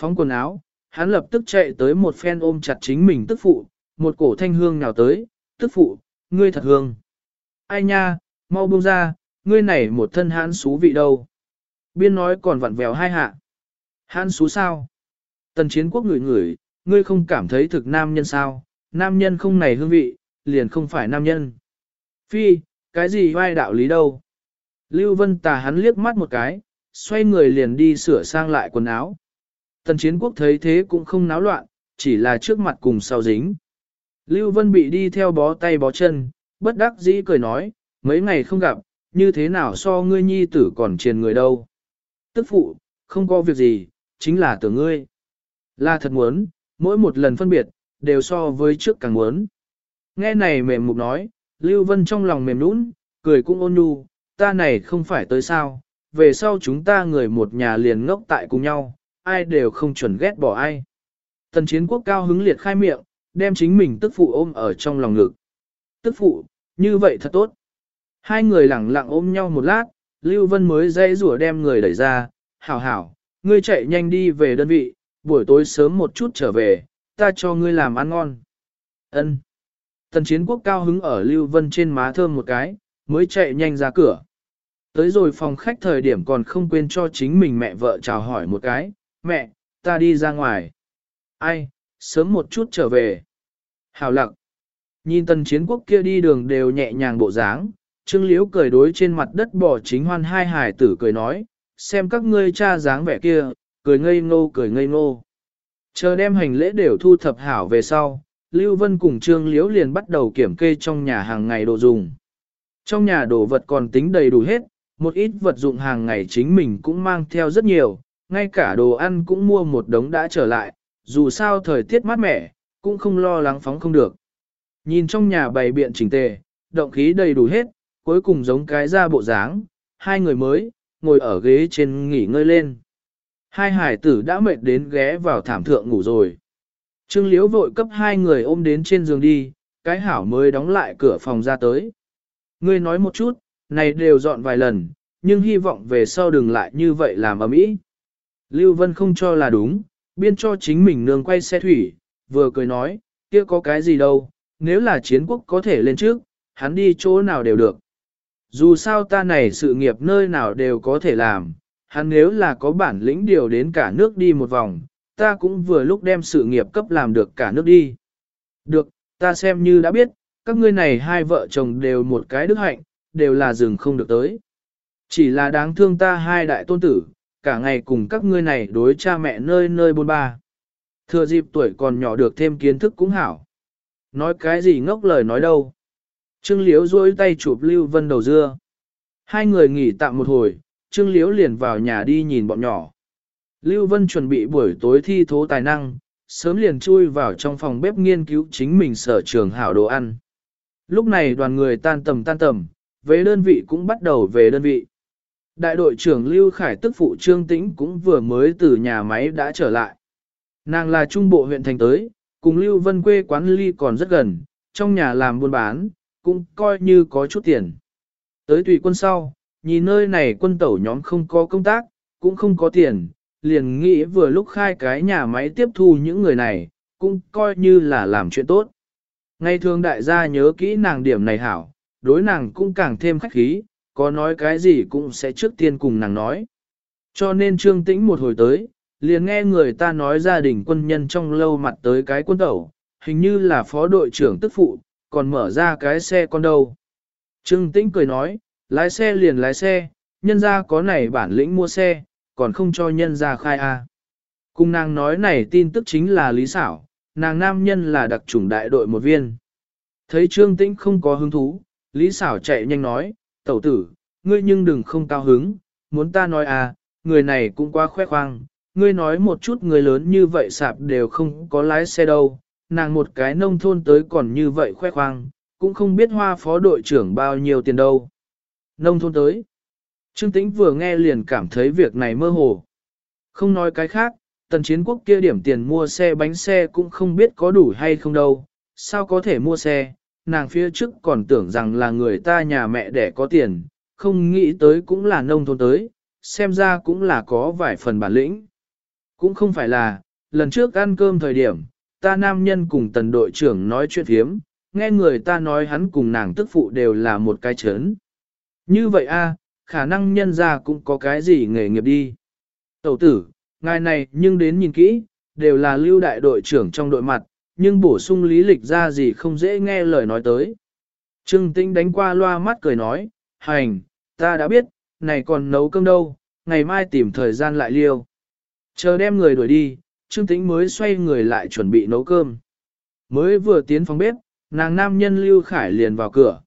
phóng quần áo, hắn lập tức chạy tới một phen ôm chặt chính mình tức phụ, một cổ thanh hương nào tới, tức phụ, ngươi thật hương. Ai nha, mau buông ra, ngươi này một thân hãn xú vị đâu. Biên nói còn vặn vẹo hai hạ. Hãn xú sao? Tần chiến quốc ngửi ngửi, ngươi không cảm thấy thực nam nhân sao? Nam nhân không này hương vị, liền không phải nam nhân. Phi, cái gì vai đạo lý đâu? Lưu Vân Tà hắn liếc mắt một cái, xoay người liền đi sửa sang lại quần áo. Tần chiến quốc thấy thế cũng không náo loạn, chỉ là trước mặt cùng sau dính. Lưu Vân bị đi theo bó tay bó chân, bất đắc dĩ cười nói, mấy ngày không gặp, như thế nào so ngươi nhi tử còn triền người đâu. Tức phụ, không có việc gì, chính là tưởng ngươi. Là thật muốn, mỗi một lần phân biệt, đều so với trước càng muốn. Nghe này mềm mục nói, Lưu Vân trong lòng mềm nũng, cười cũng ôn nhu, ta này không phải tới sao, về sau chúng ta người một nhà liền ngốc tại cùng nhau, ai đều không chuẩn ghét bỏ ai. Tần chiến quốc cao hứng liệt khai miệng, đem chính mình tức phụ ôm ở trong lòng ngực. Tức phụ, như vậy thật tốt. Hai người lẳng lặng ôm nhau một lát, Lưu Vân mới dây rủa đem người đẩy ra, hảo hảo, ngươi chạy nhanh đi về đơn vị, buổi tối sớm một chút trở về, ta cho ngươi làm ăn ngon. Ân. Tần chiến quốc cao hứng ở Lưu Vân trên má thơm một cái, mới chạy nhanh ra cửa. Tới rồi phòng khách thời điểm còn không quên cho chính mình mẹ vợ chào hỏi một cái, mẹ, ta đi ra ngoài. Ai, sớm một chút trở về. Hào lặng. Nhìn tần chiến quốc kia đi đường đều nhẹ nhàng bộ dáng, Trương Liễu cười đối trên mặt đất bỏ chính hoan hai hải tử cười nói, xem các ngươi cha dáng vẻ kia, cười ngây ngô cười ngây ngô. Chờ đem hành lễ đều thu thập hảo về sau, Lưu Vân cùng Trương Liễu liền bắt đầu kiểm kê trong nhà hàng ngày đồ dùng. Trong nhà đồ vật còn tính đầy đủ hết, một ít vật dụng hàng ngày chính mình cũng mang theo rất nhiều, ngay cả đồ ăn cũng mua một đống đã trở lại, dù sao thời tiết mát mẻ, cũng không lo lắng phóng không được. Nhìn trong nhà bày biện chỉnh tề, động khí đầy đủ hết, cuối cùng giống cái ra bộ dáng, hai người mới, ngồi ở ghế trên nghỉ ngơi lên. Hai hải tử đã mệt đến ghé vào thảm thượng ngủ rồi. Trương Liễu vội cấp hai người ôm đến trên giường đi, cái hảo mới đóng lại cửa phòng ra tới. Ngươi nói một chút, này đều dọn vài lần, nhưng hy vọng về sau đừng lại như vậy làm ầm ĩ. Lưu Vân không cho là đúng, biên cho chính mình nương quay xe thủy, vừa cười nói, kia có cái gì đâu, nếu là chiến quốc có thể lên trước, hắn đi chỗ nào đều được. Dù sao ta này sự nghiệp nơi nào đều có thể làm, hắn nếu là có bản lĩnh điều đến cả nước đi một vòng, ta cũng vừa lúc đem sự nghiệp cấp làm được cả nước đi. Được, ta xem như đã biết, các ngươi này hai vợ chồng đều một cái đức hạnh, đều là rừng không được tới. Chỉ là đáng thương ta hai đại tôn tử, cả ngày cùng các ngươi này đối cha mẹ nơi nơi bôn ba. Thừa dịp tuổi còn nhỏ được thêm kiến thức cũng hảo. Nói cái gì ngốc lời nói đâu. Trương Liễu duỗi tay chụp Lưu Vân đầu dưa. Hai người nghỉ tạm một hồi, Trương Liễu liền vào nhà đi nhìn bọn nhỏ. Lưu Vân chuẩn bị buổi tối thi thố tài năng, sớm liền chui vào trong phòng bếp nghiên cứu chính mình sở trường hảo đồ ăn. Lúc này đoàn người tan tầm tan tầm, về đơn vị cũng bắt đầu về đơn vị. Đại đội trưởng Lưu Khải tức phụ Trương Tĩnh cũng vừa mới từ nhà máy đã trở lại. Nàng là trung bộ huyện thành tới, cùng Lưu Vân quê quán ly còn rất gần, trong nhà làm buôn bán, cũng coi như có chút tiền. Tới tùy quân sau, nhìn nơi này quân tẩu nhóm không có công tác, cũng không có tiền, liền nghĩ vừa lúc khai cái nhà máy tiếp thu những người này, cũng coi như là làm chuyện tốt. Ngày thường đại gia nhớ kỹ nàng điểm này hảo, đối nàng cũng càng thêm khách khí, có nói cái gì cũng sẽ trước tiên cùng nàng nói. Cho nên trương tĩnh một hồi tới, liền nghe người ta nói gia đình quân nhân trong lâu mặt tới cái quân tẩu, hình như là phó đội trưởng tức phụ, còn mở ra cái xe con đâu. Trương tĩnh cười nói, lái xe liền lái xe, nhân ra có này bản lĩnh mua xe, còn không cho nhân ra khai A. À. Cùng nàng nói này tin tức chính là lý xảo, nàng nam nhân là đặc chủng đại đội một viên. Thấy Trương Tĩnh không có hứng thú, Lý xảo chạy nhanh nói, tẩu tử, ngươi nhưng đừng không cao hứng, muốn ta nói à, người này cũng quá khoe khoang, ngươi nói một chút người lớn như vậy sạp đều không có lái xe đâu, nàng một cái nông thôn tới còn như vậy khoe khoang, cũng không biết hoa phó đội trưởng bao nhiêu tiền đâu. Nông thôn tới. Trương Tĩnh vừa nghe liền cảm thấy việc này mơ hồ. Không nói cái khác, tần chiến quốc kia điểm tiền mua xe bánh xe cũng không biết có đủ hay không đâu, sao có thể mua xe, nàng phía trước còn tưởng rằng là người ta nhà mẹ đẻ có tiền, không nghĩ tới cũng là nông thôn tới, xem ra cũng là có vài phần bản lĩnh. Cũng không phải là, lần trước ăn cơm thời điểm, ta nam nhân cùng tần đội trưởng nói chuyện hiếm, nghe người ta nói hắn cùng nàng tức phụ đều là một cái chớn. Như vậy a, khả năng nhân ra cũng có cái gì nghề nghiệp đi. Tẩu tử, ngài này nhưng đến nhìn kỹ, đều là lưu đại đội trưởng trong đội mặt, nhưng bổ sung lý lịch ra gì không dễ nghe lời nói tới. Trương Tĩnh đánh qua loa mắt cười nói, hành, ta đã biết, này còn nấu cơm đâu, ngày mai tìm thời gian lại liêu. Chờ đem người đuổi đi, Trương Tĩnh mới xoay người lại chuẩn bị nấu cơm. Mới vừa tiến phòng bếp, nàng nam nhân Lưu Khải liền vào cửa.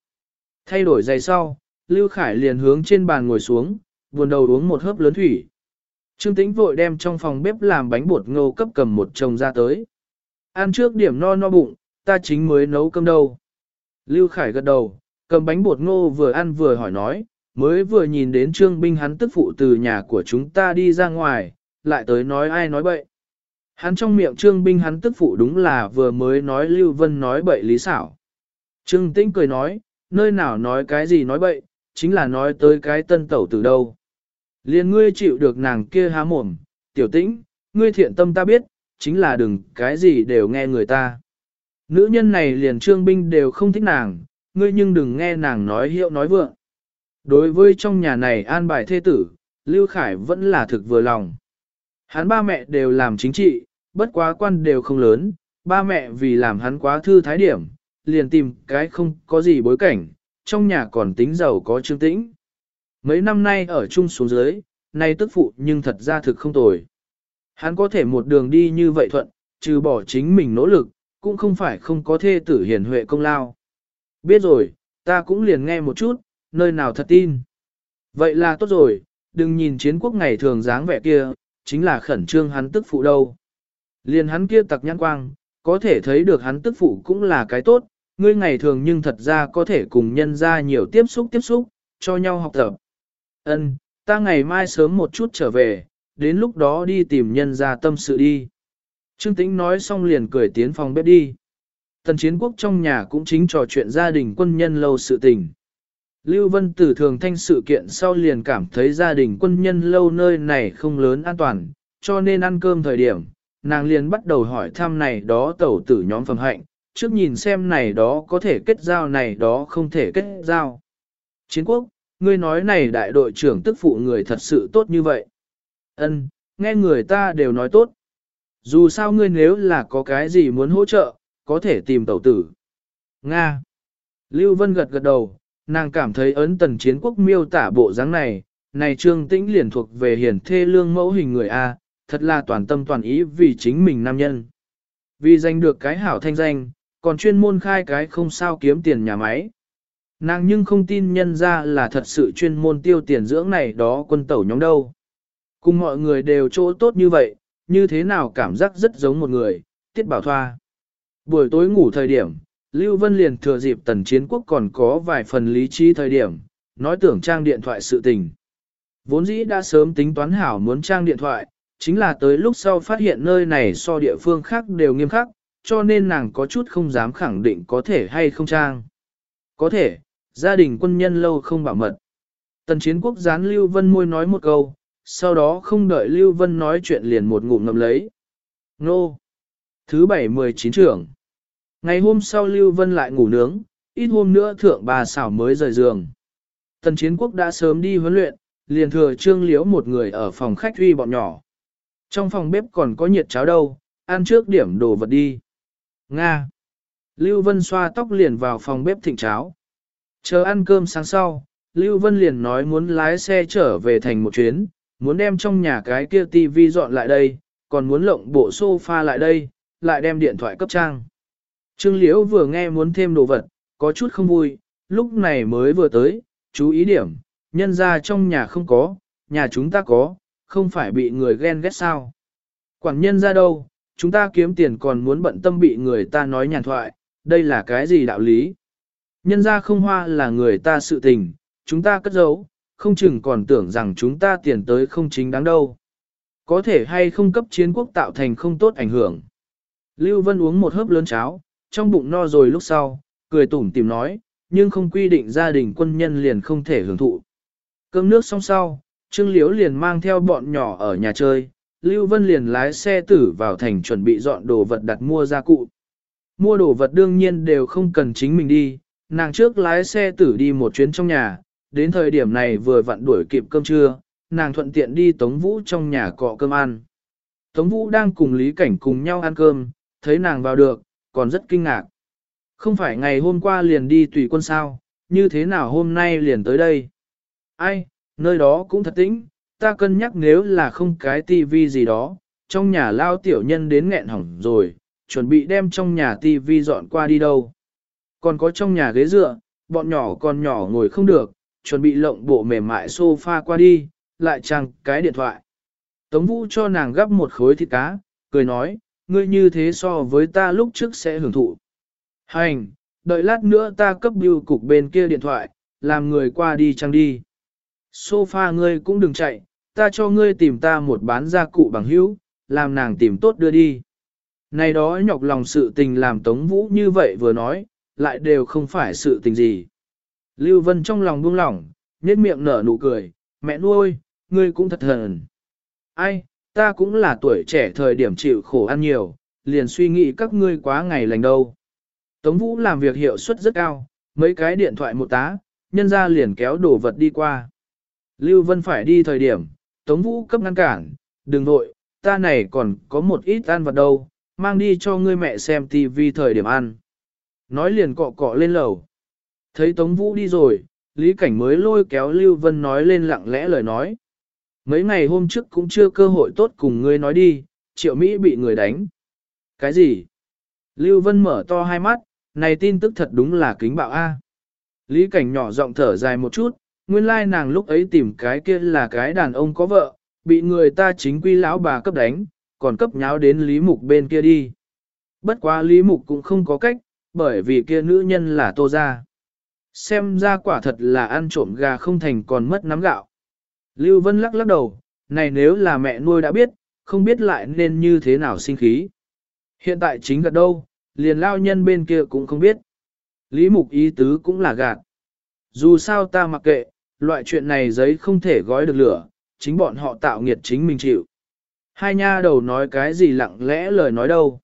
Thay đổi giày sau, Lưu Khải liền hướng trên bàn ngồi xuống, buồn đầu uống một hớp lớn thủy. Trương Tĩnh vội đem trong phòng bếp làm bánh bột ngô cấp cầm một chồng ra tới. Ăn trước điểm no no bụng, ta chính mới nấu cơm đâu. Lưu Khải gật đầu, cầm bánh bột ngô vừa ăn vừa hỏi nói, mới vừa nhìn đến Trương Binh hắn tức phụ từ nhà của chúng ta đi ra ngoài, lại tới nói ai nói bậy. Hắn trong miệng Trương Binh hắn tức phụ đúng là vừa mới nói Lưu Vân nói bậy lý xảo. Trương Tĩnh cười nói, nơi nào nói cái gì nói bậy, chính là nói tới cái tân tẩu từ đâu. Liên ngươi chịu được nàng kia há mồm, tiểu tĩnh, ngươi thiện tâm ta biết, chính là đừng cái gì đều nghe người ta. Nữ nhân này liền trương binh đều không thích nàng, ngươi nhưng đừng nghe nàng nói hiệu nói vượng. Đối với trong nhà này an bài thê tử, Lưu Khải vẫn là thực vừa lòng. Hắn ba mẹ đều làm chính trị, bất quá quan đều không lớn, ba mẹ vì làm hắn quá thư thái điểm, liền tìm cái không có gì bối cảnh, trong nhà còn tính giàu có trương tĩnh. Mấy năm nay ở chung xuống dưới, nay tức phụ nhưng thật ra thực không tồi. Hắn có thể một đường đi như vậy thuận, trừ bỏ chính mình nỗ lực, cũng không phải không có thê tử hiền huệ công lao. Biết rồi, ta cũng liền nghe một chút, nơi nào thật tin. Vậy là tốt rồi, đừng nhìn chiến quốc ngày thường dáng vẻ kia, chính là khẩn trương hắn tức phụ đâu. Liền hắn kia tặc nhãn quang, có thể thấy được hắn tức phụ cũng là cái tốt, ngươi ngày thường nhưng thật ra có thể cùng nhân ra nhiều tiếp xúc tiếp xúc, cho nhau học tập. Ân, ta ngày mai sớm một chút trở về, đến lúc đó đi tìm nhân ra tâm sự đi. Trương Tĩnh nói xong liền cười tiến phòng bếp đi. Tần chiến quốc trong nhà cũng chính trò chuyện gia đình quân nhân lâu sự tình. Lưu Vân Tử thường thanh sự kiện sau liền cảm thấy gia đình quân nhân lâu nơi này không lớn an toàn, cho nên ăn cơm thời điểm, nàng liền bắt đầu hỏi thăm này đó tẩu tử nhóm phẩm hạnh, trước nhìn xem này đó có thể kết giao này đó không thể kết giao. Chiến quốc, ngươi nói này đại đội trưởng tức phụ người thật sự tốt như vậy. Ân, nghe người ta đều nói tốt. Dù sao ngươi nếu là có cái gì muốn hỗ trợ, có thể tìm tẩu tử. Nga. Lưu Vân gật gật đầu, nàng cảm thấy ấn tần chiến quốc miêu tả bộ dáng này, này trương tĩnh liền thuộc về hiển thê lương mẫu hình người A, thật là toàn tâm toàn ý vì chính mình nam nhân. Vì giành được cái hảo thanh danh, còn chuyên môn khai cái không sao kiếm tiền nhà máy. Nàng nhưng không tin nhân ra là thật sự chuyên môn tiêu tiền dưỡng này đó quân tẩu nhóm đâu. Cùng mọi người đều chỗ tốt như vậy, như thế nào cảm giác rất giống một người, tiết bảo thoa. Buổi tối ngủ thời điểm, Lưu Vân liền thừa dịp tần chiến quốc còn có vài phần lý trí thời điểm, nói tưởng trang điện thoại sự tình. Vốn dĩ đã sớm tính toán hảo muốn trang điện thoại, chính là tới lúc sau phát hiện nơi này so địa phương khác đều nghiêm khắc, cho nên nàng có chút không dám khẳng định có thể hay không trang. Có thể, gia đình quân nhân lâu không bảo mật. Tần chiến quốc gián Lưu Vân môi nói một câu, sau đó không đợi Lưu Vân nói chuyện liền một ngụm ngầm lấy. Nô! Thứ bảy mười chín trưởng. Ngày hôm sau Lưu Vân lại ngủ nướng, ít hôm nữa thượng bà xảo mới rời giường. Tần chiến quốc đã sớm đi huấn luyện, liền thừa trương liễu một người ở phòng khách huy bọn nhỏ. Trong phòng bếp còn có nhiệt cháo đâu, ăn trước điểm đồ vật đi. Nga. Lưu Vân xoa tóc liền vào phòng bếp thịnh cháo. Chờ ăn cơm sáng sau, Lưu Vân liền nói muốn lái xe trở về thành một chuyến, muốn đem trong nhà cái kia tivi dọn lại đây, còn muốn lộng bộ sofa lại đây, lại đem điện thoại cấp trang. Trương Liễu vừa nghe muốn thêm đồ vật, có chút không vui, lúc này mới vừa tới, chú ý điểm, nhân ra trong nhà không có, nhà chúng ta có, không phải bị người ghen ghét sao. Quản nhân ra đâu, chúng ta kiếm tiền còn muốn bận tâm bị người ta nói nhàn thoại, đây là cái gì đạo lý? Nhân ra không hoa là người ta sự tình, chúng ta cất giấu, không chừng còn tưởng rằng chúng ta tiền tới không chính đáng đâu. Có thể hay không cấp chiến quốc tạo thành không tốt ảnh hưởng. Lưu Vân uống một hớp lớn cháo, trong bụng no rồi lúc sau, cười tủm tìm nói, nhưng không quy định gia đình quân nhân liền không thể hưởng thụ. Cơm nước xong sau, Trương Liễu liền mang theo bọn nhỏ ở nhà chơi, Lưu Vân liền lái xe tử vào thành chuẩn bị dọn đồ vật đặt mua gia cụ. Mua đồ vật đương nhiên đều không cần chính mình đi, nàng trước lái xe tử đi một chuyến trong nhà, đến thời điểm này vừa vặn đuổi kịp cơm trưa, nàng thuận tiện đi Tống Vũ trong nhà cọ cơm ăn. Tống Vũ đang cùng Lý Cảnh cùng nhau ăn cơm, thấy nàng vào được, còn rất kinh ngạc. Không phải ngày hôm qua liền đi tùy quân sao, như thế nào hôm nay liền tới đây? Ai, nơi đó cũng thật tĩnh, ta cân nhắc nếu là không cái tivi gì đó, trong nhà lao tiểu nhân đến nghẹn hỏng rồi, chuẩn bị đem trong nhà tivi dọn qua đi đâu. Còn có trong nhà ghế dựa, bọn nhỏ còn nhỏ ngồi không được, chuẩn bị lộng bộ mềm mại sofa qua đi, lại trang cái điện thoại. Tống Vũ cho nàng gắp một khối thịt cá, cười nói, ngươi như thế so với ta lúc trước sẽ hưởng thụ. Hành, đợi lát nữa ta cấp bưu cục bên kia điện thoại, làm người qua đi trang đi. Sofa ngươi cũng đừng chạy, ta cho ngươi tìm ta một bán gia cụ bằng hữu, làm nàng tìm tốt đưa đi. Này đó nhọc lòng sự tình làm Tống Vũ như vậy vừa nói, lại đều không phải sự tình gì. Lưu Vân trong lòng buông lỏng, nhếch miệng nở nụ cười, mẹ nuôi, ngươi cũng thật thần. Ai, ta cũng là tuổi trẻ thời điểm chịu khổ ăn nhiều, liền suy nghĩ các ngươi quá ngày lành đâu. Tống Vũ làm việc hiệu suất rất cao, mấy cái điện thoại một tá, nhân ra liền kéo đồ vật đi qua. Lưu Vân phải đi thời điểm, Tống Vũ cấp ngăn cản, đừng vội, ta này còn có một ít ăn vật đâu, mang đi cho ngươi mẹ xem tivi thời điểm ăn. Nói liền cọ cọ lên lầu. Thấy Tống Vũ đi rồi, Lý Cảnh mới lôi kéo Lưu Vân nói lên lặng lẽ lời nói. Mấy ngày hôm trước cũng chưa cơ hội tốt cùng ngươi nói đi, triệu Mỹ bị người đánh. Cái gì? Lưu Vân mở to hai mắt, này tin tức thật đúng là kính bạo A. Lý Cảnh nhỏ giọng thở dài một chút, nguyên lai nàng lúc ấy tìm cái kia là cái đàn ông có vợ, bị người ta chính quy lão bà cấp đánh, còn cấp nháo đến Lý Mục bên kia đi. Bất quá Lý Mục cũng không có cách, bởi vì kia nữ nhân là tô gia Xem ra quả thật là ăn trộm gà không thành còn mất nắm gạo. Lưu Vân lắc lắc đầu, này nếu là mẹ nuôi đã biết, không biết lại nên như thế nào sinh khí. Hiện tại chính gật đâu, liền lao nhân bên kia cũng không biết. Lý Mục ý tứ cũng là gạt. Dù sao ta mặc kệ, loại chuyện này giấy không thể gói được lửa, chính bọn họ tạo nghiệt chính mình chịu. Hai nha đầu nói cái gì lặng lẽ lời nói đâu.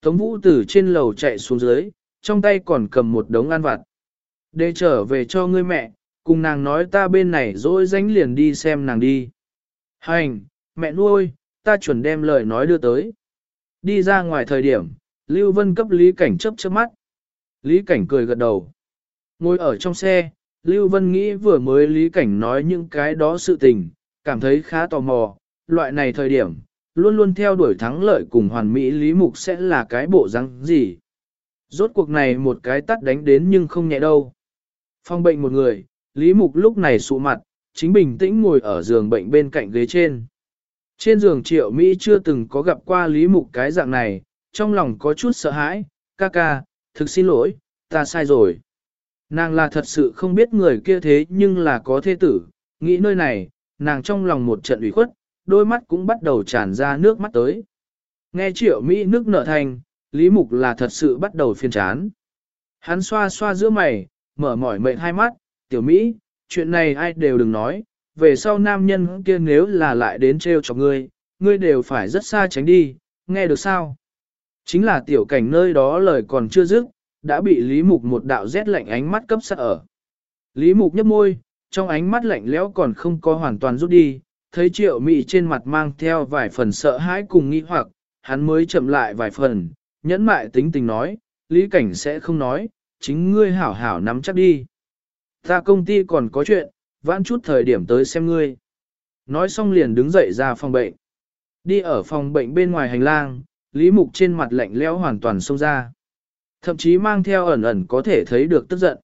Tống vũ từ trên lầu chạy xuống dưới, trong tay còn cầm một đống ăn vặt. Để trở về cho ngươi mẹ, cùng nàng nói ta bên này dỗi dánh liền đi xem nàng đi. Hành, mẹ nuôi, ta chuẩn đem lời nói đưa tới. Đi ra ngoài thời điểm, Lưu Vân cấp Lý Cảnh chấp chớp mắt. Lý Cảnh cười gật đầu. Ngồi ở trong xe, Lưu Vân nghĩ vừa mới Lý Cảnh nói những cái đó sự tình, cảm thấy khá tò mò, loại này thời điểm, luôn luôn theo đuổi thắng lợi cùng hoàn mỹ Lý Mục sẽ là cái bộ răng gì. Rốt cuộc này một cái tắt đánh đến nhưng không nhẹ đâu. Phong bệnh một người, Lý Mục lúc này sụ mặt, chính bình tĩnh ngồi ở giường bệnh bên cạnh ghế trên. Trên giường triệu Mỹ chưa từng có gặp qua Lý Mục cái dạng này, trong lòng có chút sợ hãi, ca ca, thực xin lỗi, ta sai rồi. Nàng là thật sự không biết người kia thế nhưng là có thế tử, nghĩ nơi này, nàng trong lòng một trận ủy khuất, đôi mắt cũng bắt đầu tràn ra nước mắt tới. Nghe triệu Mỹ nước nở thành, Lý Mục là thật sự bắt đầu phiền chán. Hắn xoa xoa giữa mày, mở mỏi mệnh hai mắt, tiểu Mỹ, chuyện này ai đều đừng nói, về sau nam nhân kia nếu là lại đến trêu cho ngươi, ngươi đều phải rất xa tránh đi, nghe được sao? Chính là tiểu cảnh nơi đó lời còn chưa dứt, đã bị Lý Mục một đạo rét lạnh ánh mắt cấp sợ ở. Lý Mục nhấp môi, trong ánh mắt lạnh lẽo còn không có hoàn toàn rút đi, thấy triệu mị trên mặt mang theo vài phần sợ hãi cùng nghi hoặc, hắn mới chậm lại vài phần, nhẫn mại tính tình nói, Lý Cảnh sẽ không nói, chính ngươi hảo hảo nắm chắc đi. Ta công ty còn có chuyện, vãn chút thời điểm tới xem ngươi. Nói xong liền đứng dậy ra phòng bệnh. Đi ở phòng bệnh bên ngoài hành lang, Lý Mục trên mặt lạnh lẽo hoàn toàn xông ra. Thậm chí mang theo ẩn ẩn có thể thấy được tức giận.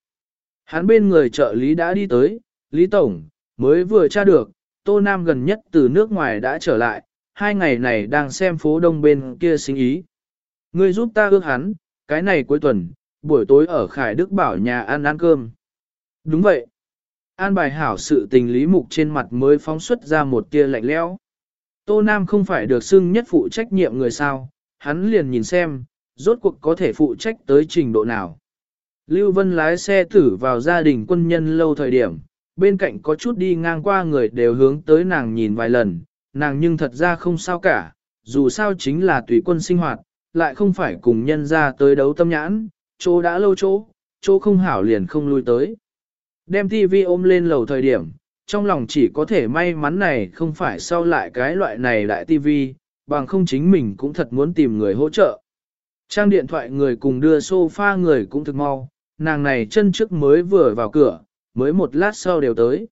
Hắn bên người trợ lý đã đi tới, Lý Tổng, mới vừa tra được, Tô Nam gần nhất từ nước ngoài đã trở lại, hai ngày này đang xem phố đông bên kia sinh ý. Ngươi giúp ta ước hắn, cái này cuối tuần, buổi tối ở Khải Đức Bảo nhà ăn ăn cơm. Đúng vậy. An bài hảo sự tình lý mục trên mặt mới phóng xuất ra một tia lạnh lẽo. Tô Nam không phải được xưng nhất phụ trách nhiệm người sao, hắn liền nhìn xem, rốt cuộc có thể phụ trách tới trình độ nào. Lưu Vân lái xe thử vào gia đình quân nhân lâu thời điểm, bên cạnh có chút đi ngang qua người đều hướng tới nàng nhìn vài lần, nàng nhưng thật ra không sao cả, dù sao chính là tùy quân sinh hoạt, lại không phải cùng nhân ra tới đấu tâm nhãn, chỗ đã lâu chỗ, chỗ không hảo liền không lui tới. Đem TV ôm lên lầu thời điểm, trong lòng chỉ có thể may mắn này không phải sau lại cái loại này lại TV, bằng không chính mình cũng thật muốn tìm người hỗ trợ. Trang điện thoại người cùng đưa sofa người cũng thực mau, nàng này chân trước mới vừa vào cửa, mới một lát sau đều tới.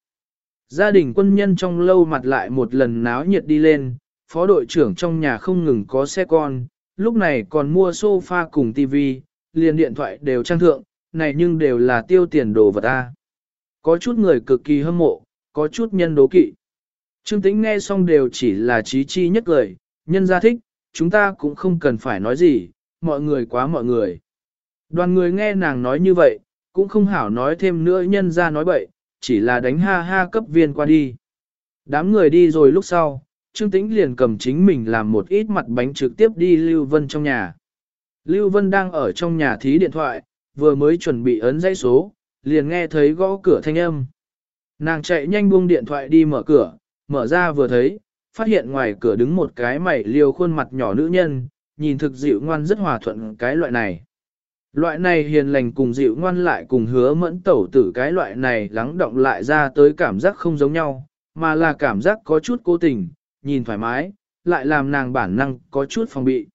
Gia đình quân nhân trong lâu mặt lại một lần náo nhiệt đi lên, phó đội trưởng trong nhà không ngừng có xe con, lúc này còn mua sofa cùng tivi, liền điện thoại đều trang thượng, này nhưng đều là tiêu tiền đồ vật ta. Có chút người cực kỳ hâm mộ, có chút nhân đố kỵ. Trương Tĩnh nghe xong đều chỉ là trí chi nhất lời, nhân gia thích, chúng ta cũng không cần phải nói gì, mọi người quá mọi người. Đoàn người nghe nàng nói như vậy, cũng không hảo nói thêm nữa nhân gia nói bậy, chỉ là đánh ha ha cấp viên qua đi. Đám người đi rồi lúc sau, Trương Tĩnh liền cầm chính mình làm một ít mặt bánh trực tiếp đi Lưu Vân trong nhà. Lưu Vân đang ở trong nhà thí điện thoại, vừa mới chuẩn bị ấn dãy số, liền nghe thấy gõ cửa thanh âm. Nàng chạy nhanh buông điện thoại đi mở cửa, mở ra vừa thấy, phát hiện ngoài cửa đứng một cái mày liều khuôn mặt nhỏ nữ nhân, nhìn thực dịu ngoan rất hòa thuận cái loại này. Loại này hiền lành cùng dịu ngoan lại cùng hứa mẫn tẩu tử cái loại này lắng động lại ra tới cảm giác không giống nhau, mà là cảm giác có chút cố tình, nhìn thoải mái, lại làm nàng bản năng có chút phòng bị.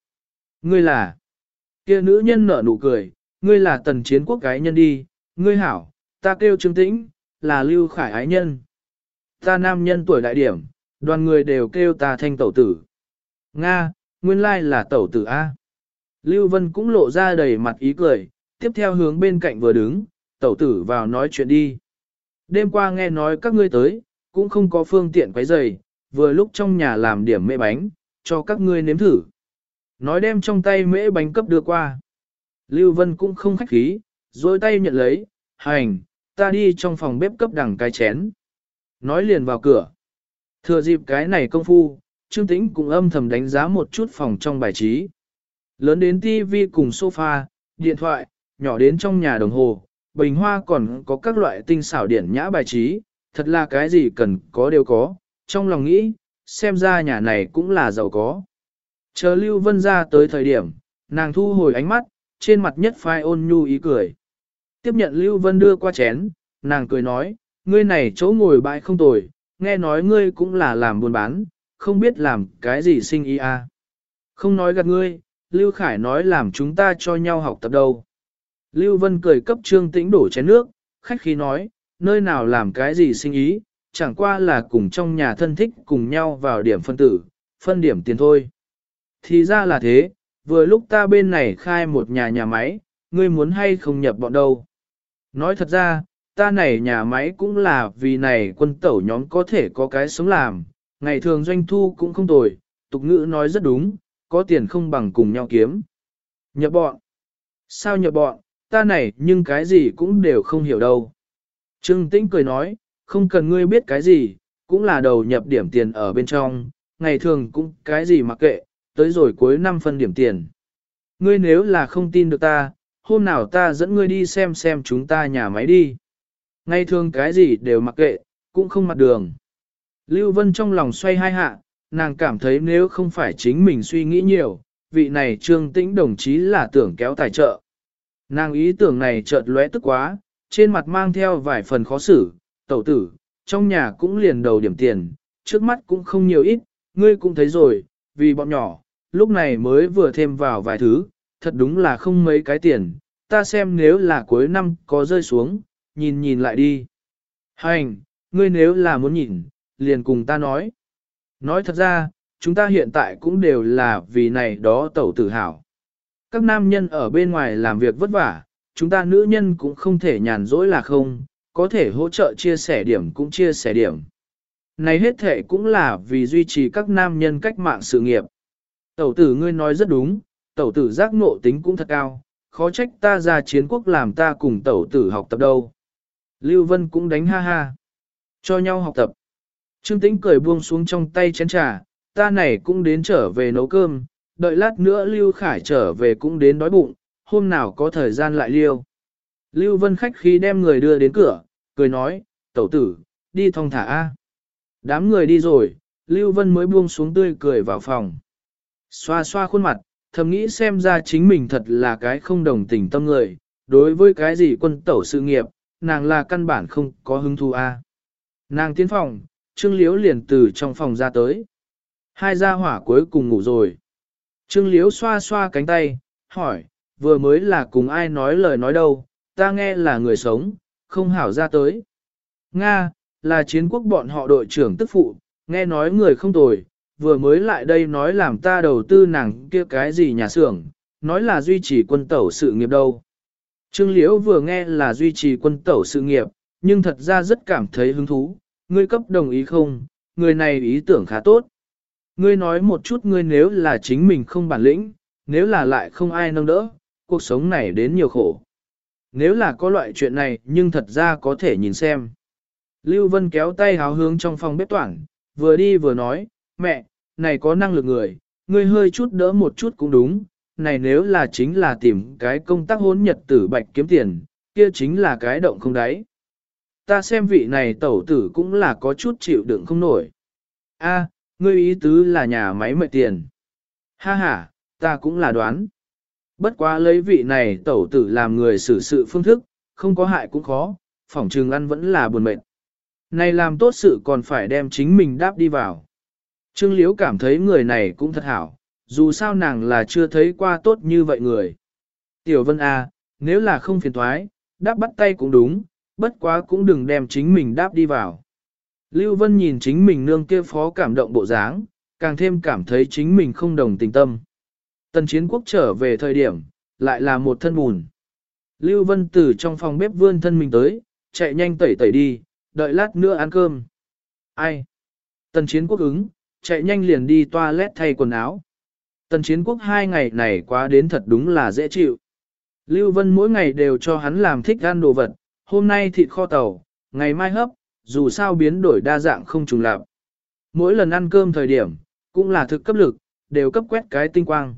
Ngươi là, kia nữ nhân nở nụ cười, ngươi là tần chiến quốc cái nhân đi, ngươi hảo, ta kêu Trương Tĩnh, là Lưu Khải ái nhân. Ta nam nhân tuổi đại điểm, đoàn người đều kêu ta thanh tẩu tử. Nga, nguyên lai là tẩu tử A. Lưu Vân cũng lộ ra đầy mặt ý cười, tiếp theo hướng bên cạnh vừa đứng, tẩu tử vào nói chuyện đi. Đêm qua nghe nói các ngươi tới, cũng không có phương tiện quấy rầy, vừa lúc trong nhà làm điểm mê bánh, cho các ngươi nếm thử. Nói đem trong tay mễ bánh cấp đưa qua. Lưu Vân cũng không khách khí, dối tay nhận lấy, hành, ta đi trong phòng bếp cấp đằng cái chén. Nói liền vào cửa. Thừa dịp cái này công phu, Trương Tĩnh cũng âm thầm đánh giá một chút phòng trong bài trí. Lớn đến tivi cùng sofa, điện thoại, nhỏ đến trong nhà đồng hồ, bình hoa còn có các loại tinh xảo điển nhã bài trí, thật là cái gì cần có đều có, trong lòng nghĩ, xem ra nhà này cũng là giàu có. Chờ Lưu Vân ra tới thời điểm, nàng thu hồi ánh mắt, trên mặt nhất phai ôn nhu ý cười. Tiếp nhận Lưu Vân đưa qua chén, nàng cười nói, ngươi này chỗ ngồi bãi không tồi, nghe nói ngươi cũng là làm buôn bán, không biết làm cái gì sinh ý à. Không nói gạt ngươi, Lưu Khải nói làm chúng ta cho nhau học tập đâu. Lưu Vân cười cấp Trương Tĩnh đổ chén nước, khách khí nói, nơi nào làm cái gì sinh ý, chẳng qua là cùng trong nhà thân thích cùng nhau vào điểm phân tử, phân điểm tiền thôi. Thì ra là thế, vừa lúc ta bên này khai một nhà nhà máy, ngươi muốn hay không nhập bọn đâu. Nói thật ra, ta này nhà máy cũng là vì này quân tẩu nhóm có thể có cái sống làm, ngày thường doanh thu cũng không tồi, tục ngữ nói rất đúng, có tiền không bằng cùng nhau kiếm. Nhập bọn. Sao nhập bọn, ta này nhưng cái gì cũng đều không hiểu đâu. Trương Tĩnh cười nói, không cần ngươi biết cái gì, cũng là đầu nhập điểm tiền ở bên trong, ngày thường cũng cái gì mặc kệ, tới rồi cuối năm phân điểm tiền. Ngươi nếu là không tin được ta, hôm nào ta dẫn ngươi đi xem xem chúng ta nhà máy đi. Ngày thường cái gì đều mặc kệ, cũng không mặt đường. Lưu Vân trong lòng xoay hai hạ, nàng cảm thấy nếu không phải chính mình suy nghĩ nhiều, vị này trương tĩnh đồng chí là tưởng kéo tài trợ. Nàng ý tưởng này chợt lóe tức quá, trên mặt mang theo vài phần khó xử, tẩu tử, trong nhà cũng liền đầu điểm tiền, trước mắt cũng không nhiều ít, ngươi cũng thấy rồi, vì bọn nhỏ, lúc này mới vừa thêm vào vài thứ, thật đúng là không mấy cái tiền, ta xem nếu là cuối năm có rơi xuống, nhìn nhìn lại đi. Hành, ngươi nếu là muốn nhìn, liền cùng ta nói. Nói thật ra, chúng ta hiện tại cũng đều là vì này đó tẩu tử hào. Các nam nhân ở bên ngoài làm việc vất vả, chúng ta nữ nhân cũng không thể nhàn rỗi là không, có thể hỗ trợ chia sẻ điểm cũng chia sẻ điểm. Này hết thể cũng là vì duy trì các nam nhân cách mạng sự nghiệp. Tẩu tử ngươi nói rất đúng, tẩu tử giác ngộ tính cũng thật cao, khó trách ta ra chiến quốc làm ta cùng tẩu tử học tập đâu. Lưu Vân cũng đánh ha ha. Cho nhau học tập. Trương Tĩnh cười buông xuống trong tay chén trà, ta này cũng đến trở về nấu cơm, đợi lát nữa Lưu Khải trở về cũng đến đói bụng, hôm nào có thời gian lại liêu. Lưu Vân khách khí đem người đưa đến cửa, cười nói, tẩu tử, đi thong thả A. Đám người đi rồi, Lưu Vân mới buông xuống tươi cười vào phòng. Xoa xoa khuôn mặt, thầm nghĩ xem ra chính mình thật là cái không đồng tình tâm người, đối với cái gì quân tẩu sự nghiệp, nàng là căn bản không có hứng thú a. Nàng tiến phòng, Trương Liễu liền từ trong phòng ra tới. Hai gia hỏa cuối cùng ngủ rồi. Trương Liễu xoa xoa cánh tay, hỏi, vừa mới là cùng ai nói lời nói đâu, ta nghe là người sống, không hảo ra tới. Nga, là chiến quốc bọn họ đội trưởng tức phụ, nghe nói người không tồi, vừa mới lại đây nói làm ta đầu tư nàng kia cái gì nhà xưởng, nói là duy trì quân tẩu sự nghiệp đâu. Trương Liễu vừa nghe là duy trì quân tẩu sự nghiệp, nhưng thật ra rất cảm thấy hứng thú, ngươi cấp đồng ý không, người này ý tưởng khá tốt. Ngươi nói một chút ngươi nếu là chính mình không bản lĩnh, nếu là lại không ai nâng đỡ, cuộc sống này đến nhiều khổ. Nếu là có loại chuyện này nhưng thật ra có thể nhìn xem. Lưu Vân kéo tay háo hướng trong phòng bếp toảng, vừa đi vừa nói, mẹ, này có năng lực người, ngươi hơi chút đỡ một chút cũng đúng, này nếu là chính là tìm cái công tác hôn nhật tử bạch kiếm tiền, kia chính là cái động không đáy. Ta xem vị này tẩu tử cũng là có chút chịu đựng không nổi. A, ngươi ý tứ là nhà máy mệt tiền. Ha ha, ta cũng là đoán. Bất quá lấy vị này tẩu tử làm người xử sự phương thức, không có hại cũng khó, phỏng trừng ăn vẫn là buồn mệt. Này làm tốt sự còn phải đem chính mình đáp đi vào. Trương Liễu cảm thấy người này cũng thật hảo, dù sao nàng là chưa thấy qua tốt như vậy người. Tiểu Vân A, à, nếu là không phiền thoái, đáp bắt tay cũng đúng, bất quá cũng đừng đem chính mình đáp đi vào. Lưu Vân nhìn chính mình nương kia phó cảm động bộ dáng, càng thêm cảm thấy chính mình không đồng tình tâm. Tần chiến quốc trở về thời điểm, lại là một thân bùn. Lưu Vân từ trong phòng bếp vươn thân mình tới, chạy nhanh tẩy tẩy đi, đợi lát nữa ăn cơm. Ai? Tần chiến quốc ứng, chạy nhanh liền đi toilet thay quần áo. Tần chiến quốc hai ngày này quá đến thật đúng là dễ chịu. Lưu Vân mỗi ngày đều cho hắn làm thích ăn đồ vật, hôm nay thịt kho tàu, ngày mai hấp, dù sao biến đổi đa dạng không trùng lặp. Mỗi lần ăn cơm thời điểm, cũng là thực cấp lực, đều cấp quét cái tinh quang.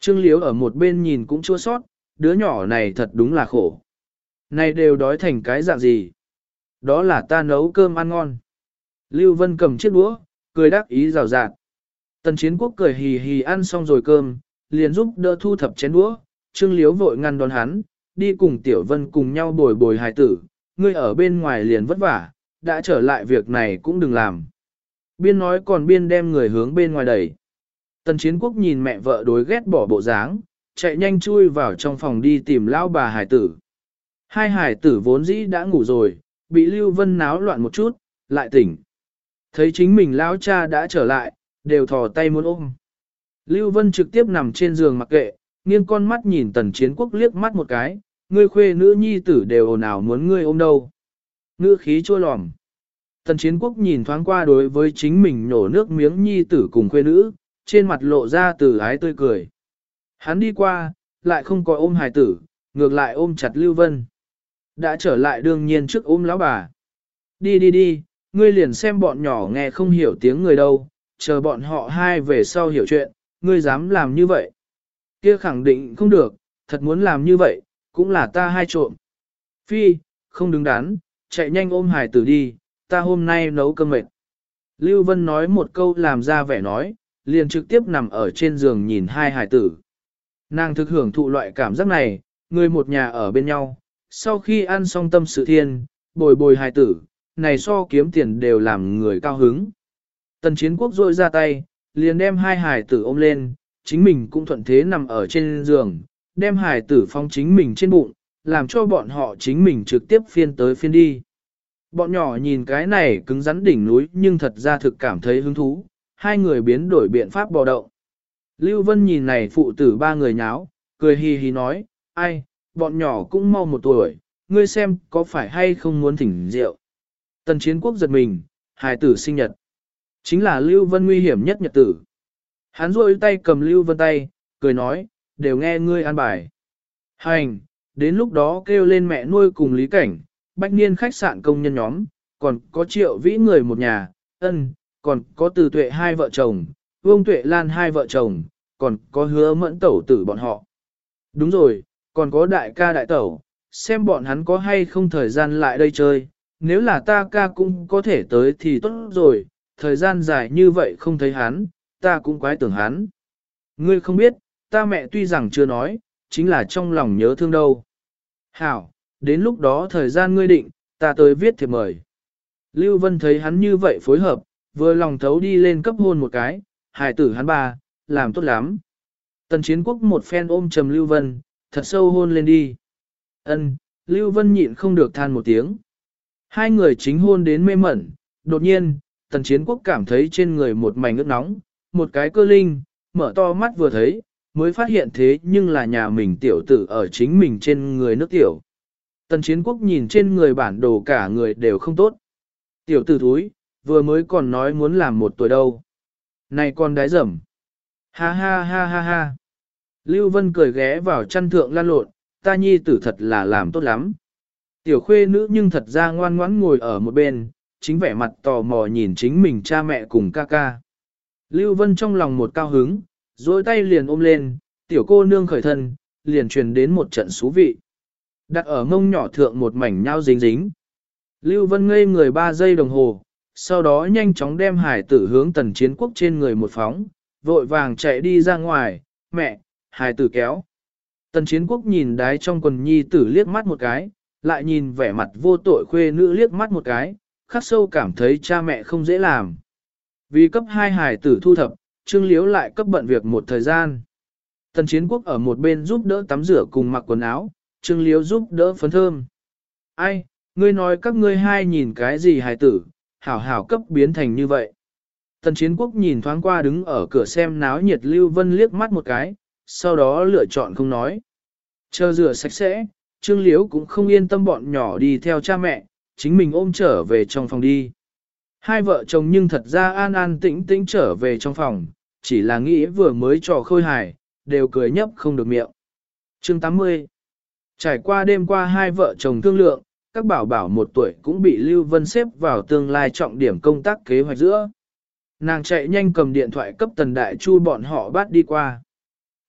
Trương Liếu ở một bên nhìn cũng chua sót, đứa nhỏ này thật đúng là khổ. Này đều đói thành cái dạng gì? Đó là ta nấu cơm ăn ngon. Lưu Vân cầm chiếc đũa, cười đắc ý rào rạt. Tần chiến quốc cười hì hì ăn xong rồi cơm, liền giúp đỡ thu thập chén đũa, Trương Liếu vội ngăn đón hắn, đi cùng Tiểu Vân cùng nhau bồi bồi hài tử, ngươi ở bên ngoài liền vất vả, đã trở lại việc này cũng đừng làm. Biên nói còn biên đem người hướng bên ngoài đẩy. Tần chiến quốc nhìn mẹ vợ đối ghét bỏ bộ dáng, chạy nhanh chui vào trong phòng đi tìm lão bà hải tử. Hai hải tử vốn dĩ đã ngủ rồi, bị Lưu Vân náo loạn một chút, lại tỉnh. Thấy chính mình lão cha đã trở lại, đều thò tay muốn ôm. Lưu Vân trực tiếp nằm trên giường mặc kệ, nghiêng con mắt nhìn tần chiến quốc liếc mắt một cái, ngươi khuê nữ nhi tử đều ồn ào muốn ngươi ôm đâu. Ngữ khí chua lòm. Tần chiến quốc nhìn thoáng qua đối với chính mình nhổ nước miếng nhi tử cùng khuê nữ, trên mặt lộ ra từ ái tươi cười. Hắn đi qua, lại không có ôm hài tử, ngược lại ôm chặt Lưu Vân. Đã trở lại đương nhiên trước ôm lão bà. Đi đi đi, ngươi liền xem bọn nhỏ nghe không hiểu tiếng người đâu, chờ bọn họ hai về sau hiểu chuyện, ngươi dám làm như vậy. Kia khẳng định không được, thật muốn làm như vậy, cũng là ta hai trộm. Phi, không đứng đắn, chạy nhanh ôm Hải tử đi, ta hôm nay nấu cơm mệt. Lưu Vân nói một câu làm ra vẻ nói, liền trực tiếp nằm ở trên giường nhìn hai Hải tử. Nàng thực hưởng thụ loại cảm giác này, người một nhà ở bên nhau, sau khi ăn xong tâm sự thiên, bồi bồi Hải tử, này so kiếm tiền đều làm người cao hứng. Tần chiến quốc rôi ra tay, liền đem hai hài tử ôm lên, chính mình cũng thuận thế nằm ở trên giường, đem hài tử phong chính mình trên bụng, làm cho bọn họ chính mình trực tiếp phiên tới phiên đi. Bọn nhỏ nhìn cái này cứng rắn đỉnh núi nhưng thật ra thực cảm thấy hứng thú, hai người biến đổi biện pháp bò động. Lưu Vân nhìn này phụ tử ba người nháo, cười hì hì nói, ai, bọn nhỏ cũng mau một tuổi, ngươi xem có phải hay không muốn thỉnh rượu. Tần chiến quốc giật mình, hài tử sinh nhật. Chính là Lưu Vân nguy hiểm nhất nhật tử. Hắn rôi tay cầm Lưu Vân tay, cười nói, đều nghe ngươi an bài. Hành, đến lúc đó kêu lên mẹ nuôi cùng Lý Cảnh, bách niên khách sạn công nhân nhóm, còn có triệu vĩ người một nhà, ân, còn có từ tuệ hai vợ chồng, vương tuệ lan hai vợ chồng, còn có hứa mẫn tẩu tử bọn họ. Đúng rồi, còn có đại ca đại tẩu, xem bọn hắn có hay không thời gian lại đây chơi, nếu là ta ca cũng có thể tới thì tốt rồi, thời gian dài như vậy không thấy hắn, ta cũng quái tưởng hắn. Ngươi không biết, ta mẹ tuy rằng chưa nói, chính là trong lòng nhớ thương đâu. Hảo, đến lúc đó thời gian ngươi định, ta tới viết thiệp mời. Lưu Vân thấy hắn như vậy phối hợp, vừa lòng thấu đi lên cấp hôn một cái, hài tử hắn ba, làm tốt lắm. Tần chiến quốc một phen ôm trầm Lưu Vân, thật sâu hôn lên đi. Ân, Lưu Vân nhịn không được than một tiếng. Hai người chính hôn đến mê mẩn, đột nhiên, tần chiến quốc cảm thấy trên người một mảnh ướt nóng, một cái cơ linh, mở to mắt vừa thấy, mới phát hiện thế nhưng là nhà mình tiểu tử ở chính mình trên người nước tiểu. Tần chiến quốc nhìn trên người bản đồ cả người đều không tốt. Tiểu tử thúi, vừa mới còn nói muốn làm một tuổi đâu. Này con đái dầm. Ha ha ha ha ha. Lưu Vân cười ghé vào chăn thượng lan lộn, ta nhi tử thật là làm tốt lắm. Tiểu khuê nữ nhưng thật ra ngoan ngoãn ngồi ở một bên, chính vẻ mặt tò mò nhìn chính mình cha mẹ cùng ca ca. Lưu Vân trong lòng một cao hứng, dối tay liền ôm lên, tiểu cô nương khởi thân, liền truyền đến một trận xú vị. Đặt ở mông nhỏ thượng một mảnh nhau dính dính. Lưu Vân ngây người ba giây đồng hồ, sau đó nhanh chóng đem hải tử hướng tần chiến quốc trên người một phóng, vội vàng chạy đi ra ngoài, mẹ, hải tử kéo. Tần chiến quốc nhìn đái trong quần nhi tử liếc mắt một cái, lại nhìn vẻ mặt vô tội khuê nữ liếc mắt một cái, khắc sâu cảm thấy cha mẹ không dễ làm. Vì cấp hai hải tử thu thập, Trương Liếu lại cấp bận việc một thời gian. Tần chiến quốc ở một bên giúp đỡ tắm rửa cùng mặc quần áo, Trương Liếu giúp đỡ phấn thơm. Ai, ngươi nói các ngươi hai nhìn cái gì hài tử, hảo hảo cấp biến thành như vậy. Tần chiến quốc nhìn thoáng qua đứng ở cửa xem náo nhiệt Lưu Vân liếc mắt một cái, sau đó lựa chọn không nói. Chờ rửa sạch sẽ, Trương Liễu cũng không yên tâm bọn nhỏ đi theo cha mẹ, chính mình ôm trở về trong phòng đi. Hai vợ chồng nhưng thật ra an an tĩnh tĩnh trở về trong phòng, chỉ là nghĩ vừa mới trò khôi hài, đều cười nhấp không được miệng. Chương 80 Trải qua đêm qua hai vợ chồng thương lượng, các bảo bảo một tuổi cũng bị Lưu Vân xếp vào tương lai trọng điểm công tác kế hoạch giữa. Nàng chạy nhanh cầm điện thoại cấp Tần Đại Chu bọn họ bắt đi qua.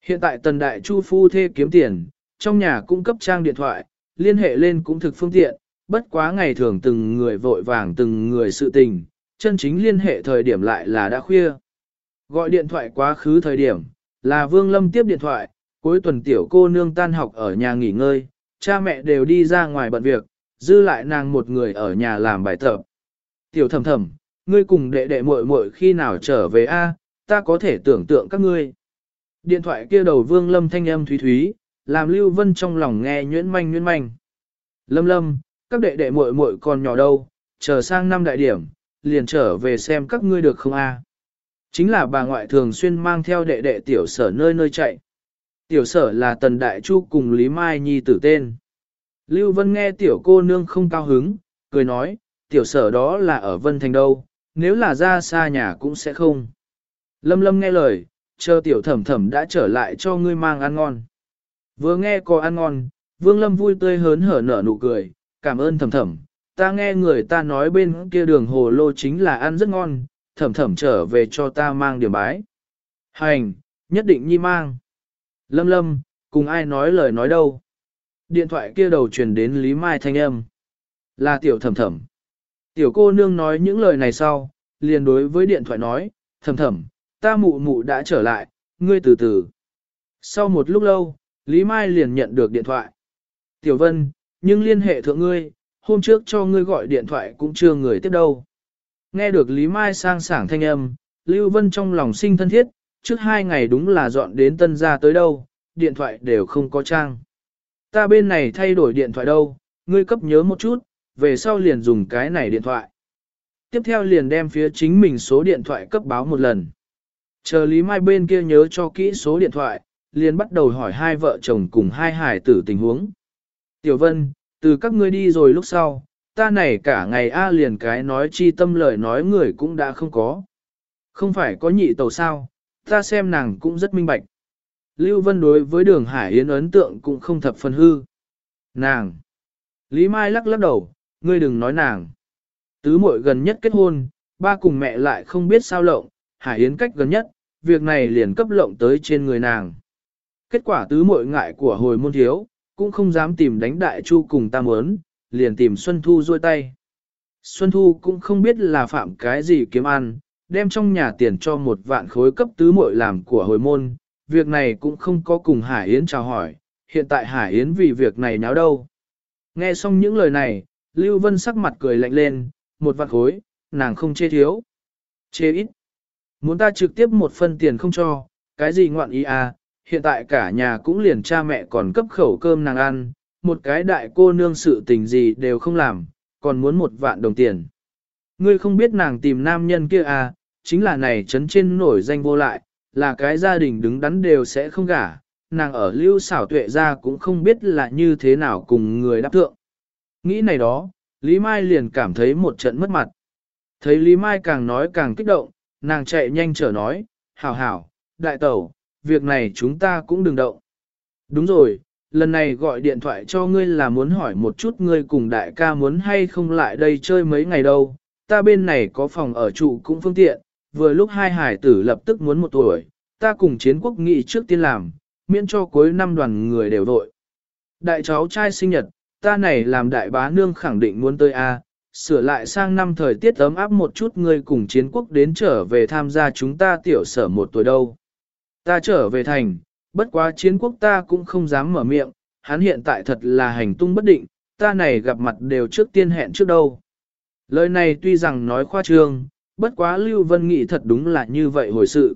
Hiện tại Tần Đại Chu phu thê kiếm tiền, trong nhà cung cấp trang điện thoại, liên hệ lên cũng thực phương tiện, bất quá ngày thường từng người vội vàng từng người sự tình, chân chính liên hệ thời điểm lại là đã khuya. Gọi điện thoại quá khứ thời điểm, là Vương Lâm tiếp điện thoại, cuối tuần tiểu cô nương tan học ở nhà nghỉ ngơi, cha mẹ đều đi ra ngoài bận việc, dư lại nàng một người ở nhà làm bài tập. Tiểu thầm thầm, ngươi cùng đệ đệ muội muội khi nào trở về a? ta có thể tưởng tượng các ngươi. Điện thoại kia đầu Vương Lâm thanh âm thúy thúy, làm Lưu Vân trong lòng nghe nhuyễn manh nhuyễn manh. Lâm Lâm, các đệ đệ muội muội còn nhỏ đâu, chờ sang năm đại điểm, liền trở về xem các ngươi được không a? Chính là bà ngoại thường xuyên mang theo đệ đệ tiểu sở nơi nơi chạy. Tiểu sở là Tần Đại Chu cùng Lý Mai Nhi tử tên. Lưu Vân nghe tiểu cô nương không cao hứng, cười nói, tiểu sở đó là ở Vân Thành đâu, nếu là ra xa nhà cũng sẽ không. Lâm lâm nghe lời, chờ tiểu thẩm thẩm đã trở lại cho ngươi mang ăn ngon. Vừa nghe có ăn ngon, Vương Lâm vui tươi hớn hở nở nụ cười, cảm ơn thầm thầm. ta nghe người ta nói bên kia đường hồ lô chính là ăn rất ngon, thầm thầm trở về cho ta mang điểm bái. Hành, nhất định nhi mang. Lâm lâm, cùng ai nói lời nói đâu. Điện thoại kia đầu truyền đến Lý Mai thanh âm. Là tiểu thầm thầm. Tiểu cô nương nói những lời này sau, liền đối với điện thoại nói, thầm thầm, ta mụ mụ đã trở lại, ngươi từ từ. Sau một lúc lâu, Lý Mai liền nhận được điện thoại. Tiểu Vân, nhưng liên hệ thượng ngươi, hôm trước cho ngươi gọi điện thoại cũng chưa người tiếp đâu. Nghe được Lý Mai sang sảng thanh âm, Lưu Vân trong lòng sinh thân thiết, trước hai ngày đúng là dọn đến tân gia tới đâu, điện thoại đều không có trang. Ta bên này thay đổi điện thoại đâu, ngươi cấp nhớ một chút, về sau liền dùng cái này điện thoại. Tiếp theo liền đem phía chính mình số điện thoại cấp báo một lần. Chờ Lý Mai bên kia nhớ cho kỹ số điện thoại, liền bắt đầu hỏi hai vợ chồng cùng hai hải tử tình huống. Tiểu Vân, từ các ngươi đi rồi lúc sau, ta này cả ngày A liền cái nói chi tâm lời nói người cũng đã không có. Không phải có nhị tàu sao, ta xem nàng cũng rất minh bạch. Lưu Vân đối với đường Hải Yến ấn tượng cũng không thập phần hư. Nàng. Lý Mai lắc lắc đầu, ngươi đừng nói nàng. Tứ muội gần nhất kết hôn, ba cùng mẹ lại không biết sao lộng, Hải Yến cách gần nhất, việc này liền cấp lộng tới trên người nàng. Kết quả tứ muội ngại của hồi môn thiếu, cũng không dám tìm đánh đại chu cùng ta muốn, liền tìm Xuân Thu rôi tay. Xuân Thu cũng không biết là phạm cái gì kiếm ăn, đem trong nhà tiền cho một vạn khối cấp tứ muội làm của hồi môn, việc này cũng không có cùng Hải Yến chào hỏi, hiện tại Hải Yến vì việc này nháo đâu. Nghe xong những lời này, Lưu Vân sắc mặt cười lạnh lên, một vạn khối, nàng không chê thiếu. Chê ít. Muốn ta trực tiếp một phân tiền không cho, cái gì ngoạn ý à, hiện tại cả nhà cũng liền cha mẹ còn cấp khẩu cơm nàng ăn, một cái đại cô nương sự tình gì đều không làm, còn muốn một vạn đồng tiền. Ngươi không biết nàng tìm nam nhân kia à, chính là này chấn trên nổi danh vô lại, là cái gia đình đứng đắn đều sẽ không gả, nàng ở lưu xảo tuệ ra cũng không biết là như thế nào cùng người đáp thượng. Nghĩ này đó, Lý Mai liền cảm thấy một trận mất mặt. Thấy Lý Mai càng nói càng kích động, nàng chạy nhanh trở nói, hảo hảo, đại tẩu, việc này chúng ta cũng đừng động. Đúng rồi, lần này gọi điện thoại cho ngươi là muốn hỏi một chút ngươi cùng đại ca muốn hay không lại đây chơi mấy ngày đâu, ta bên này có phòng ở trụ cũng phương tiện, vừa lúc hai hải tử lập tức muốn một tuổi, ta cùng chiến quốc nghị trước tiên làm, miễn cho cuối năm đoàn người đều vội. Đại cháu trai sinh nhật, ta này làm đại bá nương khẳng định muốn tới A, sửa lại sang năm thời tiết ấm áp một chút ngươi cùng chiến quốc đến trở về tham gia chúng ta tiểu sở một tuổi đâu. Ta trở về thành, bất quá chiến quốc ta cũng không dám mở miệng, hắn hiện tại thật là hành tung bất định, ta này gặp mặt đều trước tiên hẹn trước đâu. Lời này tuy rằng nói khoa trương, bất quá Lưu Vân nghĩ thật đúng là như vậy hồi sự.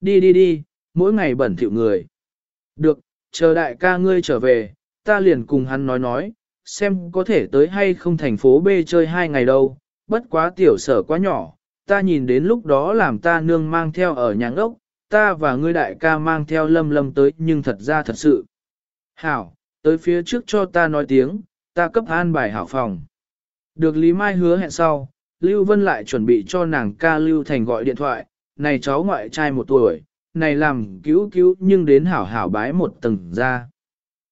Đi đi đi, mỗi ngày bẩn thỉu người. Được, chờ đại ca ngươi trở về, ta liền cùng hắn nói nói, xem có thể tới hay không thành phố B chơi hai ngày đâu, bất quá tiểu sở quá nhỏ, ta nhìn đến lúc đó làm ta nương mang theo ở nhà ngốc, ta và ngươi đại ca mang theo lâm lâm tới nhưng thật ra thật sự. Hảo, tới phía trước cho ta nói tiếng, ta cấp an bài hảo phòng. Được Lý Mai hứa hẹn sau, Lưu Vân lại chuẩn bị cho nàng ca Lưu Thành gọi điện thoại, này cháu ngoại trai một tuổi, này làm cứu cứu nhưng đến hảo hảo bái một tầng ra.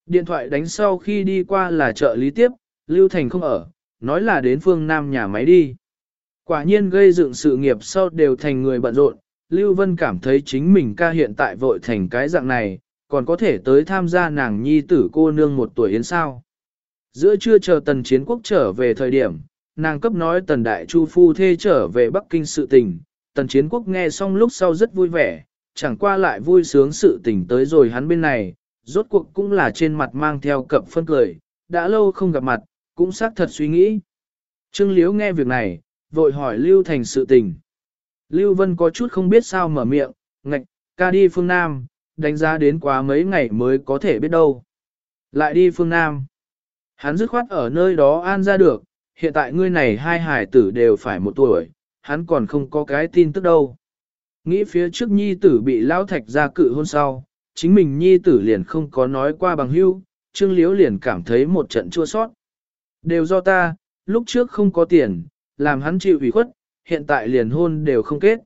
Điện thoại đánh sau khi đi qua là trợ lý tiếp, Lưu Thành không ở, nói là đến phương Nam nhà máy đi. Quả nhiên gây dựng sự nghiệp sau đều thành người bận rộn, Lưu Vân cảm thấy chính mình ca hiện tại vội thành cái dạng này, còn có thể tới tham gia nàng nhi tử cô nương một tuổi yến sao. Giữa trưa chờ tần chiến quốc trở về thời điểm, nàng cấp nói tần đại chu phu thê trở về Bắc Kinh sự tình, tần chiến quốc nghe xong lúc sau rất vui vẻ, chẳng qua lại vui sướng sự tình tới rồi hắn bên này, rốt cuộc cũng là trên mặt mang theo cập phân cười, đã lâu không gặp mặt, cũng xác thật suy nghĩ. Trương Liếu nghe việc này, vội hỏi Lưu Thành sự tình. Lưu Vân có chút không biết sao mở miệng, ngạch, ca đi phương Nam, đánh giá đến quá mấy ngày mới có thể biết đâu. Lại đi phương Nam. Hắn dứt khoát ở nơi đó an ra được, hiện tại ngươi này hai hải tử đều phải một tuổi, hắn còn không có cái tin tức đâu. Nghĩ phía trước nhi tử bị lão thạch ra cự hôn sau, chính mình nhi tử liền không có nói qua bằng hưu, Trương Liễu liền cảm thấy một trận chua sót. Đều do ta, lúc trước không có tiền, làm hắn chịu ủy khuất, hiện tại liền hôn đều không kết.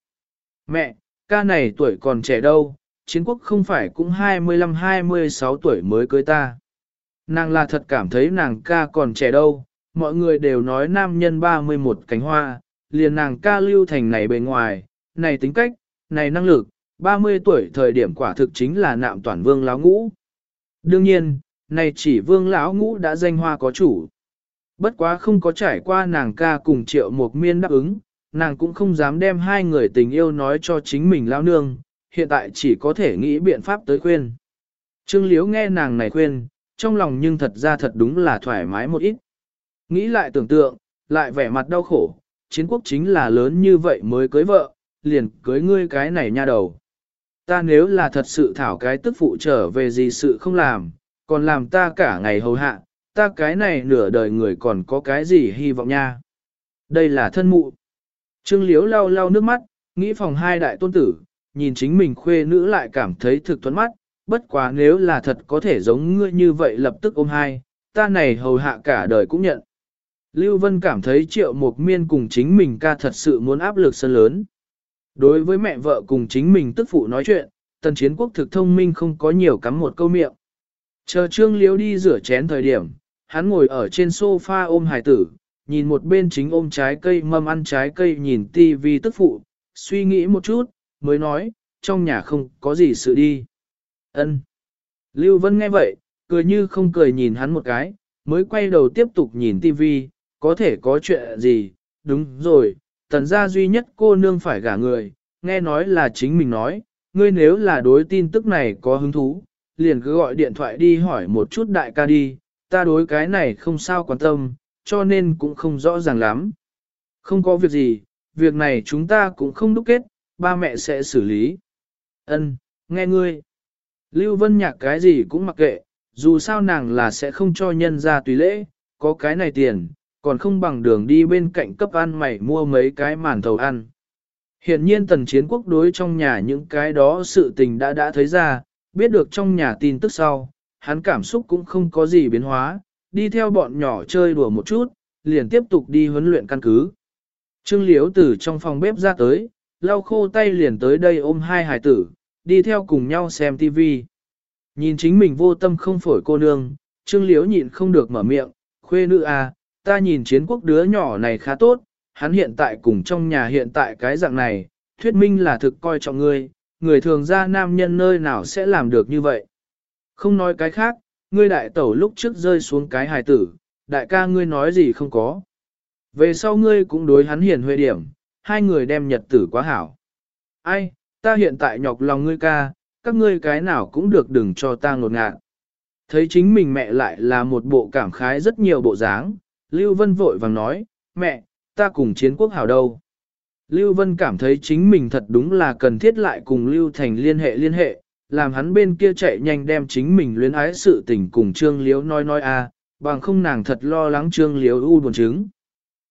Mẹ, ca này tuổi còn trẻ đâu, chiến quốc không phải cũng 25-26 tuổi mới cưới ta. Nàng là thật cảm thấy nàng ca còn trẻ đâu, mọi người đều nói nam nhân 31 cánh hoa, liền nàng ca lưu thành này bề ngoài, này tính cách, này năng lực, 30 tuổi thời điểm quả thực chính là nạm toàn vương lão ngũ. Đương nhiên, này chỉ vương lão ngũ đã danh hoa có chủ. Bất quá không có trải qua nàng ca cùng triệu một miên đáp ứng, nàng cũng không dám đem hai người tình yêu nói cho chính mình lão nương, hiện tại chỉ có thể nghĩ biện pháp tới khuyên. Trương Liếu nghe nàng này khuyên, trong lòng nhưng thật ra thật đúng là thoải mái một ít. Nghĩ lại tưởng tượng, lại vẻ mặt đau khổ, chiến quốc chính là lớn như vậy mới cưới vợ, liền cưới ngươi cái này nha đầu. Ta nếu là thật sự thảo cái tức phụ trở về gì sự không làm, còn làm ta cả ngày hầu hạ, ta cái này nửa đời người còn có cái gì hy vọng nha. Đây là thân mụ. Trương Liếu lau lau nước mắt, nghĩ phòng hai đại tôn tử, nhìn chính mình khuê nữ lại cảm thấy thực thuẫn mắt, bất quá nếu là thật có thể giống ngươi như vậy lập tức ôm hai, ta này hầu hạ cả đời cũng nhận. Lưu Vân cảm thấy triệu một miên cùng chính mình ca thật sự muốn áp lực sân lớn. Đối với mẹ vợ cùng chính mình tức phụ nói chuyện, tần chiến quốc thực thông minh không có nhiều cắm một câu miệng. Chờ trương liếu đi rửa chén thời điểm, hắn ngồi ở trên sofa ôm hải tử, nhìn một bên chính ôm trái cây mâm ăn trái cây nhìn tivi tức phụ, suy nghĩ một chút, mới nói, trong nhà không có gì sự đi. Ân. Lưu Vân nghe vậy, cười như không cười nhìn hắn một cái, mới quay đầu tiếp tục nhìn tivi, có thể có chuyện gì, đúng rồi, tần gia duy nhất cô nương phải gả người, nghe nói là chính mình nói, ngươi nếu là đối tin tức này có hứng thú, liền cứ gọi điện thoại đi hỏi một chút đại ca đi, ta đối cái này không sao quan tâm, cho nên cũng không rõ ràng lắm. Không có việc gì, việc này chúng ta cũng không đúc kết, ba mẹ sẽ xử lý. Ân, nghe ngươi. Lưu Vân Nhạc cái gì cũng mặc kệ, dù sao nàng là sẽ không cho nhân ra tùy lễ, có cái này tiền, còn không bằng đường đi bên cạnh cấp ăn mày mua mấy cái màn thầu ăn. Hiện nhiên tần chiến quốc đối trong nhà những cái đó sự tình đã đã thấy ra, biết được trong nhà tin tức sau, hắn cảm xúc cũng không có gì biến hóa, đi theo bọn nhỏ chơi đùa một chút, liền tiếp tục đi huấn luyện căn cứ. Trương Liễu từ trong phòng bếp ra tới, lau khô tay liền tới đây ôm hai hải tử, đi theo cùng nhau xem TV. Nhìn chính mình vô tâm không phổi cô nương, Trương Liễu nhịn không được mở miệng, khuê nữ à, ta nhìn chiến quốc đứa nhỏ này khá tốt, hắn hiện tại cùng trong nhà hiện tại cái dạng này, thuyết minh là thực coi trọng ngươi, người thường ra nam nhân nơi nào sẽ làm được như vậy. Không nói cái khác, ngươi đại tẩu lúc trước rơi xuống cái hài tử, đại ca ngươi nói gì không có. Về sau ngươi cũng đối hắn hiền huệ điểm, hai người đem nhật tử quá hảo. Ai, ta hiện tại nhọc lòng ngươi ca, các ngươi cái nào cũng được đừng cho ta ngột ngạt. Thấy chính mình mẹ lại là một bộ cảm khái rất nhiều bộ dáng, Lưu Vân vội vàng nói, mẹ, ta cùng chiến quốc hảo đâu. Lưu Vân cảm thấy chính mình thật đúng là cần thiết lại cùng Lưu Thành liên hệ liên hệ, làm hắn bên kia chạy nhanh đem chính mình luyến ái sự tình cùng Trương Liếu nói nói a, bằng không nàng thật lo lắng Trương Liếu u buồn chứng.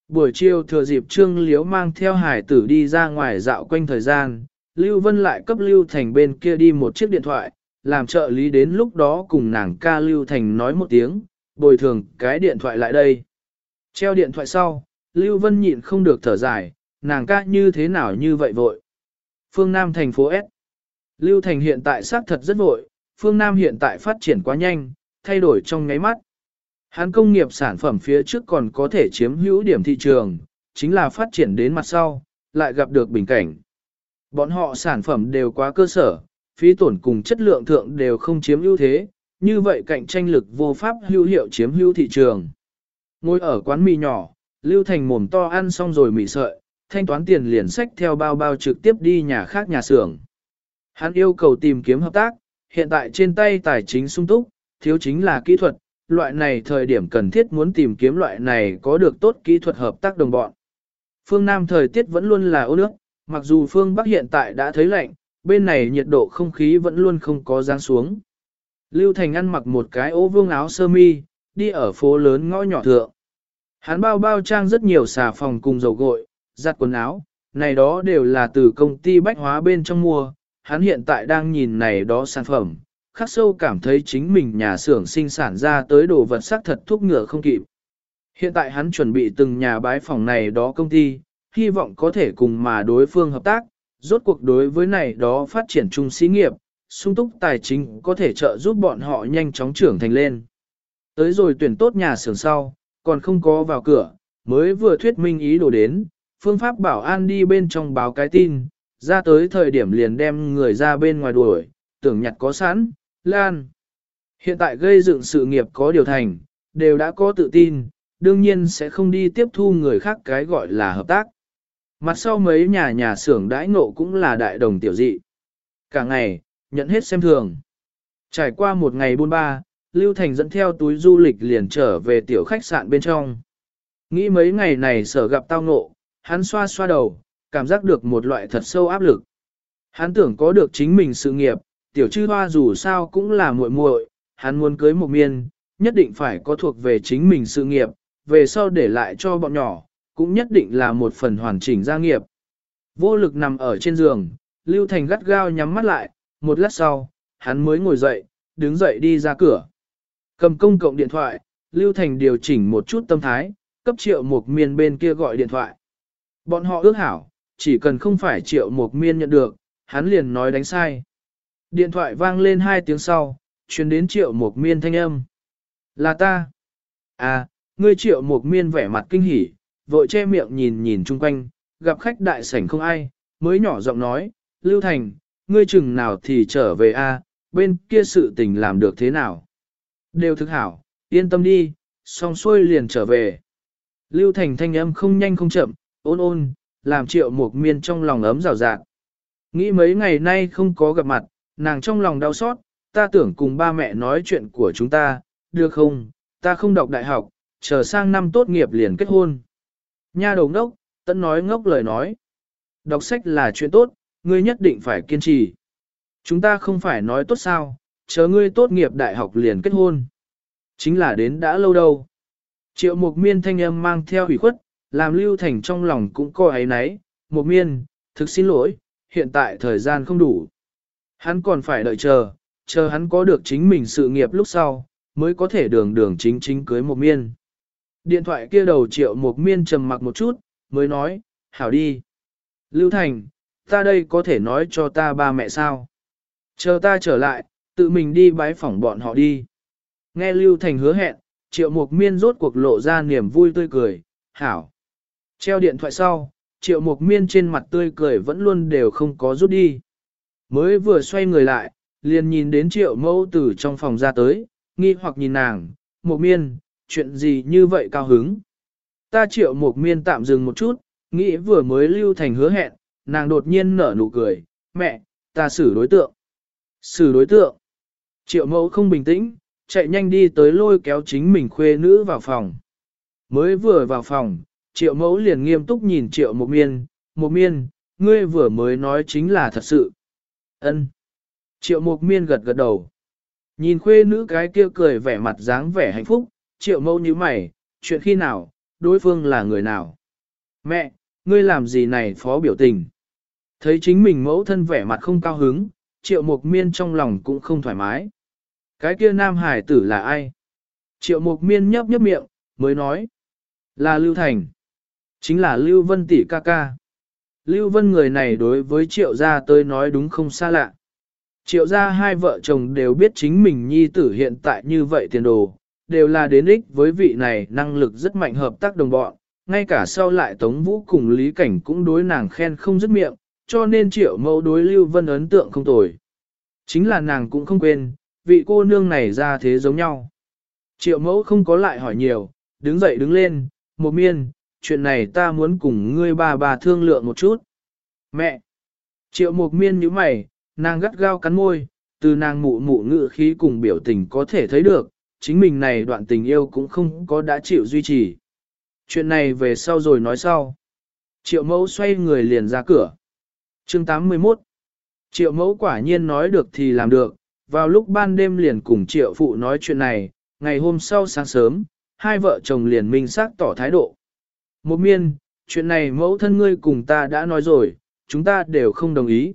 Buổi chiều thừa dịp Trương Liếu mang theo hải tử đi ra ngoài dạo quanh thời gian, Lưu Vân lại cấp Lưu Thành bên kia đi một chiếc điện thoại, làm trợ lý đến lúc đó cùng nàng ca Lưu Thành nói một tiếng, bồi thường cái điện thoại lại đây. Treo điện thoại sau, Lưu Vân nhịn không được thở dài, nàng ca như thế nào như vậy vội. Phương Nam thành phố S. Lưu Thành hiện tại xác thật rất vội, phương Nam hiện tại phát triển quá nhanh, thay đổi trong ngáy mắt. Hán công nghiệp sản phẩm phía trước còn có thể chiếm hữu điểm thị trường, chính là phát triển đến mặt sau, lại gặp được bình cảnh. Bọn họ sản phẩm đều quá cơ sở, phí tổn cùng chất lượng thượng đều không chiếm ưu thế, như vậy cạnh tranh lực vô pháp hữu hiệu chiếm hữu thị trường. Ngồi ở quán mì nhỏ, Lưu Thành mồm to ăn xong rồi mì sợi, thanh toán tiền liền sách theo bao bao trực tiếp đi nhà khác nhà xưởng. Hắn yêu cầu tìm kiếm hợp tác, hiện tại trên tay tài chính sung túc, thiếu chính là kỹ thuật, loại này thời điểm cần thiết muốn tìm kiếm loại này có được tốt kỹ thuật hợp tác đồng bọn. Phương Nam thời tiết vẫn luôn là ô nước, mặc dù phương Bắc hiện tại đã thấy lạnh, bên này nhiệt độ không khí vẫn luôn không có giáng xuống. Lưu Thành ăn mặc một cái ố vương áo sơ mi, đi ở phố lớn ngõ nhỏ thượng. Hắn bao bao trang rất nhiều xà phòng cùng dầu gội, giặt quần áo, này đó đều là từ công ty bách hóa bên trong mua, hắn hiện tại đang nhìn này đó sản phẩm, khắc sâu cảm thấy chính mình nhà xưởng sinh sản ra tới đồ vật sắc thật thuốc ngựa không kịp. Hiện tại hắn chuẩn bị từng nhà bái phòng này đó công ty, hy vọng có thể cùng mà đối phương hợp tác, rốt cuộc đối với này đó phát triển chung xí nghiệp, sung túc tài chính có thể trợ giúp bọn họ nhanh chóng trưởng thành lên. Tới rồi tuyển tốt nhà xưởng sau, còn không có vào cửa, mới vừa thuyết minh ý đồ đến, phương pháp bảo an đi bên trong báo cái tin, ra tới thời điểm liền đem người ra bên ngoài đuổi, tưởng nhặt có sẵn, lan. Hiện tại gây dựng sự nghiệp có điều thành, đều đã có tự tin, đương nhiên sẽ không đi tiếp thu người khác cái gọi là hợp tác. Mặt sau mấy nhà nhà xưởng đãi ngộ cũng là đại đồng tiểu dị. Cả ngày, nhận hết xem thường. Trải qua một ngày buôn ba, Lưu Thành dẫn theo túi du lịch liền trở về tiểu khách sạn bên trong. Nghĩ mấy ngày này sở gặp tao ngộ, hắn xoa xoa đầu, cảm giác được một loại thật sâu áp lực. Hắn tưởng có được chính mình sự nghiệp, tiểu chư hoa dù sao cũng là muội muội, hắn muốn cưới một miên, nhất định phải có thuộc về chính mình sự nghiệp, về sau để lại cho bọn nhỏ, cũng nhất định là một phần hoàn chỉnh gia nghiệp. Vô lực nằm ở trên giường, Lưu Thành gắt gao nhắm mắt lại, một lát sau, hắn mới ngồi dậy, đứng dậy đi ra cửa. Cầm công cộng điện thoại, Lưu Thành điều chỉnh một chút tâm thái, cấp triệu một miên bên kia gọi điện thoại. Bọn họ ước hảo, chỉ cần không phải triệu một miên nhận được, hắn liền nói đánh sai. Điện thoại vang lên hai tiếng sau, truyền đến triệu một miên thanh âm. Là ta. À, ngươi triệu một miên vẻ mặt kinh hỉ, vội che miệng nhìn nhìn chung quanh, gặp khách đại sảnh không ai, mới nhỏ giọng nói, Lưu Thành, ngươi chừng nào thì trở về a, bên kia sự tình làm được thế nào? Đều thực hảo, yên tâm đi, xong xuôi liền trở về. Lưu Thành thanh âm không nhanh không chậm, ôn ôn, làm triệu mục miên trong lòng ấm rào rạt. Nghĩ mấy ngày nay không có gặp mặt, nàng trong lòng đau xót, ta tưởng cùng ba mẹ nói chuyện của chúng ta, được không, ta không đọc đại học, chờ sang năm tốt nghiệp liền kết hôn. Nha đầu ngốc, tẫn nói ngốc lời nói. Đọc sách là chuyện tốt, ngươi nhất định phải kiên trì. Chúng ta không phải nói tốt sao, chờ ngươi tốt nghiệp đại học liền kết hôn. Chính là đến đã lâu đâu. Triệu Mục Miên thanh âm mang theo hủy khuất, làm Lưu Thành trong lòng cũng coi ấy nấy. một Miên, thực xin lỗi, hiện tại thời gian không đủ. Hắn còn phải đợi chờ, chờ hắn có được chính mình sự nghiệp lúc sau, mới có thể đường đường chính chính cưới một Miên. Điện thoại kia đầu Triệu một Miên trầm mặc một chút, mới nói, hảo đi. Lưu Thành, ta đây có thể nói cho ta ba mẹ sao? Chờ ta trở lại, tự mình đi bái phỏng bọn họ đi. Nghe Lưu Thành hứa hẹn, Triệu một Miên rốt cuộc lộ ra niềm vui tươi cười, hảo. Treo điện thoại sau, Triệu Mục Miên trên mặt tươi cười vẫn luôn đều không có rút đi. Mới vừa xoay người lại, liền nhìn đến Triệu Mẫu từ trong phòng ra tới, nghi hoặc nhìn nàng, Mục Miên, chuyện gì như vậy cao hứng. Ta Triệu Mục Miên tạm dừng một chút, nghĩ vừa mới Lưu Thành hứa hẹn, nàng đột nhiên nở nụ cười, mẹ, ta xử đối tượng. Xử đối tượng. Triệu mẫu không bình tĩnh, chạy nhanh đi tới lôi kéo chính mình khuê nữ vào phòng. Mới vừa vào phòng, triệu mẫu liền nghiêm túc nhìn triệu Mục miên, Mục miên, ngươi vừa mới nói chính là thật sự. ân Triệu Mục miên gật gật đầu. Nhìn khuê nữ cái kia cười vẻ mặt dáng vẻ hạnh phúc, triệu mẫu như mày, chuyện khi nào, đối phương là người nào. Mẹ, ngươi làm gì này phó biểu tình. Thấy chính mình mẫu thân vẻ mặt không cao hứng, triệu mục miên trong lòng cũng không thoải mái. Cái kia nam hải tử là ai? Triệu mục miên nhấp nhấp miệng, mới nói. Là Lưu Thành. Chính là Lưu Vân tỷ ca ca. Lưu Vân người này đối với triệu gia tới nói đúng không xa lạ. Triệu gia hai vợ chồng đều biết chính mình nhi tử hiện tại như vậy tiền đồ, đều là đến ích với vị này năng lực rất mạnh hợp tác đồng bọn, ngay cả sau lại Tống Vũ cùng Lý Cảnh cũng đối nàng khen không dứt miệng, cho nên triệu mẫu đối Lưu Vân ấn tượng không tồi. Chính là nàng cũng không quên, vị cô nương này ra thế giống nhau. Triệu mẫu không có lại hỏi nhiều, đứng dậy đứng lên, một miên, chuyện này ta muốn cùng ngươi bà bà thương lượng một chút. Mẹ! Triệu một miên như mày, nàng gắt gao cắn môi, từ nàng mụ mụ ngự khí cùng biểu tình có thể thấy được, chính mình này đoạn tình yêu cũng không có đã chịu duy trì. Chuyện này về sau rồi nói sau. Triệu mẫu xoay người liền ra cửa. Chương 81 Triệu mẫu quả nhiên nói được thì làm được, vào lúc ban đêm liền cùng triệu phụ nói chuyện này, ngày hôm sau sáng sớm, hai vợ chồng liền minh xác tỏ thái độ. Một miên, chuyện này mẫu thân ngươi cùng ta đã nói rồi, chúng ta đều không đồng ý.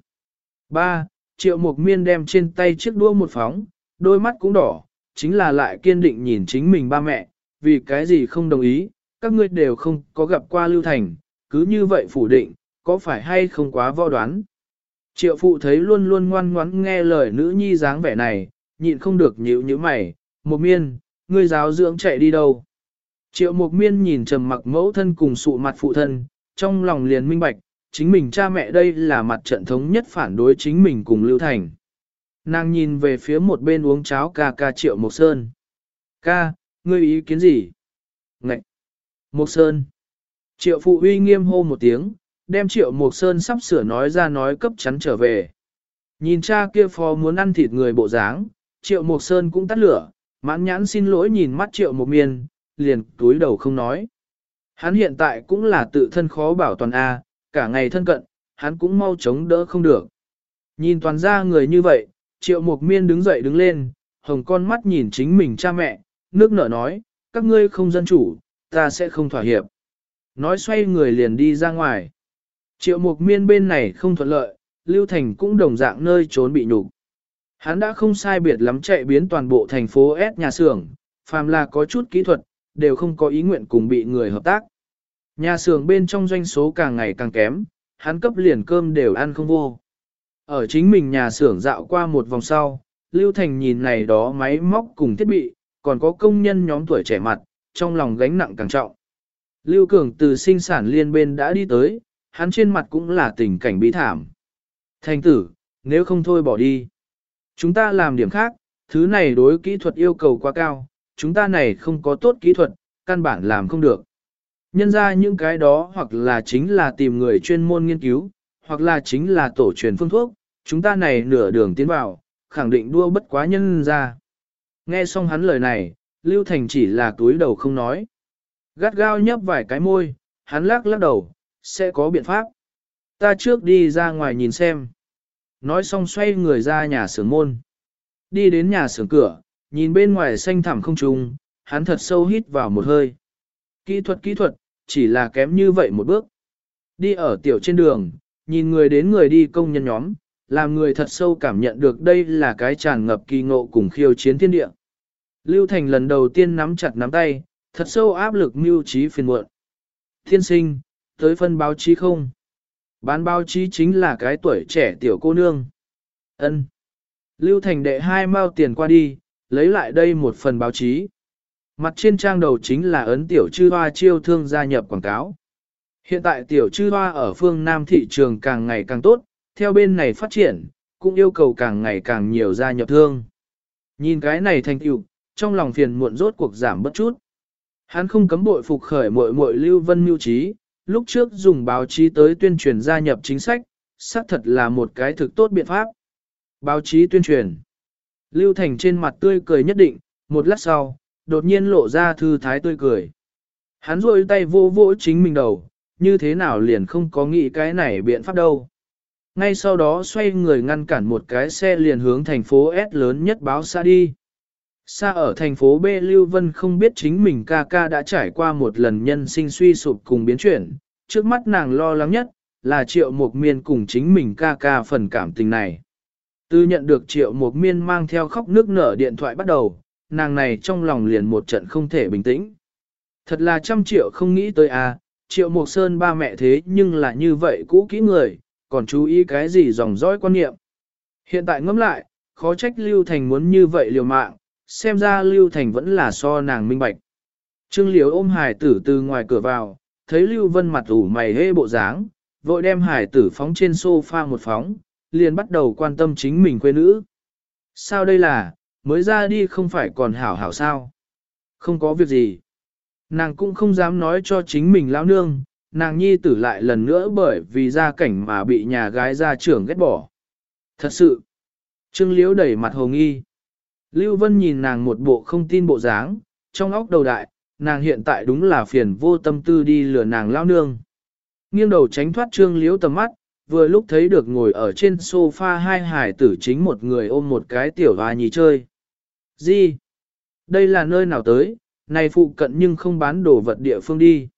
Ba, triệu một miên đem trên tay chiếc đũa một phóng, đôi mắt cũng đỏ, chính là lại kiên định nhìn chính mình ba mẹ, vì cái gì không đồng ý, các ngươi đều không có gặp qua Lưu Thành, cứ như vậy phủ định, có phải hay không quá vo đoán. Triệu phụ thấy luôn luôn ngoan ngoãn nghe lời nữ nhi dáng vẻ này, nhịn không được nhíu nhíu mày, một miên, ngươi giáo dưỡng chạy đi đâu. Triệu Mục Miên nhìn trầm mặc mẫu thân cùng sụ mặt phụ thân, trong lòng liền minh bạch, chính mình cha mẹ đây là mặt trận thống nhất phản đối chính mình cùng Lưu Thành. Nàng nhìn về phía một bên uống cháo ca ca Triệu Mộc Sơn. Ca, ngươi ý kiến gì? Ngậy! Mộc Sơn! Triệu Phụ uy nghiêm hô một tiếng, đem Triệu Mộc Sơn sắp sửa nói ra nói cấp chắn trở về. Nhìn cha kia phò muốn ăn thịt người bộ dáng, Triệu Mộc Sơn cũng tắt lửa, mãn nhãn xin lỗi nhìn mắt Triệu Mục Miên, liền túi đầu không nói. Hắn hiện tại cũng là tự thân khó bảo toàn A, cả ngày thân cận, hắn cũng mau chống đỡ không được. Nhìn toàn ra người như vậy, Triệu Mục Miên đứng dậy đứng lên, hồng con mắt nhìn chính mình cha mẹ, nước nở nói, các ngươi không dân chủ, ta sẽ không thỏa hiệp. Nói xoay người liền đi ra ngoài. Triệu mục miên bên này không thuận lợi, Lưu Thành cũng đồng dạng nơi trốn bị nhục. Hắn đã không sai biệt lắm chạy biến toàn bộ thành phố S nhà xưởng, phàm là có chút kỹ thuật, đều không có ý nguyện cùng bị người hợp tác. Nhà xưởng bên trong doanh số càng ngày càng kém, hắn cấp liền cơm đều ăn không vô. Ở chính mình nhà xưởng dạo qua một vòng sau, Lưu Thành nhìn này đó máy móc cùng thiết bị, còn có công nhân nhóm tuổi trẻ mặt, trong lòng gánh nặng càng trọng. Lưu Cường từ sinh sản liên bên đã đi tới, hắn trên mặt cũng là tình cảnh bí thảm. Thành tử, nếu không thôi bỏ đi. Chúng ta làm điểm khác, thứ này đối kỹ thuật yêu cầu quá cao, chúng ta này không có tốt kỹ thuật, căn bản làm không được. Nhân ra những cái đó hoặc là chính là tìm người chuyên môn nghiên cứu, hoặc là chính là tổ truyền phương thuốc, chúng ta này nửa đường tiến vào, khẳng định đua bất quá nhân ra. Nghe xong hắn lời này, Lưu Thành chỉ là túi đầu không nói. Gắt gao nhấp vài cái môi, hắn lắc lắc đầu, sẽ có biện pháp. Ta trước đi ra ngoài nhìn xem. Nói xong xoay người ra nhà xưởng môn. Đi đến nhà xưởng cửa, nhìn bên ngoài xanh thẳm không trùng, hắn thật sâu hít vào một hơi. Kỹ thuật kỹ thuật, chỉ là kém như vậy một bước. Đi ở tiểu trên đường, nhìn người đến người đi công nhân nhóm, làm người thật sâu cảm nhận được đây là cái tràn ngập kỳ ngộ cùng khiêu chiến thiên địa. Lưu Thành lần đầu tiên nắm chặt nắm tay, thật sâu áp lực mưu trí phiền muộn. Thiên sinh, tới phân báo chí không? Bán báo chí chính là cái tuổi trẻ tiểu cô nương. Ân. Lưu Thành đệ hai mao tiền qua đi, lấy lại đây một phần báo chí. Mặt trên trang đầu chính là ấn tiểu chư hoa chiêu thương gia nhập quảng cáo. Hiện tại tiểu chư hoa ở phương Nam thị trường càng ngày càng tốt, theo bên này phát triển, cũng yêu cầu càng ngày càng nhiều gia nhập thương. Nhìn cái này thành tựu, trong lòng phiền muộn rốt cuộc giảm bất chút. Hắn không cấm bội phục khởi muội muội Lưu Vân Mưu Trí, lúc trước dùng báo chí tới tuyên truyền gia nhập chính sách, xác thật là một cái thực tốt biện pháp. Báo chí tuyên truyền. Lưu Thành trên mặt tươi cười nhất định, một lát sau, đột nhiên lộ ra thư thái tươi cười. Hắn rôi tay vô vỗ chính mình đầu, như thế nào liền không có nghĩ cái này biện pháp đâu. Ngay sau đó xoay người ngăn cản một cái xe liền hướng thành phố S lớn nhất báo xa đi. Xa ở thành phố B Lưu Vân không biết chính mình ca ca đã trải qua một lần nhân sinh suy sụp cùng biến chuyển, trước mắt nàng lo lắng nhất, là triệu một miên cùng chính mình ca ca phần cảm tình này. Từ nhận được triệu một miên mang theo khóc nước nở điện thoại bắt đầu, nàng này trong lòng liền một trận không thể bình tĩnh. Thật là trăm triệu không nghĩ tới à, triệu một sơn ba mẹ thế nhưng là như vậy cũ kỹ người, còn chú ý cái gì dòng dõi quan niệm. Hiện tại ngẫm lại, khó trách Lưu Thành muốn như vậy liều mạng, xem ra Lưu Thành vẫn là so nàng minh bạch. Trương Liễu ôm hải tử từ ngoài cửa vào, thấy Lưu Vân mặt ủ mày hê bộ dáng, vội đem hải tử phóng trên sofa một phóng, liền bắt đầu quan tâm chính mình quê nữ. Sao đây là, mới ra đi không phải còn hảo hảo sao? Không có việc gì. Nàng cũng không dám nói cho chính mình lão nương, nàng nhi tử lại lần nữa bởi vì gia cảnh mà bị nhà gái gia trưởng ghét bỏ. Thật sự, Trương Liễu đẩy mặt hồ nghi. Lưu Vân nhìn nàng một bộ không tin bộ dáng, trong óc đầu đại, nàng hiện tại đúng là phiền vô tâm tư đi lừa nàng lao nương. Nghiêng đầu tránh thoát Trương Liễu tầm mắt, vừa lúc thấy được ngồi ở trên sofa hai hải tử chính một người ôm một cái tiểu hoa nhì chơi. Gì? Đây là nơi nào tới, này phụ cận nhưng không bán đồ vật địa phương đi.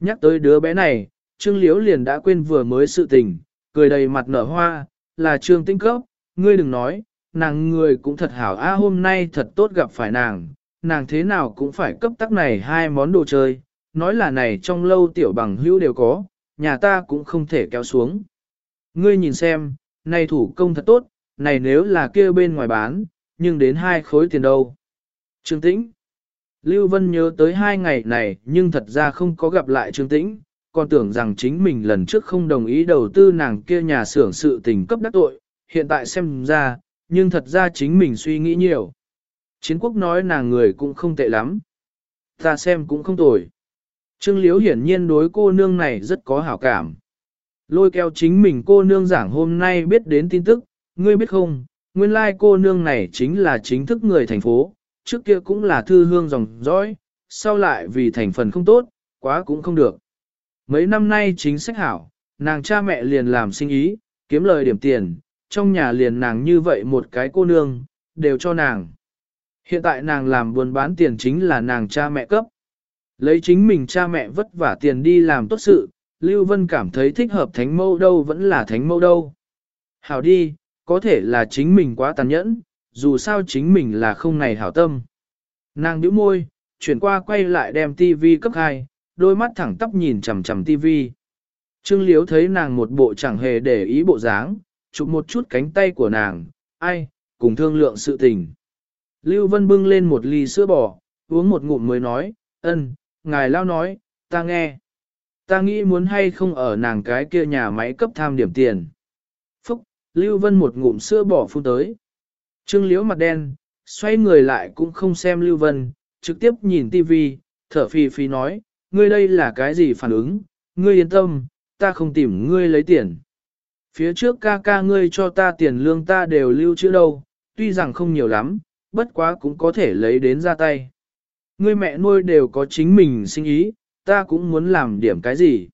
Nhắc tới đứa bé này, Trương Liễu liền đã quên vừa mới sự tình, cười đầy mặt nở hoa, là Trương Tinh Cấp, ngươi đừng nói, nàng người cũng thật hảo a hôm nay thật tốt gặp phải nàng, nàng thế nào cũng phải cấp tắc này hai món đồ chơi, nói là này trong lâu tiểu bằng hữu đều có, nhà ta cũng không thể kéo xuống. Ngươi nhìn xem, này thủ công thật tốt, này nếu là kia bên ngoài bán, nhưng đến hai khối tiền đâu. Trương Tĩnh Lưu Vân nhớ tới hai ngày này nhưng thật ra không có gặp lại Trương Tĩnh, còn tưởng rằng chính mình lần trước không đồng ý đầu tư nàng kia nhà xưởng sự tình cấp đắc tội, hiện tại xem ra, nhưng thật ra chính mình suy nghĩ nhiều. Chiến quốc nói nàng người cũng không tệ lắm. Ta xem cũng không tồi. Trương Liễu hiển nhiên đối cô nương này rất có hảo cảm. Lôi kéo chính mình cô nương giảng hôm nay biết đến tin tức, ngươi biết không, nguyên lai like cô nương này chính là chính thức người thành phố, trước kia cũng là thư hương dòng dõi, sau lại vì thành phần không tốt, quá cũng không được. Mấy năm nay chính sách hảo, nàng cha mẹ liền làm sinh ý, kiếm lời điểm tiền, trong nhà liền nàng như vậy một cái cô nương, đều cho nàng. Hiện tại nàng làm buôn bán tiền chính là nàng cha mẹ cấp. Lấy chính mình cha mẹ vất vả tiền đi làm tốt sự, Lưu Vân cảm thấy thích hợp thánh mâu đâu vẫn là thánh mâu đâu. Hảo đi, có thể là chính mình quá tàn nhẫn, dù sao chính mình là không này hảo tâm. Nàng nhíu môi, chuyển qua quay lại đem tivi cấp 2, đôi mắt thẳng tắp nhìn chằm chằm tivi. Trương Liếu thấy nàng một bộ chẳng hề để ý bộ dáng, chụp một chút cánh tay của nàng, ai, cùng thương lượng sự tình. Lưu Vân bưng lên một ly sữa bò, uống một ngụm mới nói, ân, ngài lao nói, ta nghe. Ta nghĩ muốn hay không ở nàng cái kia nhà máy cấp tham điểm tiền. Phúc, Lưu Vân một ngụm sữa bỏ phun tới. Trương Liễu mặt đen, xoay người lại cũng không xem Lưu Vân, trực tiếp nhìn tivi, thở phì phì nói, ngươi đây là cái gì phản ứng, ngươi yên tâm, ta không tìm ngươi lấy tiền. Phía trước ca ca ngươi cho ta tiền lương ta đều lưu trữ đâu, tuy rằng không nhiều lắm, bất quá cũng có thể lấy đến ra tay. Ngươi mẹ nuôi đều có chính mình sinh ý, ta cũng muốn làm điểm cái gì.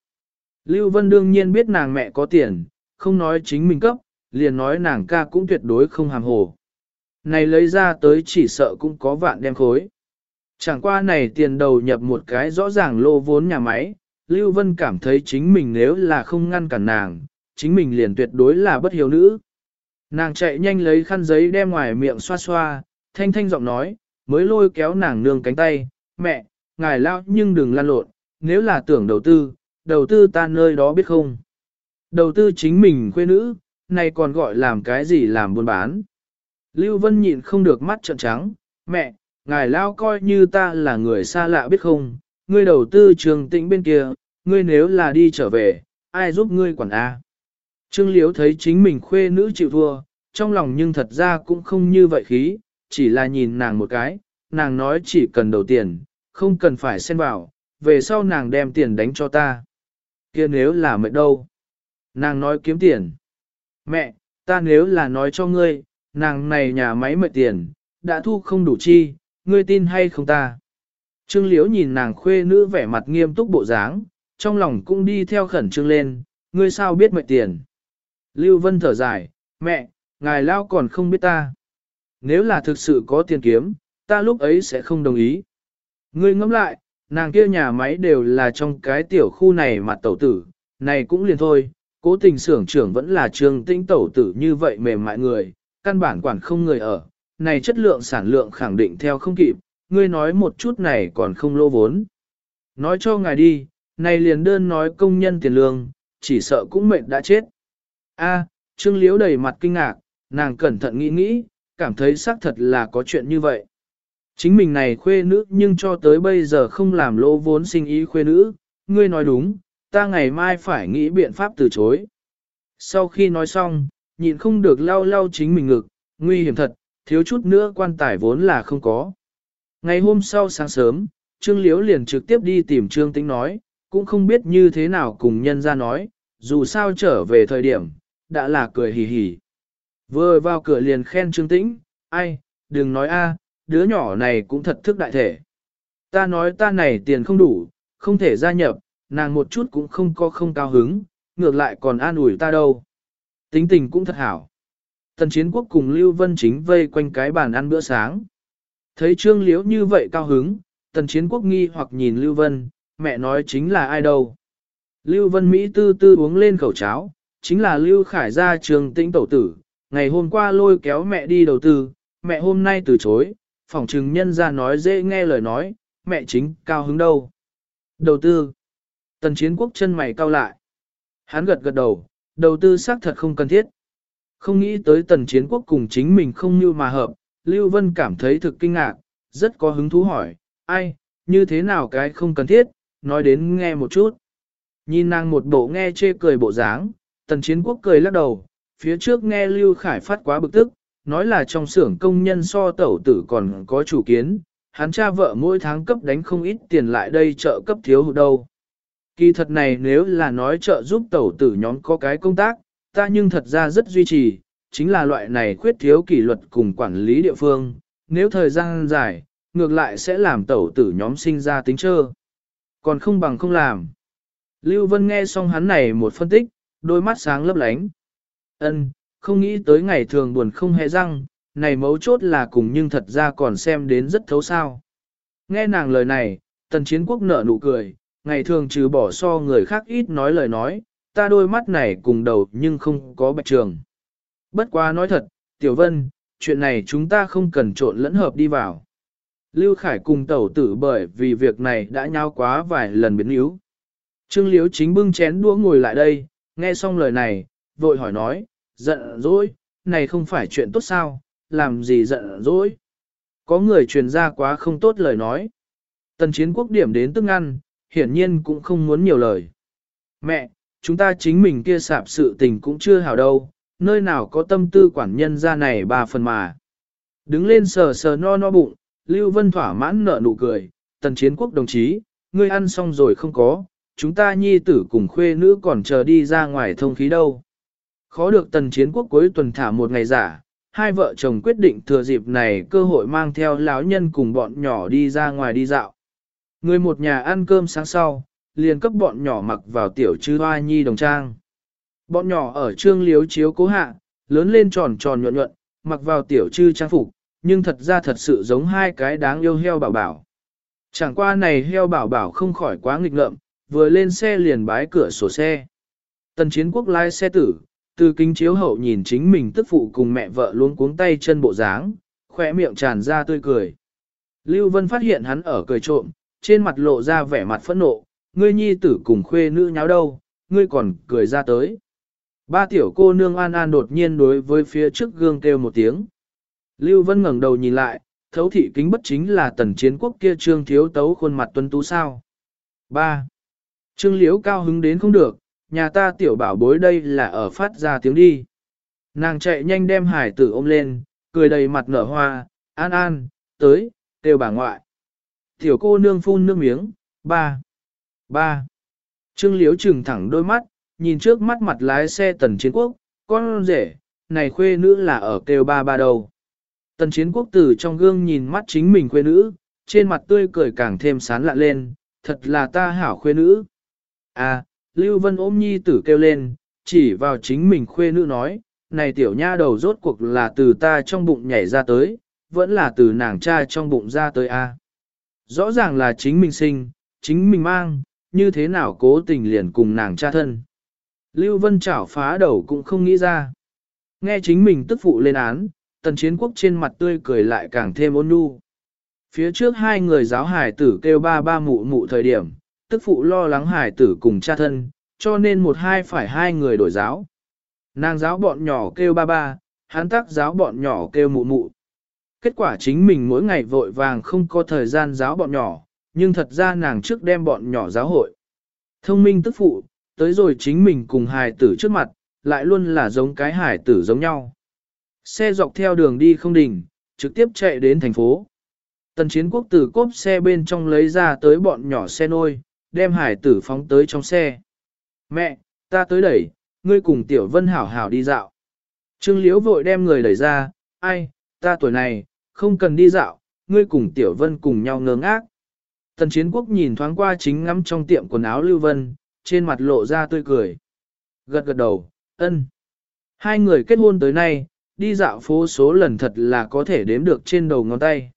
Lưu Vân đương nhiên biết nàng mẹ có tiền, không nói chính mình cấp, liền nói nàng ca cũng tuyệt đối không hàm hồ. Này lấy ra tới chỉ sợ cũng có vạn đem khối. Chẳng qua này tiền đầu nhập một cái rõ ràng lô vốn nhà máy, Lưu Vân cảm thấy chính mình nếu là không ngăn cản nàng, chính mình liền tuyệt đối là bất hiếu nữ. Nàng chạy nhanh lấy khăn giấy đem ngoài miệng xoa xoa, thanh thanh giọng nói, mới lôi kéo nàng nương cánh tay, mẹ, ngài lao nhưng đừng lan lộn, nếu là tưởng đầu tư, đầu tư ta nơi đó biết không. Đầu tư chính mình quê nữ, này còn gọi làm cái gì làm buôn bán. Lưu Vân nhịn không được mắt trợn trắng, mẹ, ngài lao coi như ta là người xa lạ biết không, ngươi đầu tư trường tĩnh bên kia, ngươi nếu là đi trở về, ai giúp ngươi quản A. Trương Liếu thấy chính mình khuê nữ chịu thua, trong lòng nhưng thật ra cũng không như vậy khí, chỉ là nhìn nàng một cái, nàng nói chỉ cần đầu tiền, không cần phải xen vào, về sau nàng đem tiền đánh cho ta. kia nếu là mệt đâu? Nàng nói kiếm tiền. Mẹ, ta nếu là nói cho ngươi, nàng này nhà máy mệt tiền, đã thu không đủ chi, ngươi tin hay không ta? Trương Liễu nhìn nàng khuê nữ vẻ mặt nghiêm túc bộ dáng, trong lòng cũng đi theo khẩn trương lên, ngươi sao biết mệt tiền? Lưu Vân thở dài, mẹ, ngài lao còn không biết ta. Nếu là thực sự có tiền kiếm, ta lúc ấy sẽ không đồng ý. Ngươi ngẫm lại, nàng kia nhà máy đều là trong cái tiểu khu này mặt tẩu tử, này cũng liền thôi, cố tình xưởng trưởng vẫn là trường tinh tẩu tử như vậy mềm mại người, căn bản quản không người ở, này chất lượng sản lượng khẳng định theo không kịp, ngươi nói một chút này còn không lô vốn. Nói cho ngài đi, này liền đơn nói công nhân tiền lương, chỉ sợ cũng mệt đã chết. A, Trương Liễu đầy mặt kinh ngạc, nàng cẩn thận nghĩ nghĩ, cảm thấy xác thật là có chuyện như vậy. Chính mình này khuê nữ nhưng cho tới bây giờ không làm lỗ vốn sinh ý khuê nữ, ngươi nói đúng, ta ngày mai phải nghĩ biện pháp từ chối. Sau khi nói xong, nhịn không được lau lau chính mình ngực, nguy hiểm thật, thiếu chút nữa quan tài vốn là không có. Ngày hôm sau sáng sớm, Trương Liễu liền trực tiếp đi tìm Trương Tĩnh nói, cũng không biết như thế nào cùng nhân ra nói, dù sao trở về thời điểm, đã là cười hì hì. Vừa vào cửa liền khen Trương Tĩnh, ai, đừng nói a, đứa nhỏ này cũng thật thức đại thể. Ta nói ta này tiền không đủ, không thể gia nhập, nàng một chút cũng không có không cao hứng, ngược lại còn an ủi ta đâu. Tính tình cũng thật hảo. Tần chiến quốc cùng Lưu Vân Chính vây quanh cái bàn ăn bữa sáng. Thấy Trương Liễu như vậy cao hứng, tần chiến quốc nghi hoặc nhìn Lưu Vân, mẹ nói chính là ai đâu. Lưu Vân Mỹ tư tư uống lên khẩu cháo, chính là Lưu Khải gia trường tĩnh tẩu tử, ngày hôm qua lôi kéo mẹ đi đầu tư, mẹ hôm nay từ chối, phỏng chừng nhân ra nói dễ nghe lời nói, mẹ chính cao hứng đâu. Đầu tư. Tần chiến quốc chân mày cao lại. Hắn gật gật đầu, đầu tư xác thật không cần thiết. Không nghĩ tới tần chiến quốc cùng chính mình không như mà hợp, Lưu Vân cảm thấy thực kinh ngạc, rất có hứng thú hỏi, ai, như thế nào cái không cần thiết, nói đến nghe một chút. Nhìn nàng một bộ nghe chê cười bộ dáng, tần chiến quốc cười lắc đầu, phía trước nghe Lưu Khải phát quá bực tức, nói là trong xưởng công nhân so tẩu tử còn có chủ kiến, hắn cha vợ mỗi tháng cấp đánh không ít tiền lại đây trợ cấp thiếu hụt đâu. Kỳ thật này nếu là nói trợ giúp tẩu tử nhóm có cái công tác, ta nhưng thật ra rất duy trì, chính là loại này khuyết thiếu kỷ luật cùng quản lý địa phương, nếu thời gian dài, ngược lại sẽ làm tẩu tử nhóm sinh ra tính trơ. Còn không bằng không làm. Lưu Vân nghe xong hắn này một phân tích, đôi mắt sáng lấp lánh. Ân, không nghĩ tới ngày thường buồn không hề răng, này mấu chốt là cùng nhưng thật ra còn xem đến rất thấu sao. Nghe nàng lời này, tần chiến quốc nở nụ cười, ngày thường trừ bỏ so người khác ít nói lời nói, ta đôi mắt này cùng đầu nhưng không có bạch trường. Bất quá nói thật, Tiểu Vân, chuyện này chúng ta không cần trộn lẫn hợp đi vào. Lưu Khải cùng tẩu tử bởi vì việc này đã nhau quá vài lần biến yếu. Trương Liếu chính bưng chén đũa ngồi lại đây, nghe xong lời này, vội hỏi nói, giận dỗi, này không phải chuyện tốt sao, làm gì giận dỗi. Có người truyền ra quá không tốt lời nói. Tần chiến quốc điểm đến tức ăn, hiển nhiên cũng không muốn nhiều lời. Mẹ, chúng ta chính mình kia sạp sự tình cũng chưa hảo đâu, nơi nào có tâm tư quản nhân ra này ba phần mà. Đứng lên sờ sờ no no bụng, Lưu Vân thỏa mãn nở nụ cười, tần chiến quốc đồng chí, ngươi ăn xong rồi không có, chúng ta nhi tử cùng khuê nữ còn chờ đi ra ngoài thông khí đâu. Khó được tần chiến quốc cuối tuần thả một ngày giả, hai vợ chồng quyết định thừa dịp này cơ hội mang theo lão nhân cùng bọn nhỏ đi ra ngoài đi dạo. Người một nhà ăn cơm sáng sau, liền cấp bọn nhỏ mặc vào tiểu chư hoa nhi đồng trang. Bọn nhỏ ở trương liếu chiếu cố hạ, lớn lên tròn tròn nhuận nhuận, mặc vào tiểu chư trang phục, nhưng thật ra thật sự giống hai cái đáng yêu heo bảo bảo. Chẳng qua này heo bảo bảo không khỏi quá nghịch ngợm, vừa lên xe liền bái cửa sổ xe. Tần chiến quốc lái xe tử, từ kính chiếu hậu nhìn chính mình tức phụ cùng mẹ vợ luôn cuống tay chân bộ dáng, khỏe miệng tràn ra tươi cười. Lưu Vân phát hiện hắn ở cười trộm, trên mặt lộ ra vẻ mặt phẫn nộ, ngươi nhi tử cùng khuê nữ nháo đâu, ngươi còn cười ra tới. Ba tiểu cô nương an an đột nhiên đối với phía trước gương kêu một tiếng. Lưu Vân ngẩng đầu nhìn lại, thấu thị kính bất chính là tần chiến quốc kia trương thiếu tấu khuôn mặt tuân tú sao. 3. Trương liễu cao hứng đến không được, nhà ta tiểu bảo bối đây là ở phát ra tiếng đi. Nàng chạy nhanh đem hải tử ôm lên, cười đầy mặt nở hoa, an an, tới, kêu bà ngoại. Tiểu cô nương phun nước miếng, ba, ba. Trương liễu trừng thẳng đôi mắt, nhìn trước mắt mặt lái xe tần chiến quốc, con rể, này khuê nữ là ở kêu ba ba đầu Tần chiến quốc tử trong gương nhìn mắt chính mình khuê nữ, trên mặt tươi cười càng thêm sán lạ lên, thật là ta hảo khuê nữ. À, Lưu Vân ôm nhi tử kêu lên, chỉ vào chính mình khuê nữ nói, này tiểu nha đầu rốt cuộc là từ ta trong bụng nhảy ra tới, vẫn là từ nàng cha trong bụng ra tới a. À. Rõ ràng là chính mình sinh, chính mình mang, như thế nào cố tình liền cùng nàng cha thân. Lưu Vân chảo phá đầu cũng không nghĩ ra. Nghe chính mình tức phụ lên án, tần chiến quốc trên mặt tươi cười lại càng thêm ôn nhu. Phía trước hai người giáo hải tử kêu ba ba mụ mụ thời điểm, tức phụ lo lắng hải tử cùng cha thân, cho nên một hai phải hai người đổi giáo. Nàng giáo bọn nhỏ kêu ba ba, hắn tác giáo bọn nhỏ kêu mụ mụ. Kết quả chính mình mỗi ngày vội vàng không có thời gian giáo bọn nhỏ, nhưng thật ra nàng trước đem bọn nhỏ giáo hội. Thông minh tức phụ, tới rồi chính mình cùng hài tử trước mặt, lại luôn là giống cái hài tử giống nhau. Xe dọc theo đường đi không đình, trực tiếp chạy đến thành phố. Tần chiến quốc từ cốp xe bên trong lấy ra tới bọn nhỏ xe nôi, đem hải tử phóng tới trong xe. Mẹ, ta tới đẩy, ngươi cùng tiểu vân hảo hảo đi dạo. Trương Liễu vội đem người đẩy ra, ai, ta tuổi này, không cần đi dạo, ngươi cùng tiểu vân cùng nhau ngơ ngác. Tần chiến quốc nhìn thoáng qua chính ngắm trong tiệm quần áo Lưu Vân, trên mặt lộ ra tươi cười. Gật gật đầu, ân. Hai người kết hôn tới nay, đi dạo phố số lần thật là có thể đếm được trên đầu ngón tay.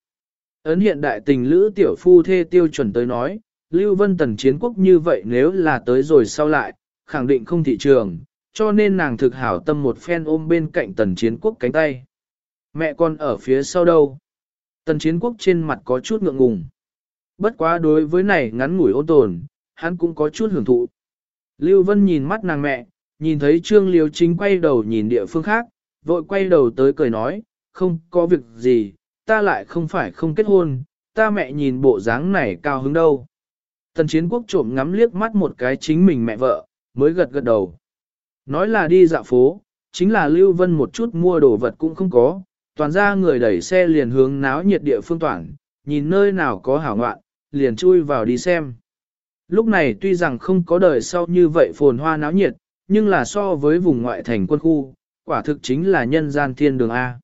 Ấn hiện đại tình lữ tiểu phu thê tiêu chuẩn tới nói, Lưu Vân Tần chiến quốc như vậy nếu là tới rồi sau lại, khẳng định không thị trường, cho nên nàng thực hảo tâm một phen ôm bên cạnh tần chiến quốc cánh tay. Mẹ con ở phía sau đâu? Tần chiến quốc trên mặt có chút ngượng ngùng. Bất quá đối với này ngắn ngủi ôn tồn, hắn cũng có chút hưởng thụ. Lưu Vân nhìn mắt nàng mẹ, nhìn thấy Trương Liêu Chính quay đầu nhìn địa phương khác, vội quay đầu tới cười nói, không có việc gì, ta lại không phải không kết hôn, ta mẹ nhìn bộ dáng này cao hứng đâu. Tần chiến quốc trộm ngắm liếc mắt một cái chính mình mẹ vợ, mới gật gật đầu. Nói là đi dạo phố, chính là Lưu Vân một chút mua đồ vật cũng không có, toàn ra người đẩy xe liền hướng náo nhiệt địa phương toàn, nhìn nơi nào có hảo ngoạn, liền chui vào đi xem. Lúc này tuy rằng không có đời sau như vậy phồn hoa náo nhiệt, nhưng là so với vùng ngoại thành quân khu, quả thực chính là nhân gian thiên đường A.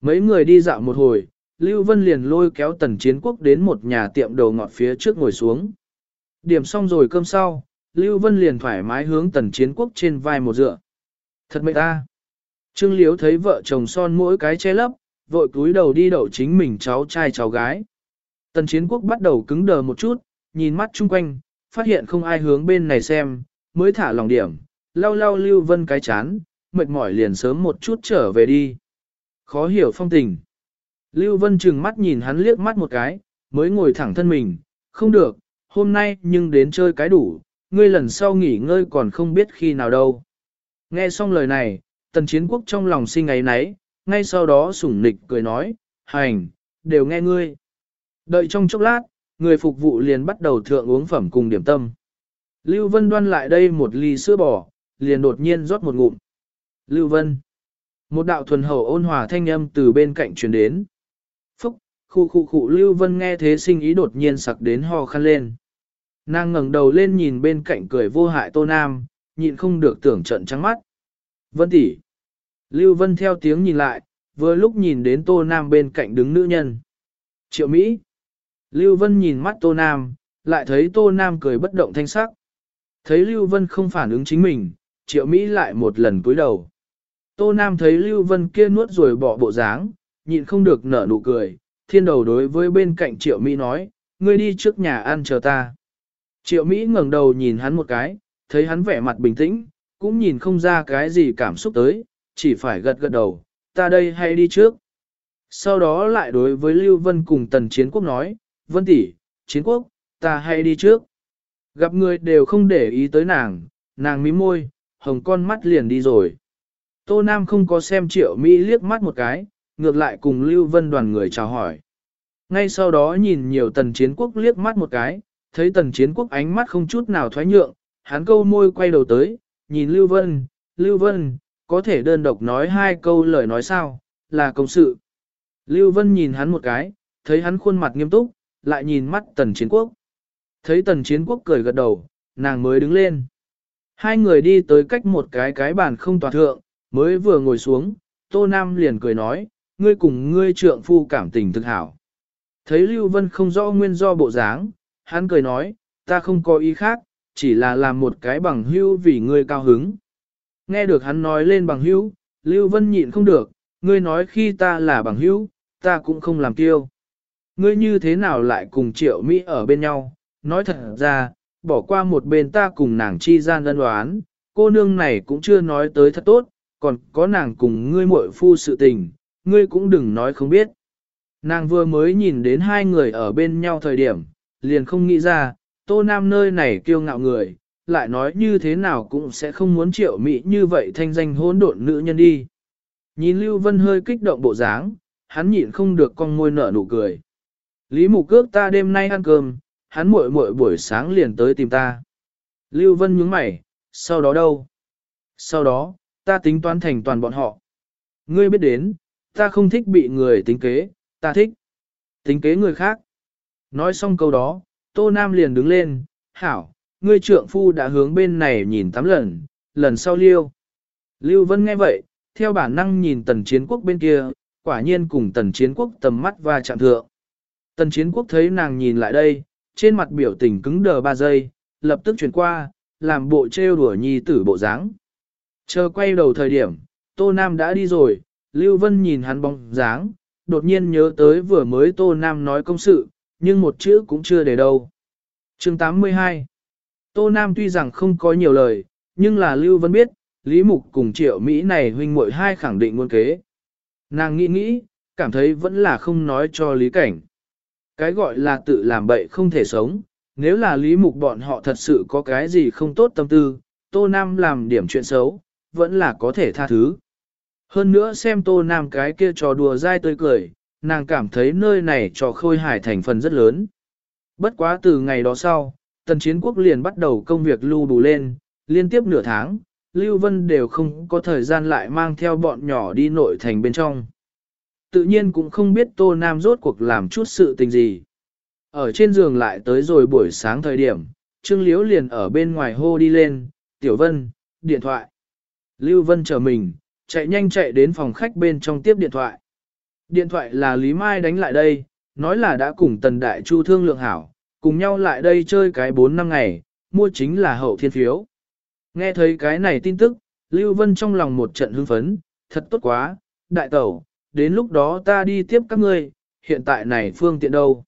Mấy người đi dạo một hồi, Lưu Vân liền lôi kéo tần chiến quốc đến một nhà tiệm đồ ngọt phía trước ngồi xuống. Điểm xong rồi cơm sau, Lưu Vân liền thoải mái hướng tần chiến quốc trên vai một dựa. Thật mệt ta. Trương Liếu thấy vợ chồng son mỗi cái che lấp, vội cúi đầu đi đậu chính mình cháu trai cháu gái. Tần chiến quốc bắt đầu cứng đờ một chút, nhìn mắt chung quanh, phát hiện không ai hướng bên này xem, mới thả lòng điểm, lau lau Lưu Vân cái chán, mệt mỏi liền sớm một chút trở về đi. Khó hiểu phong tình. Lưu Vân chừng mắt nhìn hắn liếc mắt một cái, mới ngồi thẳng thân mình, không được, hôm nay nhưng đến chơi cái đủ, ngươi lần sau nghỉ ngơi còn không biết khi nào đâu. Nghe xong lời này, tần chiến quốc trong lòng sinh ấy nấy, ngay sau đó sủng nịch cười nói, hành, đều nghe ngươi. Đợi trong chốc lát, người phục vụ liền bắt đầu thượng uống phẩm cùng điểm tâm. Lưu Vân đoan lại đây một ly sữa bò, liền đột nhiên rót một ngụm. Lưu Vân. Một đạo thuần hậu ôn hòa thanh âm từ bên cạnh truyền đến. Phúc, khu khu khu Lưu Vân nghe thế sinh ý đột nhiên sặc đến ho khăn lên. Nàng ngẩng đầu lên nhìn bên cạnh cười vô hại Tô Nam, nhịn không được tưởng trận trắng mắt. Vân tỷ. Lưu Vân theo tiếng nhìn lại, vừa lúc nhìn đến Tô Nam bên cạnh đứng nữ nhân. Triệu Mỹ. Lưu Vân nhìn mắt Tô Nam, lại thấy Tô Nam cười bất động thanh sắc. Thấy Lưu Vân không phản ứng chính mình, Triệu Mỹ lại một lần cúi đầu. Tô Nam thấy Lưu Vân kia nuốt rồi bỏ bộ dáng, nhịn không được nở nụ cười, thiên đầu đối với bên cạnh Triệu Mỹ nói, ngươi đi trước nhà ăn chờ ta. Triệu Mỹ ngẩng đầu nhìn hắn một cái, thấy hắn vẻ mặt bình tĩnh, cũng nhìn không ra cái gì cảm xúc tới, chỉ phải gật gật đầu, ta đây hay đi trước. Sau đó lại đối với Lưu Vân cùng Tần Chiến Quốc nói, Vân tỷ, Chiến Quốc, ta hay đi trước. Gặp người đều không để ý tới nàng, nàng mím môi, hồng con mắt liền đi rồi. Tô Nam không có xem triệu Mỹ liếc mắt một cái, ngược lại cùng Lưu Vân đoàn người chào hỏi. Ngay sau đó nhìn nhiều tần chiến quốc liếc mắt một cái, thấy tần chiến quốc ánh mắt không chút nào thoái nhượng, hắn câu môi quay đầu tới, nhìn Lưu Vân, Lưu Vân, có thể đơn độc nói hai câu lời nói sao, là công sự. Lưu Vân nhìn hắn một cái, thấy hắn khuôn mặt nghiêm túc, lại nhìn mắt tần chiến quốc. Thấy tần chiến quốc cười gật đầu, nàng mới đứng lên. Hai người đi tới cách một cái cái bàn không toàn thượng, mới vừa ngồi xuống, Tô Nam liền cười nói, ngươi cùng ngươi trượng phu cảm tình thực hảo. Thấy Lưu Vân không rõ nguyên do bộ dáng, hắn cười nói, ta không có ý khác, chỉ là làm một cái bằng hữu vì ngươi cao hứng. Nghe được hắn nói lên bằng hữu, Lưu Vân nhịn không được, ngươi nói khi ta là bằng hữu, ta cũng không làm kiêu. Ngươi như thế nào lại cùng triệu Mỹ ở bên nhau, nói thật ra, bỏ qua một bên ta cùng nàng chi gian đơn đoán, cô nương này cũng chưa nói tới thật tốt, còn có nàng cùng ngươi muội phu sự tình, ngươi cũng đừng nói không biết. Nàng vừa mới nhìn đến hai người ở bên nhau thời điểm, liền không nghĩ ra, tô nam nơi này kiêu ngạo người, lại nói như thế nào cũng sẽ không muốn triệu mỹ như vậy thanh danh hỗn độn nữ nhân đi. Nhìn Lưu Vân hơi kích động bộ dáng, hắn nhịn không được con môi nở nụ cười. Lý Mục Cước ta đêm nay ăn cơm, hắn muội muội buổi sáng liền tới tìm ta. Lưu Vân nhướng mày, sau đó đâu? Sau đó, ta tính toán thành toàn bọn họ. Ngươi biết đến, ta không thích bị người tính kế, ta thích tính kế người khác. Nói xong câu đó, Tô Nam liền đứng lên, hảo, ngươi trượng phu đã hướng bên này nhìn tám lần, lần sau liêu. Lưu Vân nghe vậy, theo bản năng nhìn tần chiến quốc bên kia, quả nhiên cùng tần chiến quốc tầm mắt và chạm thượng. Tần chiến quốc thấy nàng nhìn lại đây, trên mặt biểu tình cứng đờ 3 giây, lập tức chuyển qua, làm bộ trêu đùa nhi tử bộ dáng. Chờ quay đầu thời điểm, Tô Nam đã đi rồi, Lưu Vân nhìn hắn bóng dáng, đột nhiên nhớ tới vừa mới Tô Nam nói công sự, nhưng một chữ cũng chưa để đâu. chương 82 Tô Nam tuy rằng không có nhiều lời, nhưng là Lưu Vân biết, Lý Mục cùng triệu Mỹ này huynh muội hai khẳng định nguồn kế. Nàng nghĩ nghĩ, cảm thấy vẫn là không nói cho Lý Cảnh. Cái gọi là tự làm bậy không thể sống, nếu là Lý Mục bọn họ thật sự có cái gì không tốt tâm tư, Tô Nam làm điểm chuyện xấu, vẫn là có thể tha thứ. Hơn nữa xem Tô Nam cái kia trò đùa dai tươi cười, nàng cảm thấy nơi này cho khôi hài thành phần rất lớn. Bất quá từ ngày đó sau, tần chiến quốc liền bắt đầu công việc lưu đủ lên, liên tiếp nửa tháng, Lưu Vân đều không có thời gian lại mang theo bọn nhỏ đi nội thành bên trong. Tự nhiên cũng không biết Tô Nam rốt cuộc làm chút sự tình gì. Ở trên giường lại tới rồi buổi sáng thời điểm, Trương Liễu liền ở bên ngoài hô đi lên, Tiểu Vân, điện thoại. Lưu Vân chờ mình, chạy nhanh chạy đến phòng khách bên trong tiếp điện thoại. Điện thoại là Lý Mai đánh lại đây, nói là đã cùng Tần Đại Chu thương lượng hảo, cùng nhau lại đây chơi cái 4 năm ngày, mua chính là hậu thiên phiếu. Nghe thấy cái này tin tức, Lưu Vân trong lòng một trận hưng phấn, thật tốt quá, đại tẩu, đến lúc đó ta đi tiếp các ngươi, hiện tại này phương tiện đâu.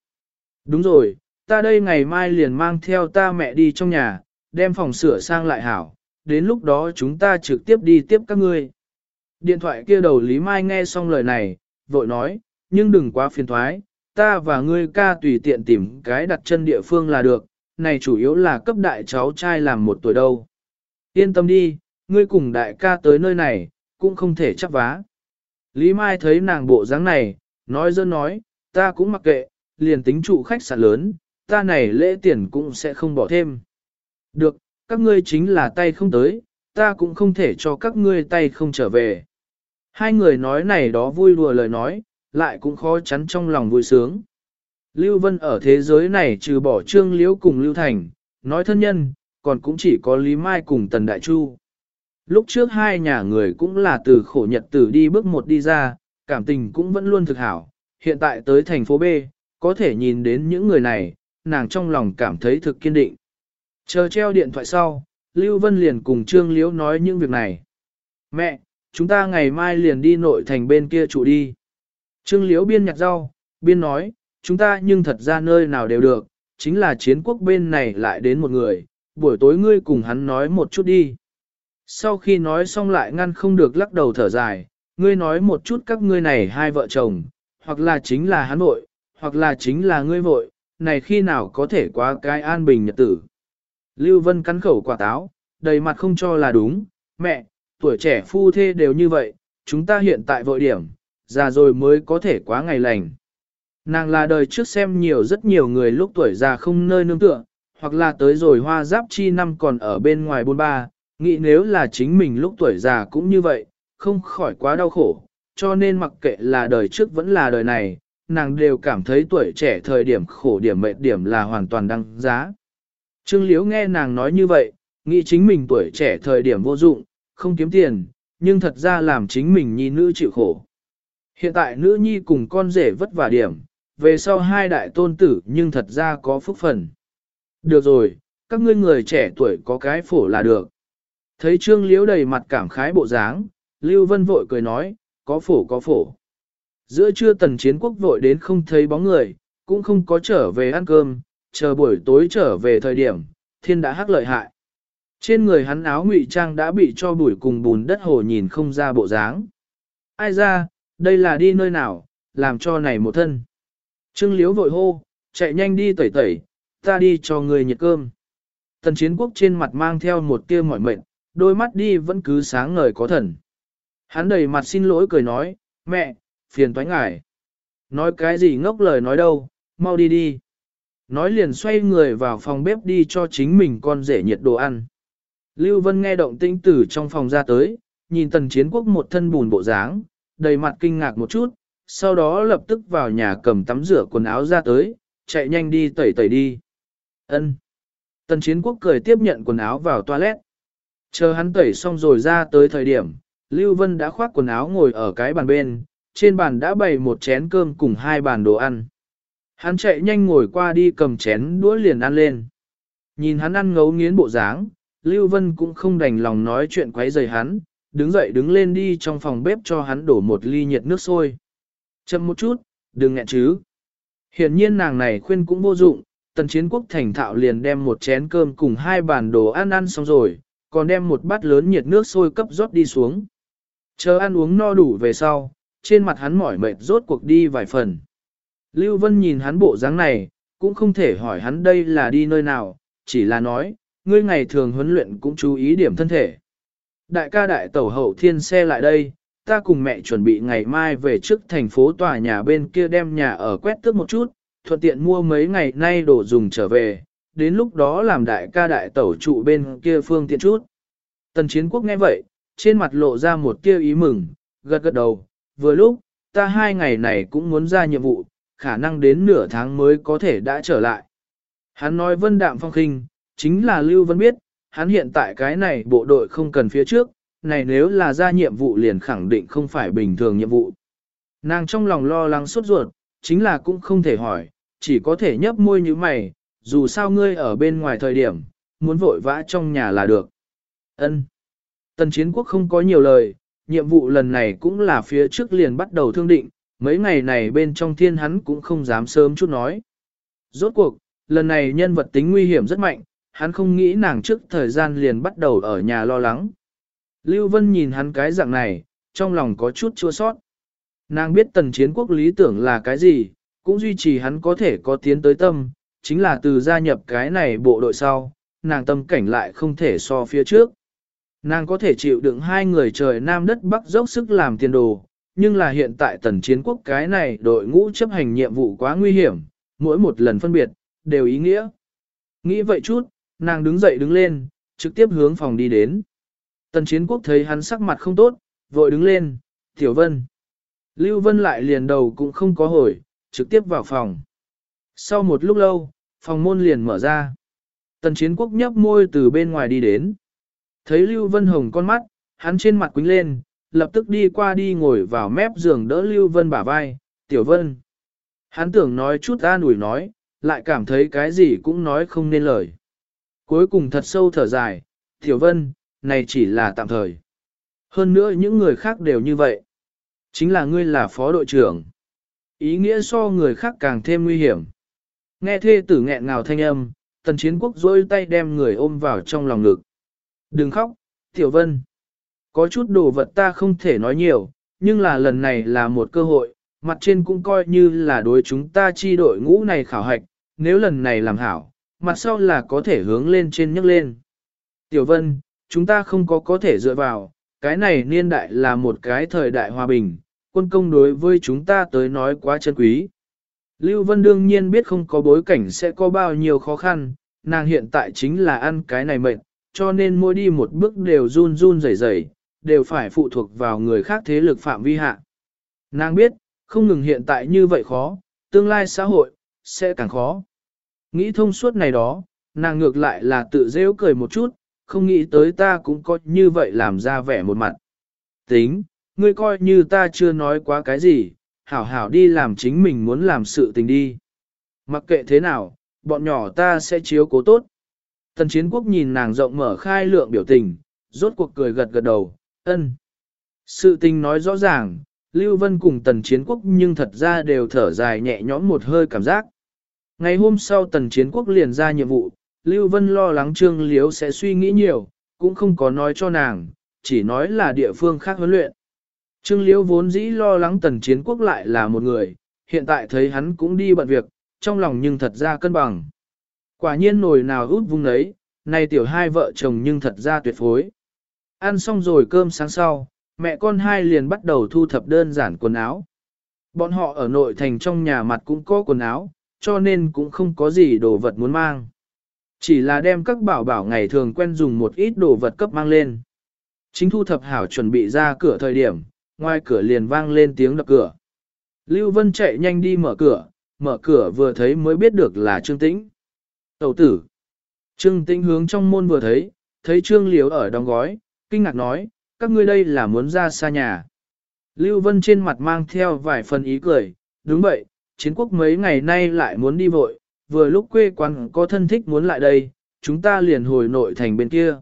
Đúng rồi, ta đây ngày mai liền mang theo ta mẹ đi trong nhà, đem phòng sửa sang lại hảo, đến lúc đó chúng ta trực tiếp đi tiếp các ngươi. Điện thoại kia đầu Lý Mai nghe xong lời này, vội nói, nhưng đừng quá phiền thoái, ta và ngươi ca tùy tiện tìm cái đặt chân địa phương là được, này chủ yếu là cấp đại cháu trai làm một tuổi đâu. Yên tâm đi, ngươi cùng đại ca tới nơi này, cũng không thể chấp vá. Lý Mai thấy nàng bộ dáng này, nói dơ nói, ta cũng mặc kệ, liền tính trụ khách sạn lớn, ta này lễ tiền cũng sẽ không bỏ thêm. Được, các ngươi chính là tay không tới, ta cũng không thể cho các ngươi tay không trở về. Hai người nói này đó vui đùa lời nói, lại cũng khó chắn trong lòng vui sướng. Lưu Vân ở thế giới này trừ bỏ Trương Liễu cùng Lưu Thành, nói thân nhân, còn cũng chỉ có Lý Mai cùng Tần Đại Chu. Lúc trước hai nhà người cũng là từ khổ nhật tử đi bước một đi ra, cảm tình cũng vẫn luôn thực hảo. Hiện tại tới thành phố B, có thể nhìn đến những người này, nàng trong lòng cảm thấy thực kiên định. Chờ treo điện thoại sau, Lưu Vân liền cùng Trương Liễu nói những việc này. Mẹ, chúng ta ngày mai liền đi nội thành bên kia trụ đi. Trương Liễu biên nhặt rau, biên nói, chúng ta nhưng thật ra nơi nào đều được, chính là chiến quốc bên này lại đến một người, buổi tối ngươi cùng hắn nói một chút đi. Sau khi nói xong lại ngăn không được lắc đầu thở dài, ngươi nói một chút các ngươi này hai vợ chồng, hoặc là chính là hắn vội, hoặc là chính là ngươi vội, này khi nào có thể quá cái an bình nhật tử. Lưu Vân cắn khẩu quả táo, đầy mặt không cho là đúng, mẹ, tuổi trẻ phu thê đều như vậy, chúng ta hiện tại vội điểm, già rồi mới có thể quá ngày lành. Nàng là đời trước xem nhiều rất nhiều người lúc tuổi già không nơi nương tựa, hoặc là tới rồi hoa giáp chi năm còn ở bên ngoài bôn ba, nghĩ nếu là chính mình lúc tuổi già cũng như vậy, không khỏi quá đau khổ, cho nên mặc kệ là đời trước vẫn là đời này, nàng đều cảm thấy tuổi trẻ thời điểm khổ điểm mệt điểm là hoàn toàn đăng giá. Trương Liễu nghe nàng nói như vậy, nghĩ chính mình tuổi trẻ thời điểm vô dụng, không kiếm tiền, nhưng thật ra làm chính mình nhi nữ chịu khổ. Hiện tại nữ nhi cùng con rể vất vả điểm, về sau hai đại tôn tử nhưng thật ra có phúc phần. Được rồi, các ngươi người trẻ tuổi có cái phổ là được. Thấy Trương Liễu đầy mặt cảm khái bộ dáng, Lưu Vân vội cười nói, có phổ có phổ. Giữa trưa tần chiến quốc vội đến không thấy bóng người, cũng không có trở về ăn cơm, chờ buổi tối trở về thời điểm, thiên đã hắc lợi hại. Trên người hắn áo ngụy trang đã bị cho bụi cùng bùn đất hồ nhìn không ra bộ dáng. Ai ra, đây là đi nơi nào, làm cho này một thân. Trương Liễu vội hô, chạy nhanh đi tẩy tẩy, ta đi cho người nhiệt cơm. Tần chiến quốc trên mặt mang theo một tia mỏi mệt, đôi mắt đi vẫn cứ sáng ngời có thần. Hắn đầy mặt xin lỗi cười nói, mẹ, phiền toái ngài. Nói cái gì ngốc lời nói đâu, mau đi đi. Nói liền xoay người vào phòng bếp đi cho chính mình con rể nhiệt đồ ăn. Lưu Vân nghe động tĩnh từ trong phòng ra tới, nhìn tần chiến quốc một thân bùn bộ dáng, đầy mặt kinh ngạc một chút, sau đó lập tức vào nhà cầm tắm rửa quần áo ra tới, chạy nhanh đi tẩy tẩy đi. Ân. Tần chiến quốc cười tiếp nhận quần áo vào toilet. Chờ hắn tẩy xong rồi ra tới thời điểm, Lưu Vân đã khoác quần áo ngồi ở cái bàn bên, trên bàn đã bày một chén cơm cùng hai bàn đồ ăn. Hắn chạy nhanh ngồi qua đi cầm chén đũa liền ăn lên. Nhìn hắn ăn ngấu nghiến bộ dáng, Lưu Vân cũng không đành lòng nói chuyện quấy rầy hắn, đứng dậy đứng lên đi trong phòng bếp cho hắn đổ một ly nhiệt nước sôi. Chậm một chút, đừng nghẹn chứ. Hiển nhiên nàng này khuyên cũng vô dụng, tần chiến quốc thành thạo liền đem một chén cơm cùng hai bàn đồ ăn ăn xong rồi, còn đem một bát lớn nhiệt nước sôi cấp rót đi xuống. Chờ ăn uống no đủ về sau, trên mặt hắn mỏi mệt rốt cuộc đi vài phần. Lưu Vân nhìn hắn bộ dáng này, cũng không thể hỏi hắn đây là đi nơi nào, chỉ là nói, ngươi ngày thường huấn luyện cũng chú ý điểm thân thể. Đại ca đại tẩu hậu thiên xe lại đây, ta cùng mẹ chuẩn bị ngày mai về trước thành phố tòa nhà bên kia đem nhà ở quét tước một chút, thuận tiện mua mấy ngày nay đồ dùng trở về, đến lúc đó làm đại ca đại tẩu trụ bên kia phương tiện chút. Tần chiến quốc nghe vậy, trên mặt lộ ra một tia ý mừng, gật gật đầu, vừa lúc, ta hai ngày này cũng muốn ra nhiệm vụ, khả năng đến nửa tháng mới có thể đã trở lại. Hắn nói vân đạm phong khinh, chính là Lưu Vân biết, hắn hiện tại cái này bộ đội không cần phía trước, này nếu là ra nhiệm vụ liền khẳng định không phải bình thường nhiệm vụ. Nàng trong lòng lo lắng sốt ruột, chính là cũng không thể hỏi, chỉ có thể nhấp môi như mày, dù sao ngươi ở bên ngoài thời điểm, muốn vội vã trong nhà là được. Ân. Tần chiến quốc không có nhiều lời, nhiệm vụ lần này cũng là phía trước liền bắt đầu thương định, mấy ngày này bên trong thiên hắn cũng không dám sớm chút nói. Rốt cuộc, lần này nhân vật tính nguy hiểm rất mạnh, hắn không nghĩ nàng trước thời gian liền bắt đầu ở nhà lo lắng. Lưu Vân nhìn hắn cái dạng này, trong lòng có chút chua sót. Nàng biết tần chiến quốc lý tưởng là cái gì, cũng duy trì hắn có thể có tiến tới tâm, chính là từ gia nhập cái này bộ đội sau, nàng tâm cảnh lại không thể so phía trước. Nàng có thể chịu đựng hai người trời nam đất bắc dốc sức làm tiền đồ, nhưng là hiện tại tần chiến quốc cái này đội ngũ chấp hành nhiệm vụ quá nguy hiểm, mỗi một lần phân biệt, đều ý nghĩa. Nghĩ vậy chút, nàng đứng dậy đứng lên, trực tiếp hướng phòng đi đến. Tần chiến quốc thấy hắn sắc mặt không tốt, vội đứng lên, Tiểu Vân. Lưu Vân lại liền đầu cũng không có hồi, trực tiếp vào phòng. Sau một lúc lâu, phòng môn liền mở ra. Tần chiến quốc nhấp môi từ bên ngoài đi đến. Thấy Lưu Vân Hồng con mắt, hắn trên mặt quính lên, lập tức đi qua đi ngồi vào mép giường đỡ Lưu Vân bả vai, Tiểu Vân. Hắn tưởng nói chút ra nủi nói, lại cảm thấy cái gì cũng nói không nên lời. Cuối cùng thật sâu thở dài, Tiểu Vân, này chỉ là tạm thời. Hơn nữa những người khác đều như vậy. Chính là ngươi là phó đội trưởng. Ý nghĩa so người khác càng thêm nguy hiểm. Nghe thê tử nghẹn ngào thanh âm, tần chiến quốc dôi tay đem người ôm vào trong lòng ngực. Đừng khóc, Tiểu Vân. Có chút đồ vật ta không thể nói nhiều, nhưng là lần này là một cơ hội, mặt trên cũng coi như là đối chúng ta chi đội ngũ này khảo hạch, nếu lần này làm hảo, mặt sau là có thể hướng lên trên nhấc lên. Tiểu Vân, chúng ta không có có thể dựa vào, cái này niên đại là một cái thời đại hòa bình, quân công đối với chúng ta tới nói quá chân quý. Lưu Vân đương nhiên biết không có bối cảnh sẽ có bao nhiêu khó khăn, nàng hiện tại chính là ăn cái này mệnh, cho nên mỗi đi một bước đều run run rẩy rẩy, đều phải phụ thuộc vào người khác thế lực phạm vi hạ. Nàng biết, không ngừng hiện tại như vậy khó, tương lai xã hội, sẽ càng khó. Nghĩ thông suốt này đó, nàng ngược lại là tự rêu cười một chút, không nghĩ tới ta cũng có như vậy làm ra vẻ một mặt. Tính, ngươi coi như ta chưa nói quá cái gì, hảo hảo đi làm chính mình muốn làm sự tình đi. Mặc kệ thế nào, bọn nhỏ ta sẽ chiếu cố tốt. Tần chiến quốc nhìn nàng rộng mở khai lượng biểu tình, rốt cuộc cười gật gật đầu, ân. Sự tình nói rõ ràng, Lưu Vân cùng tần chiến quốc nhưng thật ra đều thở dài nhẹ nhõm một hơi cảm giác. Ngày hôm sau tần chiến quốc liền ra nhiệm vụ, Lưu Vân lo lắng Trương Liếu sẽ suy nghĩ nhiều, cũng không có nói cho nàng, chỉ nói là địa phương khác huấn luyện. Trương Liễu vốn dĩ lo lắng tần chiến quốc lại là một người, hiện tại thấy hắn cũng đi bận việc, trong lòng nhưng thật ra cân bằng. Quả nhiên nồi nào út vung đấy này tiểu hai vợ chồng nhưng thật ra tuyệt phối. Ăn xong rồi cơm sáng sau, mẹ con hai liền bắt đầu thu thập đơn giản quần áo. Bọn họ ở nội thành trong nhà mặt cũng có quần áo, cho nên cũng không có gì đồ vật muốn mang. Chỉ là đem các bảo bảo ngày thường quen dùng một ít đồ vật cấp mang lên. Chính thu thập hảo chuẩn bị ra cửa thời điểm, ngoài cửa liền vang lên tiếng đập cửa. Lưu Vân chạy nhanh đi mở cửa, mở cửa vừa thấy mới biết được là Trương Tĩnh. Tẩu tử. Trương Tĩnh hướng trong môn vừa thấy, thấy Trương Liếu ở đóng gói, kinh ngạc nói, các ngươi đây là muốn ra xa nhà. Lưu Vân trên mặt mang theo vài phần ý cười, đúng vậy, chiến quốc mấy ngày nay lại muốn đi vội, vừa lúc quê quán có thân thích muốn lại đây, chúng ta liền hồi nội thành bên kia.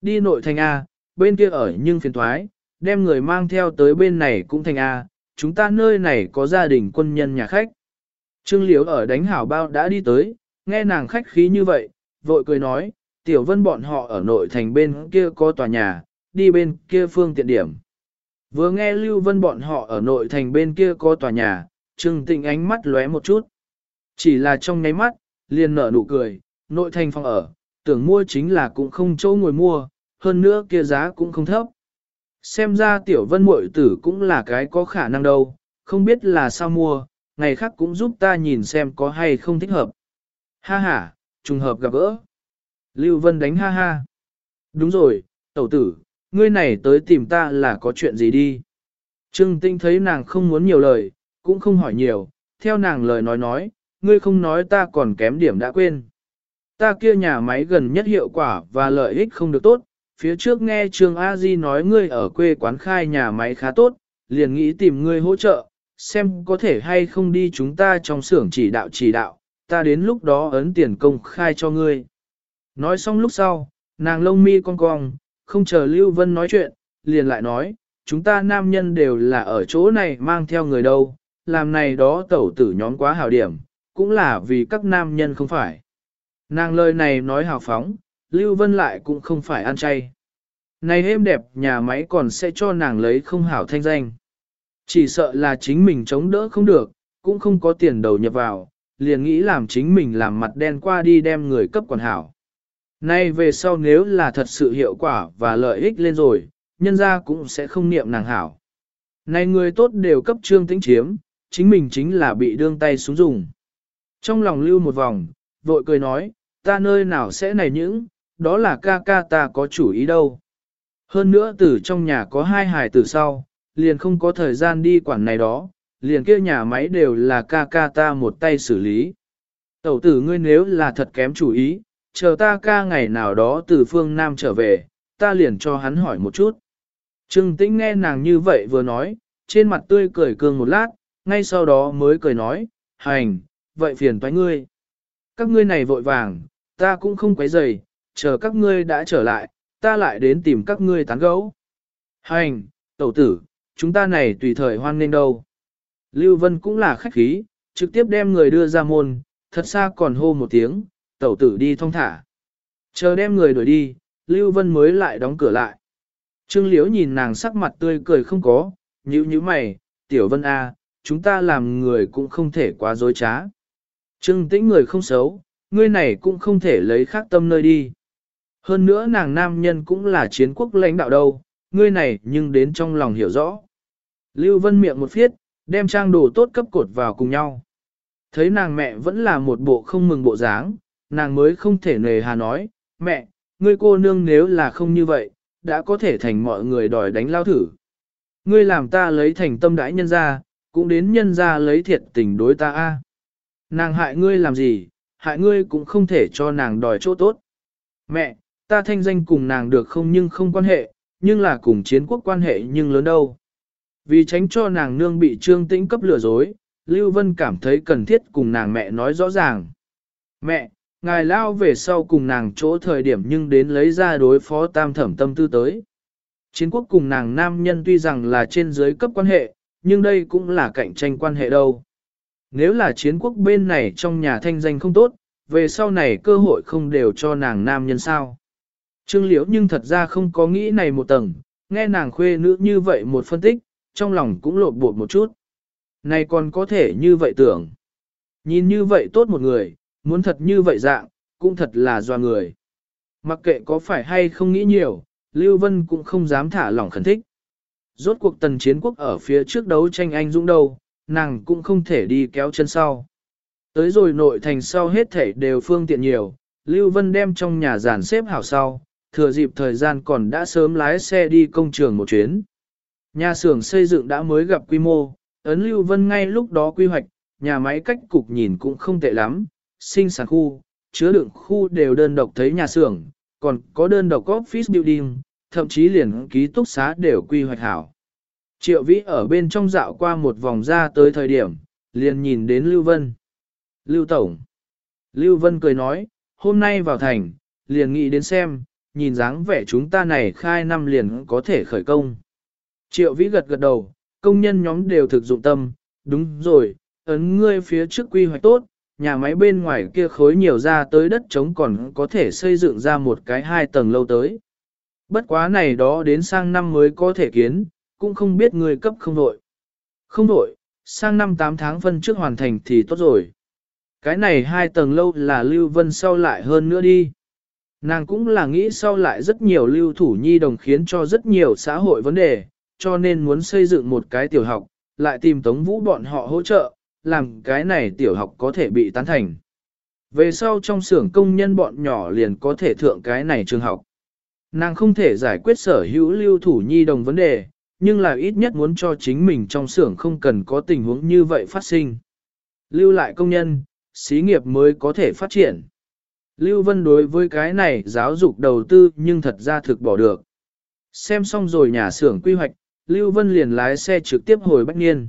Đi nội thành A, bên kia ở nhưng phiền thoái, đem người mang theo tới bên này cũng thành A, chúng ta nơi này có gia đình quân nhân nhà khách. Trương Liễu ở đánh hảo bao đã đi tới, nghe nàng khách khí như vậy, vội cười nói, tiểu vân bọn họ ở nội thành bên kia có tòa nhà, đi bên kia phương tiện điểm. Vừa nghe Lưu Vân bọn họ ở nội thành bên kia có tòa nhà, Trương Tịnh ánh mắt lóe một chút. Chỉ là trong nháy mắt, liền nở nụ cười, nội thành phòng ở, tưởng mua chính là cũng không chỗ ngồi mua, hơn nữa kia giá cũng không thấp. Xem ra tiểu vân muội tử cũng là cái có khả năng đâu, không biết là sao mua, ngày khác cũng giúp ta nhìn xem có hay không thích hợp. Ha ha, trùng hợp gặp gỡ. Lưu Vân đánh ha ha. Đúng rồi, tẩu tử, ngươi này tới tìm ta là có chuyện gì đi. Trương Tinh thấy nàng không muốn nhiều lời, cũng không hỏi nhiều, theo nàng lời nói nói, ngươi không nói ta còn kém điểm đã quên. Ta kia nhà máy gần nhất hiệu quả và lợi ích không được tốt, phía trước nghe Trương A Di nói ngươi ở quê quán khai nhà máy khá tốt, liền nghĩ tìm ngươi hỗ trợ, xem có thể hay không đi chúng ta trong xưởng chỉ đạo chỉ đạo, ta đến lúc đó ấn tiền công khai cho ngươi. Nói xong lúc sau, nàng lông mi cong cong, không chờ Lưu Vân nói chuyện, liền lại nói, chúng ta nam nhân đều là ở chỗ này mang theo người đâu, làm này đó tẩu tử nhóm quá hảo điểm, cũng là vì các nam nhân không phải. Nàng lời này nói hào phóng, Lưu Vân lại cũng không phải ăn chay. Này êm đẹp nhà máy còn sẽ cho nàng lấy không hảo thanh danh. Chỉ sợ là chính mình chống đỡ không được, cũng không có tiền đầu nhập vào, liền nghĩ làm chính mình làm mặt đen qua đi đem người cấp quản hảo. Nay về sau nếu là thật sự hiệu quả và lợi ích lên rồi, nhân ra cũng sẽ không niệm nàng hảo. Này người tốt đều cấp trương tính chiếm, chính mình chính là bị đương tay xuống dùng. Trong lòng lưu một vòng, vội cười nói, ta nơi nào sẽ này những, đó là ca ca ta có chủ ý đâu. Hơn nữa từ trong nhà có hai hài tử sau, liền không có thời gian đi quản này đó, liền kia nhà máy đều là ca ca ta một tay xử lý. Tẩu tử ngươi nếu là thật kém chủ ý, chờ ta ca ngày nào đó từ phương Nam trở về, ta liền cho hắn hỏi một chút. Trương Tĩnh nghe nàng như vậy vừa nói, trên mặt tươi cười cường một lát, ngay sau đó mới cười nói, hành, vậy phiền toái ngươi. Các ngươi này vội vàng, ta cũng không quấy rầy, chờ các ngươi đã trở lại, ta lại đến tìm các ngươi tán gẫu. Hành, tẩu tử, chúng ta này tùy thời hoan nên đâu. Lưu Vân cũng là khách khí, trực tiếp đem người đưa ra môn, thật xa còn hô một tiếng, tẩu tử đi thong thả. Chờ đem người đuổi đi, Lưu Vân mới lại đóng cửa lại. Trương Liễu nhìn nàng sắc mặt tươi cười không có, nhíu nhíu mày, tiểu Vân A, chúng ta làm người cũng không thể quá dối trá. Trương tĩnh người không xấu, ngươi này cũng không thể lấy khác tâm nơi đi. Hơn nữa nàng nam nhân cũng là chiến quốc lãnh đạo đâu, ngươi này nhưng đến trong lòng hiểu rõ. Lưu Vân miệng một phiết, đem trang đồ tốt cấp cột vào cùng nhau. Thấy nàng mẹ vẫn là một bộ không mừng bộ dáng, nàng mới không thể nề hà nói, mẹ, ngươi cô nương nếu là không như vậy, đã có thể thành mọi người đòi đánh lao thử. Ngươi làm ta lấy thành tâm đãi nhân ra, cũng đến nhân ra lấy thiệt tình đối ta a. Nàng hại ngươi làm gì, hại ngươi cũng không thể cho nàng đòi chỗ tốt. Mẹ, ta thanh danh cùng nàng được không nhưng không quan hệ, nhưng là cùng chiến quốc quan hệ nhưng lớn đâu. Vì tránh cho nàng nương bị trương tĩnh cấp lừa dối, Lưu Vân cảm thấy cần thiết cùng nàng mẹ nói rõ ràng. Mẹ, ngài lao về sau cùng nàng chỗ thời điểm nhưng đến lấy ra đối phó tam thẩm tâm tư tới. Chiến quốc cùng nàng nam nhân tuy rằng là trên dưới cấp quan hệ, nhưng đây cũng là cạnh tranh quan hệ đâu. Nếu là chiến quốc bên này trong nhà thanh danh không tốt, về sau này cơ hội không đều cho nàng nam nhân sao. Trương Liễu nhưng thật ra không có nghĩ này một tầng, nghe nàng khuê nữ như vậy một phân tích, trong lòng cũng lột bột một chút. Này còn có thể như vậy tưởng. Nhìn như vậy tốt một người, muốn thật như vậy dạng, cũng thật là doa người. Mặc kệ có phải hay không nghĩ nhiều, Lưu Vân cũng không dám thả lỏng khẩn thích. Rốt cuộc tần chiến quốc ở phía trước đấu tranh anh dũng đâu, nàng cũng không thể đi kéo chân sau. Tới rồi nội thành sau hết thể đều phương tiện nhiều, Lưu Vân đem trong nhà giàn xếp hảo sau, thừa dịp thời gian còn đã sớm lái xe đi công trường một chuyến. Nhà xưởng xây dựng đã mới gặp quy mô, ấn Lưu Vân ngay lúc đó quy hoạch, nhà máy cách cục nhìn cũng không tệ lắm, sinh sản khu, chứa đựng khu đều đơn độc thấy nhà xưởng, còn có đơn độc office building, thậm chí liền ký túc xá đều quy hoạch hảo. Triệu Vĩ ở bên trong dạo qua một vòng ra tới thời điểm, liền nhìn đến Lưu Vân. Lưu Tổng. Lưu Vân cười nói, hôm nay vào thành, liền nghĩ đến xem, nhìn dáng vẻ chúng ta này khai năm liền có thể khởi công. Triệu Vĩ gật gật đầu, công nhân nhóm đều thực dụng tâm, đúng rồi, ấn ngươi phía trước quy hoạch tốt, nhà máy bên ngoài kia khối nhiều ra tới đất trống còn có thể xây dựng ra một cái hai tầng lâu tới. Bất quá này đó đến sang năm mới có thể kiến, cũng không biết người cấp không đội. Không đội, sang năm 8 tháng phân trước hoàn thành thì tốt rồi. Cái này hai tầng lâu là Lưu Vân sau lại hơn nữa đi. Nàng cũng là nghĩ sau lại rất nhiều lưu thủ nhi đồng khiến cho rất nhiều xã hội vấn đề, cho nên muốn xây dựng một cái tiểu học, lại tìm Tống Vũ bọn họ hỗ trợ, làm cái này tiểu học có thể bị tán thành. Về sau trong xưởng công nhân bọn nhỏ liền có thể thượng cái này trường học. Nàng không thể giải quyết sở hữu lưu thủ nhi đồng vấn đề, nhưng là ít nhất muốn cho chính mình trong xưởng không cần có tình huống như vậy phát sinh. Lưu lại công nhân, xí nghiệp mới có thể phát triển. Lưu Vân đối với cái này giáo dục đầu tư nhưng thật ra thực bỏ được. Xem xong rồi nhà xưởng quy hoạch, Lưu Vân liền lái xe trực tiếp hồi Bách Niên.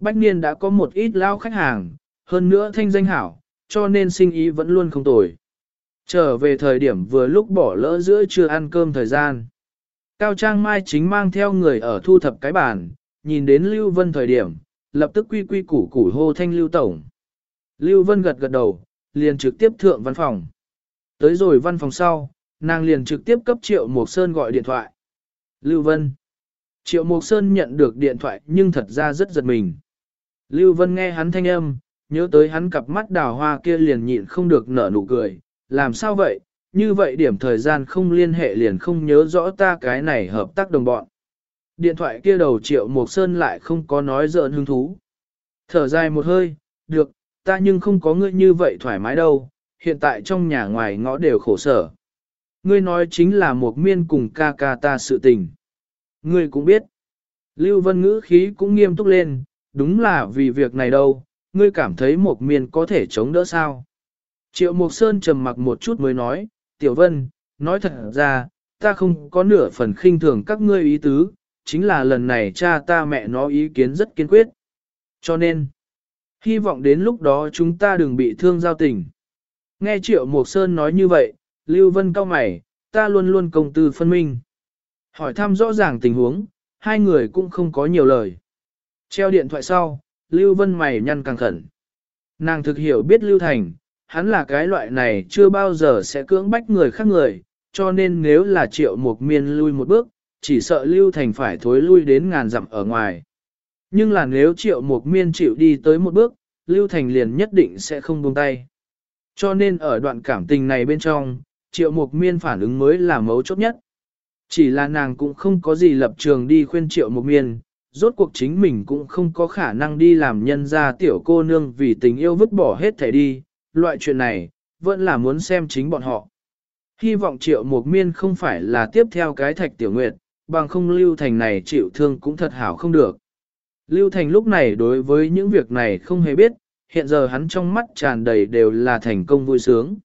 Bách Niên đã có một ít lao khách hàng, hơn nữa thanh danh hảo, cho nên sinh ý vẫn luôn không tồi. Trở về thời điểm vừa lúc bỏ lỡ giữa trưa ăn cơm thời gian. Cao Trang Mai chính mang theo người ở thu thập cái bàn, nhìn đến Lưu Vân thời điểm, lập tức quy quy củ củ hô thanh Lưu Tổng. Lưu Vân gật gật đầu, liền trực tiếp thượng văn phòng. Tới rồi văn phòng sau, nàng liền trực tiếp cấp Triệu Mộc Sơn gọi điện thoại. Lưu Vân. Triệu Mộc Sơn nhận được điện thoại nhưng thật ra rất giật mình. Lưu Vân nghe hắn thanh âm, nhớ tới hắn cặp mắt đào hoa kia liền nhịn không được nở nụ cười. Làm sao vậy, như vậy điểm thời gian không liên hệ liền không nhớ rõ ta cái này hợp tác đồng bọn. Điện thoại kia đầu Triệu Mộc Sơn lại không có nói giỡn hứng thú. Thở dài một hơi, được, ta nhưng không có ngươi như vậy thoải mái đâu, hiện tại trong nhà ngoài ngõ đều khổ sở. Ngươi nói chính là một miên cùng ca ca ta sự tình. Ngươi cũng biết. Lưu Vân ngữ khí cũng nghiêm túc lên, đúng là vì việc này đâu, ngươi cảm thấy một miên có thể chống đỡ sao. Triệu Mộc Sơn trầm mặc một chút mới nói, Tiểu Vân, nói thật ra, ta không có nửa phần khinh thường các ngươi ý tứ, chính là lần này cha ta mẹ nó ý kiến rất kiên quyết. Cho nên, hy vọng đến lúc đó chúng ta đừng bị thương giao tình. Nghe Triệu Mộc Sơn nói như vậy, Lưu Vân cao mày, ta luôn luôn công tư phân minh. Hỏi thăm rõ ràng tình huống, hai người cũng không có nhiều lời. Treo điện thoại sau, Lưu Vân mày nhăn càng khẩn. Nàng thực hiểu biết Lưu Thành, hắn là cái loại này chưa bao giờ sẽ cưỡng bách người khác người, cho nên nếu là triệu một miên lui một bước, chỉ sợ Lưu Thành phải thối lui đến ngàn dặm ở ngoài. Nhưng là nếu triệu một miên chịu đi tới một bước, Lưu Thành liền nhất định sẽ không buông tay. Cho nên ở đoạn cảm tình này bên trong, triệu mục miên phản ứng mới là mấu chốt nhất. Chỉ là nàng cũng không có gì lập trường đi khuyên triệu mục miên, rốt cuộc chính mình cũng không có khả năng đi làm nhân ra tiểu cô nương vì tình yêu vứt bỏ hết thể đi, loại chuyện này, vẫn là muốn xem chính bọn họ. Hy vọng triệu mục miên không phải là tiếp theo cái thạch tiểu nguyệt, bằng không Lưu Thành này chịu thương cũng thật hảo không được. Lưu Thành lúc này đối với những việc này không hề biết, hiện giờ hắn trong mắt tràn đầy đều là thành công vui sướng.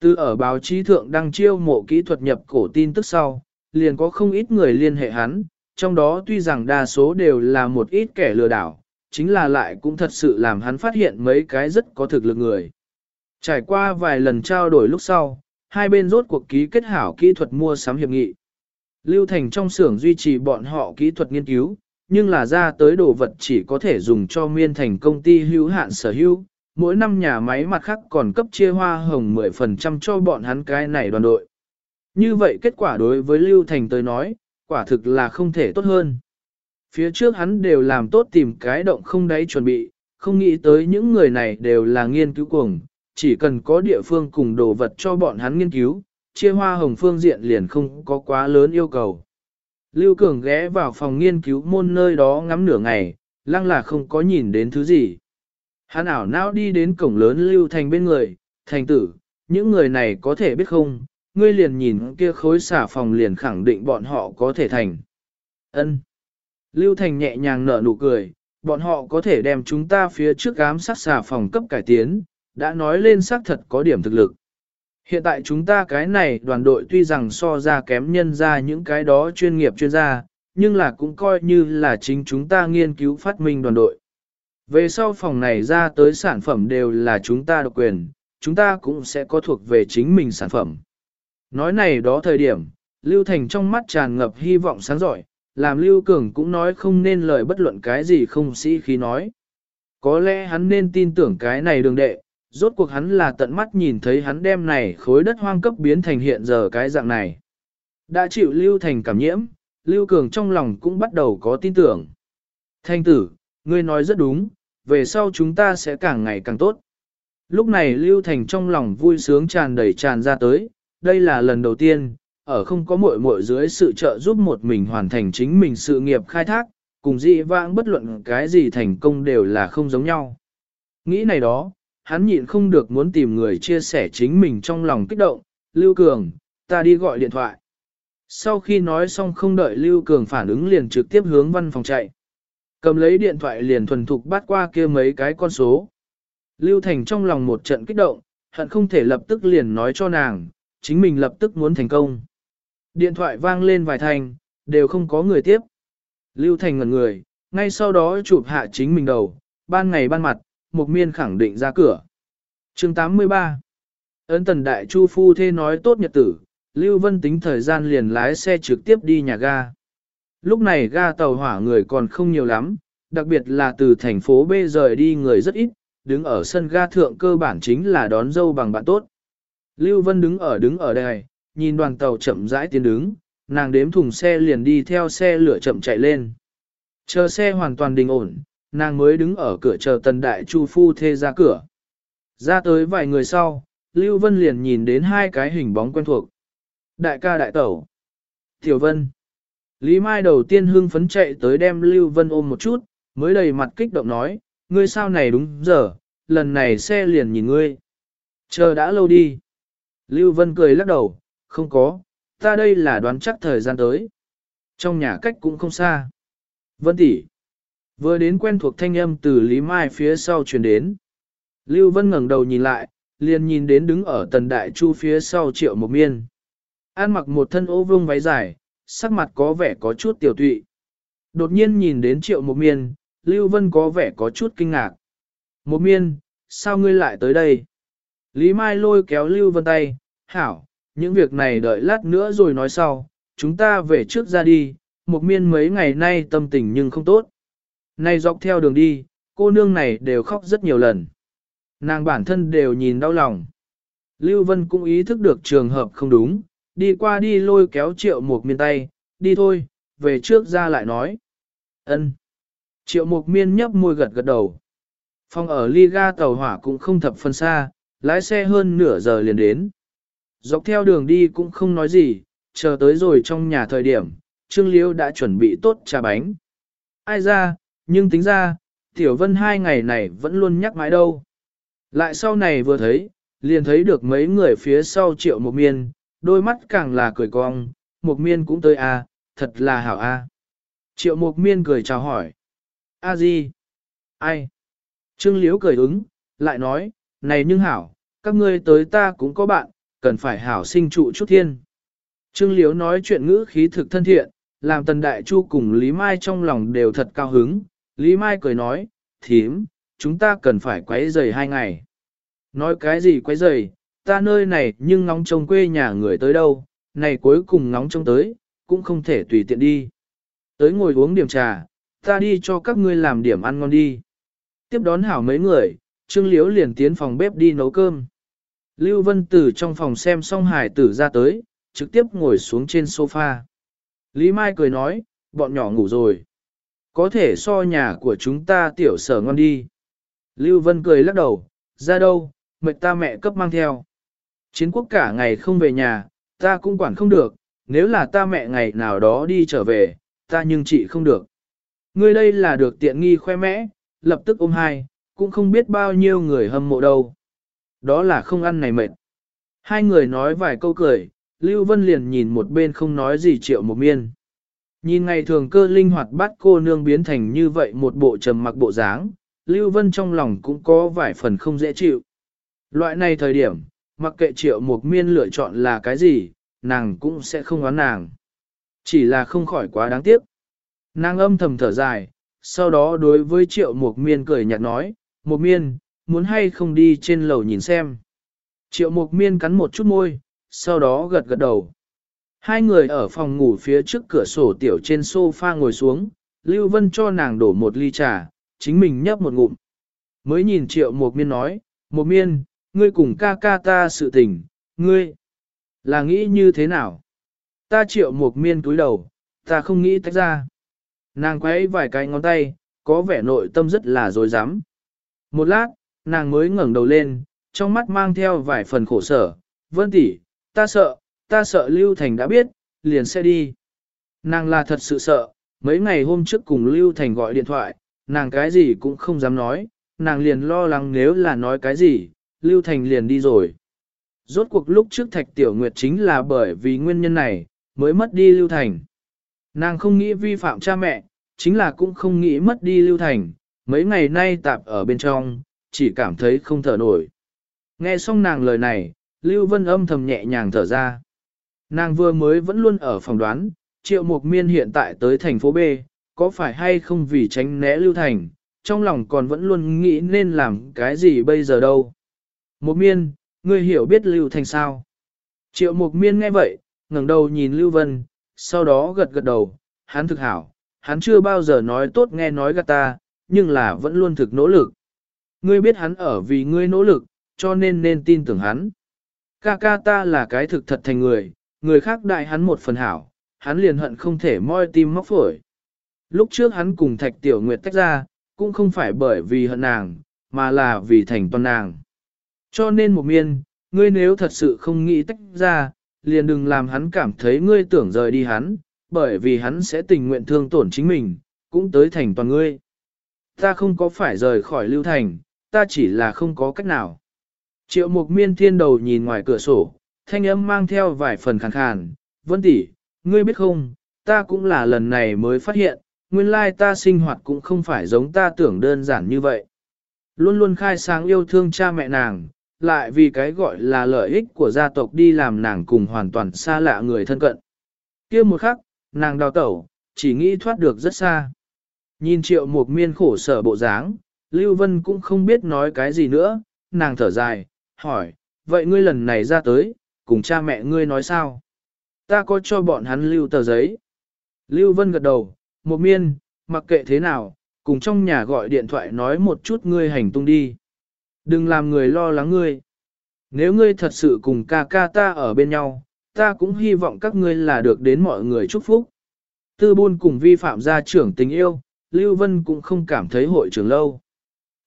Từ ở báo chí thượng đăng chiêu mộ kỹ thuật nhập cổ tin tức sau, liền có không ít người liên hệ hắn, trong đó tuy rằng đa số đều là một ít kẻ lừa đảo, chính là lại cũng thật sự làm hắn phát hiện mấy cái rất có thực lực người. Trải qua vài lần trao đổi lúc sau, hai bên rốt cuộc ký kết hảo kỹ thuật mua sắm hiệp nghị. Lưu Thành trong xưởng duy trì bọn họ kỹ thuật nghiên cứu, nhưng là ra tới đồ vật chỉ có thể dùng cho miên thành công ty hữu hạn sở hữu, mỗi năm nhà máy mặt khác còn cấp chia hoa hồng 10% cho bọn hắn cái này đoàn đội. Như vậy kết quả đối với Lưu Thành tới nói, quả thực là không thể tốt hơn. Phía trước hắn đều làm tốt tìm cái động không đáy chuẩn bị, không nghĩ tới những người này đều là nghiên cứu cuồng, chỉ cần có địa phương cùng đồ vật cho bọn hắn nghiên cứu, chia hoa hồng phương diện liền không có quá lớn yêu cầu. Lưu Cường ghé vào phòng nghiên cứu môn nơi đó ngắm nửa ngày, lăng là không có nhìn đến thứ gì. Hắn ảo não đi đến cổng lớn Lưu Thành bên người, thành tử, những người này có thể biết không, ngươi liền nhìn kia khối xả phòng liền khẳng định bọn họ có thể thành. Ân. Lưu Thành nhẹ nhàng nở nụ cười, bọn họ có thể đem chúng ta phía trước ám sát xả phòng cấp cải tiến, đã nói lên xác thật có điểm thực lực. Hiện tại chúng ta cái này đoàn đội tuy rằng so ra kém nhân ra những cái đó chuyên nghiệp chuyên gia, nhưng là cũng coi như là chính chúng ta nghiên cứu phát minh đoàn đội. Về sau phòng này ra tới sản phẩm đều là chúng ta độc quyền, chúng ta cũng sẽ có thuộc về chính mình sản phẩm. Nói này đó thời điểm, Lưu Thành trong mắt tràn ngập hy vọng sáng giỏi, làm Lưu Cường cũng nói không nên lời bất luận cái gì không sĩ khi nói. Có lẽ hắn nên tin tưởng cái này đường đệ, rốt cuộc hắn là tận mắt nhìn thấy hắn đem này khối đất hoang cấp biến thành hiện giờ cái dạng này. Đã chịu Lưu Thành cảm nhiễm, Lưu Cường trong lòng cũng bắt đầu có tin tưởng. Thanh tử, ngươi nói rất đúng, về sau chúng ta sẽ càng ngày càng tốt. Lúc này Lưu Thành trong lòng vui sướng tràn đầy tràn ra tới, đây là lần đầu tiên, ở không có muội muội dưới sự trợ giúp một mình hoàn thành chính mình sự nghiệp khai thác, cùng dị vãng bất luận cái gì thành công đều là không giống nhau. Nghĩ này đó, hắn nhịn không được muốn tìm người chia sẻ chính mình trong lòng kích động, Lưu Cường, ta đi gọi điện thoại. Sau khi nói xong không đợi Lưu Cường phản ứng liền trực tiếp hướng văn phòng chạy. Cầm lấy điện thoại liền thuần thục bắt qua kia mấy cái con số. Lưu Thành trong lòng một trận kích động, hận không thể lập tức liền nói cho nàng, chính mình lập tức muốn thành công. Điện thoại vang lên vài thành, đều không có người tiếp. Lưu Thành ngẩn người, ngay sau đó chụp hạ chính mình đầu, ban ngày ban mặt, Mục miên khẳng định ra cửa. chương 83 Ấn tần đại chu phu thê nói tốt nhật tử, Lưu Vân tính thời gian liền lái xe trực tiếp đi nhà ga. Lúc này ga tàu hỏa người còn không nhiều lắm, đặc biệt là từ thành phố B rời đi người rất ít, đứng ở sân ga thượng cơ bản chính là đón dâu bằng bạn tốt. Lưu Vân đứng ở đứng ở đây, nhìn đoàn tàu chậm rãi tiến đứng, nàng đếm thùng xe liền đi theo xe lửa chậm chạy lên. Chờ xe hoàn toàn đình ổn, nàng mới đứng ở cửa chờ tần đại chu phu thê ra cửa. Ra tới vài người sau, Lưu Vân liền nhìn đến hai cái hình bóng quen thuộc. Đại ca đại tẩu. Tiểu Vân. Lý Mai đầu tiên hưng phấn chạy tới đem Lưu Vân ôm một chút, mới đầy mặt kích động nói, ngươi sao này đúng giờ, lần này xe liền nhìn ngươi. Chờ đã lâu đi. Lưu Vân cười lắc đầu, không có, ta đây là đoán chắc thời gian tới. Trong nhà cách cũng không xa. Vân tỷ, Vừa đến quen thuộc thanh âm từ Lý Mai phía sau truyền đến. Lưu Vân ngẩng đầu nhìn lại, liền nhìn đến đứng ở tần đại chu phía sau triệu một miên. An mặc một thân ô vương váy dài, sắc mặt có vẻ có chút tiểu tụy. Đột nhiên nhìn đến triệu một miên, Lưu Vân có vẻ có chút kinh ngạc. Một miên, sao ngươi lại tới đây? Lý Mai lôi kéo Lưu Vân tay, hảo, những việc này đợi lát nữa rồi nói sau, chúng ta về trước ra đi, một miên mấy ngày nay tâm tình nhưng không tốt. Này dọc theo đường đi, cô nương này đều khóc rất nhiều lần. Nàng bản thân đều nhìn đau lòng. Lưu Vân cũng ý thức được trường hợp không đúng, đi qua đi lôi kéo triệu một miên tay, đi thôi, về trước ra lại nói. ân Triệu mục miên nhấp môi gật gật đầu. Phòng ở ly ga tàu hỏa cũng không thập phân xa, lái xe hơn nửa giờ liền đến. Dọc theo đường đi cũng không nói gì, chờ tới rồi trong nhà thời điểm, Trương Liêu đã chuẩn bị tốt trà bánh. Ai ra, nhưng tính ra, Tiểu Vân hai ngày này vẫn luôn nhắc mãi đâu. Lại sau này vừa thấy, liền thấy được mấy người phía sau triệu một miên, đôi mắt càng là cười cong, một miên cũng tới a, à, thật là hảo a. À. Triệu một miên cười chào hỏi. A gì? Ai? Trương Liễu cười ứng, lại nói, này nhưng hảo, các ngươi tới ta cũng có bạn, cần phải hảo sinh trụ chút thiên. Trương Liễu nói chuyện ngữ khí thực thân thiện, làm Tần Đại Chu cùng Lý Mai trong lòng đều thật cao hứng. Lý Mai cười nói, thím, chúng ta cần phải quấy rầy hai ngày. Nói cái gì quấy rầy, ta nơi này nhưng ngóng trông quê nhà người tới đâu, này cuối cùng ngóng trông tới, cũng không thể tùy tiện đi. Tới ngồi uống điểm trà, ta đi cho các ngươi làm điểm ăn ngon đi. Tiếp đón hảo mấy người, Trương Liễu liền tiến phòng bếp đi nấu cơm. Lưu Vân Tử trong phòng xem xong hải tử ra tới, trực tiếp ngồi xuống trên sofa. Lý Mai cười nói, bọn nhỏ ngủ rồi. Có thể so nhà của chúng ta tiểu sở ngon đi. Lưu Vân cười lắc đầu, ra đâu, mệt ta mẹ cấp mang theo. Chiến quốc cả ngày không về nhà, ta cũng quản không được, nếu là ta mẹ ngày nào đó đi trở về, ta nhưng chị không được. Ngươi đây là được tiện nghi khoe mẽ, lập tức ôm hai, cũng không biết bao nhiêu người hâm mộ đâu. Đó là không ăn này mệt. Hai người nói vài câu cười, Lưu Vân liền nhìn một bên không nói gì triệu một miên. Nhìn ngày thường cơ linh hoạt bắt cô nương biến thành như vậy một bộ trầm mặc bộ dáng, Lưu Vân trong lòng cũng có vài phần không dễ chịu. Loại này thời điểm, mặc kệ triệu một miên lựa chọn là cái gì, nàng cũng sẽ không oán nàng. Chỉ là không khỏi quá đáng tiếc. Nàng âm thầm thở dài, sau đó đối với triệu một miên cười nhạt nói, một miên, muốn hay không đi trên lầu nhìn xem. Triệu một miên cắn một chút môi, sau đó gật gật đầu. Hai người ở phòng ngủ phía trước cửa sổ tiểu trên sofa ngồi xuống, Lưu Vân cho nàng đổ một ly trà, chính mình nhấp một ngụm. Mới nhìn triệu mục miên nói, mục miên, ngươi cùng ca ca ta sự tình, ngươi, là nghĩ như thế nào? Ta triệu mục miên túi đầu, ta không nghĩ tách ra. Nàng quấy vài cái ngón tay, có vẻ nội tâm rất là dối rắm Một lát, nàng mới ngẩng đầu lên, trong mắt mang theo vài phần khổ sở. Vân tỷ, ta sợ, ta sợ Lưu Thành đã biết, liền sẽ đi. Nàng là thật sự sợ, mấy ngày hôm trước cùng Lưu Thành gọi điện thoại, nàng cái gì cũng không dám nói, nàng liền lo lắng nếu là nói cái gì, Lưu Thành liền đi rồi. Rốt cuộc lúc trước Thạch Tiểu Nguyệt chính là bởi vì nguyên nhân này, mới mất đi Lưu Thành. Nàng không nghĩ vi phạm cha mẹ, chính là cũng không nghĩ mất đi lưu thành, mấy ngày nay tạp ở bên trong, chỉ cảm thấy không thở nổi. Nghe xong nàng lời này, Lưu Vân âm thầm nhẹ nhàng thở ra. Nàng vừa mới vẫn luôn ở phòng đoán, Triệu Mục Miên hiện tại tới thành phố B, có phải hay không vì tránh né Lưu Thành, trong lòng còn vẫn luôn nghĩ nên làm cái gì bây giờ đâu. Mục Miên, ngươi hiểu biết Lưu Thành sao? Triệu Mục Miên nghe vậy, ngẩng đầu nhìn Lưu Vân, sau đó gật gật đầu, hắn thực hảo, hắn chưa bao giờ nói tốt nghe nói gạt ta, nhưng là vẫn luôn thực nỗ lực. Ngươi biết hắn ở vì ngươi nỗ lực, cho nên nên tin tưởng hắn. Ca ca ta là cái thực thật thành người, người khác đại hắn một phần hảo, hắn liền hận không thể moi tim móc phổi. Lúc trước hắn cùng Thạch Tiểu Nguyệt tách ra, cũng không phải bởi vì hận nàng, mà là vì thành toàn nàng. Cho nên một miên, ngươi nếu thật sự không nghĩ tách ra, liền đừng làm hắn cảm thấy ngươi tưởng rời đi hắn, bởi vì hắn sẽ tình nguyện thương tổn chính mình, cũng tới thành toàn ngươi. Ta không có phải rời khỏi lưu thành, ta chỉ là không có cách nào. Triệu mục miên thiên đầu nhìn ngoài cửa sổ, thanh âm mang theo vài phần khàn khàn, vân tỷ, ngươi biết không, ta cũng là lần này mới phát hiện, nguyên lai ta sinh hoạt cũng không phải giống ta tưởng đơn giản như vậy. Luôn luôn khai sáng yêu thương cha mẹ nàng, lại vì cái gọi là lợi ích của gia tộc đi làm nàng cùng hoàn toàn xa lạ người thân cận. kia một khắc, nàng đào tẩu, chỉ nghĩ thoát được rất xa. Nhìn triệu một miên khổ sở bộ dáng, Lưu Vân cũng không biết nói cái gì nữa, nàng thở dài, hỏi, vậy ngươi lần này ra tới, cùng cha mẹ ngươi nói sao? Ta có cho bọn hắn lưu tờ giấy. Lưu Vân gật đầu, một miên, mặc kệ thế nào, cùng trong nhà gọi điện thoại nói một chút ngươi hành tung đi. Đừng làm người lo lắng ngươi. Nếu ngươi thật sự cùng ca ca ta ở bên nhau, ta cũng hy vọng các ngươi là được đến mọi người chúc phúc. Tư buôn cùng vi phạm gia trưởng tình yêu, Lưu Vân cũng không cảm thấy hội trưởng lâu.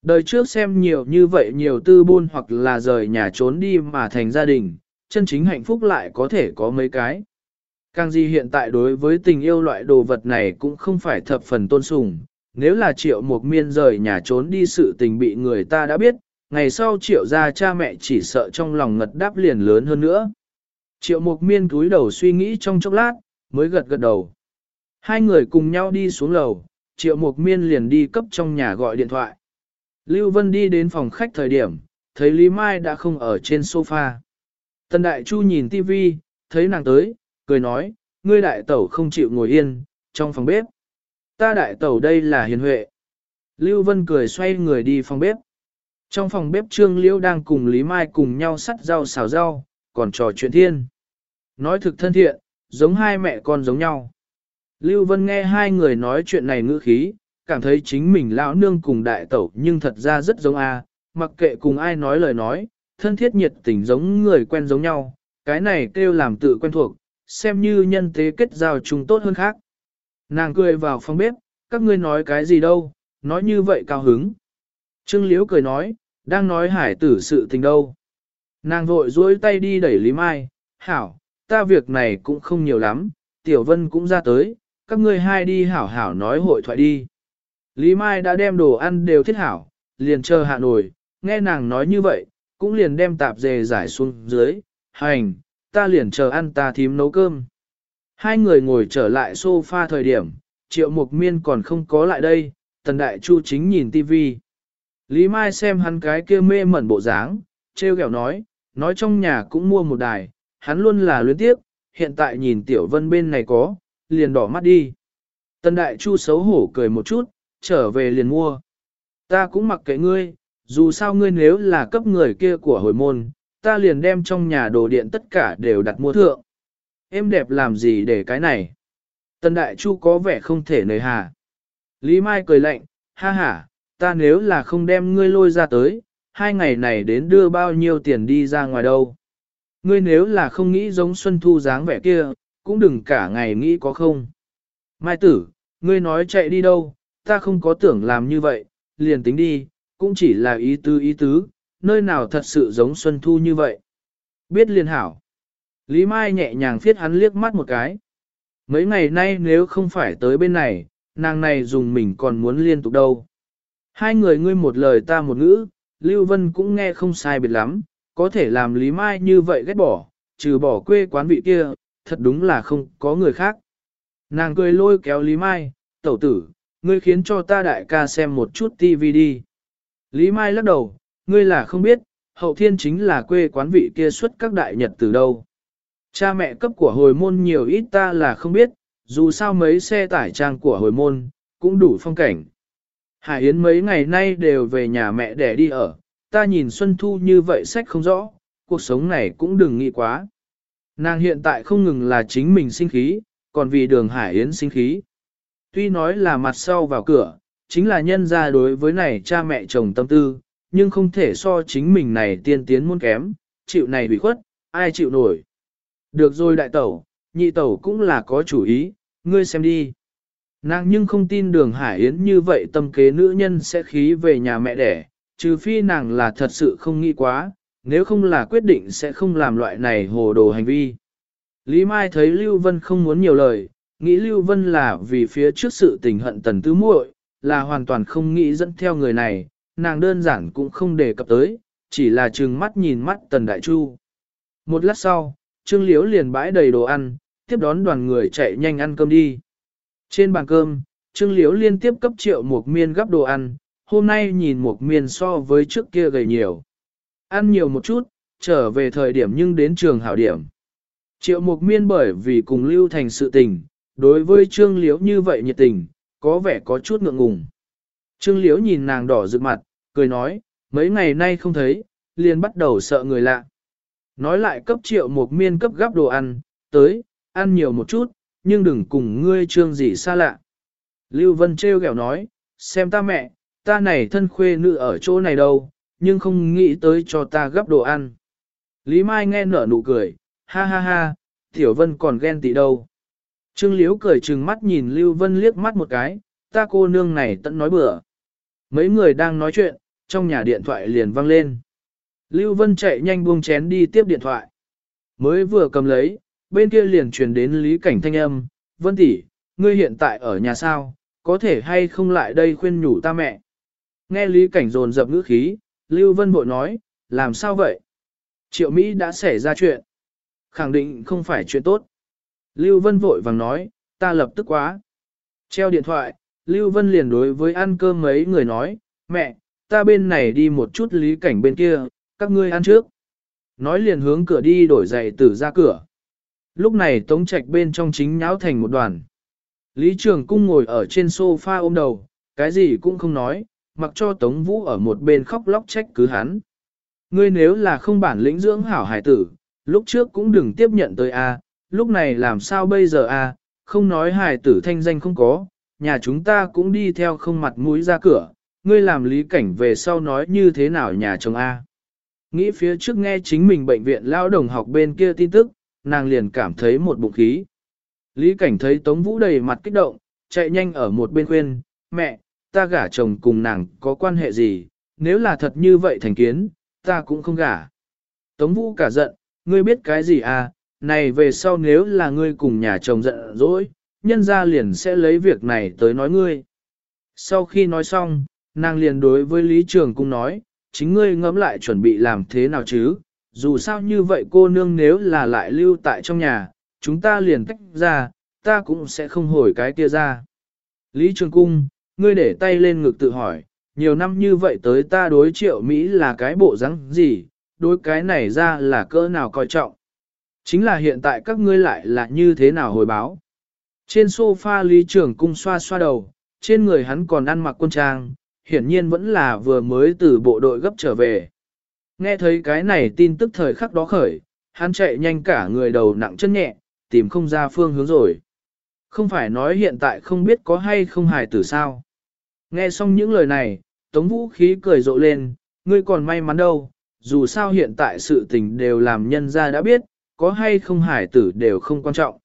Đời trước xem nhiều như vậy nhiều tư buôn hoặc là rời nhà trốn đi mà thành gia đình, chân chính hạnh phúc lại có thể có mấy cái. Càng gì hiện tại đối với tình yêu loại đồ vật này cũng không phải thập phần tôn sùng, nếu là triệu một miên rời nhà trốn đi sự tình bị người ta đã biết, ngày sau triệu ra cha mẹ chỉ sợ trong lòng ngật đáp liền lớn hơn nữa. Triệu mục miên cúi đầu suy nghĩ trong chốc lát, mới gật gật đầu. Hai người cùng nhau đi xuống lầu, triệu mục miên liền đi cấp trong nhà gọi điện thoại. Lưu Vân đi đến phòng khách thời điểm, thấy Lý Mai đã không ở trên sofa. Tần Đại Chu nhìn TV, thấy nàng tới, cười nói, ngươi đại tẩu không chịu ngồi yên, trong phòng bếp. Ta đại tẩu đây là hiền huệ. Lưu Vân cười xoay người đi phòng bếp. Trong phòng bếp Trương Liễu đang cùng Lý Mai cùng nhau sắt rau xào rau, còn trò chuyện thiên. Nói thực thân thiện, giống hai mẹ con giống nhau. Lưu Vân nghe hai người nói chuyện này ngữ khí, cảm thấy chính mình lão nương cùng đại tẩu nhưng thật ra rất giống a, mặc kệ cùng ai nói lời nói, thân thiết nhiệt tình giống người quen giống nhau, cái này kêu làm tự quen thuộc, xem như nhân tế kết giao chung tốt hơn khác. Nàng cười vào phòng bếp, các ngươi nói cái gì đâu, nói như vậy cao hứng. Trương Liễu cười nói, đang nói hải tử sự tình đâu. Nàng vội duỗi tay đi đẩy Lý Mai, hảo, ta việc này cũng không nhiều lắm, Tiểu Vân cũng ra tới, các ngươi hai đi hảo hảo nói hội thoại đi. Lý Mai đã đem đồ ăn đều thiết hảo, liền chờ hạ nổi, nghe nàng nói như vậy, cũng liền đem tạp dề giải xuống dưới, hành, ta liền chờ ăn ta thím nấu cơm. Hai người ngồi trở lại sofa thời điểm, triệu mục miên còn không có lại đây, tần đại chu chính nhìn tivi. Lý Mai xem hắn cái kia mê mẩn bộ dáng, treo kẹo nói, nói trong nhà cũng mua một đài, hắn luôn là luyến tiếp, hiện tại nhìn tiểu vân bên này có, liền đỏ mắt đi. Tần đại chu xấu hổ cười một chút, trở về liền mua. Ta cũng mặc kệ ngươi, dù sao ngươi nếu là cấp người kia của hồi môn, ta liền đem trong nhà đồ điện tất cả đều đặt mua thượng. Em đẹp làm gì để cái này? Tần Đại Chu có vẻ không thể nời hà. Lý Mai cười lạnh, ha ha, ta nếu là không đem ngươi lôi ra tới, hai ngày này đến đưa bao nhiêu tiền đi ra ngoài đâu. Ngươi nếu là không nghĩ giống Xuân Thu dáng vẻ kia, cũng đừng cả ngày nghĩ có không. Mai tử, ngươi nói chạy đi đâu, ta không có tưởng làm như vậy, liền tính đi, cũng chỉ là ý tứ ý tứ, nơi nào thật sự giống Xuân Thu như vậy. Biết liền hảo. Lý Mai nhẹ nhàng phiết hắn liếc mắt một cái. Mấy ngày nay nếu không phải tới bên này, nàng này dùng mình còn muốn liên tục đâu. Hai người ngươi một lời ta một ngữ, Lưu Vân cũng nghe không sai biệt lắm, có thể làm Lý Mai như vậy ghét bỏ, trừ bỏ quê quán vị kia, thật đúng là không có người khác. Nàng cười lôi kéo Lý Mai, tẩu tử, ngươi khiến cho ta đại ca xem một chút tivi đi. Lý Mai lắc đầu, ngươi là không biết, hậu thiên chính là quê quán vị kia xuất các đại nhật từ đâu. Cha mẹ cấp của hồi môn nhiều ít ta là không biết, dù sao mấy xe tải trang của hồi môn, cũng đủ phong cảnh. Hải Yến mấy ngày nay đều về nhà mẹ để đi ở, ta nhìn Xuân Thu như vậy sách không rõ, cuộc sống này cũng đừng nghĩ quá. Nàng hiện tại không ngừng là chính mình sinh khí, còn vì đường Hải Yến sinh khí. Tuy nói là mặt sau vào cửa, chính là nhân ra đối với này cha mẹ chồng tâm tư, nhưng không thể so chính mình này tiên tiến muôn kém, chịu này bị khuất, ai chịu nổi. Được rồi đại tẩu, nhị tẩu cũng là có chủ ý, ngươi xem đi. Nàng nhưng không tin đường Hải Yến như vậy tâm kế nữ nhân sẽ khí về nhà mẹ đẻ, trừ phi nàng là thật sự không nghĩ quá, nếu không là quyết định sẽ không làm loại này hồ đồ hành vi. Lý Mai thấy Lưu Vân không muốn nhiều lời, nghĩ Lưu Vân là vì phía trước sự tình hận tần tứ muội, là hoàn toàn không nghĩ dẫn theo người này, nàng đơn giản cũng không đề cập tới, chỉ là trừng mắt nhìn mắt tần đại chu. Một lát sau, Trương Liễu liền bãi đầy đồ ăn, tiếp đón đoàn người chạy nhanh ăn cơm đi. Trên bàn cơm, Trương Liễu liên tiếp cấp triệu một miên gấp đồ ăn, hôm nay nhìn một miên so với trước kia gầy nhiều. ăn nhiều một chút, trở về thời điểm nhưng đến trường hảo điểm. Triệu Mục Miên bởi vì cùng Lưu Thành sự tình, đối với Trương Liễu như vậy nhiệt tình, có vẻ có chút ngượng ngùng. Trương Liễu nhìn nàng đỏ rực mặt, cười nói, mấy ngày nay không thấy, liền bắt đầu sợ người lạ. Nói lại cấp Triệu một Miên cấp gắp đồ ăn, tới, ăn nhiều một chút, nhưng đừng cùng ngươi trương gì xa lạ. Lưu Vân trêu ghẹo nói, xem ta mẹ, ta này thân khuê nữ ở chỗ này đâu, nhưng không nghĩ tới cho ta gấp đồ ăn. Lý Mai nghe nở nụ cười, ha ha ha, Tiểu Vân còn ghen tị đâu. Trương Liễu cười trừng mắt nhìn Lưu Vân liếc mắt một cái, ta cô nương này tận nói bừa. Mấy người đang nói chuyện, trong nhà điện thoại liền vang lên. Lưu Vân chạy nhanh buông chén đi tiếp điện thoại. Mới vừa cầm lấy, bên kia liền truyền đến Lý Cảnh thanh âm, Vân tỷ, ngươi hiện tại ở nhà sao, có thể hay không lại đây khuyên nhủ ta mẹ. Nghe Lý Cảnh dồn dập ngữ khí, Lưu Vân bội nói, làm sao vậy? Triệu Mỹ đã xảy ra chuyện. Khẳng định không phải chuyện tốt. Lưu Vân vội vàng nói, ta lập tức quá. Treo điện thoại, Lưu Vân liền đối với ăn cơm mấy người nói, mẹ, ta bên này đi một chút lý cảnh bên kia, các ngươi ăn trước. Nói liền hướng cửa đi đổi giày tử ra cửa. Lúc này Tống Trạch bên trong chính nháo thành một đoàn. Lý Trường Cung ngồi ở trên sofa ôm đầu, cái gì cũng không nói, mặc cho Tống Vũ ở một bên khóc lóc trách cứ hắn. Ngươi nếu là không bản lĩnh dưỡng hảo hải tử, lúc trước cũng đừng tiếp nhận tới a, lúc này làm sao bây giờ a, không nói hải tử thanh danh không có, nhà chúng ta cũng đi theo không mặt mũi ra cửa, ngươi làm lý cảnh về sau nói như thế nào nhà chồng a. Nghĩ phía trước nghe chính mình bệnh viện lao đồng học bên kia tin tức, nàng liền cảm thấy một bụng khí. Lý cảnh thấy Tống Vũ đầy mặt kích động, chạy nhanh ở một bên khuyên, mẹ, ta gả chồng cùng nàng có quan hệ gì, nếu là thật như vậy thành kiến, ta cũng không gả. Tống Vũ cả giận, ngươi biết cái gì à, này về sau nếu là ngươi cùng nhà chồng giận dỗi, nhân ra liền sẽ lấy việc này tới nói ngươi. Sau khi nói xong, nàng liền đối với Lý Trường Cung nói, chính ngươi ngẫm lại chuẩn bị làm thế nào chứ, dù sao như vậy cô nương nếu là lại lưu tại trong nhà, chúng ta liền tách ra, ta cũng sẽ không hồi cái kia ra. Lý Trường Cung, ngươi để tay lên ngực tự hỏi, nhiều năm như vậy tới ta đối triệu Mỹ là cái bộ rắn gì, đối cái này ra là cỡ nào coi trọng. Chính là hiện tại các ngươi lại là như thế nào hồi báo. Trên sofa Lý Trường Cung xoa xoa đầu, trên người hắn còn ăn mặc quân trang, hiển nhiên vẫn là vừa mới từ bộ đội gấp trở về. Nghe thấy cái này tin tức thời khắc đó khởi, hắn chạy nhanh cả người đầu nặng chân nhẹ, tìm không ra phương hướng rồi. Không phải nói hiện tại không biết có hay không hài tử sao. Nghe xong những lời này, Tống Vũ khí cười rộ lên, ngươi còn may mắn đâu, dù sao hiện tại sự tình đều làm nhân ra đã biết, có hay không hải tử đều không quan trọng.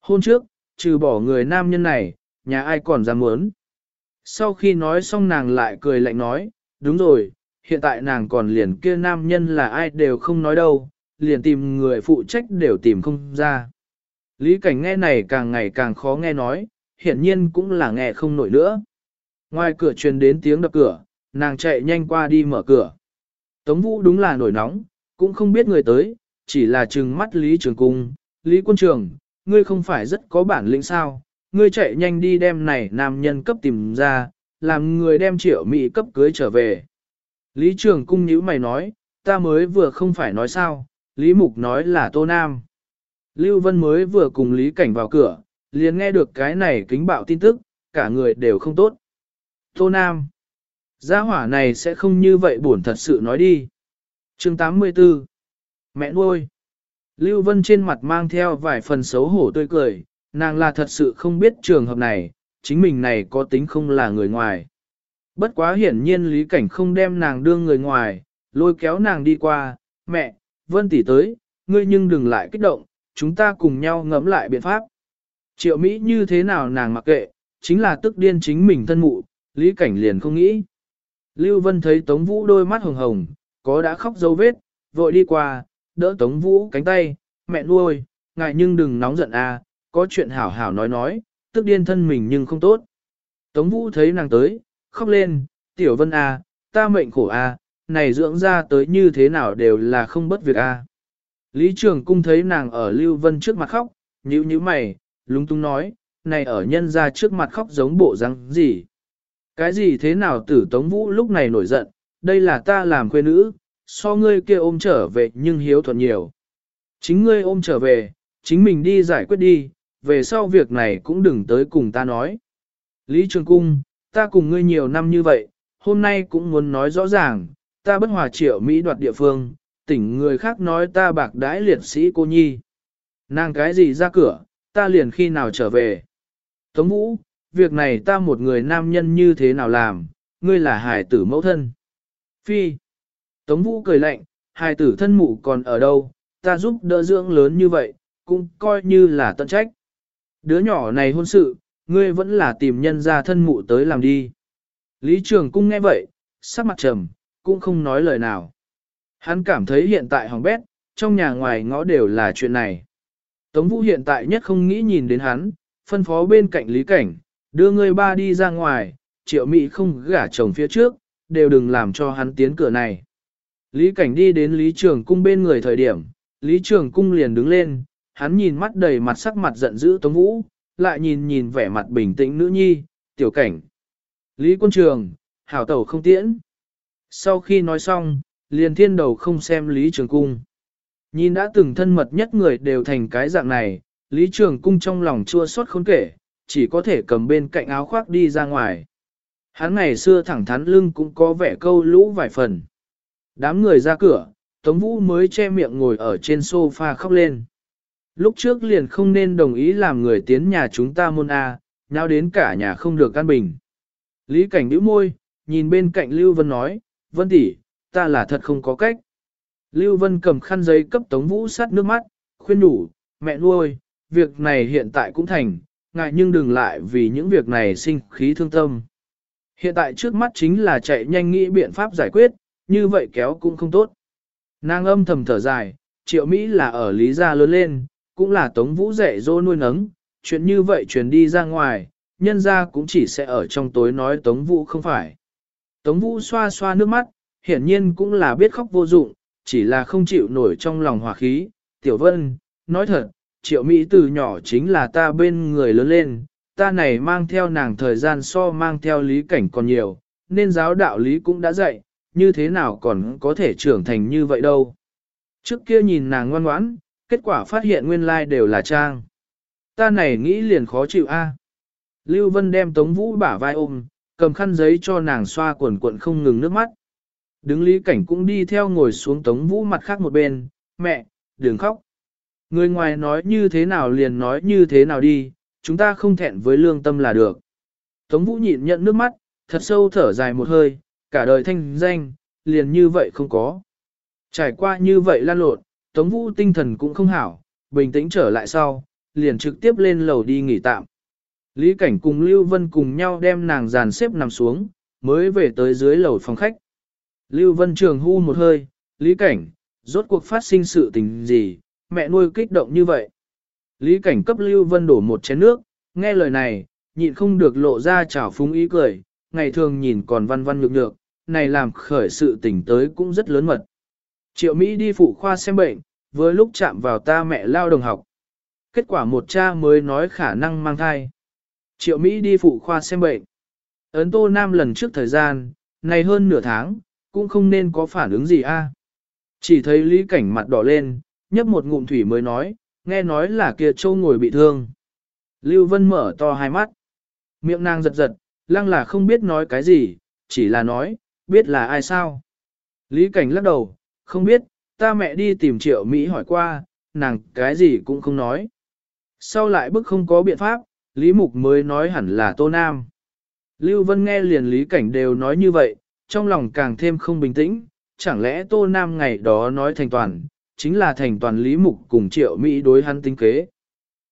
Hôn trước, trừ bỏ người nam nhân này, nhà ai còn dám muốn. Sau khi nói xong nàng lại cười lạnh nói, đúng rồi, hiện tại nàng còn liền kia nam nhân là ai đều không nói đâu, liền tìm người phụ trách đều tìm không ra. Lý cảnh nghe này càng ngày càng khó nghe nói, hiển nhiên cũng là nghe không nổi nữa. Ngoài cửa truyền đến tiếng đập cửa, nàng chạy nhanh qua đi mở cửa. Tống vũ đúng là nổi nóng, cũng không biết người tới, chỉ là trừng mắt Lý Trường Cung. Lý Quân Trường, ngươi không phải rất có bản lĩnh sao, ngươi chạy nhanh đi đem này nam nhân cấp tìm ra, làm người đem triệu mỹ cấp cưới trở về. Lý Trường Cung nhíu mày nói, ta mới vừa không phải nói sao, Lý Mục nói là Tô Nam. Lưu Vân mới vừa cùng Lý Cảnh vào cửa, liền nghe được cái này kính bạo tin tức, cả người đều không tốt. Tô Nam. Gia hỏa này sẽ không như vậy buồn thật sự nói đi. chương 84. Mẹ nuôi. Lưu Vân trên mặt mang theo vài phần xấu hổ tươi cười, nàng là thật sự không biết trường hợp này, chính mình này có tính không là người ngoài. Bất quá hiển nhiên Lý Cảnh không đem nàng đưa người ngoài, lôi kéo nàng đi qua, mẹ, Vân tỷ tới, ngươi nhưng đừng lại kích động, chúng ta cùng nhau ngẫm lại biện pháp. Triệu Mỹ như thế nào nàng mặc kệ, chính là tức điên chính mình thân mụ, Lý Cảnh liền không nghĩ. Lưu Vân thấy Tống Vũ đôi mắt hồng hồng, có đã khóc dấu vết, vội đi qua, đỡ Tống Vũ cánh tay, mẹ nuôi, ngại nhưng đừng nóng giận à, có chuyện hảo hảo nói nói, tức điên thân mình nhưng không tốt. Tống Vũ thấy nàng tới, khóc lên, tiểu vân à, ta mệnh khổ à, này dưỡng ra tới như thế nào đều là không bất việc à. Lý Trường Cung thấy nàng ở Lưu Vân trước mặt khóc, nhíu nhíu mày, lúng túng nói, này ở nhân ra trước mặt khóc giống bộ răng gì. Cái gì thế nào tử Tống Vũ lúc này nổi giận, đây là ta làm quê nữ, so ngươi kia ôm trở về nhưng hiếu thuận nhiều. Chính ngươi ôm trở về, chính mình đi giải quyết đi, về sau việc này cũng đừng tới cùng ta nói. Lý Trường Cung, ta cùng ngươi nhiều năm như vậy, hôm nay cũng muốn nói rõ ràng, ta bất hòa triệu Mỹ đoạt địa phương, tỉnh người khác nói ta bạc đãi liệt sĩ cô nhi. Nàng cái gì ra cửa, ta liền khi nào trở về. Tống Vũ, việc này ta một người nam nhân như thế nào làm, ngươi là hải tử mẫu thân. Phi. Tống Vũ cười lạnh, hai tử thân mụ còn ở đâu, ta giúp đỡ dưỡng lớn như vậy, cũng coi như là tận trách. Đứa nhỏ này hôn sự, ngươi vẫn là tìm nhân ra thân mụ tới làm đi. Lý Trường Cung nghe vậy, sắc mặt trầm, cũng không nói lời nào. Hắn cảm thấy hiện tại hỏng bét, trong nhà ngoài ngõ đều là chuyện này. Tống Vũ hiện tại nhất không nghĩ nhìn đến hắn, phân phó bên cạnh Lý Cảnh, đưa người ba đi ra ngoài, triệu Mị không gả chồng phía trước, đều đừng làm cho hắn tiến cửa này. Lý Cảnh đi đến Lý Trường Cung bên người thời điểm, Lý Trường Cung liền đứng lên, hắn nhìn mắt đầy mặt sắc mặt giận dữ Tống Vũ, lại nhìn nhìn vẻ mặt bình tĩnh nữ nhi, tiểu cảnh. Lý Quân Trường, hảo tẩu không tiễn. Sau khi nói xong, liền thiên đầu không xem Lý Trường Cung. Nhìn đã từng thân mật nhất người đều thành cái dạng này, Lý Trường Cung trong lòng chua xót khốn kể, chỉ có thể cầm bên cạnh áo khoác đi ra ngoài. Hắn ngày xưa thẳng thắn lưng cũng có vẻ câu lũ vài phần. Đám người ra cửa, Tống Vũ mới che miệng ngồi ở trên sofa khóc lên. Lúc trước liền không nên đồng ý làm người tiến nhà chúng ta môn A, nhau đến cả nhà không được căn bình. Lý cảnh nhíu môi, nhìn bên cạnh Lưu Vân nói, Vân tỷ, ta là thật không có cách. Lưu Vân cầm khăn giấy cấp Tống Vũ sát nước mắt, khuyên đủ, mẹ nuôi, việc này hiện tại cũng thành, ngại nhưng đừng lại vì những việc này sinh khí thương tâm. Hiện tại trước mắt chính là chạy nhanh nghĩ biện pháp giải quyết, như vậy kéo cũng không tốt. Nàng âm thầm thở dài, triệu Mỹ là ở Lý Gia lớn lên, cũng là Tống Vũ dạy dỗ nuôi nấng, chuyện như vậy truyền đi ra ngoài, nhân ra cũng chỉ sẽ ở trong tối nói Tống Vũ không phải. Tống Vũ xoa xoa nước mắt, hiển nhiên cũng là biết khóc vô dụng, chỉ là không chịu nổi trong lòng hòa khí. Tiểu Vân, nói thật, triệu Mỹ từ nhỏ chính là ta bên người lớn lên, ta này mang theo nàng thời gian so mang theo lý cảnh còn nhiều, nên giáo đạo lý cũng đã dạy, như thế nào còn có thể trưởng thành như vậy đâu. Trước kia nhìn nàng ngoan ngoãn, kết quả phát hiện nguyên lai like đều là trang. Ta này nghĩ liền khó chịu a. Lưu Vân đem Tống Vũ bả vai ôm, cầm khăn giấy cho nàng xoa quần quận không ngừng nước mắt. Đứng lý cảnh cũng đi theo ngồi xuống Tống Vũ mặt khác một bên, mẹ, đừng khóc. Người ngoài nói như thế nào liền nói như thế nào đi, chúng ta không thẹn với lương tâm là được. Tống Vũ nhịn nhận nước mắt, thật sâu thở dài một hơi, cả đời thanh danh, liền như vậy không có. Trải qua như vậy lan lộn, Tống Vũ tinh thần cũng không hảo, bình tĩnh trở lại sau, liền trực tiếp lên lầu đi nghỉ tạm. Lý Cảnh cùng Lưu Vân cùng nhau đem nàng dàn xếp nằm xuống, mới về tới dưới lầu phòng khách. Lưu Vân trường hưu một hơi, Lý Cảnh, rốt cuộc phát sinh sự tình gì, mẹ nuôi kích động như vậy. Lý Cảnh cấp Lưu Vân đổ một chén nước, nghe lời này, nhịn không được lộ ra chảo phúng ý cười, ngày thường nhìn còn văn văn nhược nhược, này làm khởi sự tỉnh tới cũng rất lớn mật. Triệu Mỹ đi phụ khoa xem bệnh, vừa lúc chạm vào ta mẹ lao đồng học. Kết quả một cha mới nói khả năng mang thai. Triệu Mỹ đi phụ khoa xem bệnh. Ấn Tô Nam lần trước thời gian, này hơn nửa tháng, cũng không nên có phản ứng gì a. Chỉ thấy Lý Cảnh mặt đỏ lên, nhấp một ngụm thủy mới nói, nghe nói là kia châu ngồi bị thương. Lưu Vân mở to hai mắt. Miệng nàng giật giật, lăng là không biết nói cái gì, chỉ là nói, biết là ai sao. Lý Cảnh lắc đầu, không biết, ta mẹ đi tìm triệu Mỹ hỏi qua, nàng cái gì cũng không nói. Sau lại bức không có biện pháp, Lý Mục mới nói hẳn là Tô Nam. Lưu Vân nghe liền Lý Cảnh đều nói như vậy, trong lòng càng thêm không bình tĩnh, chẳng lẽ Tô Nam ngày đó nói thành toàn, chính là thành toàn Lý Mục cùng triệu Mỹ đối hắn tính kế.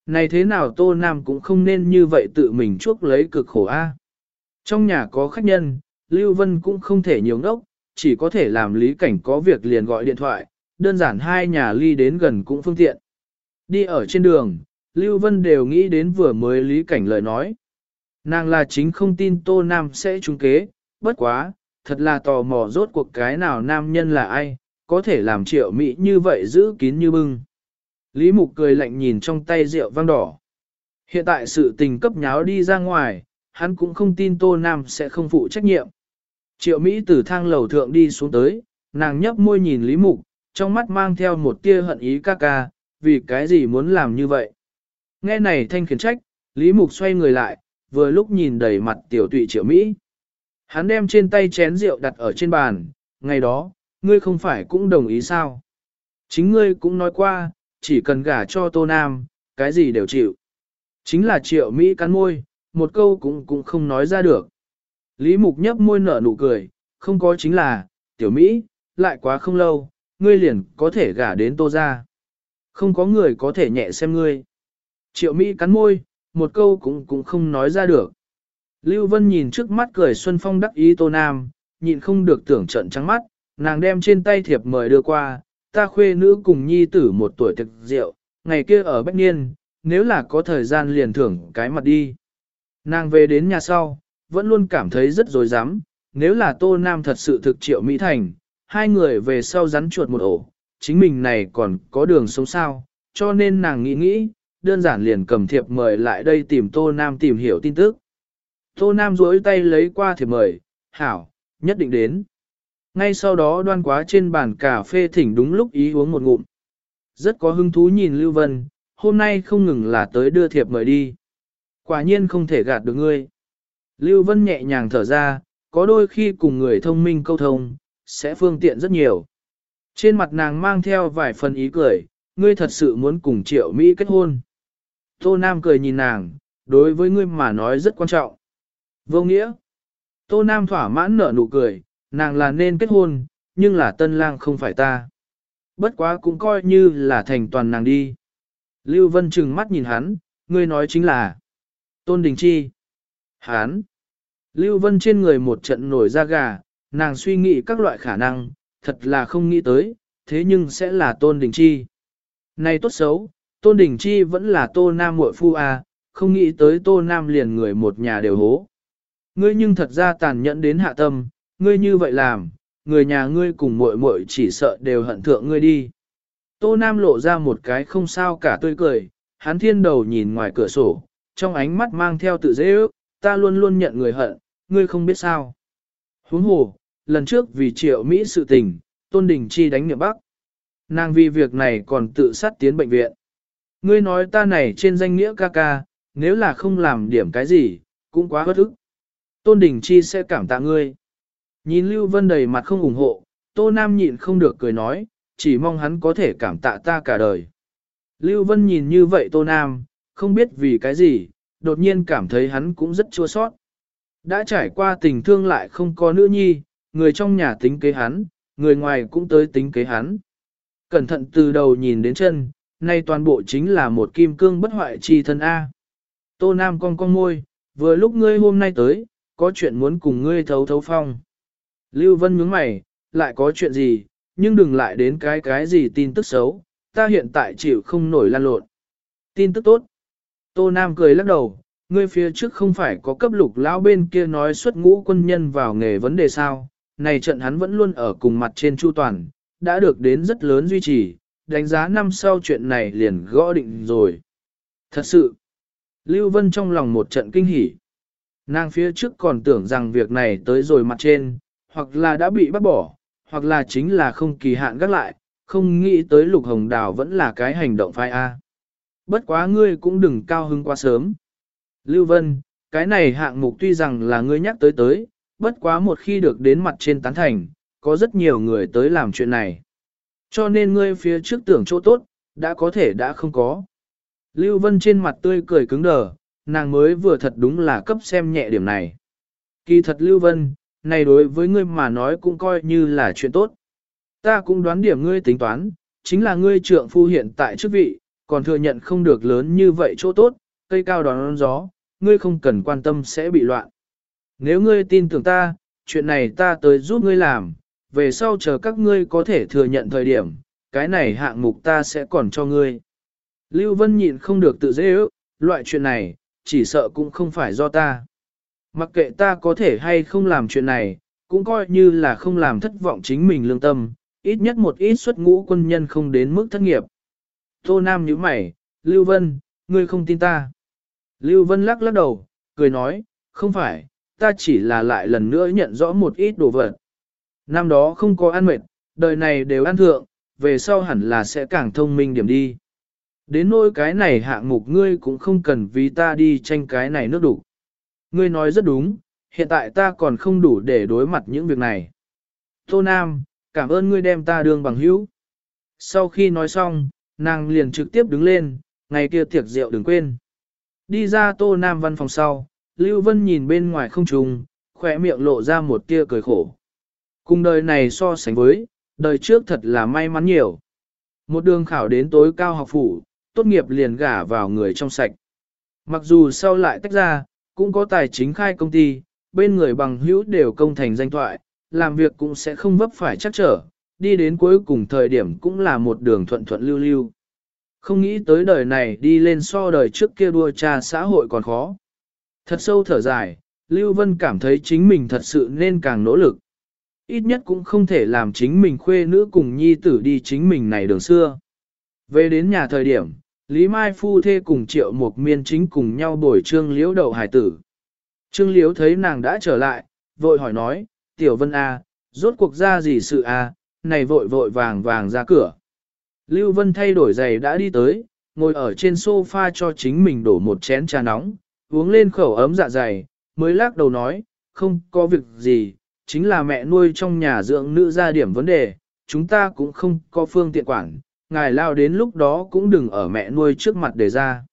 Này thế nào Tô Nam cũng không nên như vậy tự mình chuốc lấy cực khổ a. Trong nhà có khách nhân, Lưu Vân cũng không thể nhiều ngốc, chỉ có thể làm Lý Cảnh có việc liền gọi điện thoại, đơn giản hai nhà ly đến gần cũng phương tiện. Đi ở trên đường, Lưu Vân đều nghĩ đến vừa mới Lý Cảnh lời nói. Nàng là chính không tin Tô Nam sẽ trúng kế, bất quá, thật là tò mò rốt cuộc cái nào nam nhân là ai, có thể làm triệu mỹ như vậy giữ kín như bưng. Lý Mục cười lạnh nhìn trong tay rượu vang đỏ. Hiện tại sự tình cấp nháo đi ra ngoài, hắn cũng không tin Tô Nam sẽ không phụ trách nhiệm. Triệu Mỹ từ thang lầu thượng đi xuống tới, Nàng nhấp môi nhìn Lý Mục, trong mắt mang theo một tia hận ý ca ca, vì cái gì muốn làm như vậy. Nghe này thanh khiển trách, Lý Mục xoay người lại, vừa lúc nhìn đầy mặt tiểu tụy triệu Mỹ. Hắn đem trên tay chén rượu đặt ở trên bàn, ngày đó, ngươi không phải cũng đồng ý sao? Chính ngươi cũng nói qua, chỉ cần gả cho Tô Nam, cái gì đều chịu. Chính là triệu Mỹ cắn môi, một câu cũng cũng không nói ra được. Lý Mục nhấp môi nở nụ cười, không có chính là, tiểu Mỹ, lại quá không lâu, ngươi liền có thể gả đến Tô ra. Không có người có thể nhẹ xem ngươi. Triệu Mỹ cắn môi, một câu cũng cũng không nói ra được. Lưu Vân nhìn trước mắt cười Xuân Phong đắc ý Tô Nam, nhịn không được tưởng trận trắng mắt, nàng đem trên tay thiệp mời đưa qua, ta khuê nữ cùng nhi tử một tuổi thực rượu, ngày kia ở Bách Niên, nếu là có thời gian liền thưởng cái mặt đi. Nàng về đến nhà sau, vẫn luôn cảm thấy rất dối rắm nếu là Tô Nam thật sự thực triệu Mỹ Thành, hai người về sau rắn chuột một ổ, chính mình này còn có đường sống sao, cho nên nàng nghĩ nghĩ, đơn giản liền cầm thiệp mời lại đây tìm Tô Nam tìm hiểu tin tức. Tô Nam duỗi tay lấy qua thiệp mời, hảo, nhất định đến. Ngay sau đó đoan quá trên bàn cà phê thỉnh đúng lúc ý uống một ngụm. Rất có hứng thú nhìn Lưu Vân, hôm nay không ngừng là tới đưa thiệp mời đi. Quả nhiên không thể gạt được ngươi. Lưu Vân nhẹ nhàng thở ra, có đôi khi cùng người thông minh câu thông, sẽ phương tiện rất nhiều. Trên mặt nàng mang theo vài phần ý cười, ngươi thật sự muốn cùng triệu Mỹ kết hôn. Tô Nam cười nhìn nàng, đối với ngươi mà nói rất quan trọng. Vô nghĩa. Tô Nam thỏa mãn nở nụ cười, nàng là nên kết hôn, nhưng là tân lang không phải ta. Bất quá cũng coi như là thành toàn nàng đi. Lưu Vân trừng mắt nhìn hắn, ngươi nói chính là Tôn Đình Chi. Hắn. Lưu Vân trên người một trận nổi da gà, nàng suy nghĩ các loại khả năng, thật là không nghĩ tới, thế nhưng sẽ là Tôn Đình Chi. Này tốt xấu, Tôn Đình Chi vẫn là Tô Nam muội phu à, không nghĩ tới Tô Nam liền người một nhà đều hố. Ngươi nhưng thật ra tàn nhẫn đến hạ tâm, ngươi như vậy làm, người nhà ngươi cùng muội muội chỉ sợ đều hận thượng ngươi đi. Tô Nam lộ ra một cái không sao cả tươi cười, hắn thiên đầu nhìn ngoài cửa sổ, trong ánh mắt mang theo tự dễ ước, ta luôn luôn nhận người hận, ngươi không biết sao. Huống hồ, lần trước vì triệu Mỹ sự tình, Tôn Đình Chi đánh niệm Bắc. Nàng vì việc này còn tự sát tiến bệnh viện. Ngươi nói ta này trên danh nghĩa ca ca, nếu là không làm điểm cái gì, cũng quá bất ức. Tôn Đình Chi sẽ cảm tạ ngươi. Nhìn Lưu Vân đầy mặt không ủng hộ, Tô Nam nhịn không được cười nói, chỉ mong hắn có thể cảm tạ ta cả đời. Lưu Vân nhìn như vậy Tô Nam, không biết vì cái gì, đột nhiên cảm thấy hắn cũng rất chua sót. Đã trải qua tình thương lại không có nữ nhi, người trong nhà tính kế hắn, người ngoài cũng tới tính kế hắn. Cẩn thận từ đầu nhìn đến chân, nay toàn bộ chính là một kim cương bất hoại chi thân A. Tô Nam cong cong môi, vừa lúc ngươi hôm nay tới, có chuyện muốn cùng ngươi thấu thấu phong. Lưu Vân nhướng mày, lại có chuyện gì, nhưng đừng lại đến cái cái gì tin tức xấu, ta hiện tại chịu không nổi lan lộn. Tin tức tốt. Tô Nam cười lắc đầu, ngươi phía trước không phải có cấp lục lão bên kia nói xuất ngũ quân nhân vào nghề vấn đề sao, này trận hắn vẫn luôn ở cùng mặt trên chu toàn, đã được đến rất lớn duy trì, đánh giá năm sau chuyện này liền gõ định rồi. Thật sự, Lưu Vân trong lòng một trận kinh hỉ. Nàng phía trước còn tưởng rằng việc này tới rồi mặt trên, hoặc là đã bị bắt bỏ, hoặc là chính là không kỳ hạn gác lại, không nghĩ tới lục hồng đào vẫn là cái hành động phai A. Bất quá ngươi cũng đừng cao hứng quá sớm. Lưu Vân, cái này hạng mục tuy rằng là ngươi nhắc tới tới, bất quá một khi được đến mặt trên tán thành, có rất nhiều người tới làm chuyện này. Cho nên ngươi phía trước tưởng chỗ tốt, đã có thể đã không có. Lưu Vân trên mặt tươi cười cứng đờ, nàng mới vừa thật đúng là cấp xem nhẹ điểm này. Kỳ thật Lưu Vân, này đối với ngươi mà nói cũng coi như là chuyện tốt. Ta cũng đoán điểm ngươi tính toán, chính là ngươi trượng phu hiện tại chức vị, còn thừa nhận không được lớn như vậy chỗ tốt, cây cao đón gió, ngươi không cần quan tâm sẽ bị loạn. Nếu ngươi tin tưởng ta, chuyện này ta tới giúp ngươi làm, về sau chờ các ngươi có thể thừa nhận thời điểm, cái này hạng mục ta sẽ còn cho ngươi. Lưu Vân nhịn không được tự dễ ước, loại chuyện này, chỉ sợ cũng không phải do ta. Mặc kệ ta có thể hay không làm chuyện này, cũng coi như là không làm thất vọng chính mình lương tâm, ít nhất một ít xuất ngũ quân nhân không đến mức thất nghiệp. Tô Nam nhíu mày, Lưu Vân, ngươi không tin ta. Lưu Vân lắc lắc đầu, cười nói, không phải, ta chỉ là lại lần nữa nhận rõ một ít đồ vật. Năm đó không có ăn mệt, đời này đều ăn thượng, về sau hẳn là sẽ càng thông minh điểm đi. Đến nỗi cái này hạng mục ngươi cũng không cần vì ta đi tranh cái này nước đủ. Ngươi nói rất đúng, hiện tại ta còn không đủ để đối mặt những việc này. Tô Nam, cảm ơn ngươi đem ta đường bằng hữu. Sau khi nói xong, nàng liền trực tiếp đứng lên, ngày kia tiệc rượu đừng quên. Đi ra Tô Nam văn phòng sau, Lưu Vân nhìn bên ngoài không trùng, khỏe miệng lộ ra một tia cười khổ. Cùng đời này so sánh với, đời trước thật là may mắn nhiều. Một đường khảo đến tối cao học phủ, tốt nghiệp liền gả vào người trong sạch. Mặc dù sau lại tách ra, cũng có tài chính khai công ty, bên người bằng hữu đều công thành danh thoại, làm việc cũng sẽ không vấp phải chắc trở, đi đến cuối cùng thời điểm cũng là một đường thuận thuận lưu lưu. Không nghĩ tới đời này đi lên so đời trước kia đua cha xã hội còn khó. Thật sâu thở dài, Lưu Vân cảm thấy chính mình thật sự nên càng nỗ lực. Ít nhất cũng không thể làm chính mình khuê nữ cùng nhi tử đi chính mình này đường xưa. Về đến nhà thời điểm, Lý Mai Phu Thê cùng Triệu Mục Miên chính cùng nhau bồi trương liễu đầu hải tử. Trương liễu thấy nàng đã trở lại, vội hỏi nói, Tiểu Vân A, rốt cuộc ra gì sự A, này vội vội vàng vàng ra cửa. Lưu Vân thay đổi giày đã đi tới, ngồi ở trên sofa cho chính mình đổ một chén trà nóng, uống lên khẩu ấm dạ dày, mới lắc đầu nói, không có việc gì, chính là mẹ nuôi trong nhà dưỡng nữ ra điểm vấn đề, chúng ta cũng không có phương tiện quản, ngài lao đến lúc đó cũng đừng ở mẹ nuôi trước mặt để ra.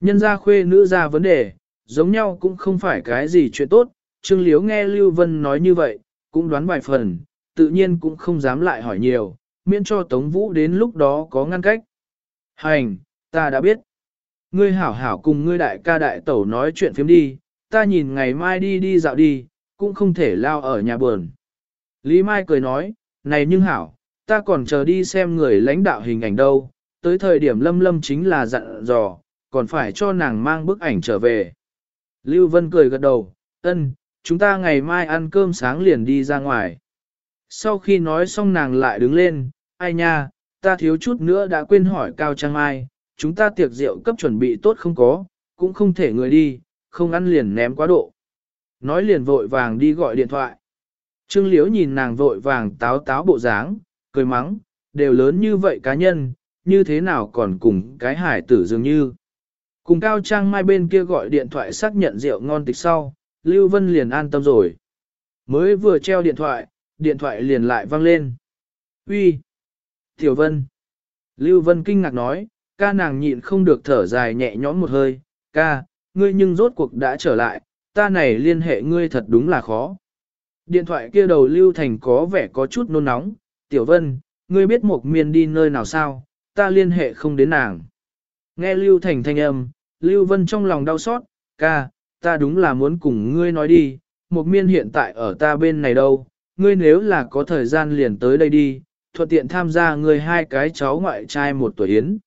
Nhân gia khuê nữ ra vấn đề, giống nhau cũng không phải cái gì chuyện tốt, Trương Liếu nghe Lưu Vân nói như vậy, cũng đoán vài phần, tự nhiên cũng không dám lại hỏi nhiều, miễn cho Tống Vũ đến lúc đó có ngăn cách. Hành, ta đã biết. Ngươi hảo hảo cùng ngươi đại ca đại tẩu nói chuyện phiếm đi, ta nhìn ngày mai đi đi dạo đi, cũng không thể lao ở nhà buồn. Lý Mai cười nói, này nhưng hảo, ta còn chờ đi xem người lãnh đạo hình ảnh đâu, tới thời điểm lâm lâm chính là dặn dò, còn phải cho nàng mang bức ảnh trở về. Lưu Vân cười gật đầu, ân, chúng ta ngày mai ăn cơm sáng liền đi ra ngoài. Sau khi nói xong nàng lại đứng lên, ai nha, ta thiếu chút nữa đã quên hỏi Cao Trang Mai, chúng ta tiệc rượu cấp chuẩn bị tốt không có, cũng không thể người đi, không ăn liền ném quá độ. Nói liền vội vàng đi gọi điện thoại. Trương Liễu nhìn nàng vội vàng táo táo bộ dáng, cười mắng, đều lớn như vậy cá nhân, như thế nào còn cùng cái hải tử dường như. Cùng Cao Trang Mai bên kia gọi điện thoại xác nhận rượu ngon tịch sau, Lưu Vân liền an tâm rồi. Mới vừa treo điện thoại, điện thoại liền lại vang lên. Uy, Tiểu Vân! Lưu Vân kinh ngạc nói, ca nàng nhịn không được thở dài nhẹ nhõm một hơi, ca, ngươi nhưng rốt cuộc đã trở lại, ta này liên hệ ngươi thật đúng là khó. Điện thoại kia đầu Lưu Thành có vẻ có chút nôn nóng, Tiểu Vân, ngươi biết một miên đi nơi nào sao, ta liên hệ không đến nàng. Nghe Lưu Thành thanh âm, Lưu Vân trong lòng đau xót, ca, ta đúng là muốn cùng ngươi nói đi, một miên hiện tại ở ta bên này đâu, ngươi nếu là có thời gian liền tới đây đi, thuận tiện tham gia ngươi hai cái cháu ngoại trai một tuổi yến.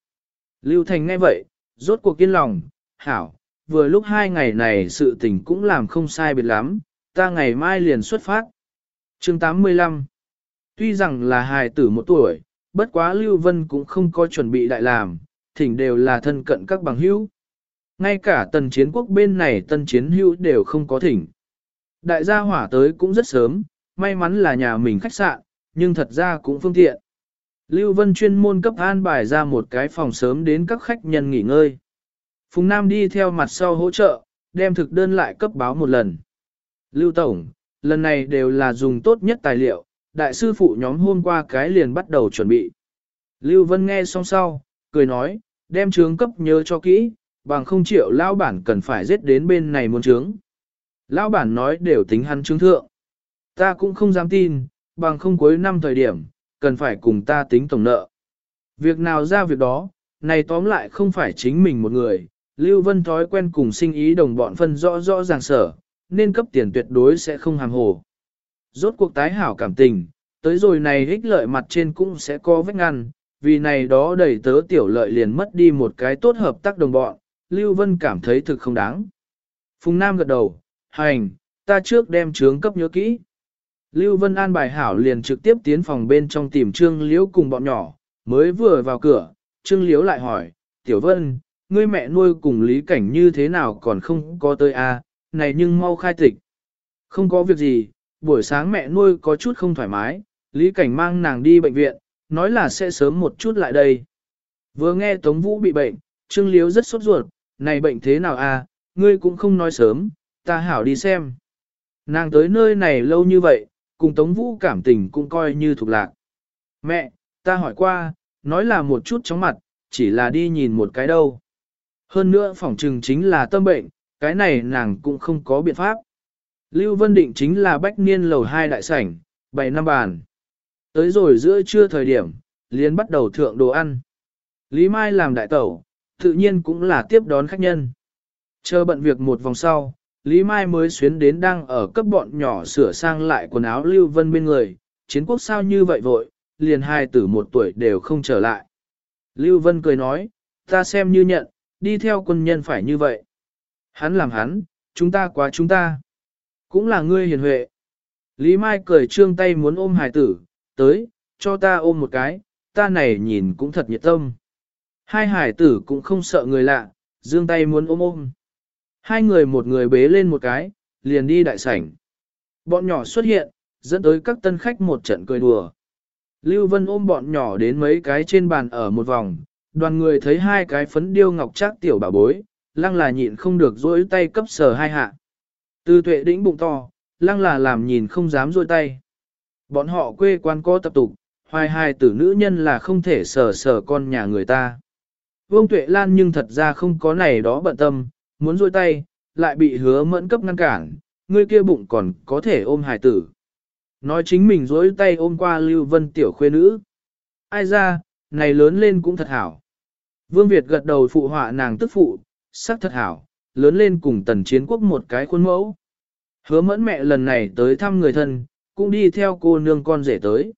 Lưu Thành nghe vậy, rốt cuộc kiên lòng, hảo, vừa lúc hai ngày này sự tình cũng làm không sai biệt lắm, ta ngày mai liền xuất phát. chương 85 Tuy rằng là hài tử một tuổi, bất quá Lưu Vân cũng không có chuẩn bị đại làm, thỉnh đều là thân cận các bằng hữu. Ngay cả tần chiến quốc bên này tân chiến hữu đều không có thỉnh. Đại gia hỏa tới cũng rất sớm, may mắn là nhà mình khách sạn, nhưng thật ra cũng phương tiện. Lưu Vân chuyên môn cấp an bài ra một cái phòng sớm đến các khách nhân nghỉ ngơi. Phùng Nam đi theo mặt sau hỗ trợ, đem thực đơn lại cấp báo một lần. Lưu Tổng, lần này đều là dùng tốt nhất tài liệu, đại sư phụ nhóm hôm qua cái liền bắt đầu chuẩn bị. Lưu Vân nghe xong sau, cười nói, đem trướng cấp nhớ cho kỹ, bằng không triệu lao bản cần phải giết đến bên này muốn trướng. Lão bản nói đều tính hắn trướng thượng. Ta cũng không dám tin, bằng không cuối năm thời điểm, cần phải cùng ta tính tổng nợ. Việc nào ra việc đó, này tóm lại không phải chính mình một người, Lưu Vân thói quen cùng sinh ý đồng bọn phân rõ rõ ràng sở, nên cấp tiền tuyệt đối sẽ không hàm hồ. Rốt cuộc tái hảo cảm tình, tới rồi này ích lợi mặt trên cũng sẽ có vết ngăn, vì này đó đẩy tớ tiểu lợi liền mất đi một cái tốt hợp tác đồng bọn, Lưu Vân cảm thấy thực không đáng. Phùng Nam gật đầu, hành, ta trước đem trướng cấp nhớ kỹ. Lưu Vân an bài hảo liền trực tiếp tiến phòng bên trong tìm Trương Liễu cùng bọn nhỏ, mới vừa vào cửa, Trương Liễu lại hỏi, Tiểu Vân, ngươi mẹ nuôi cùng Lý Cảnh như thế nào còn không có tới a? À? này nhưng mau khai tịch. Không có việc gì, buổi sáng mẹ nuôi có chút không thoải mái, Lý Cảnh mang nàng đi bệnh viện, nói là sẽ sớm một chút lại đây. Vừa nghe Tống Vũ bị bệnh, Trương Liễu rất sốt ruột, này bệnh thế nào à, ngươi cũng không nói sớm, ta hảo đi xem. Nàng tới nơi này lâu như vậy, cùng Tống Vũ cảm tình cũng coi như thuộc lạc. Mẹ, ta hỏi qua, nói là một chút chóng mặt, chỉ là đi nhìn một cái đâu. Hơn nữa phỏng trừng chính là tâm bệnh, cái này nàng cũng không có biện pháp. Lưu Vân Định chính là bách niên lầu hai đại sảnh, bảy năm bàn. Tới rồi giữa trưa thời điểm, liền bắt đầu thượng đồ ăn. Lý Mai làm đại tẩu, tự nhiên cũng là tiếp đón khách nhân. Chờ bận việc một vòng sau, Lý Mai mới xuyến đến đang ở cấp bọn nhỏ sửa sang lại quần áo Lưu Vân bên người, chiến quốc sao như vậy vội, liền hai tử một tuổi đều không trở lại. Lưu Vân cười nói, ta xem như nhận, đi theo quân nhân phải như vậy. Hắn làm hắn, chúng ta quá chúng ta. Cũng là ngươi hiền huệ. Lý Mai cười trương tay muốn ôm hải tử, tới, cho ta ôm một cái, ta này nhìn cũng thật nhiệt tâm. Hai hải tử cũng không sợ người lạ, dương tay muốn ôm ôm. Hai người một người bế lên một cái, liền đi đại sảnh. Bọn nhỏ xuất hiện, dẫn tới các tân khách một trận cười đùa. Lưu Vân ôm bọn nhỏ đến mấy cái trên bàn ở một vòng, đoàn người thấy hai cái phấn điêu ngọc trác tiểu bảo bối, lăng là nhịn không được dỗi tay cấp sờ hai hạ. Từ tuệ đĩnh bụng to, lăng là làm nhìn không dám dôi tay. Bọn họ quê quan có tập tục, hoài hài tử nữ nhân là không thể sờ sờ con nhà người ta. Vương Tuệ Lan nhưng thật ra không có này đó bận tâm, muốn rôi tay, lại bị hứa mẫn cấp ngăn cản, người kia bụng còn có thể ôm hài tử. Nói chính mình rối tay ôm qua Lưu Vân tiểu khuê nữ. Ai ra, này lớn lên cũng thật hảo. Vương Việt gật đầu phụ họa nàng tức phụ, sắc thật hảo, lớn lên cùng tần chiến quốc một cái khuôn mẫu. Hứa mẫn mẹ lần này tới thăm người thân, cũng đi theo cô nương con rể tới.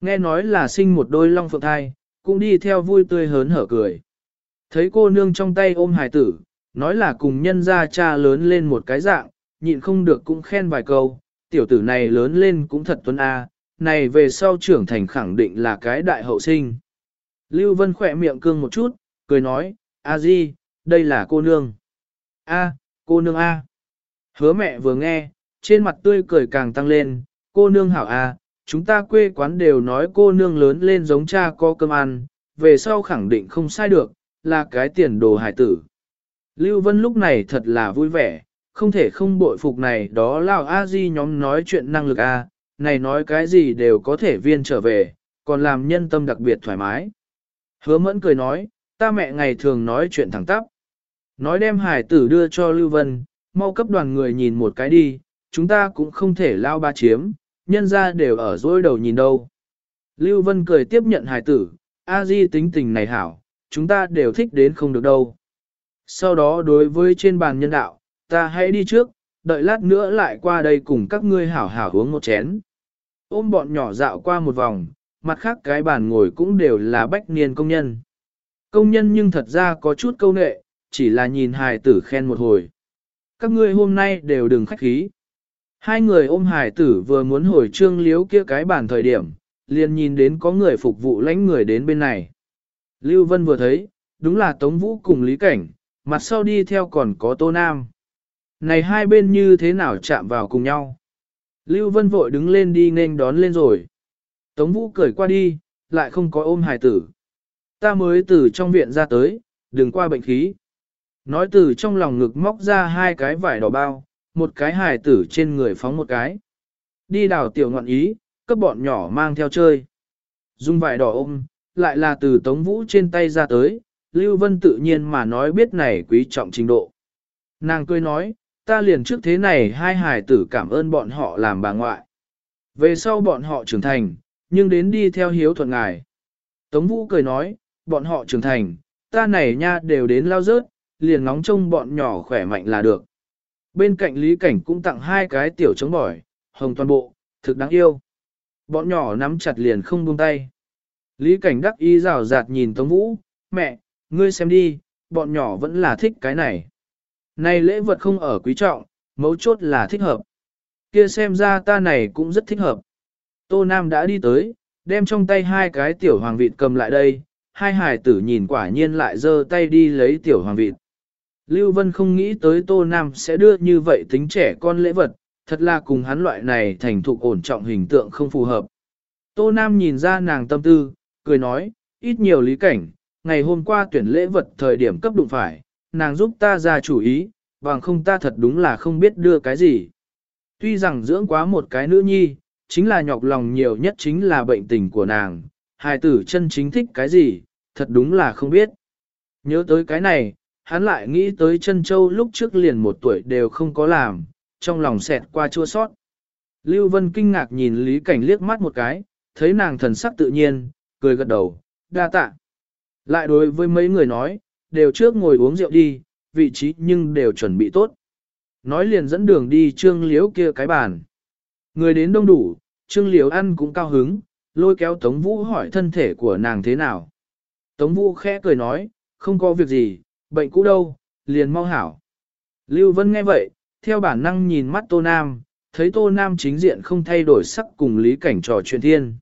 Nghe nói là sinh một đôi long phượng thai, cũng đi theo vui tươi hớn hở cười. Thấy cô nương trong tay ôm hài tử, nói là cùng nhân gia cha lớn lên một cái dạng, nhịn không được cũng khen vài câu, tiểu tử này lớn lên cũng thật tuấn a, này về sau trưởng thành khẳng định là cái đại hậu sinh. Lưu Vân khỏe miệng cương một chút, cười nói, a di, đây là cô nương. A, cô nương A. Hứa mẹ vừa nghe, trên mặt tươi cười càng tăng lên, cô nương hảo A, chúng ta quê quán đều nói cô nương lớn lên giống cha có cơm ăn, về sau khẳng định không sai được, là cái tiền đồ hải tử. Lưu Vân lúc này thật là vui vẻ, không thể không bội phục này đó lao a di nhóm nói chuyện năng lực a, này nói cái gì đều có thể viên trở về, còn làm nhân tâm đặc biệt thoải mái. Hứa mẫn cười nói, ta mẹ ngày thường nói chuyện thẳng tắp. Nói đem hải tử đưa cho Lưu Vân, mau cấp đoàn người nhìn một cái đi, chúng ta cũng không thể lao ba chiếm, nhân ra đều ở dối đầu nhìn đâu. Lưu Vân cười tiếp nhận hải tử, a di tính tình này hảo, chúng ta đều thích đến không được đâu. Sau đó đối với trên bàn nhân đạo, ta hãy đi trước, đợi lát nữa lại qua đây cùng các ngươi hảo hảo uống một chén. Ôm bọn nhỏ dạo qua một vòng, mặt khác cái bàn ngồi cũng đều là bách niên công nhân. Công nhân nhưng thật ra có chút câu nệ, chỉ là nhìn hài tử khen một hồi. Các ngươi hôm nay đều đừng khách khí. Hai người ôm hài tử vừa muốn hồi trương liếu kia cái bàn thời điểm, liền nhìn đến có người phục vụ lãnh người đến bên này. Lưu Vân vừa thấy, đúng là Tống Vũ cùng Lý Cảnh, mặt sau đi theo còn có Tô Nam. Này hai bên như thế nào chạm vào cùng nhau? Lưu Vân vội đứng lên đi nên đón lên rồi. Tống Vũ cười qua đi, lại không có ôm hài tử. Ta mới từ trong viện ra tới, đừng qua bệnh khí. Nói từ trong lòng ngực móc ra hai cái vải đỏ bao, một cái hài tử trên người phóng một cái. Đi đào tiểu ngọn ý, cấp bọn nhỏ mang theo chơi. Dung vải đỏ ôm, lại là từ tống vũ trên tay ra tới, Lưu Vân tự nhiên mà nói biết này quý trọng trình độ. Nàng cười nói, ta liền trước thế này hai hài tử cảm ơn bọn họ làm bà ngoại. Về sau bọn họ trưởng thành, nhưng đến đi theo hiếu thuận ngài. Tống Vũ cười nói, bọn họ trưởng thành, ta này nha đều đến lao rớt, liền ngóng trông bọn nhỏ khỏe mạnh là được. Bên cạnh Lý Cảnh cũng tặng hai cái tiểu chống bỏi, hồng toàn bộ, thực đáng yêu. Bọn nhỏ nắm chặt liền không buông tay. Lý Cảnh đắc ý rào rạt nhìn Tống Vũ, mẹ, ngươi xem đi, bọn nhỏ vẫn là thích cái này. Này lễ vật không ở quý trọng, mấu chốt là thích hợp. Kia xem ra ta này cũng rất thích hợp. Tô Nam đã đi tới, đem trong tay hai cái tiểu hoàng vịt cầm lại đây, hai hải tử nhìn quả nhiên lại giơ tay đi lấy tiểu hoàng vịt. Lưu Vân không nghĩ tới Tô Nam sẽ đưa như vậy tính trẻ con lễ vật, thật là cùng hắn loại này thành thục ổn trọng hình tượng không phù hợp. Tô Nam nhìn ra nàng tâm tư, cười nói, ít nhiều lý cảnh, ngày hôm qua tuyển lễ vật thời điểm cấp đụng phải, nàng giúp ta ra chủ ý, bằng không ta thật đúng là không biết đưa cái gì. Tuy rằng dưỡng quá một cái nữ nhi, chính là nhọc lòng nhiều nhất chính là bệnh tình của nàng, hài tử chân chính thích cái gì, thật đúng là không biết. Nhớ tới cái này, hắn lại nghĩ tới chân châu lúc trước liền một tuổi đều không có làm, trong lòng xẹt qua chua sót. Lưu Vân kinh ngạc nhìn Lý Cảnh liếc mắt một cái, thấy nàng thần sắc tự nhiên, cười gật đầu, đa tạ. Lại đối với mấy người nói, đều trước ngồi uống rượu đi, vị trí nhưng đều chuẩn bị tốt. Nói liền dẫn đường đi trương liếu kia cái bàn. Người đến đông đủ, trương liếu ăn cũng cao hứng, lôi kéo Tống Vũ hỏi thân thể của nàng thế nào. Tống Vũ khẽ cười nói, không có việc gì, bệnh cũ đâu, liền mau hảo. Lưu Vân nghe vậy, theo bản năng nhìn mắt Tô Nam, thấy Tô Nam chính diện không thay đổi sắc cùng Lý Cảnh trò chuyện thiên.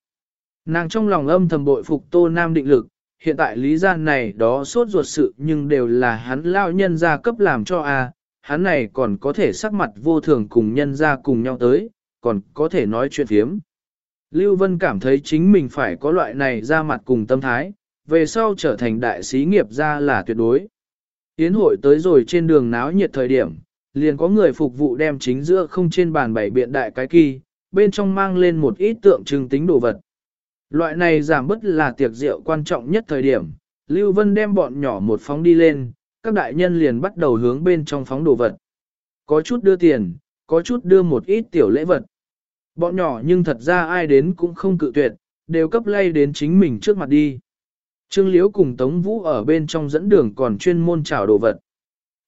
Nàng trong lòng âm thầm bội phục Tô Nam định lực, hiện tại lý gian này đó sốt ruột sự nhưng đều là hắn lao nhân gia cấp làm cho a, hắn này còn có thể sắc mặt vô thường cùng nhân gia cùng nhau tới, còn có thể nói chuyện phiếm. Lưu Vân cảm thấy chính mình phải có loại này ra mặt cùng tâm thái, về sau trở thành đại sĩ nghiệp gia là tuyệt đối. Yến hội tới rồi trên đường náo nhiệt thời điểm, liền có người phục vụ đem chính giữa không trên bàn bảy biện đại cái kỳ, bên trong mang lên một ít tượng trưng tính đồ vật. Loại này giảm bớt là tiệc rượu quan trọng nhất thời điểm, Lưu Vân đem bọn nhỏ một phóng đi lên, các đại nhân liền bắt đầu hướng bên trong phóng đồ vật. Có chút đưa tiền, có chút đưa một ít tiểu lễ vật. Bọn nhỏ nhưng thật ra ai đến cũng không cự tuyệt, đều cấp lay đến chính mình trước mặt đi. Trương Liễu cùng Tống Vũ ở bên trong dẫn đường còn chuyên môn trào đồ vật.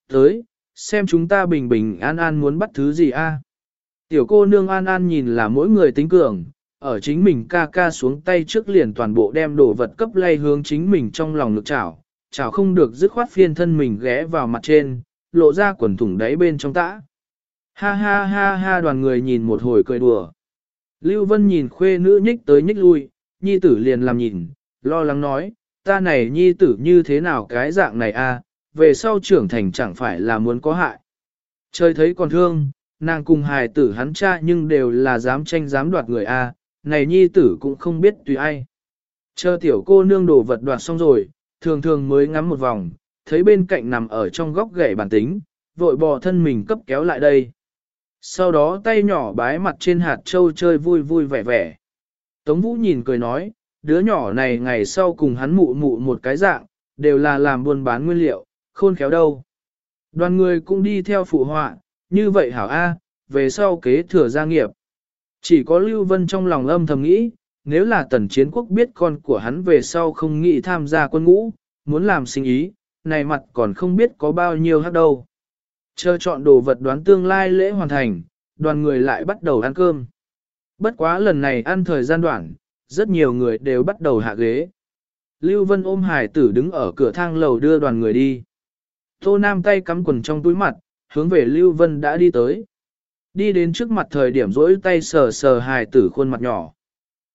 Tới, xem chúng ta bình bình an an muốn bắt thứ gì a? Tiểu cô nương an an nhìn là mỗi người tính cường, ở chính mình ca ca xuống tay trước liền toàn bộ đem đồ vật cấp lay hướng chính mình trong lòng lực chảo, chảo không được dứt khoát phiên thân mình ghé vào mặt trên, lộ ra quần thủng đáy bên trong tã. Ha ha ha ha đoàn người nhìn một hồi cười đùa. Lưu Vân nhìn khuê nữ nhích tới nhích lui, nhi tử liền làm nhìn, lo lắng nói, ta này nhi tử như thế nào cái dạng này a, về sau trưởng thành chẳng phải là muốn có hại. Trời thấy còn thương, nàng cùng hài tử hắn cha nhưng đều là dám tranh dám đoạt người a, này nhi tử cũng không biết tùy ai. Chờ tiểu cô nương đồ vật đoạt xong rồi, thường thường mới ngắm một vòng, thấy bên cạnh nằm ở trong góc gậy bản tính, vội bò thân mình cấp kéo lại đây. Sau đó tay nhỏ bái mặt trên hạt châu chơi vui vui vẻ vẻ. Tống Vũ nhìn cười nói, đứa nhỏ này ngày sau cùng hắn mụ mụ một cái dạng, đều là làm buôn bán nguyên liệu, khôn khéo đâu. Đoàn người cũng đi theo phụ họa, như vậy hảo A, về sau kế thừa gia nghiệp. Chỉ có Lưu Vân trong lòng âm thầm nghĩ, nếu là tần chiến quốc biết con của hắn về sau không nghĩ tham gia quân ngũ, muốn làm sinh ý, này mặt còn không biết có bao nhiêu hát đâu. Chờ chọn đồ vật đoán tương lai lễ hoàn thành, đoàn người lại bắt đầu ăn cơm. Bất quá lần này ăn thời gian đoạn, rất nhiều người đều bắt đầu hạ ghế. Lưu Vân ôm hải tử đứng ở cửa thang lầu đưa đoàn người đi. Tô Nam tay cắm quần trong túi mặt, hướng về Lưu Vân đã đi tới. Đi đến trước mặt thời điểm rỗi tay sờ sờ hài tử khuôn mặt nhỏ.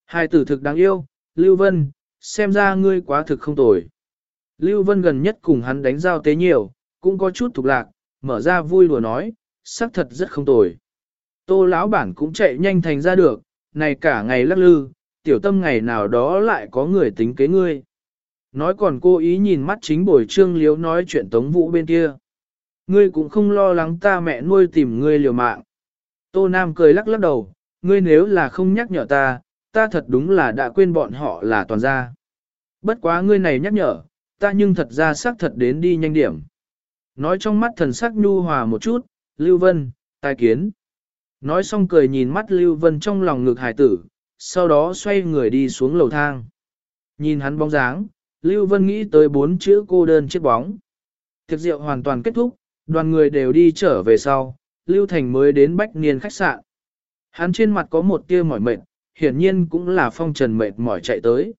Hài tử thực đáng yêu, Lưu Vân, xem ra ngươi quá thực không tồi. Lưu Vân gần nhất cùng hắn đánh giao tế nhiều, cũng có chút thuộc lạc, mở ra vui đùa nói, xác thật rất không tồi. Tô lão bản cũng chạy nhanh thành ra được, này cả ngày lắc lư, tiểu tâm ngày nào đó lại có người tính kế ngươi. Nói còn cô ý nhìn mắt chính bồi trương liếu nói chuyện tống vũ bên kia. Ngươi cũng không lo lắng ta mẹ nuôi tìm ngươi liều mạng. Tô Nam cười lắc lắc đầu, ngươi nếu là không nhắc nhở ta, ta thật đúng là đã quên bọn họ là toàn gia. Bất quá ngươi này nhắc nhở, ta nhưng thật ra xác thật đến đi nhanh điểm. Nói trong mắt thần sắc nhu hòa một chút, Lưu Vân, tai kiến. Nói xong cười nhìn mắt Lưu Vân trong lòng ngực hải tử, sau đó xoay người đi xuống lầu thang. Nhìn hắn bóng dáng, Lưu Vân nghĩ tới bốn chữ cô đơn chiếc bóng. Thực rượu hoàn toàn kết thúc, đoàn người đều đi trở về sau, Lưu Thành mới đến Bách Niên khách sạn. Hắn trên mặt có một tia mỏi mệt, hiển nhiên cũng là phong trần mệt mỏi chạy tới.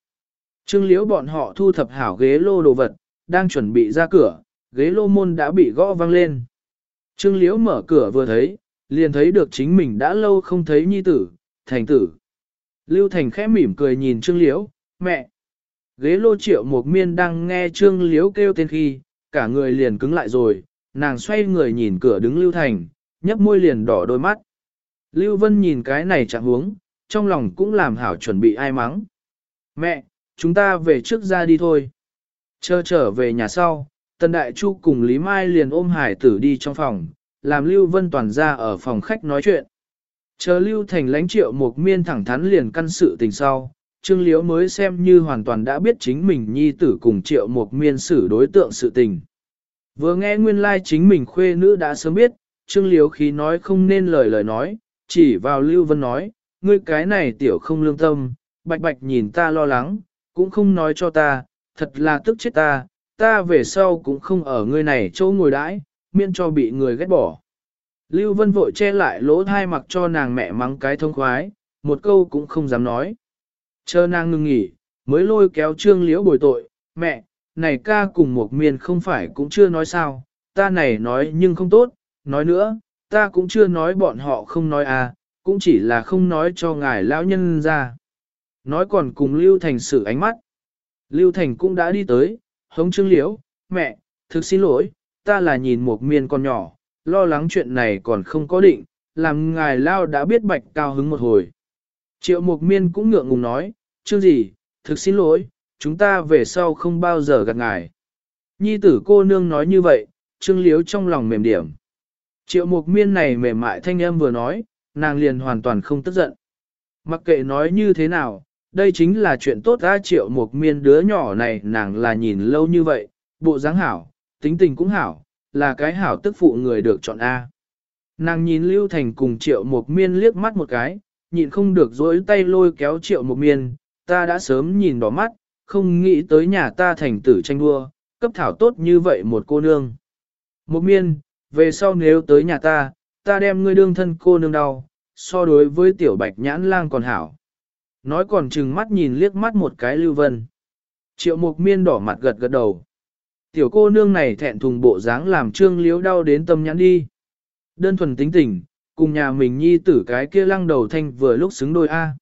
Trương liễu bọn họ thu thập hảo ghế lô đồ vật, đang chuẩn bị ra cửa, ghế lô môn đã bị gõ vang lên. Trương liễu mở cửa vừa thấy, liền thấy được chính mình đã lâu không thấy nhi tử, thành tử. Lưu Thành khẽ mỉm cười nhìn Trương liễu, mẹ. Ghế lô triệu một miên đang nghe Trương liễu kêu tên khi, cả người liền cứng lại rồi, nàng xoay người nhìn cửa đứng Lưu Thành, nhấp môi liền đỏ đôi mắt. Lưu Vân nhìn cái này chẳng huống, trong lòng cũng làm hảo chuẩn bị ai mắng. Mẹ, chúng ta về trước ra đi thôi. Chờ trở về nhà sau, Tần Đại Chu cùng Lý Mai liền ôm hải tử đi trong phòng, làm Lưu Vân Toàn ra ở phòng khách nói chuyện. Chờ Lưu Thành lãnh triệu một miên thẳng thắn liền căn sự tình sau, Trương Liễu mới xem như hoàn toàn đã biết chính mình nhi tử cùng triệu một miên xử đối tượng sự tình. Vừa nghe nguyên lai like chính mình khuê nữ đã sớm biết, Trương Liễu khí nói không nên lời lời nói, chỉ vào Lưu Vân nói, ngươi cái này tiểu không lương tâm, bạch bạch nhìn ta lo lắng, cũng không nói cho ta, thật là tức chết ta, ta về sau cũng không ở ngươi này chỗ ngồi đãi, miễn cho bị người ghét bỏ. Lưu Vân vội che lại lỗ thai mặc cho nàng mẹ mắng cái thông khoái, một câu cũng không dám nói. Chờ nàng ngừng nghỉ, mới lôi kéo trương liễu bồi tội, mẹ, này ca cùng một miền không phải cũng chưa nói sao, ta này nói nhưng không tốt, nói nữa, ta cũng chưa nói bọn họ không nói à, cũng chỉ là không nói cho ngài lão nhân ra. Nói còn cùng Lưu Thành sự ánh mắt. Lưu Thành cũng đã đi tới, hống trương liễu, mẹ, thực xin lỗi, ta là nhìn một miền con nhỏ, lo lắng chuyện này còn không có định, làm ngài lao đã biết bạch cao hứng một hồi. Triệu Mục Miên cũng ngượng ngùng nói, chương gì, thực xin lỗi, chúng ta về sau không bao giờ gặp ngài. Nhi tử cô nương nói như vậy, trương liếu trong lòng mềm điểm. Triệu Mục Miên này mềm mại thanh âm vừa nói, nàng liền hoàn toàn không tức giận. Mặc kệ nói như thế nào, đây chính là chuyện tốt ra triệu Mục Miên đứa nhỏ này nàng là nhìn lâu như vậy, bộ dáng hảo, tính tình cũng hảo, là cái hảo tức phụ người được chọn A. Nàng nhìn Lưu Thành cùng triệu Mục Miên liếc mắt một cái, nhịn không được dối tay lôi kéo triệu Mục Miên, ta đã sớm nhìn đỏ mắt, không nghĩ tới nhà ta thành tử tranh đua, cấp thảo tốt như vậy một cô nương. Mục Miên, về sau nếu tới nhà ta, ta đem ngươi đương thân cô nương đau, so đối với tiểu bạch nhãn lang còn hảo. Nói còn chừng mắt nhìn liếc mắt một cái Lưu Vân. Triệu Mục Miên đỏ mặt gật gật đầu. Tiểu cô nương này thẹn thùng bộ dáng làm trương liếu đau đến tâm nhãn đi. Đơn thuần tính tình, cùng nhà mình nhi tử cái kia lăng đầu thanh vừa lúc xứng đôi A.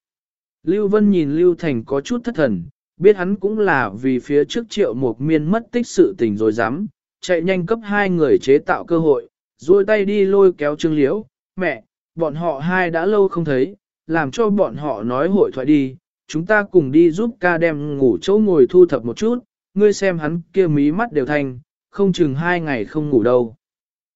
Lưu Vân nhìn Lưu Thành có chút thất thần, biết hắn cũng là vì phía trước triệu Mục miên mất tích sự tình rồi dám, chạy nhanh cấp hai người chế tạo cơ hội, duỗi tay đi lôi kéo trương liễu, mẹ, bọn họ hai đã lâu không thấy, làm cho bọn họ nói hội thoại đi, chúng ta cùng đi giúp ca đem ngủ chỗ ngồi thu thập một chút, ngươi xem hắn kia mí mắt đều thành, không chừng hai ngày không ngủ đâu.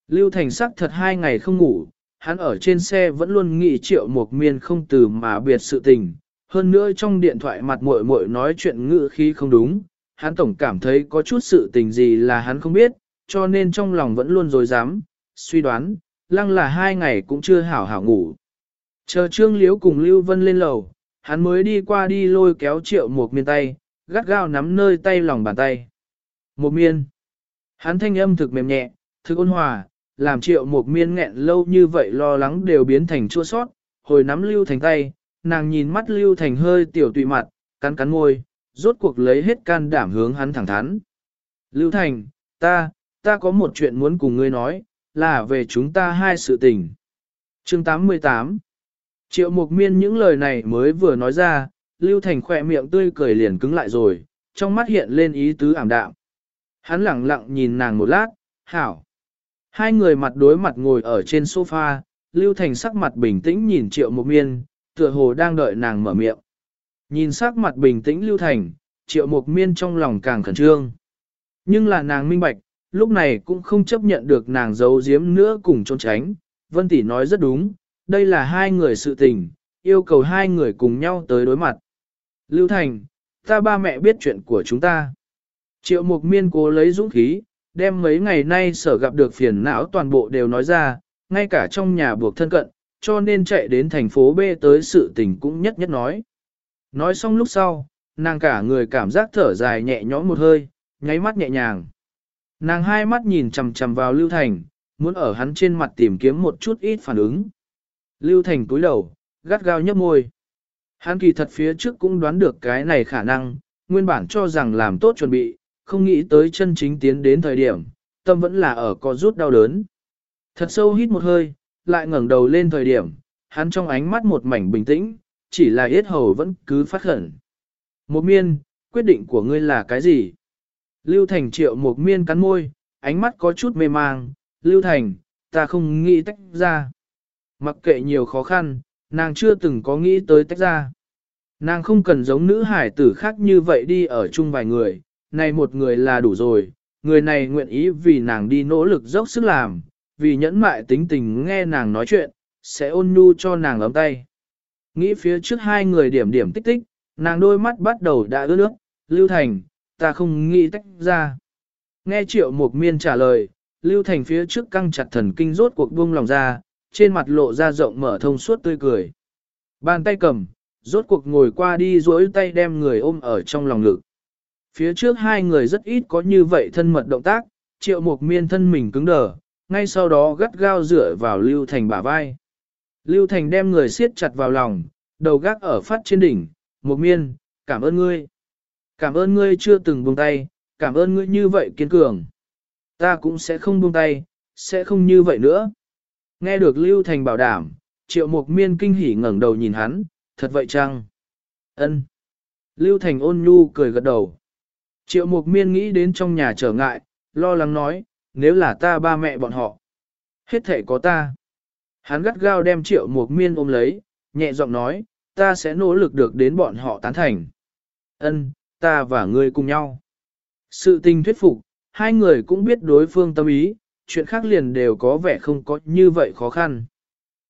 Lưu Thành sắc thật hai ngày không ngủ, hắn ở trên xe vẫn luôn nghĩ triệu một miên không từ mà biệt sự tình. Hơn nữa trong điện thoại mặt muội muội nói chuyện ngữ khí không đúng, hắn tổng cảm thấy có chút sự tình gì là hắn không biết, cho nên trong lòng vẫn luôn dối dám, suy đoán, lăng là hai ngày cũng chưa hảo hảo ngủ. Chờ Trương Liễu cùng Lưu Vân lên lầu, hắn mới đi qua đi lôi kéo triệu một miên tay, gắt gao nắm nơi tay lòng bàn tay. Một miên. Hắn thanh âm thực mềm nhẹ, thực ôn hòa, làm triệu một miên nghẹn lâu như vậy lo lắng đều biến thành chua sót, hồi nắm lưu thành tay, nàng nhìn mắt lưu thành hơi tiểu tụy mặt, cắn cắn môi, rốt cuộc lấy hết can đảm hướng hắn thẳng thắn. Lưu thành, ta, ta có một chuyện muốn cùng ngươi nói, là về chúng ta hai sự tình. Chương 88 Triệu Mục Miên những lời này mới vừa nói ra, Lưu Thành khỏe miệng tươi cười liền cứng lại rồi, trong mắt hiện lên ý tứ ảm đạm. Hắn lặng lặng nhìn nàng một lát, hảo. Hai người mặt đối mặt ngồi ở trên sofa, Lưu Thành sắc mặt bình tĩnh nhìn Triệu Mục Miên, tựa hồ đang đợi nàng mở miệng. Nhìn sắc mặt bình tĩnh Lưu Thành, Triệu Mục Miên trong lòng càng khẩn trương. Nhưng là nàng minh bạch, lúc này cũng không chấp nhận được nàng giấu giếm nữa cùng trốn tránh. Vân Tỷ nói rất đúng, đây là hai người sự tình, yêu cầu hai người cùng nhau tới đối mặt. Lưu Thành, ta ba mẹ biết chuyện của chúng ta. Triệu Mục Miên cố lấy dũng khí, đem mấy ngày nay sở gặp được phiền não toàn bộ đều nói ra, ngay cả trong nhà buộc thân cận, cho nên chạy đến thành phố B tới sự tình cũng nhất nhất nói. Nói xong lúc sau, nàng cả người cảm giác thở dài nhẹ nhõm một hơi, nháy mắt nhẹ nhàng. Nàng hai mắt nhìn chằm chằm vào Lưu Thành, muốn ở hắn trên mặt tìm kiếm một chút ít phản ứng. Lưu Thành cúi đầu, gắt gao nhấp môi. Hắn kỳ thật phía trước cũng đoán được cái này khả năng, nguyên bản cho rằng làm tốt chuẩn bị, không nghĩ tới chân chính tiến đến thời điểm, tâm vẫn là ở có rút đau đớn. Thật sâu hít một hơi, lại ngẩng đầu lên thời điểm, hắn trong ánh mắt một mảnh bình tĩnh, chỉ là yết hầu vẫn cứ phát khẩn. Một miên, quyết định của ngươi là cái gì? Lưu Thành triệu một miên cắn môi, ánh mắt có chút mê mang, Lưu Thành, ta không nghĩ tách ra. Mặc kệ nhiều khó khăn, Nàng chưa từng có nghĩ tới tách ra. Nàng không cần giống nữ hải tử khác như vậy đi ở chung vài người, này một người là đủ rồi, người này nguyện ý vì nàng đi nỗ lực dốc sức làm, vì nhẫn mại tính tình nghe nàng nói chuyện, sẽ ôn nhu cho nàng ấm tay. Nghĩ phía trước hai người điểm điểm tích tích, nàng đôi mắt bắt đầu đã ướt nước, Lưu Thành, ta không nghĩ tách ra. Nghe triệu mục miên trả lời, Lưu Thành phía trước căng chặt thần kinh rốt cuộc buông lòng ra, trên mặt lộ ra rộng mở thông suốt tươi cười. Bàn tay cầm, rốt cuộc ngồi qua đi duỗi tay đem người ôm ở trong lòng ngực. Phía trước hai người rất ít có như vậy thân mật động tác, triệu mục miên thân mình cứng đờ, ngay sau đó gắt gao dựa vào Lưu Thành bả vai. Lưu Thành đem người siết chặt vào lòng, đầu gác ở phát trên đỉnh, một miên, cảm ơn ngươi. Cảm ơn ngươi chưa từng buông tay, cảm ơn ngươi như vậy kiên cường. Ta cũng sẽ không buông tay, sẽ không như vậy nữa. Nghe được Lưu Thành bảo đảm, triệu mục miên kinh hỉ ngẩng đầu nhìn hắn, thật vậy chăng? Ân. Lưu Thành ôn nhu cười gật đầu. Triệu mục miên nghĩ đến trong nhà trở ngại, lo lắng nói, nếu là ta ba mẹ bọn họ. Hết thể có ta. Hắn gắt gao đem triệu mục miên ôm lấy, nhẹ giọng nói, ta sẽ nỗ lực được đến bọn họ tán thành. Ân, ta và ngươi cùng nhau. Sự tình thuyết phục, hai người cũng biết đối phương tâm ý, chuyện khác liền đều có vẻ không có như vậy khó khăn.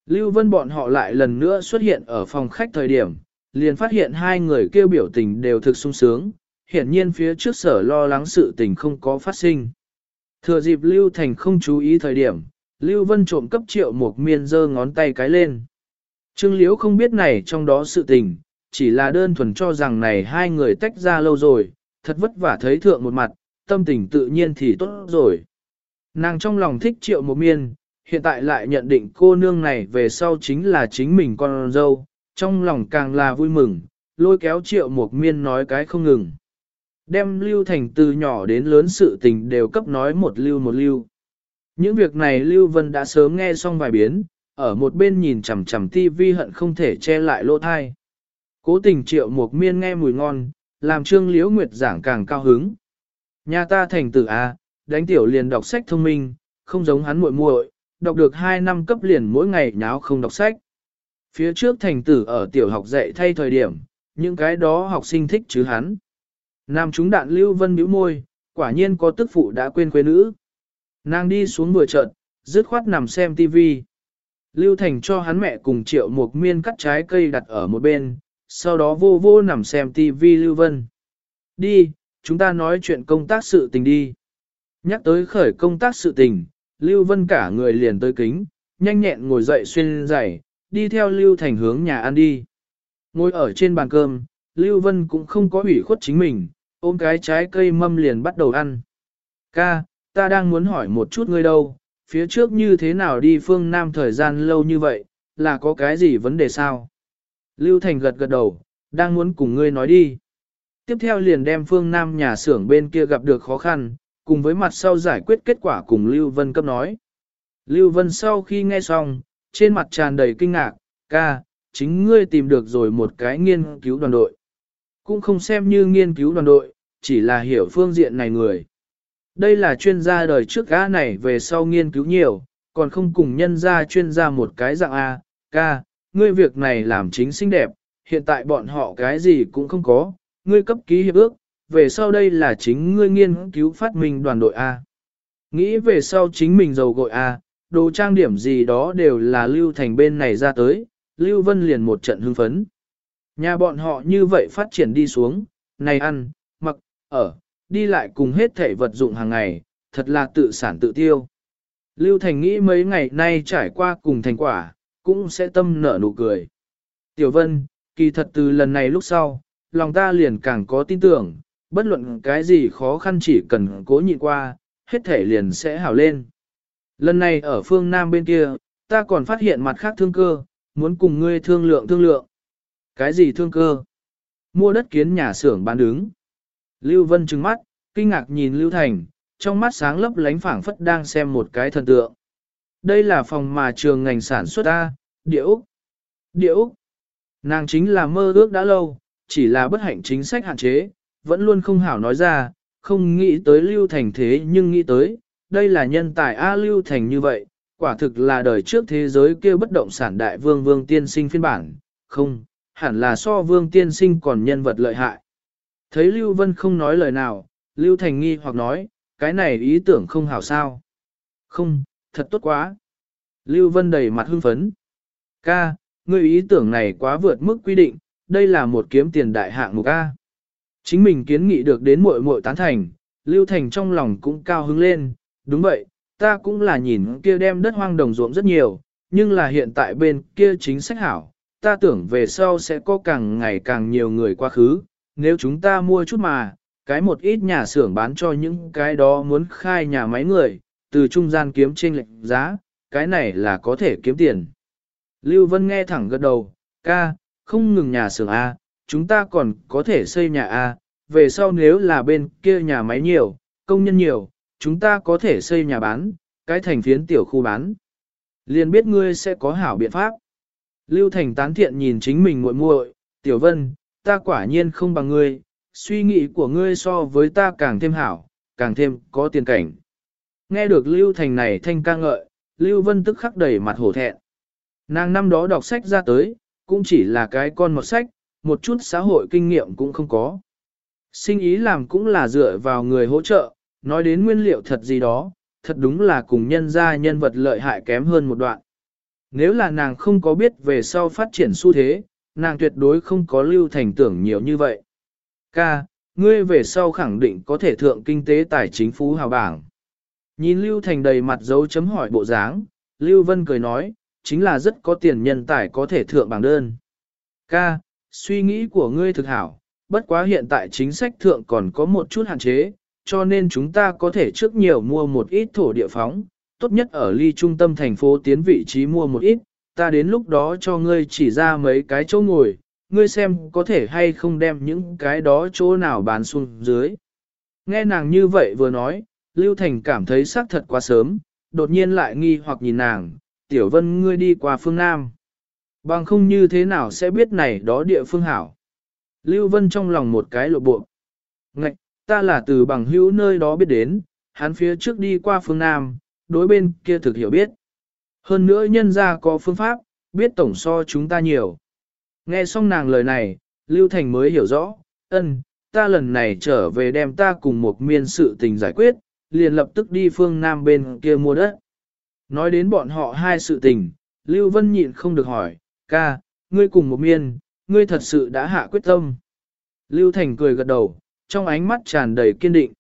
Lưu Vân bọn họ lại lần nữa xuất hiện ở phòng khách thời điểm, liền phát hiện hai người kêu biểu tình đều thực sung sướng, hiển nhiên phía trước sở lo lắng sự tình không có phát sinh. Thừa dịp Lưu Thành không chú ý thời điểm, Lưu Vân trộm cấp triệu một miên giơ ngón tay cái lên. Trương Liễu không biết này trong đó sự tình, chỉ là đơn thuần cho rằng này hai người tách ra lâu rồi, thật vất vả thấy thượng một mặt, tâm tình tự nhiên thì tốt rồi. Nàng trong lòng thích triệu một miên, hiện tại lại nhận định cô nương này về sau chính là chính mình con dâu, trong lòng càng là vui mừng, lôi kéo triệu một miên nói cái không ngừng. Đem lưu thành từ nhỏ đến lớn sự tình đều cấp nói một lưu một lưu. Những việc này Lưu Vân đã sớm nghe xong vài biến, ở một bên nhìn chằm chằm tivi hận không thể che lại lỗ thai. Cố tình triệu một miên nghe mùi ngon, làm trương liễu nguyệt giảng càng cao hứng. Nhà ta thành tử A, đánh tiểu liền đọc sách thông minh, không giống hắn muội muội, đọc được 2 năm cấp liền mỗi ngày nháo không đọc sách. Phía trước thành tử ở tiểu học dạy thay thời điểm, những cái đó học sinh thích chứ hắn. Nam chúng đạn lưu vân bĩu môi, quả nhiên có tức phụ đã quên quê nữ. Nàng đi xuống vừa chợt, dứt khoát nằm xem tivi. Lưu Thành cho hắn mẹ cùng triệu một miên cắt trái cây đặt ở một bên, sau đó vô vô nằm xem tivi Lưu Vân. Đi, chúng ta nói chuyện công tác sự tình đi. Nhắc tới khởi công tác sự tình, Lưu Vân cả người liền tới kính, nhanh nhẹn ngồi dậy xuyên giày, đi theo Lưu Thành hướng nhà ăn đi. Ngồi ở trên bàn cơm, Lưu Vân cũng không có ủy khuất chính mình, ôm cái trái cây mâm liền bắt đầu ăn. Ca, ta đang muốn hỏi một chút ngươi đâu, phía trước như thế nào đi phương Nam thời gian lâu như vậy, là có cái gì vấn đề sao? Lưu Thành gật gật đầu, đang muốn cùng ngươi nói đi. Tiếp theo liền đem phương Nam nhà xưởng bên kia gặp được khó khăn, cùng với mặt sau giải quyết kết quả cùng Lưu Vân cấp nói. Lưu Vân sau khi nghe xong, trên mặt tràn đầy kinh ngạc, ca, chính ngươi tìm được rồi một cái nghiên cứu đoàn đội. Cũng không xem như nghiên cứu đoàn đội, chỉ là hiểu phương diện này người. Đây là chuyên gia đời trước gã này về sau nghiên cứu nhiều, còn không cùng nhân gia chuyên gia một cái dạng A, ca, ngươi việc này làm chính xinh đẹp, hiện tại bọn họ cái gì cũng không có, ngươi cấp ký hiệp ước, về sau đây là chính ngươi nghiên cứu phát minh đoàn đội A. Nghĩ về sau chính mình giàu gội A, đồ trang điểm gì đó đều là lưu thành bên này ra tới, lưu vân liền một trận hưng phấn. Nhà bọn họ như vậy phát triển đi xuống, này ăn, mặc, ở, đi lại cùng hết thể vật dụng hàng ngày, thật là tự sản tự tiêu. Lưu Thành nghĩ mấy ngày nay trải qua cùng thành quả, cũng sẽ tâm nở nụ cười. Tiểu Vân, kỳ thật từ lần này lúc sau, lòng ta liền càng có tin tưởng, bất luận cái gì khó khăn chỉ cần cố nhịn qua, hết thể liền sẽ hảo lên. Lần này ở phương Nam bên kia, ta còn phát hiện mặt khác thương cơ, muốn cùng ngươi thương lượng thương lượng. Cái gì thương cơ? Mua đất kiến nhà xưởng bán đứng. Lưu Vân trừng mắt, kinh ngạc nhìn Lưu Thành, trong mắt sáng lấp lánh phảng phất đang xem một cái thần tượng. Đây là phòng mà trường ngành sản xuất A, địa Úc. Địa Úc. Nàng chính là mơ ước đã lâu, chỉ là bất hạnh chính sách hạn chế, vẫn luôn không hảo nói ra, không nghĩ tới Lưu Thành thế nhưng nghĩ tới, đây là nhân tài A Lưu Thành như vậy, quả thực là đời trước thế giới kia bất động sản đại vương vương tiên sinh phiên bản, không, hẳn là so vương tiên sinh còn nhân vật lợi hại. Thấy Lưu Vân không nói lời nào, Lưu Thành nghi hoặc nói, cái này ý tưởng không hảo sao. Không, thật tốt quá. Lưu Vân đầy mặt hưng phấn. Ca, ngươi ý tưởng này quá vượt mức quy định, đây là một kiếm tiền đại hạng mục ca. Chính mình kiến nghị được đến muội muội tán thành, Lưu Thành trong lòng cũng cao hứng lên, đúng vậy, ta cũng là nhìn kia đem đất hoang đồng ruộng rất nhiều, nhưng là hiện tại bên kia chính sách hảo, ta tưởng về sau sẽ có càng ngày càng nhiều người quá khứ, nếu chúng ta mua chút mà, cái một ít nhà xưởng bán cho những cái đó muốn khai nhà máy người, từ trung gian kiếm trên lệnh giá, cái này là có thể kiếm tiền. Lưu Vân nghe thẳng gật đầu, ca, không ngừng nhà xưởng A, chúng ta còn có thể xây nhà A, về sau nếu là bên kia nhà máy nhiều, công nhân nhiều, chúng ta có thể xây nhà bán, cái thành phiến tiểu khu bán. Liền biết ngươi sẽ có hảo biện pháp. Lưu Thành tán thiện nhìn chính mình muội muội, Tiểu Vân, ta quả nhiên không bằng ngươi, suy nghĩ của ngươi so với ta càng thêm hảo, càng thêm có tiền cảnh. Nghe được Lưu Thành này thanh ca ngợi, Lưu Vân tức khắc đầy mặt hổ thẹn. Nàng năm đó đọc sách ra tới, cũng chỉ là cái con một sách, một chút xã hội kinh nghiệm cũng không có. Sinh ý làm cũng là dựa vào người hỗ trợ, nói đến nguyên liệu thật gì đó, thật đúng là cùng nhân ra nhân vật lợi hại kém hơn một đoạn. Nếu là nàng không có biết về sau phát triển xu thế, nàng tuyệt đối không có lưu thành tưởng nhiều như vậy. Ca, ngươi về sau khẳng định có thể thượng kinh tế tài chính phú hào bảng. Nhìn Lưu Thành đầy mặt dấu chấm hỏi bộ dáng, Lưu Vân cười nói, chính là rất có tiền nhân tài có thể thượng bảng đơn. Ca, suy nghĩ của ngươi thực hảo, bất quá hiện tại chính sách thượng còn có một chút hạn chế, cho nên chúng ta có thể trước nhiều mua một ít thổ địa phóng, tốt nhất ở ly trung tâm thành phố tiến vị trí mua một ít, ta đến lúc đó cho ngươi chỉ ra mấy cái chỗ ngồi, ngươi xem có thể hay không đem những cái đó chỗ nào bán xuống dưới. Nghe nàng như vậy vừa nói, Lưu Thành cảm thấy xác thật quá sớm, đột nhiên lại nghi hoặc nhìn nàng, tiểu vân ngươi đi qua phương Nam. Bằng không như thế nào sẽ biết này đó địa phương hảo. Lưu Vân trong lòng một cái lộ bộ. Ngạch, ta là từ bằng hữu nơi đó biết đến, hắn phía trước đi qua phương Nam, đối bên kia thực hiểu biết. Hơn nữa nhân ra có phương pháp, biết tổng so chúng ta nhiều. Nghe xong nàng lời này, Lưu Thành mới hiểu rõ, ân, ta lần này trở về đem ta cùng một miên sự tình giải quyết, liền lập tức đi phương Nam bên kia mua đất. Nói đến bọn họ hai sự tình, Lưu Vân nhịn không được hỏi, ca, ngươi cùng một miên, ngươi thật sự đã hạ quyết tâm. Lưu Thành cười gật đầu, trong ánh mắt tràn đầy kiên định.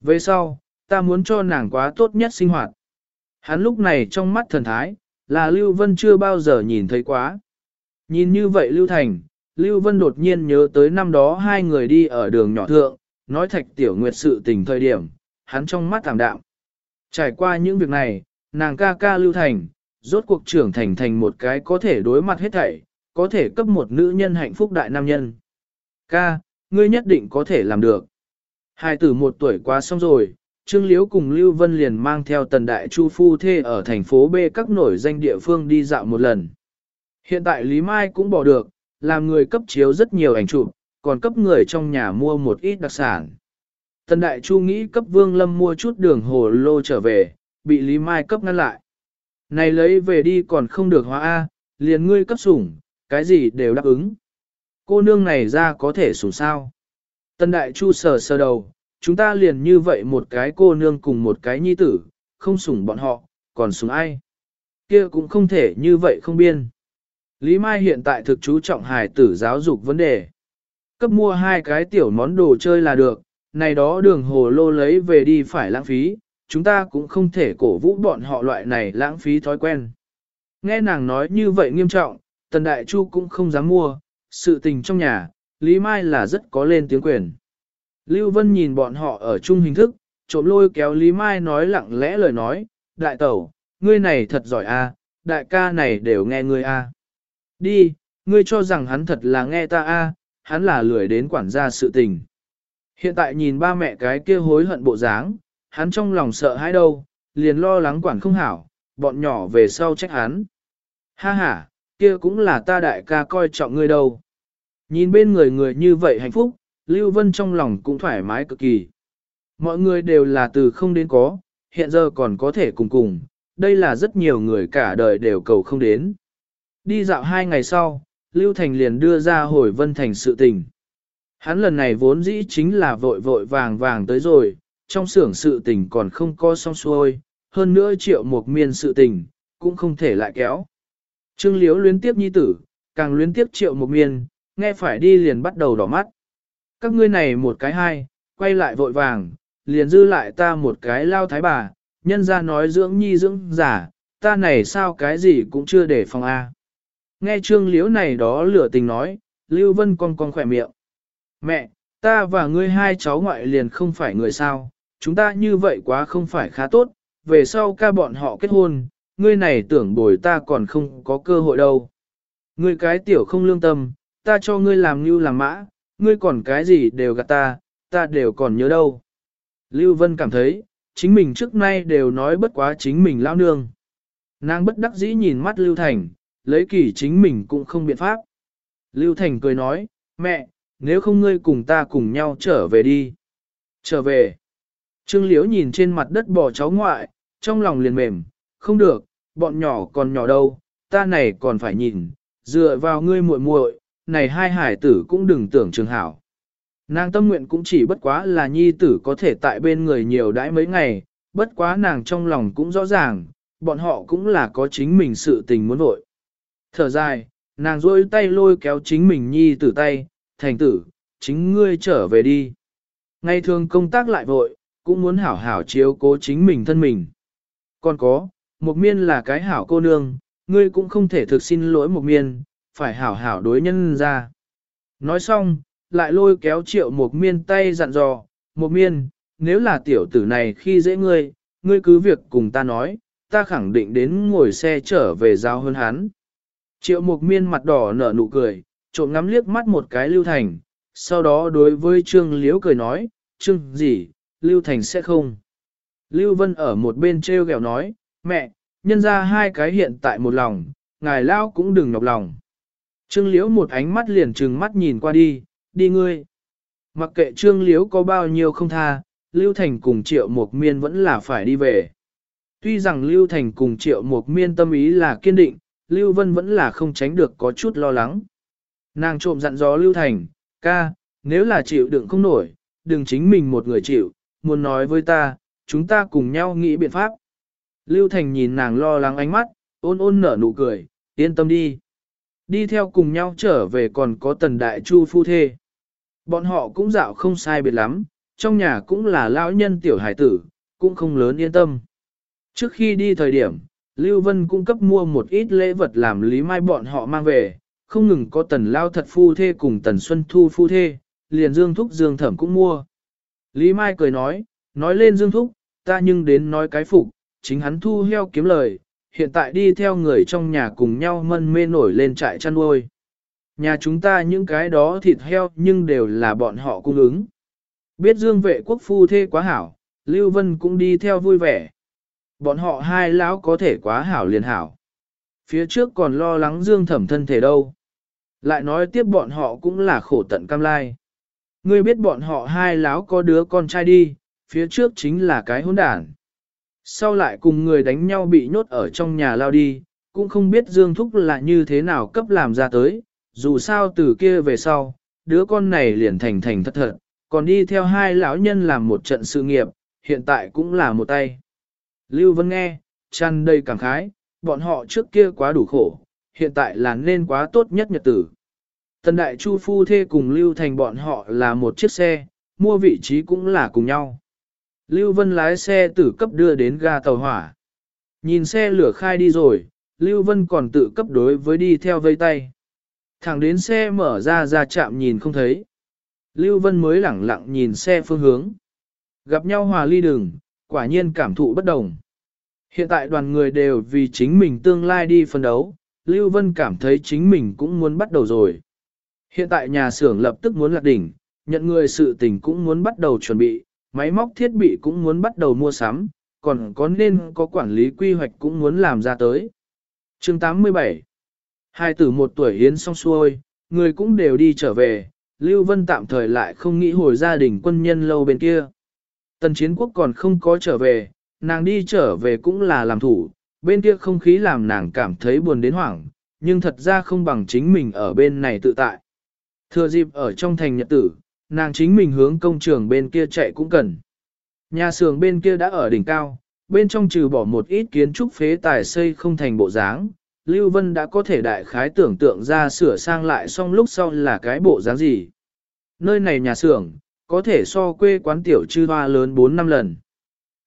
Về sau, ta muốn cho nàng quá tốt nhất sinh hoạt. Hắn lúc này trong mắt thần thái, là Lưu Vân chưa bao giờ nhìn thấy quá. Nhìn như vậy Lưu Thành, Lưu Vân đột nhiên nhớ tới năm đó hai người đi ở đường nhỏ thượng, nói thạch tiểu nguyệt sự tình thời điểm, hắn trong mắt thảm đạm. Trải qua những việc này, nàng ca ca Lưu Thành, rốt cuộc trưởng thành thành một cái có thể đối mặt hết thảy, có thể cấp một nữ nhân hạnh phúc đại nam nhân. Ca, ngươi nhất định có thể làm được. Hai tử một tuổi qua xong rồi, Trương Liễu cùng Lưu Vân liền mang theo tần đại chu phu thê ở thành phố B các nổi danh địa phương đi dạo một lần. Hiện tại Lý Mai cũng bỏ được, làm người cấp chiếu rất nhiều ảnh chụp, còn cấp người trong nhà mua một ít đặc sản. Tần đại chu nghĩ cấp Vương Lâm mua chút đường hồ lô trở về, bị Lý Mai cấp ngăn lại. Này lấy về đi còn không được hóa A, liền ngươi cấp sủng, cái gì đều đáp ứng. Cô nương này ra có thể sủng sao. Tần đại chu sờ sờ đầu, chúng ta liền như vậy một cái cô nương cùng một cái nhi tử, không sủng bọn họ, còn sủng ai. Kia cũng không thể như vậy không biên. Lý Mai hiện tại thực chú trọng hài tử giáo dục vấn đề. Cấp mua hai cái tiểu món đồ chơi là được, này đó đường hồ lô lấy về đi phải lãng phí, chúng ta cũng không thể cổ vũ bọn họ loại này lãng phí thói quen. Nghe nàng nói như vậy nghiêm trọng, Tần Đại Chu cũng không dám mua, sự tình trong nhà, Lý Mai là rất có lên tiếng quyền. Lưu Vân nhìn bọn họ ở chung hình thức, trộm lôi kéo Lý Mai nói lặng lẽ lời nói, đại tẩu, ngươi này thật giỏi a, đại ca này đều nghe ngươi a. Đi, ngươi cho rằng hắn thật là nghe ta a, hắn là lười đến quản gia sự tình. Hiện tại nhìn ba mẹ cái kia hối hận bộ dáng, hắn trong lòng sợ hãi đâu, liền lo lắng quản không hảo, bọn nhỏ về sau trách hắn. Ha ha, kia cũng là ta đại ca coi trọng ngươi đâu. Nhìn bên người người như vậy hạnh phúc, Lưu Vân trong lòng cũng thoải mái cực kỳ. Mọi người đều là từ không đến có, hiện giờ còn có thể cùng cùng, đây là rất nhiều người cả đời đều cầu không đến. Đi dạo hai ngày sau, Lưu Thành liền đưa ra hồi Vân Thành sự tình. Hắn lần này vốn dĩ chính là vội vội vàng vàng tới rồi, trong xưởng sự tình còn không có xong xuôi, hơn nữa triệu một miên sự tình, cũng không thể lại kéo. Trương Liếu luyến tiếp nhi tử, càng luyến tiếp triệu một miên, nghe phải đi liền bắt đầu đỏ mắt. Các ngươi này một cái hai, quay lại vội vàng, liền dư lại ta một cái lao thái bà, nhân ra nói dưỡng nhi dưỡng giả, ta này sao cái gì cũng chưa để phòng A. Nghe trương liễu này đó lửa tình nói, Lưu Vân con con khỏe miệng. Mẹ, ta và ngươi hai cháu ngoại liền không phải người sao, chúng ta như vậy quá không phải khá tốt, về sau ca bọn họ kết hôn, ngươi này tưởng bồi ta còn không có cơ hội đâu. Ngươi cái tiểu không lương tâm, ta cho ngươi làm như làm mã, ngươi còn cái gì đều gạt ta, ta đều còn nhớ đâu. Lưu Vân cảm thấy, chính mình trước nay đều nói bất quá chính mình lão nương. Nàng bất đắc dĩ nhìn mắt Lưu Thành, lấy kỳ chính mình cũng không biện pháp. Lưu Thành cười nói, mẹ, nếu không ngươi cùng ta cùng nhau trở về đi. Trở về. Trương Liễu nhìn trên mặt đất bỏ cháu ngoại, trong lòng liền mềm, không được, bọn nhỏ còn nhỏ đâu, ta này còn phải nhìn, dựa vào ngươi muội muội, này hai hải tử cũng đừng tưởng trường hảo. Nàng tâm nguyện cũng chỉ bất quá là nhi tử có thể tại bên người nhiều đãi mấy ngày, bất quá nàng trong lòng cũng rõ ràng, bọn họ cũng là có chính mình sự tình muốn vội. Thở dài, nàng rôi tay lôi kéo chính mình nhi tử tay, thành tử, chính ngươi trở về đi. Ngày thường công tác lại vội, cũng muốn hảo hảo chiếu cố chính mình thân mình. Còn có, một miên là cái hảo cô nương, ngươi cũng không thể thực xin lỗi một miên, phải hảo hảo đối nhân ra. Nói xong, lại lôi kéo triệu một miên tay dặn dò, một miên, nếu là tiểu tử này khi dễ ngươi, ngươi cứ việc cùng ta nói, ta khẳng định đến ngồi xe trở về giao hơn hắn. Triệu một miên mặt đỏ nở nụ cười, trộm ngắm liếc mắt một cái Lưu Thành, sau đó đối với Trương Liễu cười nói, Trương gì, Lưu Thành sẽ không. Lưu Vân ở một bên treo gẹo nói, mẹ, nhân ra hai cái hiện tại một lòng, ngài lao cũng đừng nhọc lòng. Trương Liễu một ánh mắt liền trừng mắt nhìn qua đi, đi ngươi. Mặc kệ Trương Liễu có bao nhiêu không tha, Lưu Thành cùng Triệu Mục Miên vẫn là phải đi về. Tuy rằng Lưu Thành cùng Triệu Mục Miên tâm ý là kiên định, Lưu Vân vẫn là không tránh được có chút lo lắng. Nàng trộm dặn dò Lưu Thành, ca, nếu là chịu đựng không nổi, đừng chính mình một người chịu, muốn nói với ta, chúng ta cùng nhau nghĩ biện pháp. Lưu Thành nhìn nàng lo lắng ánh mắt, ôn ôn nở nụ cười, yên tâm đi. Đi theo cùng nhau trở về còn có tần đại chu phu thê. Bọn họ cũng dạo không sai biệt lắm, trong nhà cũng là lão nhân tiểu hải tử, cũng không lớn yên tâm. Trước khi đi thời điểm, Lưu Vân cung cấp mua một ít lễ vật làm lý mai bọn họ mang về, không ngừng có tần lao thật phu thê cùng tần xuân thu phu thê, liền dương thúc dương thẩm cũng mua. Lý Mai cười nói, nói lên dương thúc, ta nhưng đến nói cái phục, chính hắn thu heo kiếm lời, hiện tại đi theo người trong nhà cùng nhau mân mê nổi lên trại chăn nuôi. Nhà chúng ta những cái đó thịt heo nhưng đều là bọn họ cung ứng. Biết dương vệ quốc phu thê quá hảo, Lưu Vân cũng đi theo vui vẻ. Bọn họ hai lão có thể quá hảo liền hảo. Phía trước còn lo lắng dương thẩm thân thể đâu. Lại nói tiếp bọn họ cũng là khổ tận cam lai. Ngươi biết bọn họ hai lão có đứa con trai đi, phía trước chính là cái hỗn đản. Sau lại cùng người đánh nhau bị nhốt ở trong nhà lao đi, cũng không biết Dương Thúc là như thế nào cấp làm ra tới, dù sao từ kia về sau, đứa con này liền thành thành thật thật, còn đi theo hai lão nhân làm một trận sự nghiệp, hiện tại cũng là một tay. Lưu Vân nghe, chăn đầy cảm khái, bọn họ trước kia quá đủ khổ, hiện tại là nên quá tốt nhất nhật tử. Tần Đại Chu Phu Thê cùng Lưu Thành bọn họ là một chiếc xe, mua vị trí cũng là cùng nhau. Lưu Vân lái xe tử cấp đưa đến ga tàu hỏa. Nhìn xe lửa khai đi rồi, Lưu Vân còn tự cấp đối với đi theo vây tay. Thẳng đến xe mở ra ra chạm nhìn không thấy. Lưu Vân mới lẳng lặng nhìn xe phương hướng. Gặp nhau hòa ly đường, quả nhiên cảm thụ bất đồng. Hiện tại đoàn người đều vì chính mình tương lai đi phân đấu, Lưu Vân cảm thấy chính mình cũng muốn bắt đầu rồi. Hiện tại nhà xưởng lập tức muốn lạc đỉnh, nhận người sự tình cũng muốn bắt đầu chuẩn bị, máy móc thiết bị cũng muốn bắt đầu mua sắm, còn có nên có quản lý quy hoạch cũng muốn làm ra tới. chương 87 Hai tử một tuổi hiến xong xuôi, người cũng đều đi trở về, Lưu Vân tạm thời lại không nghĩ hồi gia đình quân nhân lâu bên kia. Tần chiến quốc còn không có trở về, nàng đi trở về cũng là làm thủ, bên kia không khí làm nàng cảm thấy buồn đến hoảng, nhưng thật ra không bằng chính mình ở bên này tự tại. Thừa dịp ở trong thành nhật tử, nàng chính mình hướng công trường bên kia chạy cũng cần. Nhà xưởng bên kia đã ở đỉnh cao, bên trong trừ bỏ một ít kiến trúc phế tài xây không thành bộ dáng, Lưu Vân đã có thể đại khái tưởng tượng ra sửa sang lại xong lúc sau là cái bộ dáng gì. Nơi này nhà xưởng, có thể so quê quán tiểu trư hoa lớn 4 năm lần.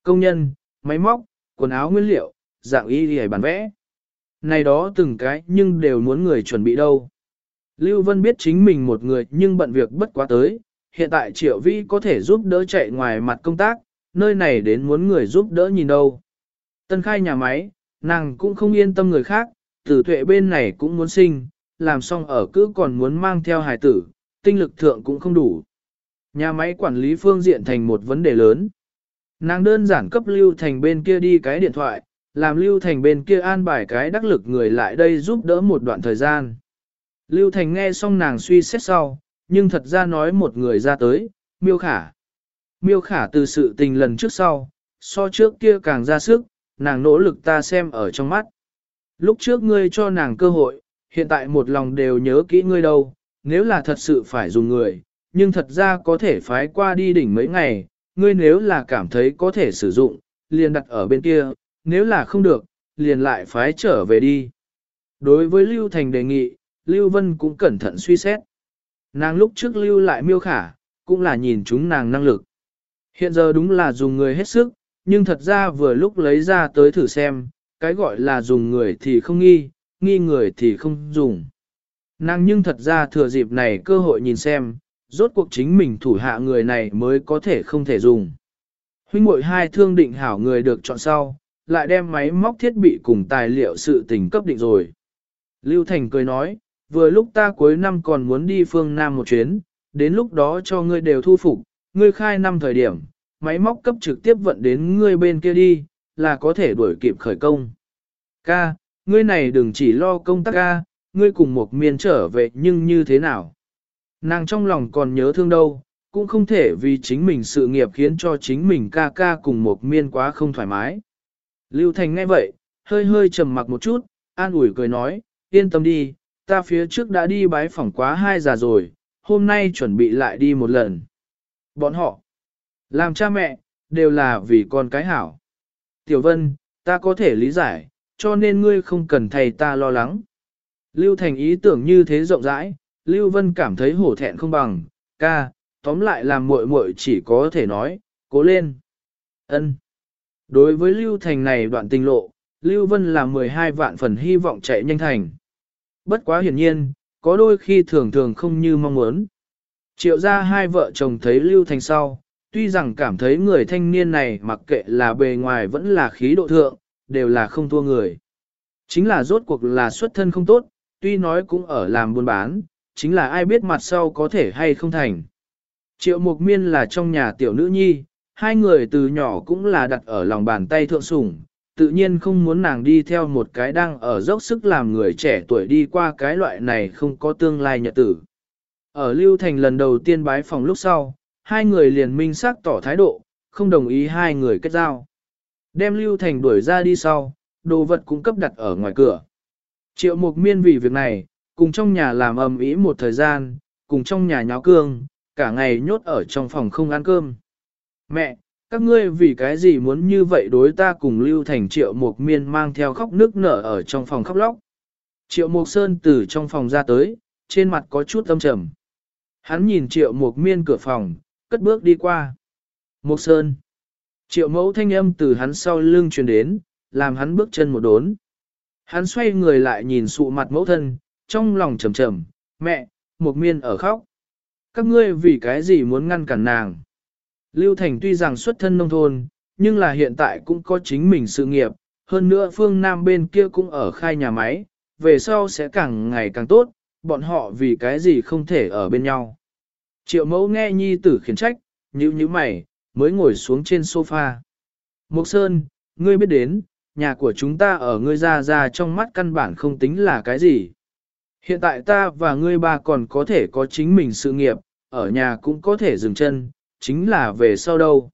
Công nhân, máy móc, quần áo nguyên liệu, dạng y hề bản vẽ. Này đó từng cái nhưng đều muốn người chuẩn bị đâu. Lưu Vân biết chính mình một người nhưng bận việc bất quá tới, hiện tại Triệu Vĩ có thể giúp đỡ chạy ngoài mặt công tác, nơi này đến muốn người giúp đỡ nhìn đâu. Tân khai nhà máy, nàng cũng không yên tâm người khác, tử tuệ bên này cũng muốn sinh, làm xong ở cứ còn muốn mang theo hài tử, tinh lực thượng cũng không đủ. Nhà máy quản lý phương diện thành một vấn đề lớn. Nàng đơn giản cấp Lưu Thành bên kia đi cái điện thoại, làm Lưu Thành bên kia an bài cái đắc lực người lại đây giúp đỡ một đoạn thời gian. Lưu Thành nghe xong nàng suy xét sau, nhưng thật ra nói một người ra tới, miêu khả. Miêu khả từ sự tình lần trước sau, so trước kia càng ra sức, nàng nỗ lực ta xem ở trong mắt. Lúc trước ngươi cho nàng cơ hội, hiện tại một lòng đều nhớ kỹ ngươi đâu, nếu là thật sự phải dùng người, nhưng thật ra có thể phái qua đi đỉnh mấy ngày, ngươi nếu là cảm thấy có thể sử dụng, liền đặt ở bên kia, nếu là không được, liền lại phái trở về đi. Đối với Lưu Thành đề nghị, Lưu Vân cũng cẩn thận suy xét. Nàng lúc trước lưu lại miêu khả, cũng là nhìn chúng nàng năng lực. Hiện giờ đúng là dùng người hết sức, nhưng thật ra vừa lúc lấy ra tới thử xem, cái gọi là dùng người thì không nghi, nghi người thì không dùng. Nàng nhưng thật ra thừa dịp này cơ hội nhìn xem, rốt cuộc chính mình thủ hạ người này mới có thể không thể dùng. Huynh muội hai thương định hảo người được chọn sau, lại đem máy móc thiết bị cùng tài liệu sự tình cấp định rồi. Lưu Thành cười nói, vừa lúc ta cuối năm còn muốn đi phương Nam một chuyến, đến lúc đó cho ngươi đều thu phục, ngươi khai năm thời điểm, máy móc cấp trực tiếp vận đến ngươi bên kia đi, là có thể đuổi kịp khởi công. Ca, ngươi này đừng chỉ lo công tác ca, ngươi cùng một miền trở về nhưng như thế nào? Nàng trong lòng còn nhớ thương đâu, cũng không thể vì chính mình sự nghiệp khiến cho chính mình ca ca cùng một miên quá không thoải mái. Lưu Thành nghe vậy, hơi hơi trầm mặc một chút, an ủi cười nói, yên tâm đi, ta phía trước đã đi bái phỏng quá hai già rồi, hôm nay chuẩn bị lại đi một lần. Bọn họ, làm cha mẹ, đều là vì con cái hảo. Tiểu Vân, ta có thể lý giải, cho nên ngươi không cần thầy ta lo lắng. Lưu Thành ý tưởng như thế rộng rãi, Lưu Vân cảm thấy hổ thẹn không bằng, ca, tóm lại làm muội muội chỉ có thể nói, cố lên. Ân. Đối với Lưu Thành này đoạn tình lộ, Lưu Vân là 12 vạn phần hy vọng chạy nhanh thành. Bất quá hiển nhiên, có đôi khi thường thường không như mong muốn. Triệu ra hai vợ chồng thấy Lưu Thành sau, tuy rằng cảm thấy người thanh niên này mặc kệ là bề ngoài vẫn là khí độ thượng, đều là không thua người. Chính là rốt cuộc là xuất thân không tốt, tuy nói cũng ở làm buôn bán, chính là ai biết mặt sau có thể hay không thành. Triệu Mục Miên là trong nhà tiểu nữ nhi, hai người từ nhỏ cũng là đặt ở lòng bàn tay thượng sủng, tự nhiên không muốn nàng đi theo một cái đang ở dốc sức làm người trẻ tuổi đi qua cái loại này không có tương lai nhật tử. Ở Lưu Thành lần đầu tiên bái phòng lúc sau, hai người liền minh xác tỏ thái độ, không đồng ý hai người kết giao. Đem Lưu Thành đuổi ra đi sau, đồ vật cũng cấp đặt ở ngoài cửa. Triệu Mục Miên vì việc này, cùng trong nhà làm ầm ĩ một thời gian, cùng trong nhà nháo cương, cả ngày nhốt ở trong phòng không ăn cơm. Mẹ, các ngươi vì cái gì muốn như vậy đối ta cùng Lưu Thành Triệu Mục Miên mang theo khóc nước nở ở trong phòng khóc lóc. Triệu Mục Sơn từ trong phòng ra tới, trên mặt có chút âm trầm. Hắn nhìn Triệu Mục Miên cửa phòng, cất bước đi qua. Mục Sơn. Triệu mẫu thanh âm từ hắn sau lưng truyền đến, làm hắn bước chân một đốn. Hắn xoay người lại nhìn sụ mặt mẫu thân, trong lòng trầm trầm, mẹ, Mục Miên ở khóc. Các ngươi vì cái gì muốn ngăn cản nàng? Lưu Thành tuy rằng xuất thân nông thôn, nhưng là hiện tại cũng có chính mình sự nghiệp, hơn nữa phương Nam bên kia cũng ở khai nhà máy, về sau sẽ càng ngày càng tốt, bọn họ vì cái gì không thể ở bên nhau. Triệu mẫu nghe nhi tử khiển trách, nhíu nhíu mày, mới ngồi xuống trên sofa. Mộc Sơn, ngươi biết đến, nhà của chúng ta ở ngươi ra ra trong mắt căn bản không tính là cái gì. Hiện tại ta và ngươi ba còn có thể có chính mình sự nghiệp, ở nhà cũng có thể dừng chân, chính là về sau đâu.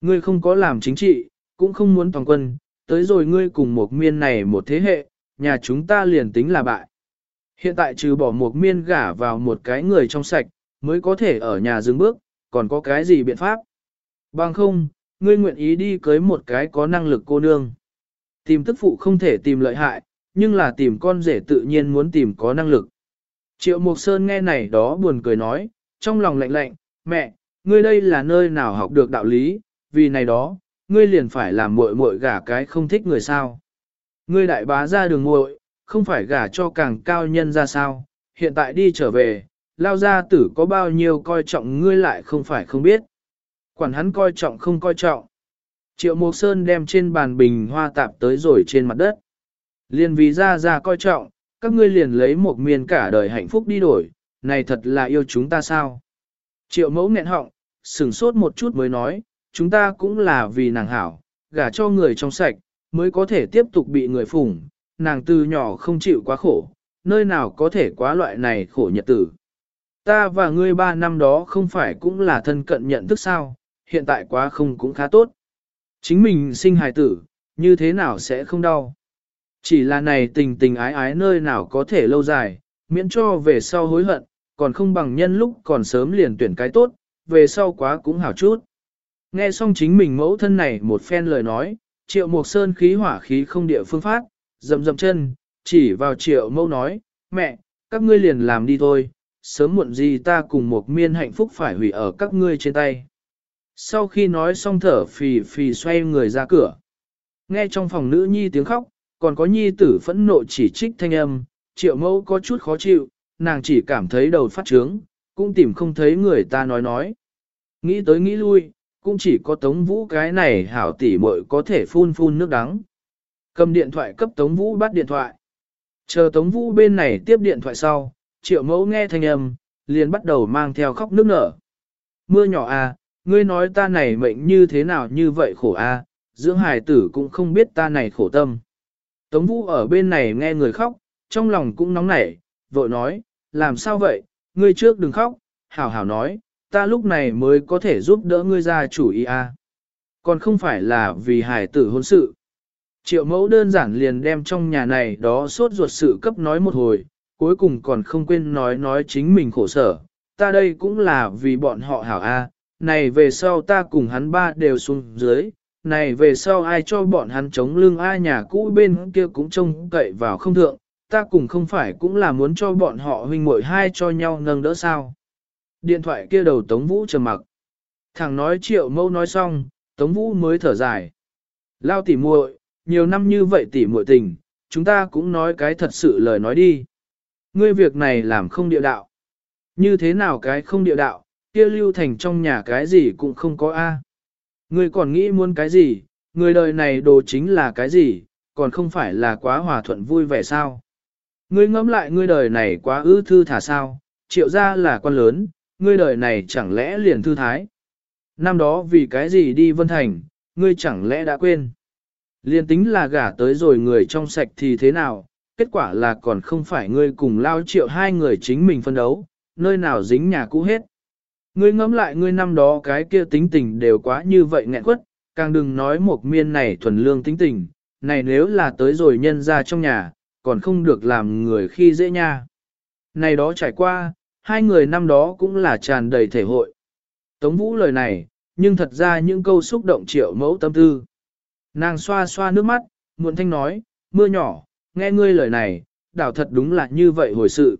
Ngươi không có làm chính trị, cũng không muốn toàn quân, tới rồi ngươi cùng một miên này một thế hệ, nhà chúng ta liền tính là bại. Hiện tại trừ bỏ một miên gả vào một cái người trong sạch, mới có thể ở nhà dừng bước, còn có cái gì biện pháp? Bằng không, ngươi nguyện ý đi cưới một cái có năng lực cô nương. Tìm tức phụ không thể tìm lợi hại, nhưng là tìm con rể tự nhiên muốn tìm có năng lực. Triệu Mộc Sơn nghe này đó buồn cười nói, trong lòng lạnh lạnh, mẹ, ngươi đây là nơi nào học được đạo lý, vì này đó, ngươi liền phải làm muội muội gả cái không thích người sao. Ngươi đại bá ra đường muội, không phải gả cho càng cao nhân ra sao, hiện tại đi trở về, lao gia tử có bao nhiêu coi trọng ngươi lại không phải không biết. Quản hắn coi trọng không coi trọng. Triệu Mộc Sơn đem trên bàn bình hoa tạp tới rồi trên mặt đất. Liền vì ra ra coi trọng, các ngươi liền lấy một miền cả đời hạnh phúc đi đổi, này thật là yêu chúng ta sao? Triệu mẫu nghẹn họng, sửng sốt một chút mới nói, chúng ta cũng là vì nàng hảo, gả cho người trong sạch, mới có thể tiếp tục bị người phủng, nàng từ nhỏ không chịu quá khổ, nơi nào có thể quá loại này khổ nhật tử. Ta và ngươi ba năm đó không phải cũng là thân cận nhận thức sao, hiện tại quá không cũng khá tốt. Chính mình sinh hài tử, như thế nào sẽ không đau. Chỉ là này tình tình ái ái nơi nào có thể lâu dài, miễn cho về sau hối hận, còn không bằng nhân lúc còn sớm liền tuyển cái tốt, về sau quá cũng hảo chút. Nghe xong chính mình mẫu thân này một phen lời nói, triệu mục sơn khí hỏa khí không địa phương phát, dầm dầm chân, chỉ vào triệu mẫu nói, mẹ, các ngươi liền làm đi thôi, sớm muộn gì ta cùng một miên hạnh phúc phải hủy ở các ngươi trên tay. Sau khi nói xong thở phì phì xoay người ra cửa. Nghe trong phòng nữ nhi tiếng khóc, còn có nhi tử phẫn nộ chỉ trích thanh âm, triệu mẫu có chút khó chịu, nàng chỉ cảm thấy đầu phát trướng, cũng tìm không thấy người ta nói nói. Nghĩ tới nghĩ lui, cũng chỉ có tống vũ cái này hảo tỉ muội có thể phun phun nước đắng. Cầm điện thoại cấp tống vũ bắt điện thoại. Chờ tống vũ bên này tiếp điện thoại sau, triệu mẫu nghe thanh âm, liền bắt đầu mang theo khóc nước nở. Mưa nhỏ à, ngươi nói ta này mệnh như thế nào như vậy khổ à, dưỡng hài tử cũng không biết ta này khổ tâm. Tống Vũ ở bên này nghe người khóc, trong lòng cũng nóng nảy, vội nói, làm sao vậy, ngươi trước đừng khóc, hảo hảo nói, ta lúc này mới có thể giúp đỡ ngươi ra chủ ý a. Còn không phải là vì hải tử hôn sự. Triệu mẫu đơn giản liền đem trong nhà này đó sốt ruột sự cấp nói một hồi, cuối cùng còn không quên nói nói chính mình khổ sở. Ta đây cũng là vì bọn họ hảo a, này về sau ta cùng hắn ba đều xuống dưới, này về sau ai cho bọn hắn chống lưng ai nhà cũ bên kia cũng trông cậy vào không thượng, ta cùng không phải cũng là muốn cho bọn họ huynh muội hai cho nhau nâng đỡ sao. Điện thoại kia đầu Tống Vũ trầm mặc. Thằng nói triệu mâu nói xong, Tống Vũ mới thở dài. Lao tỉ muội, nhiều năm như vậy tỉ muội tình, chúng ta cũng nói cái thật sự lời nói đi. Ngươi việc này làm không địa đạo. Như thế nào cái không địa đạo, kia lưu thành trong nhà cái gì cũng không có A. Ngươi còn nghĩ muốn cái gì, người đời này đồ chính là cái gì, còn không phải là quá hòa thuận vui vẻ sao. Ngươi ngẫm lại ngươi đời này quá ư thư thả sao, triệu ra là con lớn, ngươi đời này chẳng lẽ liền thư thái. Năm đó vì cái gì đi Vân Thành, ngươi chẳng lẽ đã quên. Liên tính là gả tới rồi người trong sạch thì thế nào, kết quả là còn không phải ngươi cùng lao triệu hai người chính mình phân đấu, nơi nào dính nhà cũ hết. Ngươi ngẫm lại ngươi năm đó cái kia tính tình đều quá như vậy nghẹn quất, càng đừng nói một miên này thuần lương tính tình, này nếu là tới rồi nhân ra trong nhà, còn không được làm người khi dễ nha. Này đó trải qua, hai người năm đó cũng là tràn đầy thể hội. Tống Vũ lời này, nhưng thật ra những câu xúc động triệu mẫu tâm tư. Nàng xoa xoa nước mắt, muộn thanh nói, mưa nhỏ, nghe ngươi lời này, đảo thật đúng là như vậy hồi sự.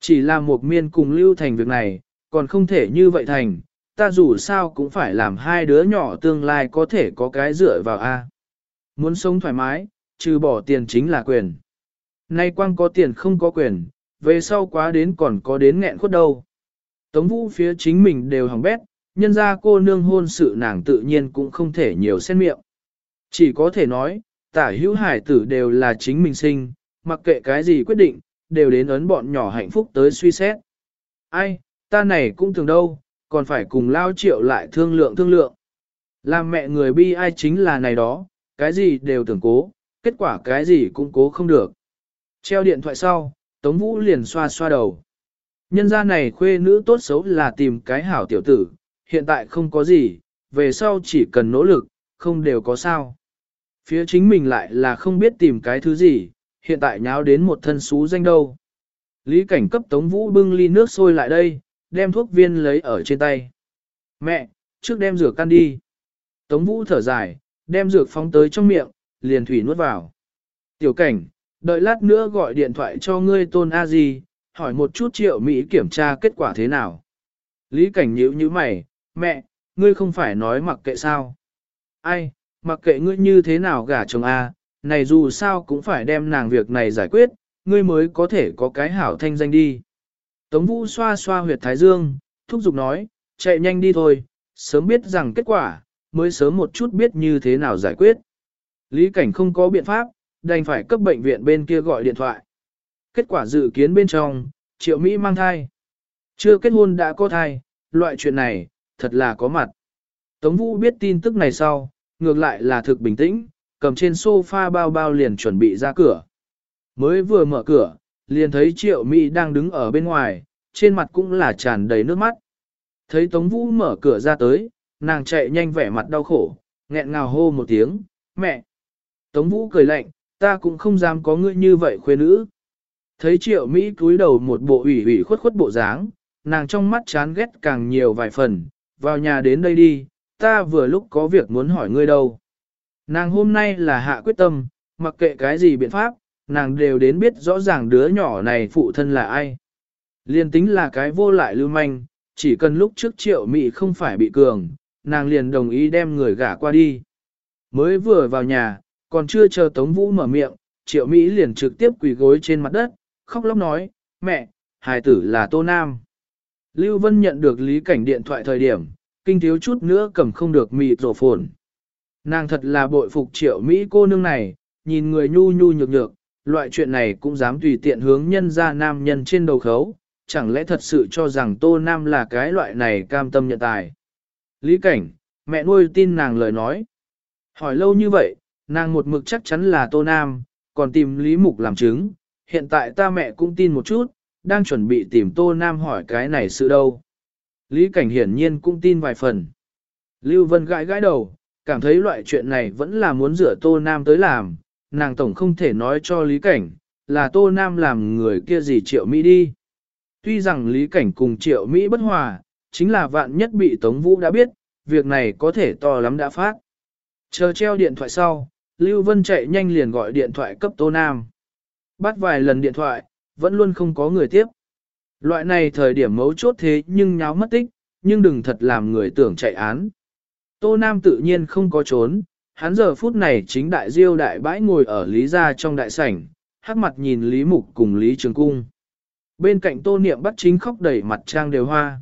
Chỉ là một miên cùng lưu thành việc này, còn không thể như vậy thành, ta dù sao cũng phải làm hai đứa nhỏ tương lai có thể có cái dựa vào A. Muốn sống thoải mái, trừ bỏ tiền chính là quyền. Nay quang có tiền không có quyền, về sau quá đến còn có đến nghẹn khuất đâu. Tống vũ phía chính mình đều hỏng bét, nhân ra cô nương hôn sự nàng tự nhiên cũng không thể nhiều xét miệng. Chỉ có thể nói, tả hữu hải tử đều là chính mình sinh, mặc kệ cái gì quyết định, đều đến ấn bọn nhỏ hạnh phúc tới suy xét. Ai, ta này cũng thường đâu, còn phải cùng lao triệu lại thương lượng thương lượng. Làm mẹ người bi ai chính là này đó, cái gì đều tưởng cố, kết quả cái gì cũng cố không được. Treo điện thoại sau, Tống Vũ liền xoa xoa đầu. Nhân gia này khuê nữ tốt xấu là tìm cái hảo tiểu tử, hiện tại không có gì, về sau chỉ cần nỗ lực, không đều có sao. Phía chính mình lại là không biết tìm cái thứ gì, hiện tại nháo đến một thân xú danh đâu. Lý cảnh cấp Tống Vũ bưng ly nước sôi lại đây, đem thuốc viên lấy ở trên tay. Mẹ, trước đem rửa can đi. Tống Vũ thở dài, đem dược phóng tới trong miệng, liền thủy nuốt vào. Tiểu cảnh, đợi lát nữa gọi điện thoại cho ngươi tôn A gì, hỏi một chút triệu Mỹ kiểm tra kết quả thế nào. Lý cảnh nhíu như mày, mẹ, ngươi không phải nói mặc kệ sao. Ai, mặc kệ ngươi như thế nào gả chồng A, này dù sao cũng phải đem nàng việc này giải quyết, ngươi mới có thể có cái hảo thanh danh đi. Tống Vũ xoa xoa huyệt thái dương, thúc giục nói, chạy nhanh đi thôi, sớm biết rằng kết quả, mới sớm một chút biết như thế nào giải quyết. Lý cảnh không có biện pháp, đành phải cấp bệnh viện bên kia gọi điện thoại. Kết quả dự kiến bên trong, triệu Mỹ mang thai. Chưa kết hôn đã có thai, loại chuyện này, thật là có mặt. Tống Vũ biết tin tức này sau, ngược lại là thực bình tĩnh, cầm trên sofa bao bao liền chuẩn bị ra cửa. Mới vừa mở cửa, liền thấy triệu Mỹ đang đứng ở bên ngoài, trên mặt cũng là tràn đầy nước mắt. Thấy Tống Vũ mở cửa ra tới, nàng chạy nhanh vẻ mặt đau khổ, nghẹn ngào hô một tiếng, mẹ. Tống Vũ cười lạnh, ta cũng không dám có ngươi như vậy khuê nữ. Thấy triệu Mỹ cúi đầu một bộ ủy ủy khuất khuất bộ dáng, nàng trong mắt chán ghét càng nhiều vài phần, vào nhà đến đây đi, ta vừa lúc có việc muốn hỏi ngươi đâu. Nàng hôm nay là hạ quyết tâm, mặc kệ cái gì biện pháp, nàng đều đến biết rõ ràng đứa nhỏ này phụ thân là ai. Liên tính là cái vô lại lưu manh, chỉ cần lúc trước triệu Mỹ không phải bị cường, nàng liền đồng ý đem người gả qua đi. Mới vừa vào nhà, còn chưa chờ Tống Vũ mở miệng, triệu Mỹ liền trực tiếp quỳ gối trên mặt đất, khóc lóc nói, mẹ, hài tử là Tô Nam. Lưu Vân nhận được lý cảnh điện thoại thời điểm, kinh thiếu chút nữa cầm không được mịt rổ phồn. Nàng thật là bội phục triệu Mỹ cô nương này, nhìn người nhu nhu nhược nhược, loại chuyện này cũng dám tùy tiện hướng nhân ra nam nhân trên đầu khấu, chẳng lẽ thật sự cho rằng Tô Nam là cái loại này cam tâm nhận tài. Lý cảnh, mẹ nuôi tin nàng lời nói. Hỏi lâu như vậy, nàng một mực chắc chắn là Tô Nam, còn tìm Lý Mục làm chứng, hiện tại ta mẹ cũng tin một chút, đang chuẩn bị tìm Tô Nam hỏi cái này sự đâu. Lý Cảnh hiển nhiên cũng tin vài phần. Lưu Vân gãi gãi đầu, cảm thấy loại chuyện này vẫn là muốn rửa Tô Nam tới làm, nàng tổng không thể nói cho Lý Cảnh, là Tô Nam làm người kia gì triệu Mỹ đi. Tuy rằng Lý Cảnh cùng triệu Mỹ bất hòa, chính là vạn nhất bị Tống Vũ đã biết, việc này có thể to lắm đã phát. Chờ treo điện thoại sau, Lưu Vân chạy nhanh liền gọi điện thoại cấp Tô Nam. Bắt vài lần điện thoại, vẫn luôn không có người tiếp. Loại này thời điểm mấu chốt thế nhưng nháo mất tích, nhưng đừng thật làm người tưởng chạy án. Tô Nam tự nhiên không có trốn, hắn giờ phút này chính đại diêu đại bãi ngồi ở Lý Gia trong đại sảnh, hắc mặt nhìn Lý Mục cùng Lý Trường Cung. Bên cạnh Tô Niệm bắt chính khóc đẩy mặt trang đều hoa.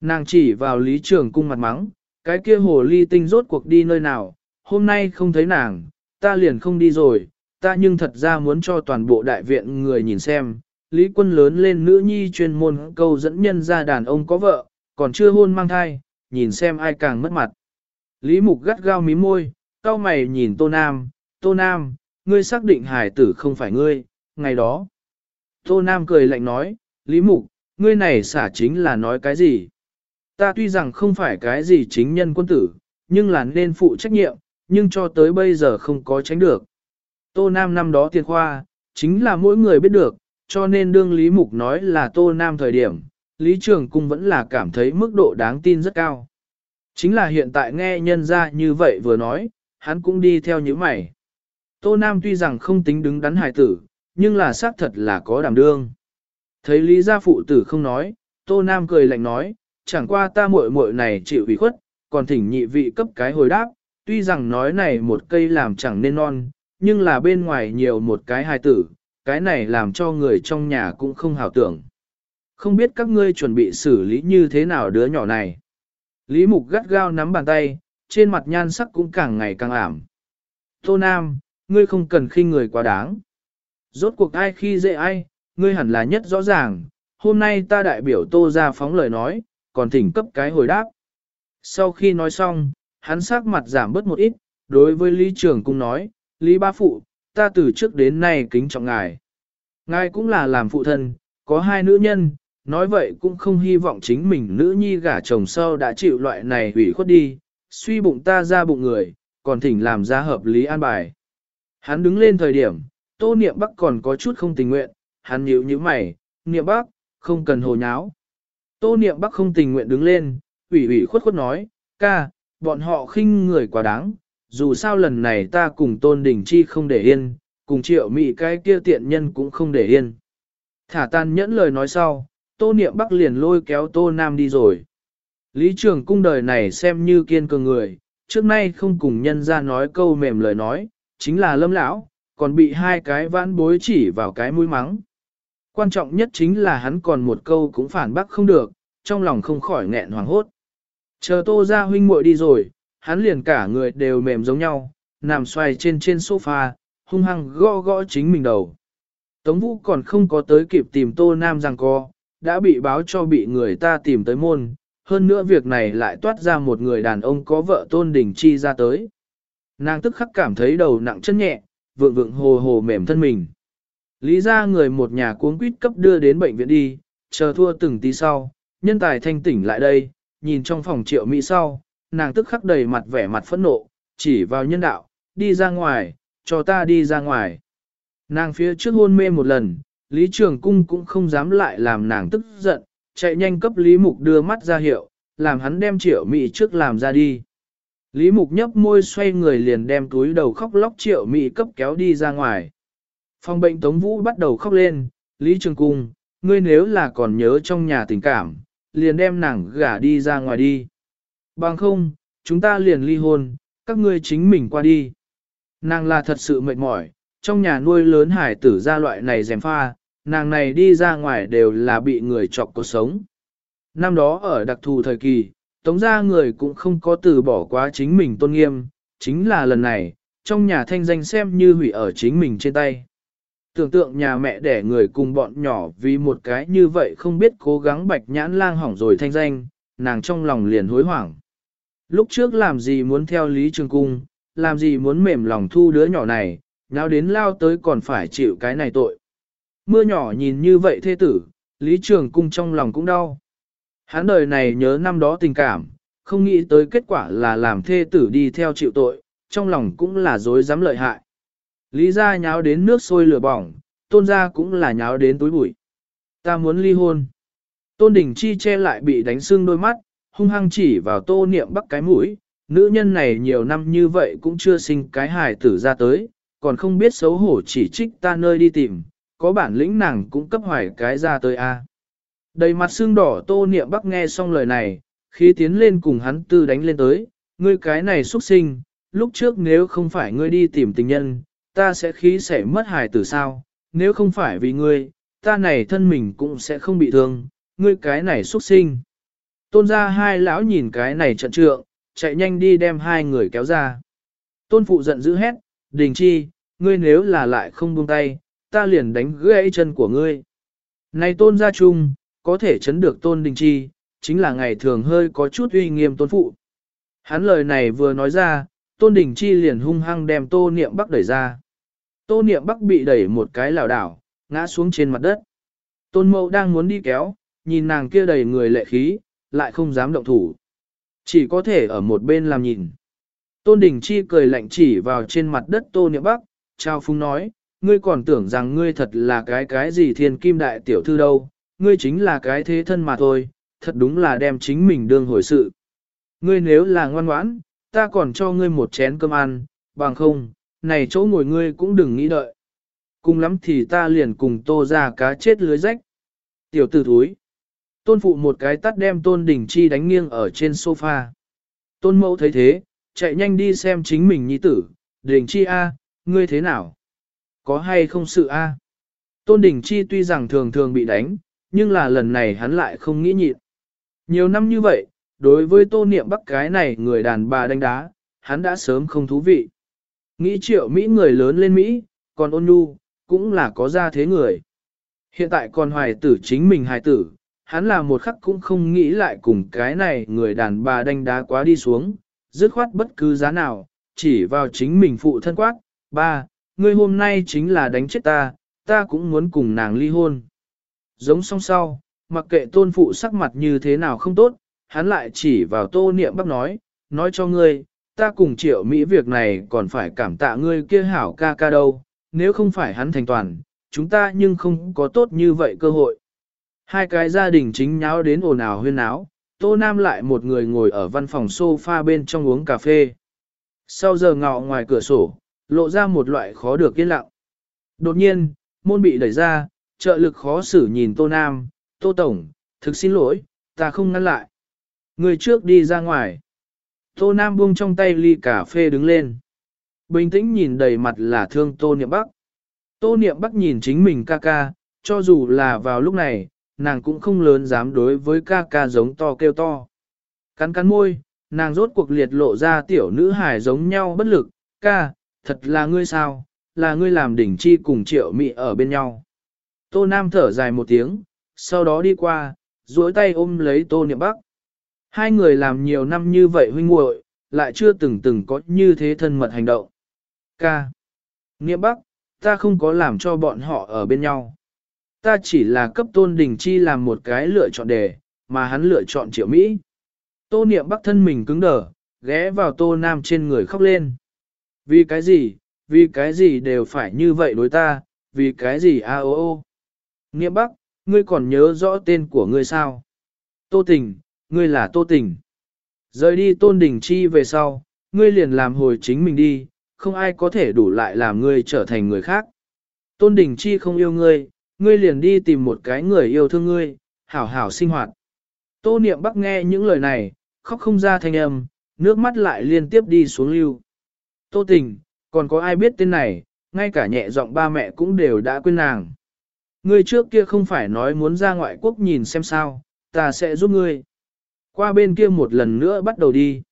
Nàng chỉ vào Lý Trường Cung mặt mắng, cái kia hồ ly tinh rốt cuộc đi nơi nào, hôm nay không thấy nàng, ta liền không đi rồi, ta nhưng thật ra muốn cho toàn bộ đại viện người nhìn xem, Lý quân lớn lên nữ nhi chuyên môn câu dẫn nhân ra đàn ông có vợ, còn chưa hôn mang thai, nhìn xem ai càng mất mặt. Lý mục gắt gao mí môi, cao mày nhìn Tô Nam, Tô Nam, ngươi xác định hải tử không phải ngươi, ngày đó. Tô Nam cười lạnh nói, Lý mục, ngươi này xả chính là nói cái gì? Ta tuy rằng không phải cái gì chính nhân quân tử, nhưng là nên phụ trách nhiệm, nhưng cho tới bây giờ không có tránh được. Tô Nam năm đó tiền khoa, chính là mỗi người biết được, cho nên đương Lý Mục nói là Tô Nam thời điểm, Lý Trường Cung vẫn là cảm thấy mức độ đáng tin rất cao. Chính là hiện tại nghe nhân ra như vậy vừa nói, hắn cũng đi theo những mày. Tô Nam tuy rằng không tính đứng đắn hài tử, nhưng là xác thật là có đảm đương. Thấy Lý gia phụ tử không nói, Tô Nam cười lạnh nói, chẳng qua ta muội muội này chịu ủy khuất, còn thỉnh nhị vị cấp cái hồi đáp, tuy rằng nói này một cây làm chẳng nên non, nhưng là bên ngoài nhiều một cái hài tử, cái này làm cho người trong nhà cũng không hào tưởng. Không biết các ngươi chuẩn bị xử lý như thế nào đứa nhỏ này. Lý Mục gắt gao nắm bàn tay, trên mặt nhan sắc cũng càng ngày càng ảm. Tô Nam, ngươi không cần khinh người quá đáng. Rốt cuộc ai khi dễ ai, ngươi hẳn là nhất rõ ràng, hôm nay ta đại biểu Tô ra phóng lời nói, còn thỉnh cấp cái hồi đáp. Sau khi nói xong, hắn sắc mặt giảm bớt một ít, đối với Lý Trường Cung nói, Lý Ba Phụ, ta từ trước đến nay kính trọng ngài. Ngài cũng là làm phụ thân, có hai nữ nhân, nói vậy cũng không hy vọng chính mình nữ nhi gả chồng sau đã chịu loại này hủy khuất đi, suy bụng ta ra bụng người, còn thỉnh làm ra hợp lý an bài. Hắn đứng lên thời điểm, tô niệm bắc còn có chút không tình nguyện, hắn nhíu nhíu mày, niệm bắc, không cần hồ nháo. Tô niệm bắc không tình nguyện đứng lên, ủy ủy khuất khuất nói, ca, bọn họ khinh người quá đáng, dù sao lần này ta cùng tôn đình chi không để yên, cùng triệu mị cái kia tiện nhân cũng không để yên. Thả tan nhẫn lời nói sau, tô niệm bắc liền lôi kéo tô nam đi rồi. Lý trường cung đời này xem như kiên cường người, trước nay không cùng nhân ra nói câu mềm lời nói, chính là lâm lão, còn bị hai cái vãn bối chỉ vào cái mũi mắng. Quan trọng nhất chính là hắn còn một câu cũng phản bác không được, trong lòng không khỏi nghẹn hoàng hốt. Chờ tô ra huynh muội đi rồi, hắn liền cả người đều mềm giống nhau, nằm xoay trên trên sofa, hung hăng gõ gõ chính mình đầu. Tống vũ còn không có tới kịp tìm tô nam rằng co, đã bị báo cho bị người ta tìm tới môn, hơn nữa việc này lại toát ra một người đàn ông có vợ tôn đình chi ra tới. Nàng tức khắc cảm thấy đầu nặng chân nhẹ, vượng vượng hồ hồ mềm thân mình. Lý ra người một nhà cuống quýt cấp đưa đến bệnh viện đi, chờ thua từng tí sau, nhân tài thanh tỉnh lại đây, nhìn trong phòng triệu mỹ sau, nàng tức khắc đầy mặt vẻ mặt phẫn nộ, chỉ vào nhân đạo, đi ra ngoài, cho ta đi ra ngoài. Nàng phía trước hôn mê một lần, Lý Trường Cung cũng không dám lại làm nàng tức giận, chạy nhanh cấp Lý Mục đưa mắt ra hiệu, làm hắn đem triệu mỹ trước làm ra đi. Lý Mục nhấp môi xoay người liền đem túi đầu khóc lóc triệu mỹ cấp kéo đi ra ngoài. Phòng bệnh Tống Vũ bắt đầu khóc lên, Lý Trường Cung, ngươi nếu là còn nhớ trong nhà tình cảm, liền đem nàng gả đi ra ngoài đi. Bằng không, chúng ta liền ly hôn, các ngươi chính mình qua đi. Nàng là thật sự mệt mỏi, trong nhà nuôi lớn hải tử ra loại này dèm pha, nàng này đi ra ngoài đều là bị người chọc cuộc sống. Năm đó ở đặc thù thời kỳ, tống gia người cũng không có từ bỏ quá chính mình tôn nghiêm, chính là lần này, trong nhà thanh danh xem như hủy ở chính mình trên tay. Tưởng tượng nhà mẹ đẻ người cùng bọn nhỏ vì một cái như vậy không biết cố gắng bạch nhãn lang hỏng rồi thanh danh, nàng trong lòng liền hối hoảng. Lúc trước làm gì muốn theo Lý Trường Cung, làm gì muốn mềm lòng thu đứa nhỏ này, nào đến lao tới còn phải chịu cái này tội. Mưa nhỏ nhìn như vậy thê tử, Lý Trường Cung trong lòng cũng đau. Hắn đời này nhớ năm đó tình cảm, không nghĩ tới kết quả là làm thê tử đi theo chịu tội, trong lòng cũng là dối dám lợi hại. Lý ra nháo đến nước sôi lửa bỏng, tôn ra cũng là nháo đến túi bụi. Ta muốn ly hôn. Tôn đỉnh chi che lại bị đánh sưng đôi mắt, hung hăng chỉ vào tô niệm bắc cái mũi. Nữ nhân này nhiều năm như vậy cũng chưa sinh cái hài tử ra tới, còn không biết xấu hổ chỉ trích ta nơi đi tìm, có bản lĩnh nàng cũng cấp hoài cái ra tới a. Đầy mặt xương đỏ tô niệm bắc nghe xong lời này, khi tiến lên cùng hắn tư đánh lên tới, ngươi cái này xuất sinh, lúc trước nếu không phải ngươi đi tìm tình nhân, ta sẽ khí sẽ mất hài tử sao, nếu không phải vì ngươi, ta này thân mình cũng sẽ không bị thương, ngươi cái này xuất sinh. Tôn ra hai lão nhìn cái này trận trượng, chạy nhanh đi đem hai người kéo ra. Tôn phụ giận dữ hét, đình chi, ngươi nếu là lại không buông tay, ta liền đánh gãy chân của ngươi. Này tôn gia trung, có thể chấn được tôn đình chi, chính là ngày thường hơi có chút uy nghiêm tôn phụ. Hắn lời này vừa nói ra, tôn đình chi liền hung hăng đem tô niệm bắc đẩy ra. Tô niệm bắc bị đẩy một cái lảo đảo, ngã xuống trên mặt đất. Tôn Mậu đang muốn đi kéo, nhìn nàng kia đầy người lệ khí, lại không dám động thủ. Chỉ có thể ở một bên làm nhìn. Tôn Đình Chi cười lạnh chỉ vào trên mặt đất Tô Niệm Bắc, trao phúng nói, ngươi còn tưởng rằng ngươi thật là cái cái gì thiên kim đại tiểu thư đâu, ngươi chính là cái thế thân mà thôi, thật đúng là đem chính mình đương hồi sự. Ngươi nếu là ngoan ngoãn, ta còn cho ngươi một chén cơm ăn, bằng không, này chỗ ngồi ngươi cũng đừng nghĩ đợi. Cùng lắm thì ta liền cùng tô ra cá chết lưới rách. Tiểu tử thúi. Tôn phụ một cái tắt đem tôn đỉnh chi đánh nghiêng ở trên sofa. Tôn mẫu thấy thế, chạy nhanh đi xem chính mình nhi tử, đỉnh chi a, ngươi thế nào? Có hay không sự a? Tôn đỉnh chi tuy rằng thường thường bị đánh, nhưng là lần này hắn lại không nghĩ nhịn. Nhiều năm như vậy, đối với tô niệm bắc cái này người đàn bà đánh đá, hắn đã sớm không thú vị. Nghĩ triệu Mỹ người lớn lên Mỹ, còn ôn nhu, cũng là có ra thế người. Hiện tại còn hoài tử chính mình hài tử, hắn là một khắc cũng không nghĩ lại cùng cái này người đàn bà đánh đá quá đi xuống, dứt khoát bất cứ giá nào, chỉ vào chính mình phụ thân quát, ba, ngươi hôm nay chính là đánh chết ta, ta cũng muốn cùng nàng ly hôn. Giống song sau, mặc kệ tôn phụ sắc mặt như thế nào không tốt, hắn lại chỉ vào tô niệm bắc nói, nói cho ngươi, ta cùng triệu Mỹ việc này còn phải cảm tạ ngươi kia hảo ca ca đâu, nếu không phải hắn thành toàn, chúng ta nhưng không có tốt như vậy cơ hội. Hai cái gia đình chính nháo đến ồn ào huyên náo, Tô Nam lại một người ngồi ở văn phòng sofa bên trong uống cà phê. Sau giờ ngọ ngoài cửa sổ, lộ ra một loại khó được yên lặng. Đột nhiên, môn bị đẩy ra, trợ lực khó xử nhìn Tô Nam, Tô Tổng, thực xin lỗi, ta không ngăn lại. Người trước đi ra ngoài. Tô Nam buông trong tay ly cà phê đứng lên. Bình tĩnh nhìn đầy mặt là thương Tô Niệm Bắc. Tô Niệm Bắc nhìn chính mình ca ca, cho dù là vào lúc này, nàng cũng không lớn dám đối với ca ca giống to kêu to. Cắn cắn môi, nàng rốt cuộc liệt lộ ra tiểu nữ hài giống nhau bất lực, ca, thật là ngươi sao, là ngươi làm đỉnh chi cùng triệu mị ở bên nhau. Tô Nam thở dài một tiếng, sau đó đi qua, duỗi tay ôm lấy Tô Niệm Bắc. Hai người làm nhiều năm như vậy huynh muội, lại chưa từng từng có như thế thân mật hành động. Ca. nghĩa Bắc, ta không có làm cho bọn họ ở bên nhau. Ta chỉ là cấp tôn đình chi làm một cái lựa chọn đề, mà hắn lựa chọn triệu Mỹ. Tô niệm bắc thân mình cứng đờ, ghé vào tô nam trên người khóc lên. Vì cái gì, vì cái gì đều phải như vậy đối ta, vì cái gì a ô ô. Niệm bắc, ngươi còn nhớ rõ tên của ngươi sao? Tô tình, ngươi là tô tình. Rời đi tôn đình chi về sau, ngươi liền làm hồi chính mình đi, không ai có thể đủ lại làm ngươi trở thành người khác. Tôn đình chi không yêu ngươi, ngươi liền đi tìm một cái người yêu thương ngươi, hảo hảo sinh hoạt. Tô niệm bắc nghe những lời này, khóc không ra thanh âm, nước mắt lại liên tiếp đi xuống lưu. Tô tình, còn có ai biết tên này, ngay cả nhẹ giọng ba mẹ cũng đều đã quên nàng. Ngươi trước kia không phải nói muốn ra ngoại quốc nhìn xem sao, ta sẽ giúp ngươi. Qua bên kia một lần nữa bắt đầu đi.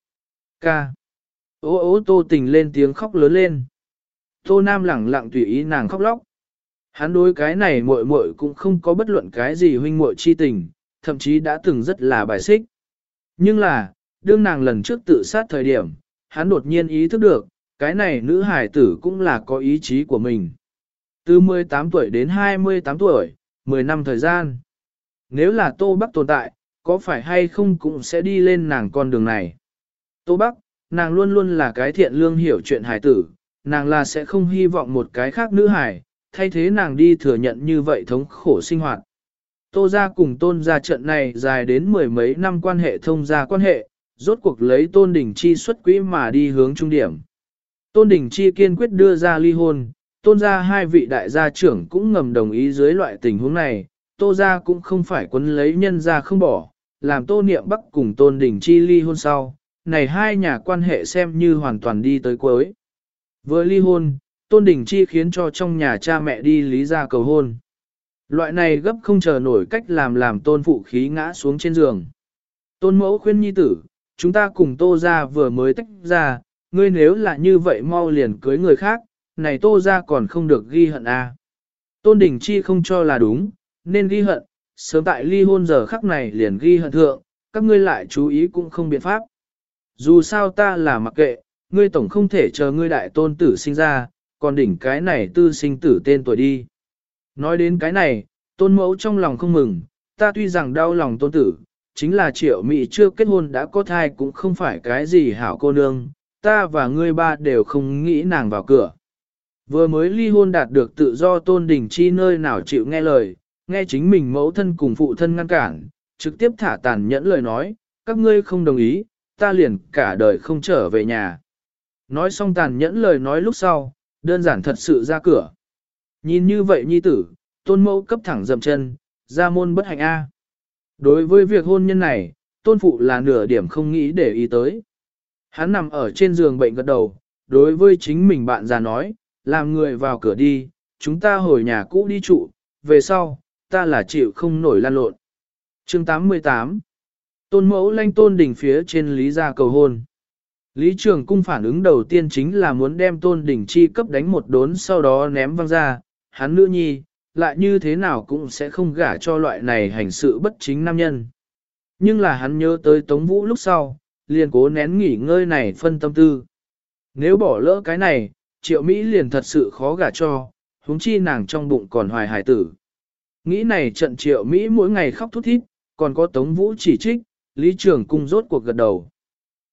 Ca. Ô ô tô tình lên tiếng khóc lớn lên. Tô Nam lẳng lặng tùy ý nàng khóc lóc. Hắn đối cái này muội muội cũng không có bất luận cái gì huynh muội chi tình, thậm chí đã từng rất là bài xích. Nhưng là, đương nàng lần trước tự sát thời điểm, hắn đột nhiên ý thức được, cái này nữ hải tử cũng là có ý chí của mình. Từ 18 tuổi đến 28 tuổi, 10 năm thời gian. Nếu là Tô Bắc tồn tại, có phải hay không cũng sẽ đi lên nàng con đường này. Tô Bắc, nàng luôn luôn là cái thiện lương hiểu chuyện hải tử, nàng là sẽ không hy vọng một cái khác nữ hải, thay thế nàng đi thừa nhận như vậy thống khổ sinh hoạt. Tô gia cùng tôn gia trận này dài đến mười mấy năm quan hệ thông gia quan hệ, rốt cuộc lấy tôn đình chi xuất quỹ mà đi hướng trung điểm. Tôn đình chi kiên quyết đưa ra ly hôn, tôn gia hai vị đại gia trưởng cũng ngầm đồng ý dưới loại tình huống này, tô gia cũng không phải quấn lấy nhân gia không bỏ, làm tô niệm bắc cùng tôn đình chi ly hôn sau, này hai nhà quan hệ xem như hoàn toàn đi tới cuối. Với ly hôn, tôn đình chi khiến cho trong nhà cha mẹ đi lý ra cầu hôn. Loại này gấp không chờ nổi cách làm làm tôn phụ khí ngã xuống trên giường. Tôn mẫu khuyên nhi tử, chúng ta cùng tô ra vừa mới tách ra, ngươi nếu là như vậy mau liền cưới người khác, này tô ra còn không được ghi hận à. Tôn đình chi không cho là đúng, nên ghi hận, sớm tại ly hôn giờ khắc này liền ghi hận thượng, các ngươi lại chú ý cũng không biện pháp. Dù sao ta là mặc kệ, ngươi tổng không thể chờ ngươi đại tôn tử sinh ra, còn đỉnh cái này tư sinh tử tên tuổi đi. Nói đến cái này, tôn mẫu trong lòng không mừng, ta tuy rằng đau lòng tôn tử, chính là triệu mị chưa kết hôn đã có thai cũng không phải cái gì hảo cô nương, ta và ngươi ba đều không nghĩ nàng vào cửa. Vừa mới ly hôn đạt được tự do tôn đình chi nơi nào chịu nghe lời, nghe chính mình mẫu thân cùng phụ thân ngăn cản, trực tiếp thả tàn nhẫn lời nói, các ngươi không đồng ý, ta liền cả đời không trở về nhà. Nói xong tàn nhẫn lời nói lúc sau, đơn giản thật sự ra cửa. Nhìn như vậy nhi tử, tôn mẫu cấp thẳng dầm chân, ra môn bất hạnh A. Đối với việc hôn nhân này, tôn phụ là nửa điểm không nghĩ để ý tới. Hắn nằm ở trên giường bệnh gật đầu, đối với chính mình bạn già nói, làm người vào cửa đi, chúng ta hồi nhà cũ đi trụ, về sau, ta là chịu không nổi lan lộn. chương 88 Tôn mẫu lanh tôn đỉnh phía trên lý gia cầu hôn. Lý Trường Cung phản ứng đầu tiên chính là muốn đem Tôn Đình Chi cấp đánh một đốn sau đó ném văng ra, hắn nữ nhi, lại như thế nào cũng sẽ không gả cho loại này hành sự bất chính nam nhân. Nhưng là hắn nhớ tới Tống Vũ lúc sau, liền cố nén nghỉ ngơi này phân tâm tư. Nếu bỏ lỡ cái này, triệu Mỹ liền thật sự khó gả cho, huống chi nàng trong bụng còn hoài hải tử. Nghĩ này trận triệu Mỹ mỗi ngày khóc thút thít, còn có Tống Vũ chỉ trích, Lý Trường Cung rốt cuộc gật đầu.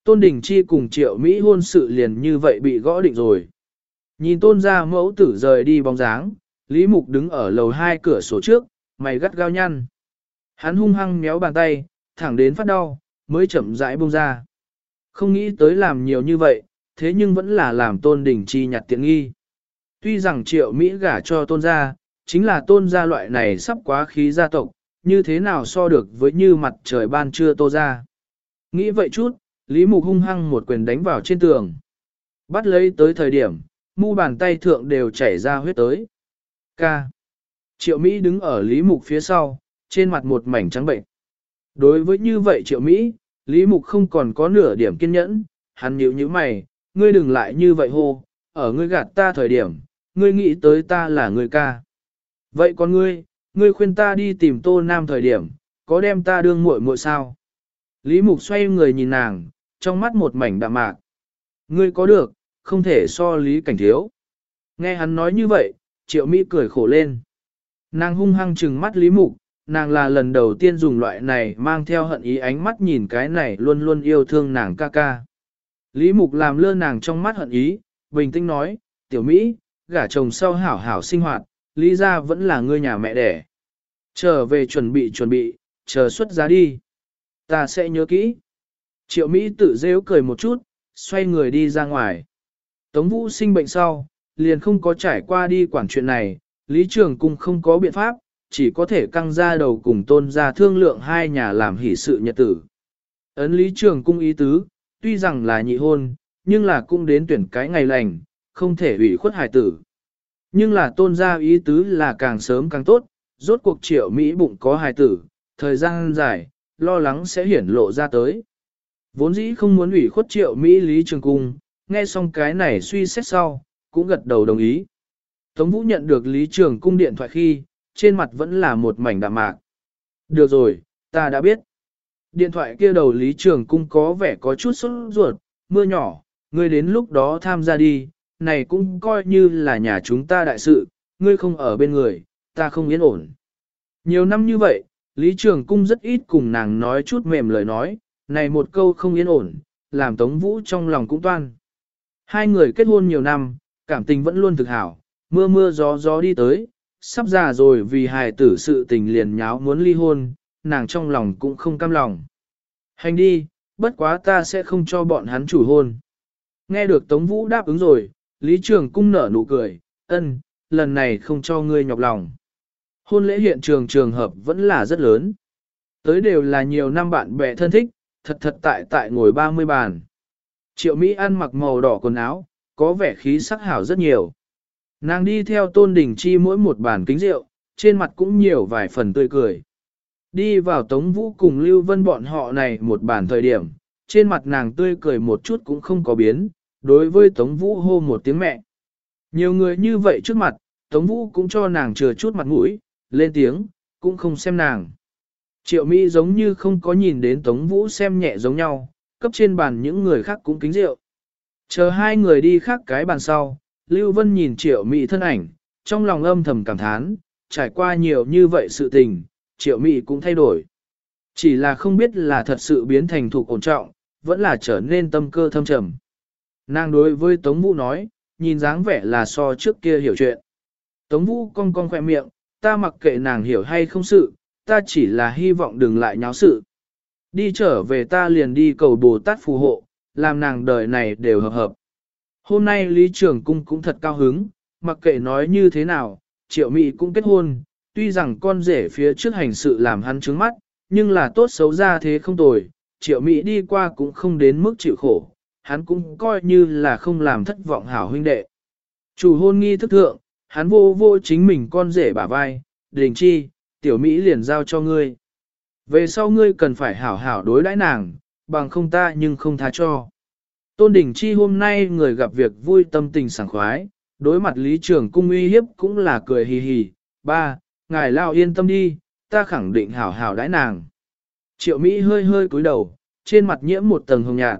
Tôn Đình Chi cùng triệu Mỹ hôn sự liền như vậy bị gõ định rồi. Nhìn tôn ra mẫu tử rời đi bóng dáng, Lý Mục đứng ở lầu hai cửa sổ trước, mày gắt gao nhăn. Hắn hung hăng méo bàn tay, thẳng đến phát đau, mới chậm rãi buông ra. Không nghĩ tới làm nhiều như vậy, thế nhưng vẫn là làm tôn đình chi nhặt tiện nghi. Tuy rằng triệu Mỹ gả cho tôn gia, chính là tôn gia loại này sắp quá khí gia tộc, như thế nào so được với như mặt trời ban trưa tô ra. Nghĩ vậy chút, Lý Mục hung hăng một quyền đánh vào trên tường. Bắt lấy tới thời điểm, mu bàn tay thượng đều chảy ra huyết tới. Ca. Triệu Mỹ đứng ở Lý Mục phía sau, trên mặt một mảnh trắng bệnh. Đối với như vậy Triệu Mỹ, Lý Mục không còn có nửa điểm kiên nhẫn, hắn nhíu như mày, ngươi đừng lại như vậy hô, ở ngươi gạt ta thời điểm, ngươi nghĩ tới ta là người ca. Vậy còn ngươi, ngươi khuyên ta đi tìm Tô Nam thời điểm, có đem ta đương muội muội sao? Lý Mục xoay người nhìn nàng, trong mắt một mảnh đạm mạc. Ngươi có được, không thể so Lý Cảnh Thiếu. Nghe hắn nói như vậy, Triệu Mỹ cười khổ lên. Nàng hung hăng trừng mắt Lý Mục, nàng là lần đầu tiên dùng loại này mang theo hận ý ánh mắt nhìn cái này luôn luôn yêu thương nàng ca ca. Lý Mục làm lơ nàng trong mắt hận ý, bình tĩnh nói, tiểu Mỹ, gả chồng sau hảo hảo sinh hoạt, Lý ra vẫn là ngươi nhà mẹ đẻ. Trở về chuẩn bị chuẩn bị, chờ xuất giá đi. Ta sẽ nhớ kỹ. Triệu Mỹ tự dễu cười một chút, xoay người đi ra ngoài. Tống Vũ sinh bệnh sau, liền không có trải qua đi quản chuyện này, Lý Trường Cung không có biện pháp, chỉ có thể căng ra đầu cùng tôn ra thương lượng hai nhà làm hỷ sự nhật tử. Ấn Lý Trường Cung ý tứ, tuy rằng là nhị hôn, nhưng là cũng đến tuyển cái ngày lành, không thể hủy khuất hải tử. Nhưng là tôn gia ý tứ là càng sớm càng tốt, rốt cuộc triệu Mỹ bụng có hài tử, thời gian dài, lo lắng sẽ hiển lộ ra tới. Vốn dĩ không muốn ủy khuất triệu Mỹ Lý Trường Cung, nghe xong cái này suy xét sau, cũng gật đầu đồng ý. Tống Vũ nhận được Lý Trường Cung điện thoại khi, trên mặt vẫn là một mảnh đạm mạc. Được rồi, ta đã biết. Điện thoại kia đầu Lý Trường Cung có vẻ có chút sốt ruột, mưa nhỏ, ngươi đến lúc đó tham gia đi, này cũng coi như là nhà chúng ta đại sự, ngươi không ở bên người, ta không yên ổn. Nhiều năm như vậy, Lý Trường Cung rất ít cùng nàng nói chút mềm lời nói, này một câu không yên ổn, làm Tống Vũ trong lòng cũng toan. Hai người kết hôn nhiều năm, cảm tình vẫn luôn thực hảo, mưa mưa gió gió đi tới, sắp già rồi vì hài tử sự tình liền nháo muốn ly hôn, nàng trong lòng cũng không cam lòng. Hành đi, bất quá ta sẽ không cho bọn hắn chủ hôn. Nghe được Tống Vũ đáp ứng rồi, Lý Trường Cung nở nụ cười, ân, lần này không cho ngươi nhọc lòng. Hôn lễ hiện trường trường hợp vẫn là rất lớn. Tới đều là nhiều năm bạn bè thân thích, thật thật tại tại ngồi 30 bàn. Triệu Mỹ ăn mặc màu đỏ quần áo, có vẻ khí sắc hảo rất nhiều. Nàng đi theo tôn đình chi mỗi một bàn kính rượu, trên mặt cũng nhiều vài phần tươi cười. Đi vào Tống Vũ cùng Lưu Vân bọn họ này một bàn thời điểm, trên mặt nàng tươi cười một chút cũng không có biến, đối với Tống Vũ hô một tiếng mẹ. Nhiều người như vậy trước mặt, Tống Vũ cũng cho nàng chừa chút mặt mũi, lên tiếng, cũng không xem nàng. Triệu Mỹ giống như không có nhìn đến Tống Vũ xem nhẹ giống nhau, cấp trên bàn những người khác cũng kính rượu. Chờ hai người đi khác cái bàn sau, Lưu Vân nhìn Triệu Mỹ thân ảnh, trong lòng âm thầm cảm thán, trải qua nhiều như vậy sự tình, Triệu Mỹ cũng thay đổi. Chỉ là không biết là thật sự biến thành thuộc ổn trọng, vẫn là trở nên tâm cơ thâm trầm. Nàng đối với Tống Vũ nói, nhìn dáng vẻ là so trước kia hiểu chuyện. Tống Vũ cong cong khỏe miệng, ta mặc kệ nàng hiểu hay không sự, ta chỉ là hy vọng đừng lại nháo sự. Đi trở về ta liền đi cầu Bồ Tát phù hộ, làm nàng đời này đều hợp hợp. Hôm nay Lý Trường Cung cũng thật cao hứng, mặc kệ nói như thế nào, Triệu Mỹ cũng kết hôn, tuy rằng con rể phía trước hành sự làm hắn trướng mắt, nhưng là tốt xấu ra thế không tồi, Triệu Mỹ đi qua cũng không đến mức chịu khổ, hắn cũng coi như là không làm thất vọng hảo huynh đệ. Chủ hôn nghi thức thượng, hắn vô vô chính mình con rể bả vai, đình chi, tiểu Mỹ liền giao cho ngươi. Về sau ngươi cần phải hảo hảo đối đãi nàng, bằng không ta nhưng không tha cho. Tôn Đình Chi hôm nay người gặp việc vui tâm tình sảng khoái, đối mặt lý trưởng cung uy hiếp cũng là cười hì hì, ba, ngài lao yên tâm đi, ta khẳng định hảo hảo đãi nàng. Triệu Mỹ hơi hơi cúi đầu, trên mặt nhiễm một tầng hồng nhạt.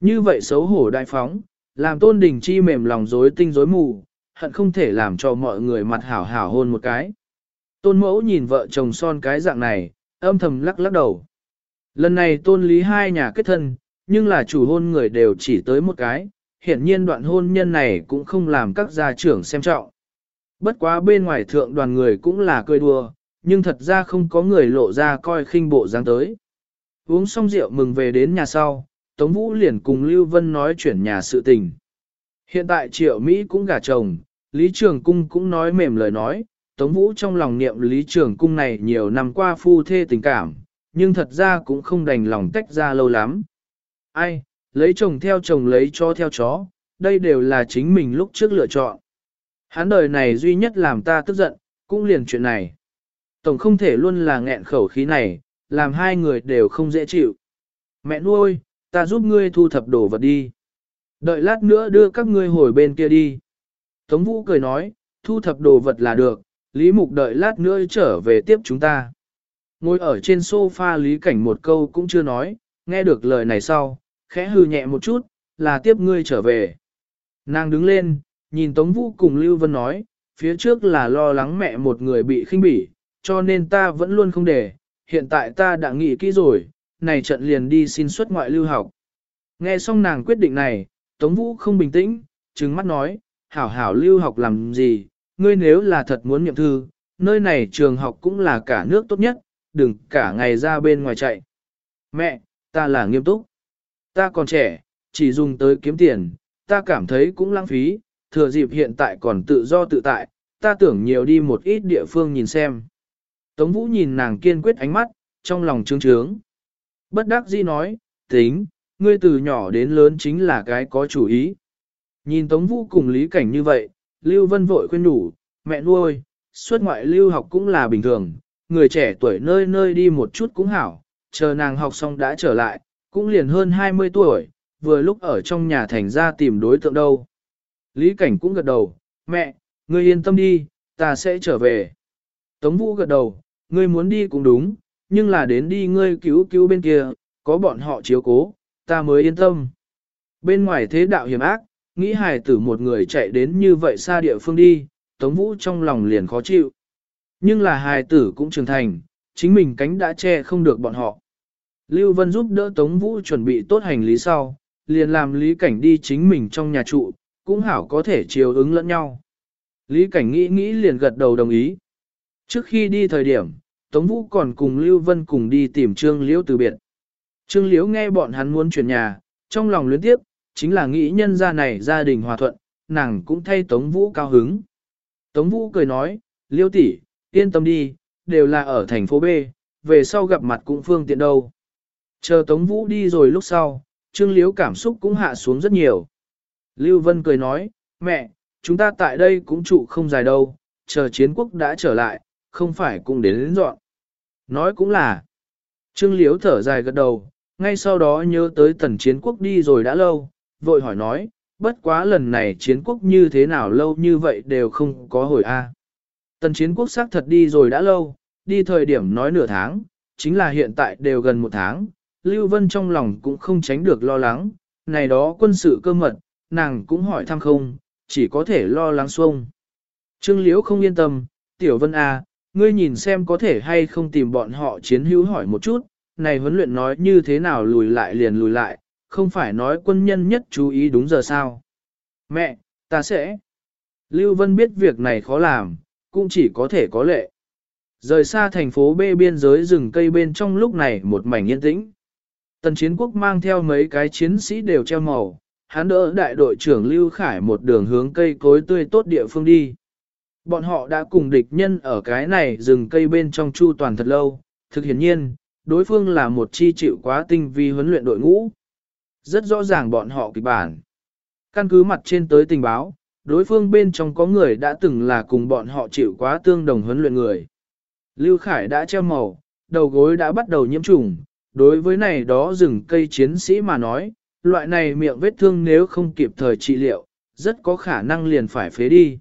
Như vậy xấu hổ đại phóng, làm Tôn Đình Chi mềm lòng rối tinh rối mù, hận không thể làm cho mọi người mặt hảo hảo hôn một cái. Tôn mẫu nhìn vợ chồng son cái dạng này, âm thầm lắc lắc đầu. Lần này tôn lý hai nhà kết thân, nhưng là chủ hôn người đều chỉ tới một cái, hiển nhiên đoạn hôn nhân này cũng không làm các gia trưởng xem trọng. Bất quá bên ngoài thượng đoàn người cũng là cười đùa, nhưng thật ra không có người lộ ra coi khinh bộ dáng tới. Uống xong rượu mừng về đến nhà sau, Tống Vũ liền cùng Lưu Vân nói chuyển nhà sự tình. Hiện tại triệu Mỹ cũng gả chồng, Lý Trường Cung cũng nói mềm lời nói, Tống Vũ trong lòng niệm Lý Trường Cung này nhiều năm qua phu thê tình cảm, nhưng thật ra cũng không đành lòng tách ra lâu lắm. Ai, lấy chồng theo chồng lấy cho theo chó, đây đều là chính mình lúc trước lựa chọn. Hắn đời này duy nhất làm ta tức giận, cũng liền chuyện này. Tổng không thể luôn là nghẹn khẩu khí này, làm hai người đều không dễ chịu. Mẹ nuôi, ta giúp ngươi thu thập đồ vật đi. Đợi lát nữa đưa các ngươi hồi bên kia đi. Tống Vũ cười nói, thu thập đồ vật là được, Lý Mục đợi lát nữa trở về tiếp chúng ta. Ngồi ở trên sofa Lý Cảnh một câu cũng chưa nói, nghe được lời này sau, khẽ hư nhẹ một chút, là tiếp ngươi trở về. Nàng đứng lên, nhìn Tống Vũ cùng Lưu Vân nói, phía trước là lo lắng mẹ một người bị khinh bỉ, cho nên ta vẫn luôn không để, hiện tại ta đã nghĩ kỹ rồi, này trận liền đi xin xuất ngoại lưu học. Nghe xong nàng quyết định này, Tống Vũ không bình tĩnh, trừng mắt nói, hảo hảo lưu học làm gì, ngươi nếu là thật muốn nhậm thư, nơi này trường học cũng là cả nước tốt nhất, đừng cả ngày ra bên ngoài chạy. Mẹ, ta là nghiêm túc. Ta còn trẻ, chỉ dùng tới kiếm tiền, ta cảm thấy cũng lãng phí, thừa dịp hiện tại còn tự do tự tại, ta tưởng nhiều đi một ít địa phương nhìn xem. Tống Vũ nhìn nàng kiên quyết ánh mắt, trong lòng trướng trướng. Bất đắc dĩ nói, tính, ngươi từ nhỏ đến lớn chính là cái có chủ ý. Nhìn Tống Vũ cùng lý cảnh như vậy, Lưu Vân vội khuyên nhủ, mẹ nuôi, xuất ngoại lưu học cũng là bình thường, người trẻ tuổi nơi nơi đi một chút cũng hảo, chờ nàng học xong đã trở lại, cũng liền hơn 20 tuổi, vừa lúc ở trong nhà thành ra tìm đối tượng đâu. Lý Cảnh cũng gật đầu, mẹ, ngươi yên tâm đi, ta sẽ trở về. Tống Vũ gật đầu, ngươi muốn đi cũng đúng, nhưng là đến đi ngươi cứu cứu bên kia, có bọn họ chiếu cố, ta mới yên tâm. Bên ngoài thế đạo hiểm ác, nghĩ hài tử một người chạy đến như vậy xa địa phương đi, Tống Vũ trong lòng liền khó chịu. Nhưng là hài tử cũng trưởng thành, chính mình cánh đã che không được bọn họ. Lưu Vân giúp đỡ Tống Vũ chuẩn bị tốt hành lý sau, liền làm Lý Cảnh đi chính mình trong nhà trụ, cũng hảo có thể chiều ứng lẫn nhau. Lý Cảnh nghĩ nghĩ liền gật đầu đồng ý. Trước khi đi thời điểm, Tống Vũ còn cùng Lưu Vân cùng đi tìm Trương Liễu từ biệt. Trương Liễu nghe bọn hắn muốn chuyển nhà, trong lòng luyến tiếp, chính là nghĩ nhân gia này gia đình hòa thuận, nàng cũng thay Tống Vũ cao hứng. Tống Vũ cười nói, Liêu tỷ, yên tâm đi, đều là ở thành phố B, về sau gặp mặt cũng phương tiện đâu. Chờ Tống Vũ đi rồi lúc sau, Trương Liễu cảm xúc cũng hạ xuống rất nhiều. Lưu Vân cười nói, mẹ, chúng ta tại đây cũng trụ không dài đâu, chờ chiến quốc đã trở lại, không phải cũng đến đến dọn. Nói cũng là, Trương Liễu thở dài gật đầu, ngay sau đó nhớ tới tần chiến quốc đi rồi đã lâu, vội hỏi nói, bất quá lần này chiến quốc như thế nào lâu như vậy đều không có hồi A. Tần chiến quốc xác thật đi rồi đã lâu, đi thời điểm nói nửa tháng, chính là hiện tại đều gần một tháng, Lưu Vân trong lòng cũng không tránh được lo lắng, này đó quân sự cơ mật, nàng cũng hỏi thăm không, chỉ có thể lo lắng xuông. Trương Liễu không yên tâm, Tiểu Vân A, à, ngươi nhìn xem có thể hay không tìm bọn họ chiến hữu hỏi một chút, này huấn luyện nói như thế nào lùi lại liền lùi lại, không phải nói quân nhân nhất chú ý đúng giờ sao. Mẹ, ta sẽ. Lưu Vân biết việc này khó làm, cũng chỉ có thể có lệ. Rời xa thành phố B biên giới rừng cây bên trong lúc này một mảnh yên tĩnh. Tần chiến quốc mang theo mấy cái chiến sĩ đều treo màu, hắn đỡ đại đội trưởng Lưu Khải một đường hướng cây cối tươi tốt địa phương đi. Bọn họ đã cùng địch nhân ở cái này rừng cây bên trong chu toàn thật lâu, thực hiển nhiên, đối phương là một chi chịu quá tinh vi huấn luyện đội ngũ. Rất rõ ràng bọn họ kịch bản. Căn cứ mặt trên tới tình báo, đối phương bên trong có người đã từng là cùng bọn họ chịu quá tương đồng huấn luyện người. Lưu Khải đã treo màu, đầu gối đã bắt đầu nhiễm trùng, đối với này đó rừng cây chiến sĩ mà nói, loại này miệng vết thương nếu không kịp thời trị liệu, rất có khả năng liền phải phế đi.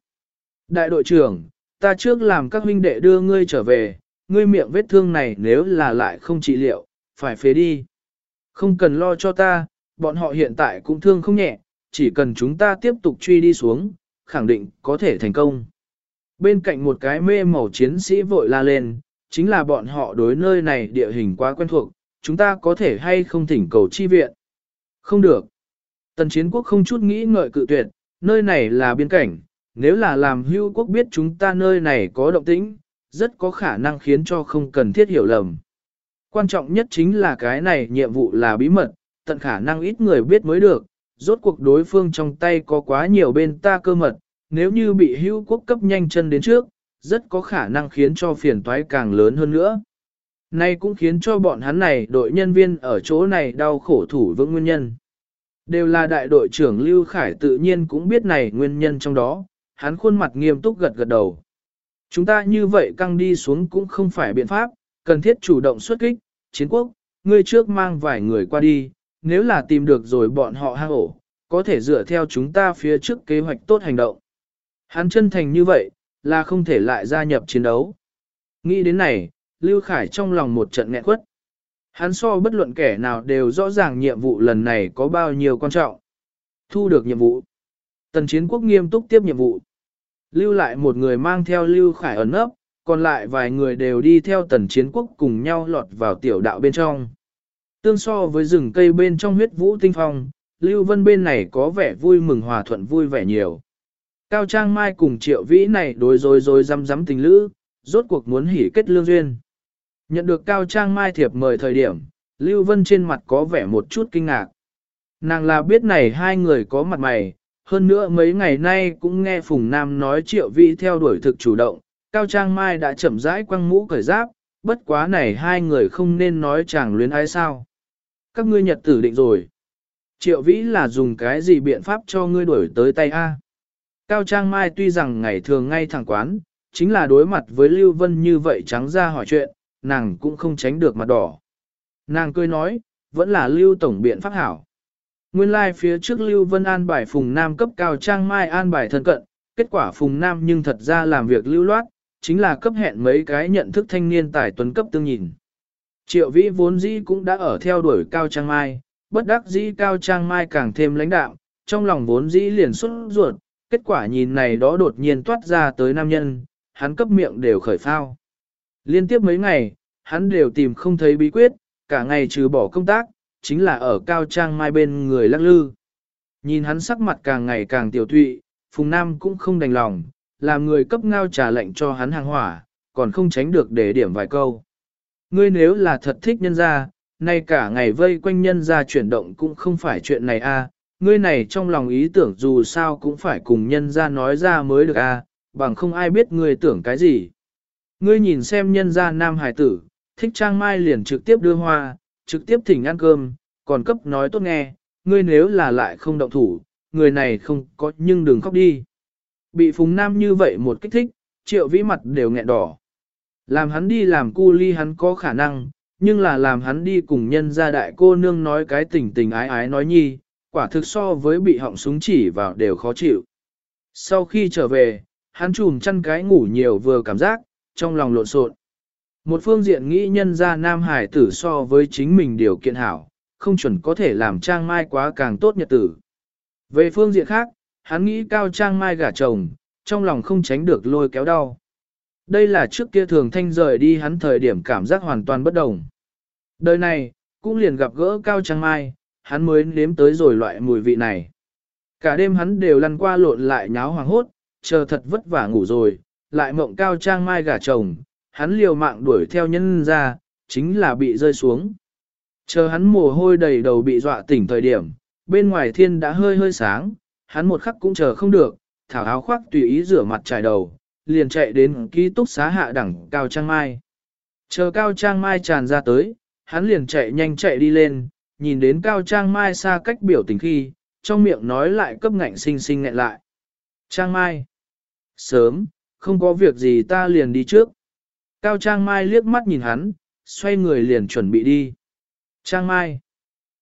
Đại đội trưởng, ta trước làm các huynh đệ đưa ngươi trở về, ngươi miệng vết thương này nếu là lại không trị liệu, phải phế đi. Không cần lo cho ta, bọn họ hiện tại cũng thương không nhẹ, chỉ cần chúng ta tiếp tục truy đi xuống, khẳng định có thể thành công. Bên cạnh một cái mê màu chiến sĩ vội la lên, chính là bọn họ đối nơi này địa hình quá quen thuộc, chúng ta có thể hay không thỉnh cầu chi viện. Không được. Tần chiến quốc không chút nghĩ ngợi cự tuyệt, nơi này là biên cảnh, nếu là làm hưu quốc biết chúng ta nơi này có động tĩnh, rất có khả năng khiến cho không cần thiết hiểu lầm. Quan trọng nhất chính là cái này nhiệm vụ là bí mật, tận khả năng ít người biết mới được, rốt cuộc đối phương trong tay có quá nhiều bên ta cơ mật, nếu như bị hưu quốc cấp nhanh chân đến trước, rất có khả năng khiến cho phiền toái càng lớn hơn nữa. Nay cũng khiến cho bọn hắn này đội nhân viên ở chỗ này đau khổ thủ vững nguyên nhân. Đều là đại đội trưởng Lưu Khải tự nhiên cũng biết này nguyên nhân trong đó, hắn khuôn mặt nghiêm túc gật gật đầu. Chúng ta như vậy căng đi xuống cũng không phải biện pháp, cần thiết chủ động xuất kích, chiến quốc, ngươi trước mang vài người qua đi, nếu là tìm được rồi bọn họ hang ổ, có thể dựa theo chúng ta phía trước kế hoạch tốt hành động. Hắn chân thành như vậy, là không thể lại gia nhập chiến đấu. Nghĩ đến này, Lưu Khải trong lòng một trận nghẹn quất. Hắn so bất luận kẻ nào đều rõ ràng nhiệm vụ lần này có bao nhiêu quan trọng. Thu được nhiệm vụ. Tần chiến quốc nghiêm túc tiếp nhiệm vụ. Lưu lại một người mang theo Lưu Khải ẩn ấp, còn lại vài người đều đi theo tần chiến quốc cùng nhau lọt vào tiểu đạo bên trong. Tương so với rừng cây bên trong huyết vũ tinh phong, Lưu Vân bên này có vẻ vui mừng hòa thuận vui vẻ nhiều. Cao Trang Mai cùng triệu vĩ này đối rồi rồi răm rắm tình lữ, rốt cuộc muốn hỉ kết lương duyên. Nhận được Cao Trang Mai thiệp mời thời điểm, Lưu Vân trên mặt có vẻ một chút kinh ngạc. Nàng là biết này hai người có mặt mày, hơn nữa mấy ngày nay cũng nghe Phùng Nam nói triệu vĩ theo đuổi thực chủ động, Cao Trang Mai đã chậm rãi quăng mũ cởi giáp, bất quá này hai người không nên nói chàng luyến ai sao. Các ngươi nhật tử định rồi. Triệu vĩ là dùng cái gì biện pháp cho ngươi đuổi tới tay A. Cao Trang Mai tuy rằng ngày thường ngay thẳng quán, chính là đối mặt với Lưu Vân như vậy trắng ra hỏi chuyện, nàng cũng không tránh được mặt đỏ. Nàng cười nói, vẫn là Lưu Tổng biện pháp hảo. Nguyên lai like phía trước Lưu Vân an bài Phùng Nam cấp Cao Trang Mai an bài thân cận, kết quả Phùng Nam nhưng thật ra làm việc lưu loát, chính là cấp hẹn mấy cái nhận thức thanh niên tài tuấn cấp tương nhìn. Triệu vĩ vốn dĩ cũng đã ở theo đuổi Cao Trang Mai, bất đắc dĩ Cao Trang Mai càng thêm lãnh đạo, trong lòng vốn dĩ liền xuất ruột, kết quả nhìn này đó đột nhiên toát ra tới nam nhân, hắn cấp miệng đều khởi phao. Liên tiếp mấy ngày, hắn đều tìm không thấy bí quyết, cả ngày trừ bỏ công tác, chính là ở Cao Trang Mai bên người lắc lư. Nhìn hắn sắc mặt càng ngày càng tiểu thụy, Phùng Nam cũng không đành lòng, làm người cấp ngao trà lệnh cho hắn hàng hỏa, còn không tránh được để điểm vài câu. Ngươi nếu là thật thích nhân gia, nay cả ngày vây quanh nhân gia chuyển động cũng không phải chuyện này a. À. ngươi này trong lòng ý tưởng dù sao cũng phải cùng nhân gia nói ra mới được a, à. bằng không ai biết ngươi tưởng cái gì. Ngươi nhìn xem nhân gia nam hải tử, thích trang mai liền trực tiếp đưa hoa, trực tiếp thỉnh ăn cơm, còn cấp nói tốt nghe, ngươi nếu là lại không động thủ, người này không có nhưng đừng khóc đi. Bị Phùng Nam như vậy một kích thích, triệu vĩ mặt đều nghẹn đỏ. Làm hắn đi làm cu ly hắn có khả năng, nhưng là làm hắn đi cùng nhân gia đại cô nương nói cái tình tình ái ái nói nhi, quả thực so với bị họng súng chỉ vào đều khó chịu. Sau khi trở về, hắn chùm chăn cái ngủ nhiều vừa cảm giác, trong lòng lộn xộn. Một phương diện nghĩ nhân gia nam hải tử so với chính mình điều kiện hảo, không chuẩn có thể làm trang mai quá càng tốt nhật tử. Về phương diện khác, hắn nghĩ cao trang mai gả chồng, trong lòng không tránh được lôi kéo đau. Đây là trước kia thường thanh rời đi hắn thời điểm cảm giác hoàn toàn bất đồng. Đời này, cũng liền gặp gỡ cao trang mai, hắn mới nếm tới rồi loại mùi vị này. Cả đêm hắn đều lăn qua lộn lại nháo hoàng hốt, chờ thật vất vả ngủ rồi, lại mộng cao trang mai gả chồng, hắn liều mạng đuổi theo nhân ra, chính là bị rơi xuống. Chờ hắn mồ hôi đầy đầu bị dọa tỉnh thời điểm, bên ngoài thiên đã hơi hơi sáng, hắn một khắc cũng chờ không được, thảo áo khoác tùy ý rửa mặt trải đầu, liền chạy đến ký túc xá hạ đẳng Cao Trang Mai. Chờ Cao Trang Mai tràn ra tới, hắn liền chạy nhanh chạy đi lên, nhìn đến Cao Trang Mai xa cách biểu tình khi, trong miệng nói lại cấp ngạnh sinh sinh nghẹn lại. Trang Mai. Sớm, không có việc gì ta liền đi trước. Cao Trang Mai liếc mắt nhìn hắn, xoay người liền chuẩn bị đi. Trang Mai.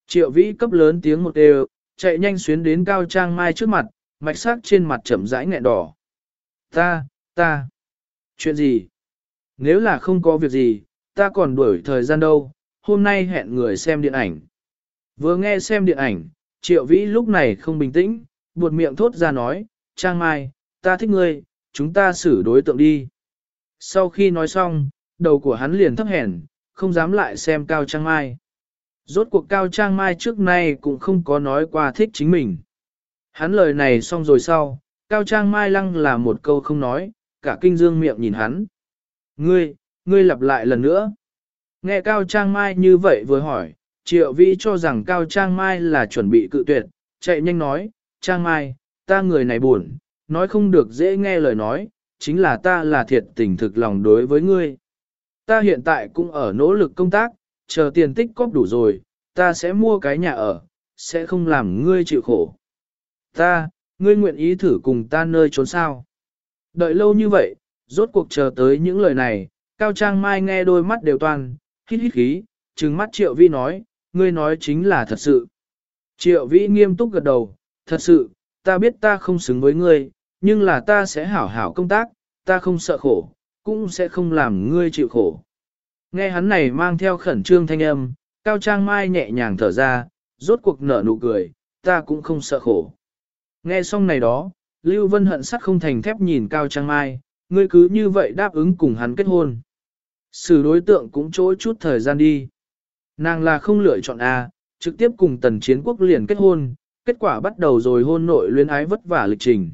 Triệu vĩ cấp lớn tiếng một đều, chạy nhanh xuyến đến Cao Trang Mai trước mặt, mạch sắc trên mặt chậm rãi nghẹn đỏ. Ta, ta. Chuyện gì? Nếu là không có việc gì, ta còn đuổi thời gian đâu, hôm nay hẹn người xem điện ảnh. Vừa nghe xem điện ảnh, triệu vĩ lúc này không bình tĩnh, buột miệng thốt ra nói, Trang Mai, ta thích ngươi, chúng ta xử đối tượng đi. Sau khi nói xong, đầu của hắn liền thấp hèn, không dám lại xem Cao Trang Mai. Rốt cuộc Cao Trang Mai trước nay cũng không có nói qua thích chính mình. Hắn lời này xong rồi sau, Cao Trang Mai lăng là một câu không nói, cả kinh dương miệng nhìn hắn. Ngươi, ngươi lặp lại lần nữa. Nghe Cao Trang Mai như vậy vừa hỏi, Triệu Vĩ cho rằng Cao Trang Mai là chuẩn bị cự tuyệt, chạy nhanh nói, Trang Mai, ta người này buồn, nói không được dễ nghe lời nói, chính là ta là thiệt tình thực lòng đối với ngươi. Ta hiện tại cũng ở nỗ lực công tác, chờ tiền tích cóp đủ rồi, ta sẽ mua cái nhà ở, sẽ không làm ngươi chịu khổ. Ta, ngươi nguyện ý thử cùng ta nơi trốn sao. Đợi lâu như vậy, rốt cuộc chờ tới những lời này, Cao Trang Mai nghe đôi mắt đều toàn, hít hít khí, trừng mắt Triệu Vi nói, ngươi nói chính là thật sự. Triệu Vĩ nghiêm túc gật đầu, thật sự, ta biết ta không xứng với ngươi, nhưng là ta sẽ hảo hảo công tác, ta không sợ khổ, cũng sẽ không làm ngươi chịu khổ. Nghe hắn này mang theo khẩn trương thanh âm, Cao Trang Mai nhẹ nhàng thở ra, rốt cuộc nở nụ cười, ta cũng không sợ khổ. Nghe xong này đó, Lưu Vân hận sắt không thành thép nhìn Cao Trang Mai, ngươi cứ như vậy đáp ứng cùng hắn kết hôn. Sử đối tượng cũng chỗ chút thời gian đi. Nàng là không lựa chọn A, trực tiếp cùng tần chiến quốc liền kết hôn, kết quả bắt đầu rồi hôn nội luyến ái vất vả lịch trình.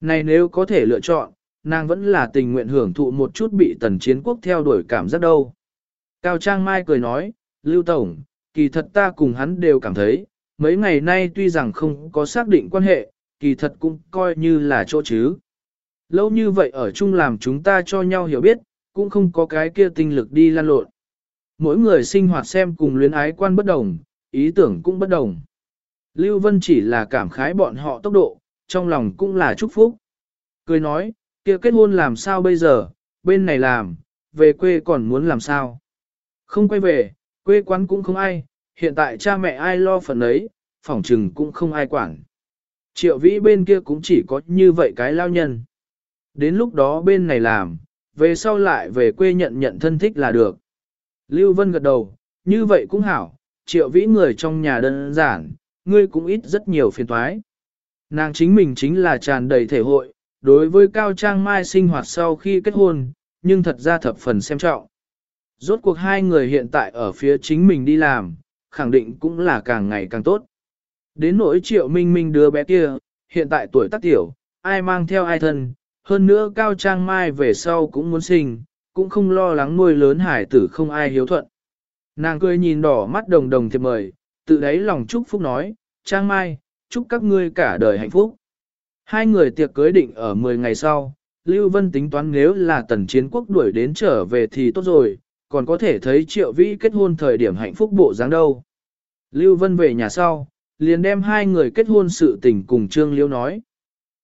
Này nếu có thể lựa chọn, nàng vẫn là tình nguyện hưởng thụ một chút bị tần chiến quốc theo đuổi cảm giác đâu. Cao Trang Mai cười nói, Lưu Tổng, kỳ thật ta cùng hắn đều cảm thấy, mấy ngày nay tuy rằng không có xác định quan hệ, kỳ thật cũng coi như là chỗ chứ. Lâu như vậy ở chung làm chúng ta cho nhau hiểu biết, cũng không có cái kia tinh lực đi lan lộn. Mỗi người sinh hoạt xem cùng luyến ái quan bất đồng, ý tưởng cũng bất đồng. Lưu Vân chỉ là cảm khái bọn họ tốc độ, trong lòng cũng là chúc phúc. Cười nói, kia kết hôn làm sao bây giờ, bên này làm, về quê còn muốn làm sao. Không quay về, quê quán cũng không ai, hiện tại cha mẹ ai lo phần ấy, phỏng trừng cũng không ai quản. Triệu vĩ bên kia cũng chỉ có như vậy cái lao nhân. Đến lúc đó bên này làm, về sau lại về quê nhận nhận thân thích là được. Lưu Vân gật đầu, như vậy cũng hảo, triệu vĩ người trong nhà đơn giản, ngươi cũng ít rất nhiều phiền toái. Nàng chính mình chính là tràn đầy thể hội, đối với Cao Trang Mai sinh hoạt sau khi kết hôn, nhưng thật ra thập phần xem trọng. Rốt cuộc hai người hiện tại ở phía chính mình đi làm, khẳng định cũng là càng ngày càng tốt. Đến nỗi triệu minh minh đứa bé kia, hiện tại tuổi tác tiểu, ai mang theo ai thân, hơn nữa Cao Trang Mai về sau cũng muốn sinh, cũng không lo lắng nuôi lớn hải tử không ai hiếu thuận. Nàng cười nhìn đỏ mắt đồng đồng thiệp mời, tự đáy lòng chúc phúc nói, Trang Mai, chúc các ngươi cả đời hạnh phúc. Hai người tiệc cưới định ở 10 ngày sau, Lưu Vân tính toán nếu là tần chiến quốc đuổi đến trở về thì tốt rồi, còn có thể thấy triệu vĩ kết hôn thời điểm hạnh phúc bộ dáng đâu. Lưu Vân về nhà sau, liền đem hai người kết hôn sự tình cùng Trương Liễu nói.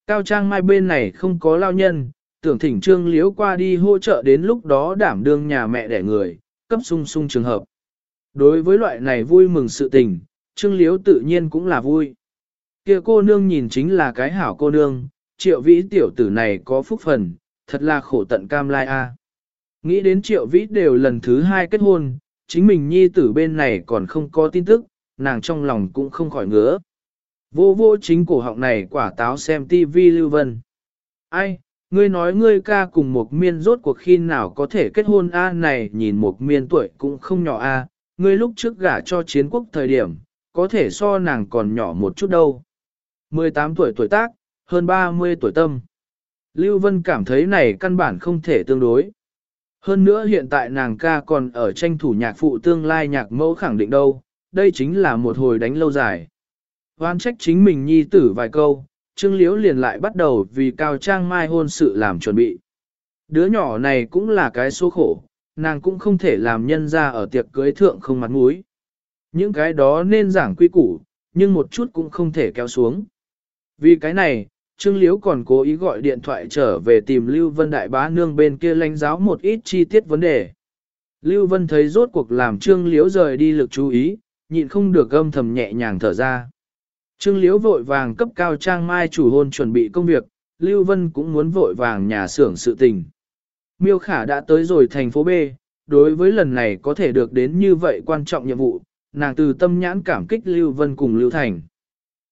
Cao Trang Mai bên này không có lao nhân, tưởng thỉnh Trương Liễu qua đi hỗ trợ đến lúc đó đảm đương nhà mẹ đẻ người, cấp sung sung trường hợp. Đối với loại này vui mừng sự tình, Trương Liễu tự nhiên cũng là vui. Kia cô nương nhìn chính là cái hảo cô nương, triệu vĩ tiểu tử này có phúc phần, thật là khổ tận cam lai a. Nghĩ đến triệu vĩ đều lần thứ hai kết hôn, chính mình nhi tử bên này còn không có tin tức, nàng trong lòng cũng không khỏi ngứa. Vô vô chính cổ họng này quả táo xem tivi lưu vân. Ai, ngươi nói ngươi ca cùng một miên rốt cuộc khi nào có thể kết hôn a này nhìn một miên tuổi cũng không nhỏ a ngươi lúc trước gả cho chiến quốc thời điểm, có thể so nàng còn nhỏ một chút đâu. 18 tuổi tuổi tác, hơn 30 tuổi tâm. Lưu Vân cảm thấy này căn bản không thể tương đối. Hơn nữa hiện tại nàng ca còn ở tranh thủ nhạc phụ tương lai nhạc mẫu khẳng định đâu, đây chính là một hồi đánh lâu dài. Hoan trách chính mình nhi tử vài câu, Trương Liễu liền lại bắt đầu vì Cao Trang Mai hôn sự làm chuẩn bị. Đứa nhỏ này cũng là cái số khổ, nàng cũng không thể làm nhân ra ở tiệc cưới thượng không mặt mũi. Những cái đó nên giảng quy củ, nhưng một chút cũng không thể kéo xuống. Vì cái này, Trương Liễu còn cố ý gọi điện thoại trở về tìm Lưu Vân Đại Bá Nương bên kia lãnh giáo một ít chi tiết vấn đề. Lưu Vân thấy rốt cuộc làm Trương Liễu rời đi lực chú ý, nhịn không được âm thầm nhẹ nhàng thở ra. Trương Liễu vội vàng cấp cao trang mai chủ hôn chuẩn bị công việc, Lưu Vân cũng muốn vội vàng nhà xưởng sự tình. Miêu Khả đã tới rồi thành phố B, đối với lần này có thể được đến như vậy quan trọng nhiệm vụ, nàng từ tâm nhãn cảm kích Lưu Vân cùng Lưu Thành.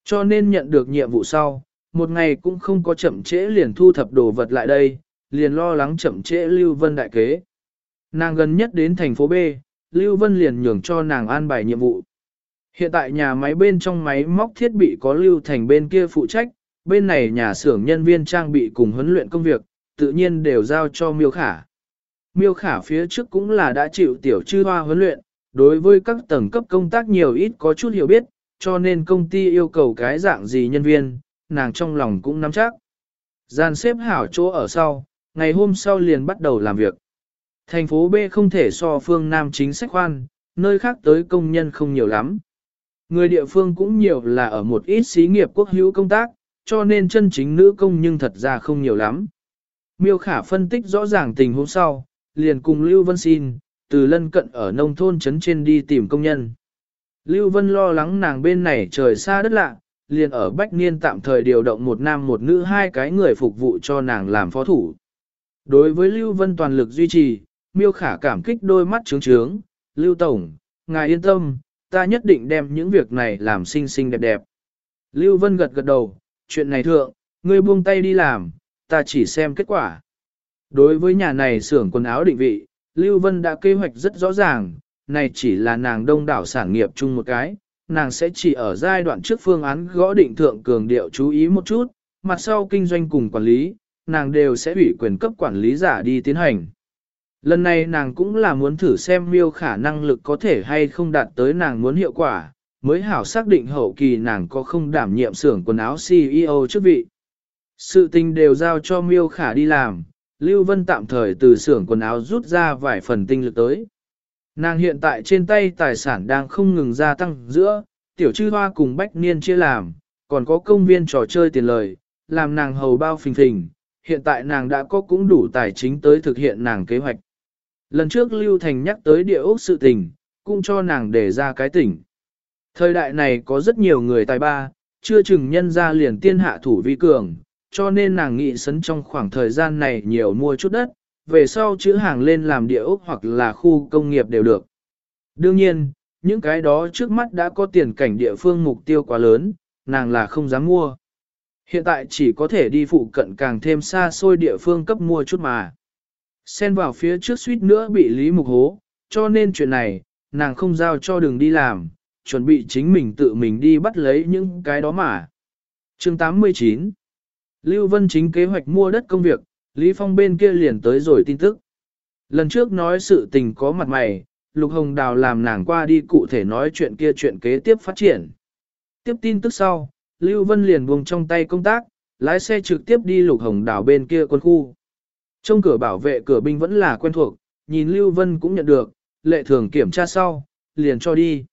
Cho nên nhận được nhiệm vụ sau, một ngày cũng không có chậm trễ liền thu thập đồ vật lại đây, liền lo lắng chậm trễ Lưu Vân đại kế. Nàng gần nhất đến thành phố B, Lưu Vân liền nhường cho nàng an bài nhiệm vụ. Hiện tại nhà máy bên trong máy móc thiết bị có Lưu Thành bên kia phụ trách, bên này nhà xưởng nhân viên trang bị cùng huấn luyện công việc, tự nhiên đều giao cho Miêu Khả. Miêu Khả phía trước cũng là đã chịu tiểu chư hoa huấn luyện, đối với các tầng cấp công tác nhiều ít có chút hiểu biết, cho nên công ty yêu cầu cái dạng gì nhân viên, nàng trong lòng cũng nắm chắc. Gian xếp hảo chỗ ở sau, ngày hôm sau liền bắt đầu làm việc. Thành phố B không thể so phương Nam chính sách khoan, nơi khác tới công nhân không nhiều lắm. Người địa phương cũng nhiều là ở một ít xí nghiệp quốc hữu công tác, cho nên chân chính nữ công nhưng thật ra không nhiều lắm. Miêu Khả phân tích rõ ràng tình huống sau, liền cùng Lưu Vân xin, từ lân cận ở nông thôn trấn trên đi tìm công nhân. Lưu Vân lo lắng nàng bên này trời xa đất lạ, liền ở Bách Niên tạm thời điều động một nam một nữ hai cái người phục vụ cho nàng làm phó thủ. Đối với Lưu Vân toàn lực duy trì, miêu khả cảm kích đôi mắt trướng trướng, Lưu Tổng, ngài yên tâm, ta nhất định đem những việc này làm xinh xinh đẹp đẹp. Lưu Vân gật gật đầu, chuyện này thượng, ngươi buông tay đi làm, ta chỉ xem kết quả. Đối với nhà này xưởng quần áo định vị, Lưu Vân đã kế hoạch rất rõ ràng, này chỉ là nàng đông đảo sản nghiệp chung một cái, nàng sẽ chỉ ở giai đoạn trước phương án gõ định thượng cường điệu chú ý một chút, mặt sau kinh doanh cùng quản lý, nàng đều sẽ ủy quyền cấp quản lý giả đi tiến hành. Lần này nàng cũng là muốn thử xem miêu khả năng lực có thể hay không đạt tới nàng muốn hiệu quả, mới hảo xác định hậu kỳ nàng có không đảm nhiệm xưởng quần áo CEO chức vị. Sự tình đều giao cho miêu khả đi làm, Lưu Vân tạm thời từ xưởng quần áo rút ra vài phần tinh lực tới. Nàng hiện tại trên tay tài sản đang không ngừng gia tăng giữa, tiểu chư hoa cùng bách niên chia làm, còn có công viên trò chơi tiền lời, làm nàng hầu bao phình phình, hiện tại nàng đã có cũng đủ tài chính tới thực hiện nàng kế hoạch. Lần trước Lưu Thành nhắc tới địa ốc sự tình, cũng cho nàng để ra cái tỉnh. Thời đại này có rất nhiều người tài ba, chưa chừng nhân ra liền tiên hạ thủ vi cường, cho nên nàng nghĩ sấn trong khoảng thời gian này nhiều mua chút đất, về sau chữ hàng lên làm địa ốc hoặc là khu công nghiệp đều được. Đương nhiên, những cái đó trước mắt đã có tiền cảnh địa phương mục tiêu quá lớn, nàng là không dám mua. Hiện tại chỉ có thể đi phụ cận càng thêm xa xôi địa phương cấp mua chút mà. Xen vào phía trước suýt nữa bị Lý Mục hố, cho nên chuyện này, nàng không giao cho đường đi làm, chuẩn bị chính mình tự mình đi bắt lấy những cái đó mà. chương 89 Lưu Vân chính kế hoạch mua đất công việc, Lý Phong bên kia liền tới rồi tin tức. Lần trước nói sự tình có mặt mày, Lục Hồng Đào làm nàng qua đi cụ thể nói chuyện kia chuyện kế tiếp phát triển. Tiếp tin tức sau, Lưu Vân liền buông trong tay công tác, lái xe trực tiếp đi Lục Hồng Đào bên kia quân khu. Trong cửa bảo vệ cửa binh vẫn là quen thuộc, nhìn Lưu Vân cũng nhận được, lệ thường kiểm tra sau, liền cho đi.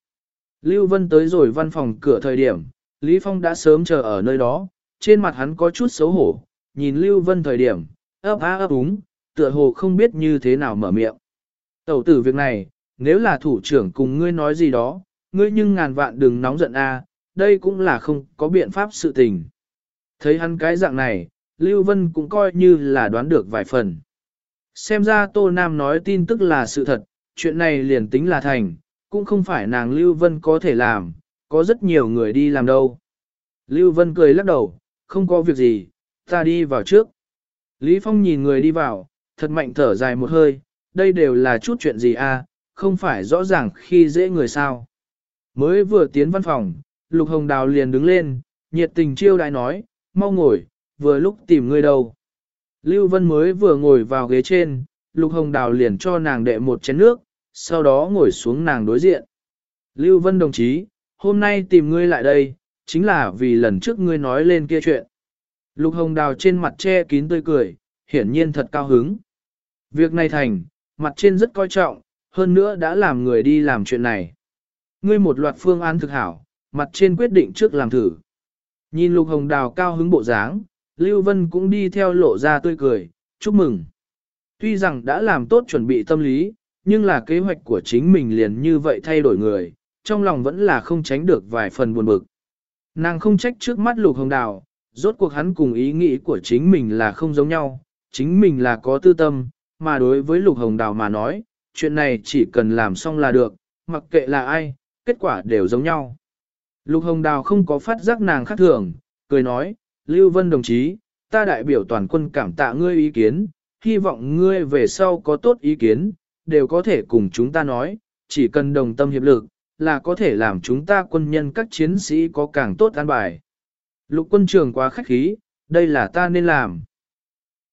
Lưu Vân tới rồi văn phòng cửa thời điểm, Lý Phong đã sớm chờ ở nơi đó, trên mặt hắn có chút xấu hổ, nhìn Lưu Vân thời điểm, ấp á ấp úng, tựa hồ không biết như thế nào mở miệng. Tẩu tử việc này, nếu là thủ trưởng cùng ngươi nói gì đó, ngươi nhưng ngàn vạn đừng nóng giận a, đây cũng là không có biện pháp sự tình. Thấy hắn cái dạng này, Lưu Vân cũng coi như là đoán được vài phần. Xem ra Tô Nam nói tin tức là sự thật, chuyện này liền tính là thành, cũng không phải nàng Lưu Vân có thể làm, có rất nhiều người đi làm đâu. Lưu Vân cười lắc đầu, không có việc gì, ta đi vào trước. Lý Phong nhìn người đi vào, thật mạnh thở dài một hơi, đây đều là chút chuyện gì a, à, không phải rõ ràng khi dễ người sao. Mới vừa tiến văn phòng, Lục Hồng Đào liền đứng lên, nhiệt tình chiêu đại nói, mau ngồi, vừa lúc tìm ngươi đâu. Lưu Vân mới vừa ngồi vào ghế trên, Lục Hồng Đào liền cho nàng đệ một chén nước, sau đó ngồi xuống nàng đối diện. Lưu Vân đồng chí, hôm nay tìm ngươi lại đây, chính là vì lần trước ngươi nói lên kia chuyện. Lục Hồng Đào trên mặt che kín tươi cười, hiển nhiên thật cao hứng. Việc này thành, mặt trên rất coi trọng, hơn nữa đã làm người đi làm chuyện này. Ngươi một loạt phương án thực hảo, mặt trên quyết định trước làm thử. Nhìn Lục Hồng Đào cao hứng bộ dáng, Lưu Vân cũng đi theo lộ ra tươi cười, chúc mừng. Tuy rằng đã làm tốt chuẩn bị tâm lý, nhưng là kế hoạch của chính mình liền như vậy thay đổi người, trong lòng vẫn là không tránh được vài phần buồn bực. Nàng không trách trước mắt Lục Hồng Đào, rốt cuộc hắn cùng ý nghĩ của chính mình là không giống nhau, chính mình là có tư tâm, mà đối với Lục Hồng Đào mà nói, chuyện này chỉ cần làm xong là được, mặc kệ là ai, kết quả đều giống nhau. Lục Hồng Đào không có phát giác nàng khác thường, cười nói, Lưu Vân đồng chí, ta đại biểu toàn quân cảm tạ ngươi ý kiến, hy vọng ngươi về sau có tốt ý kiến, đều có thể cùng chúng ta nói, chỉ cần đồng tâm hiệp lực, là có thể làm chúng ta quân nhân các chiến sĩ có càng tốt an bài. Lục quân trường quá khách khí, đây là ta nên làm.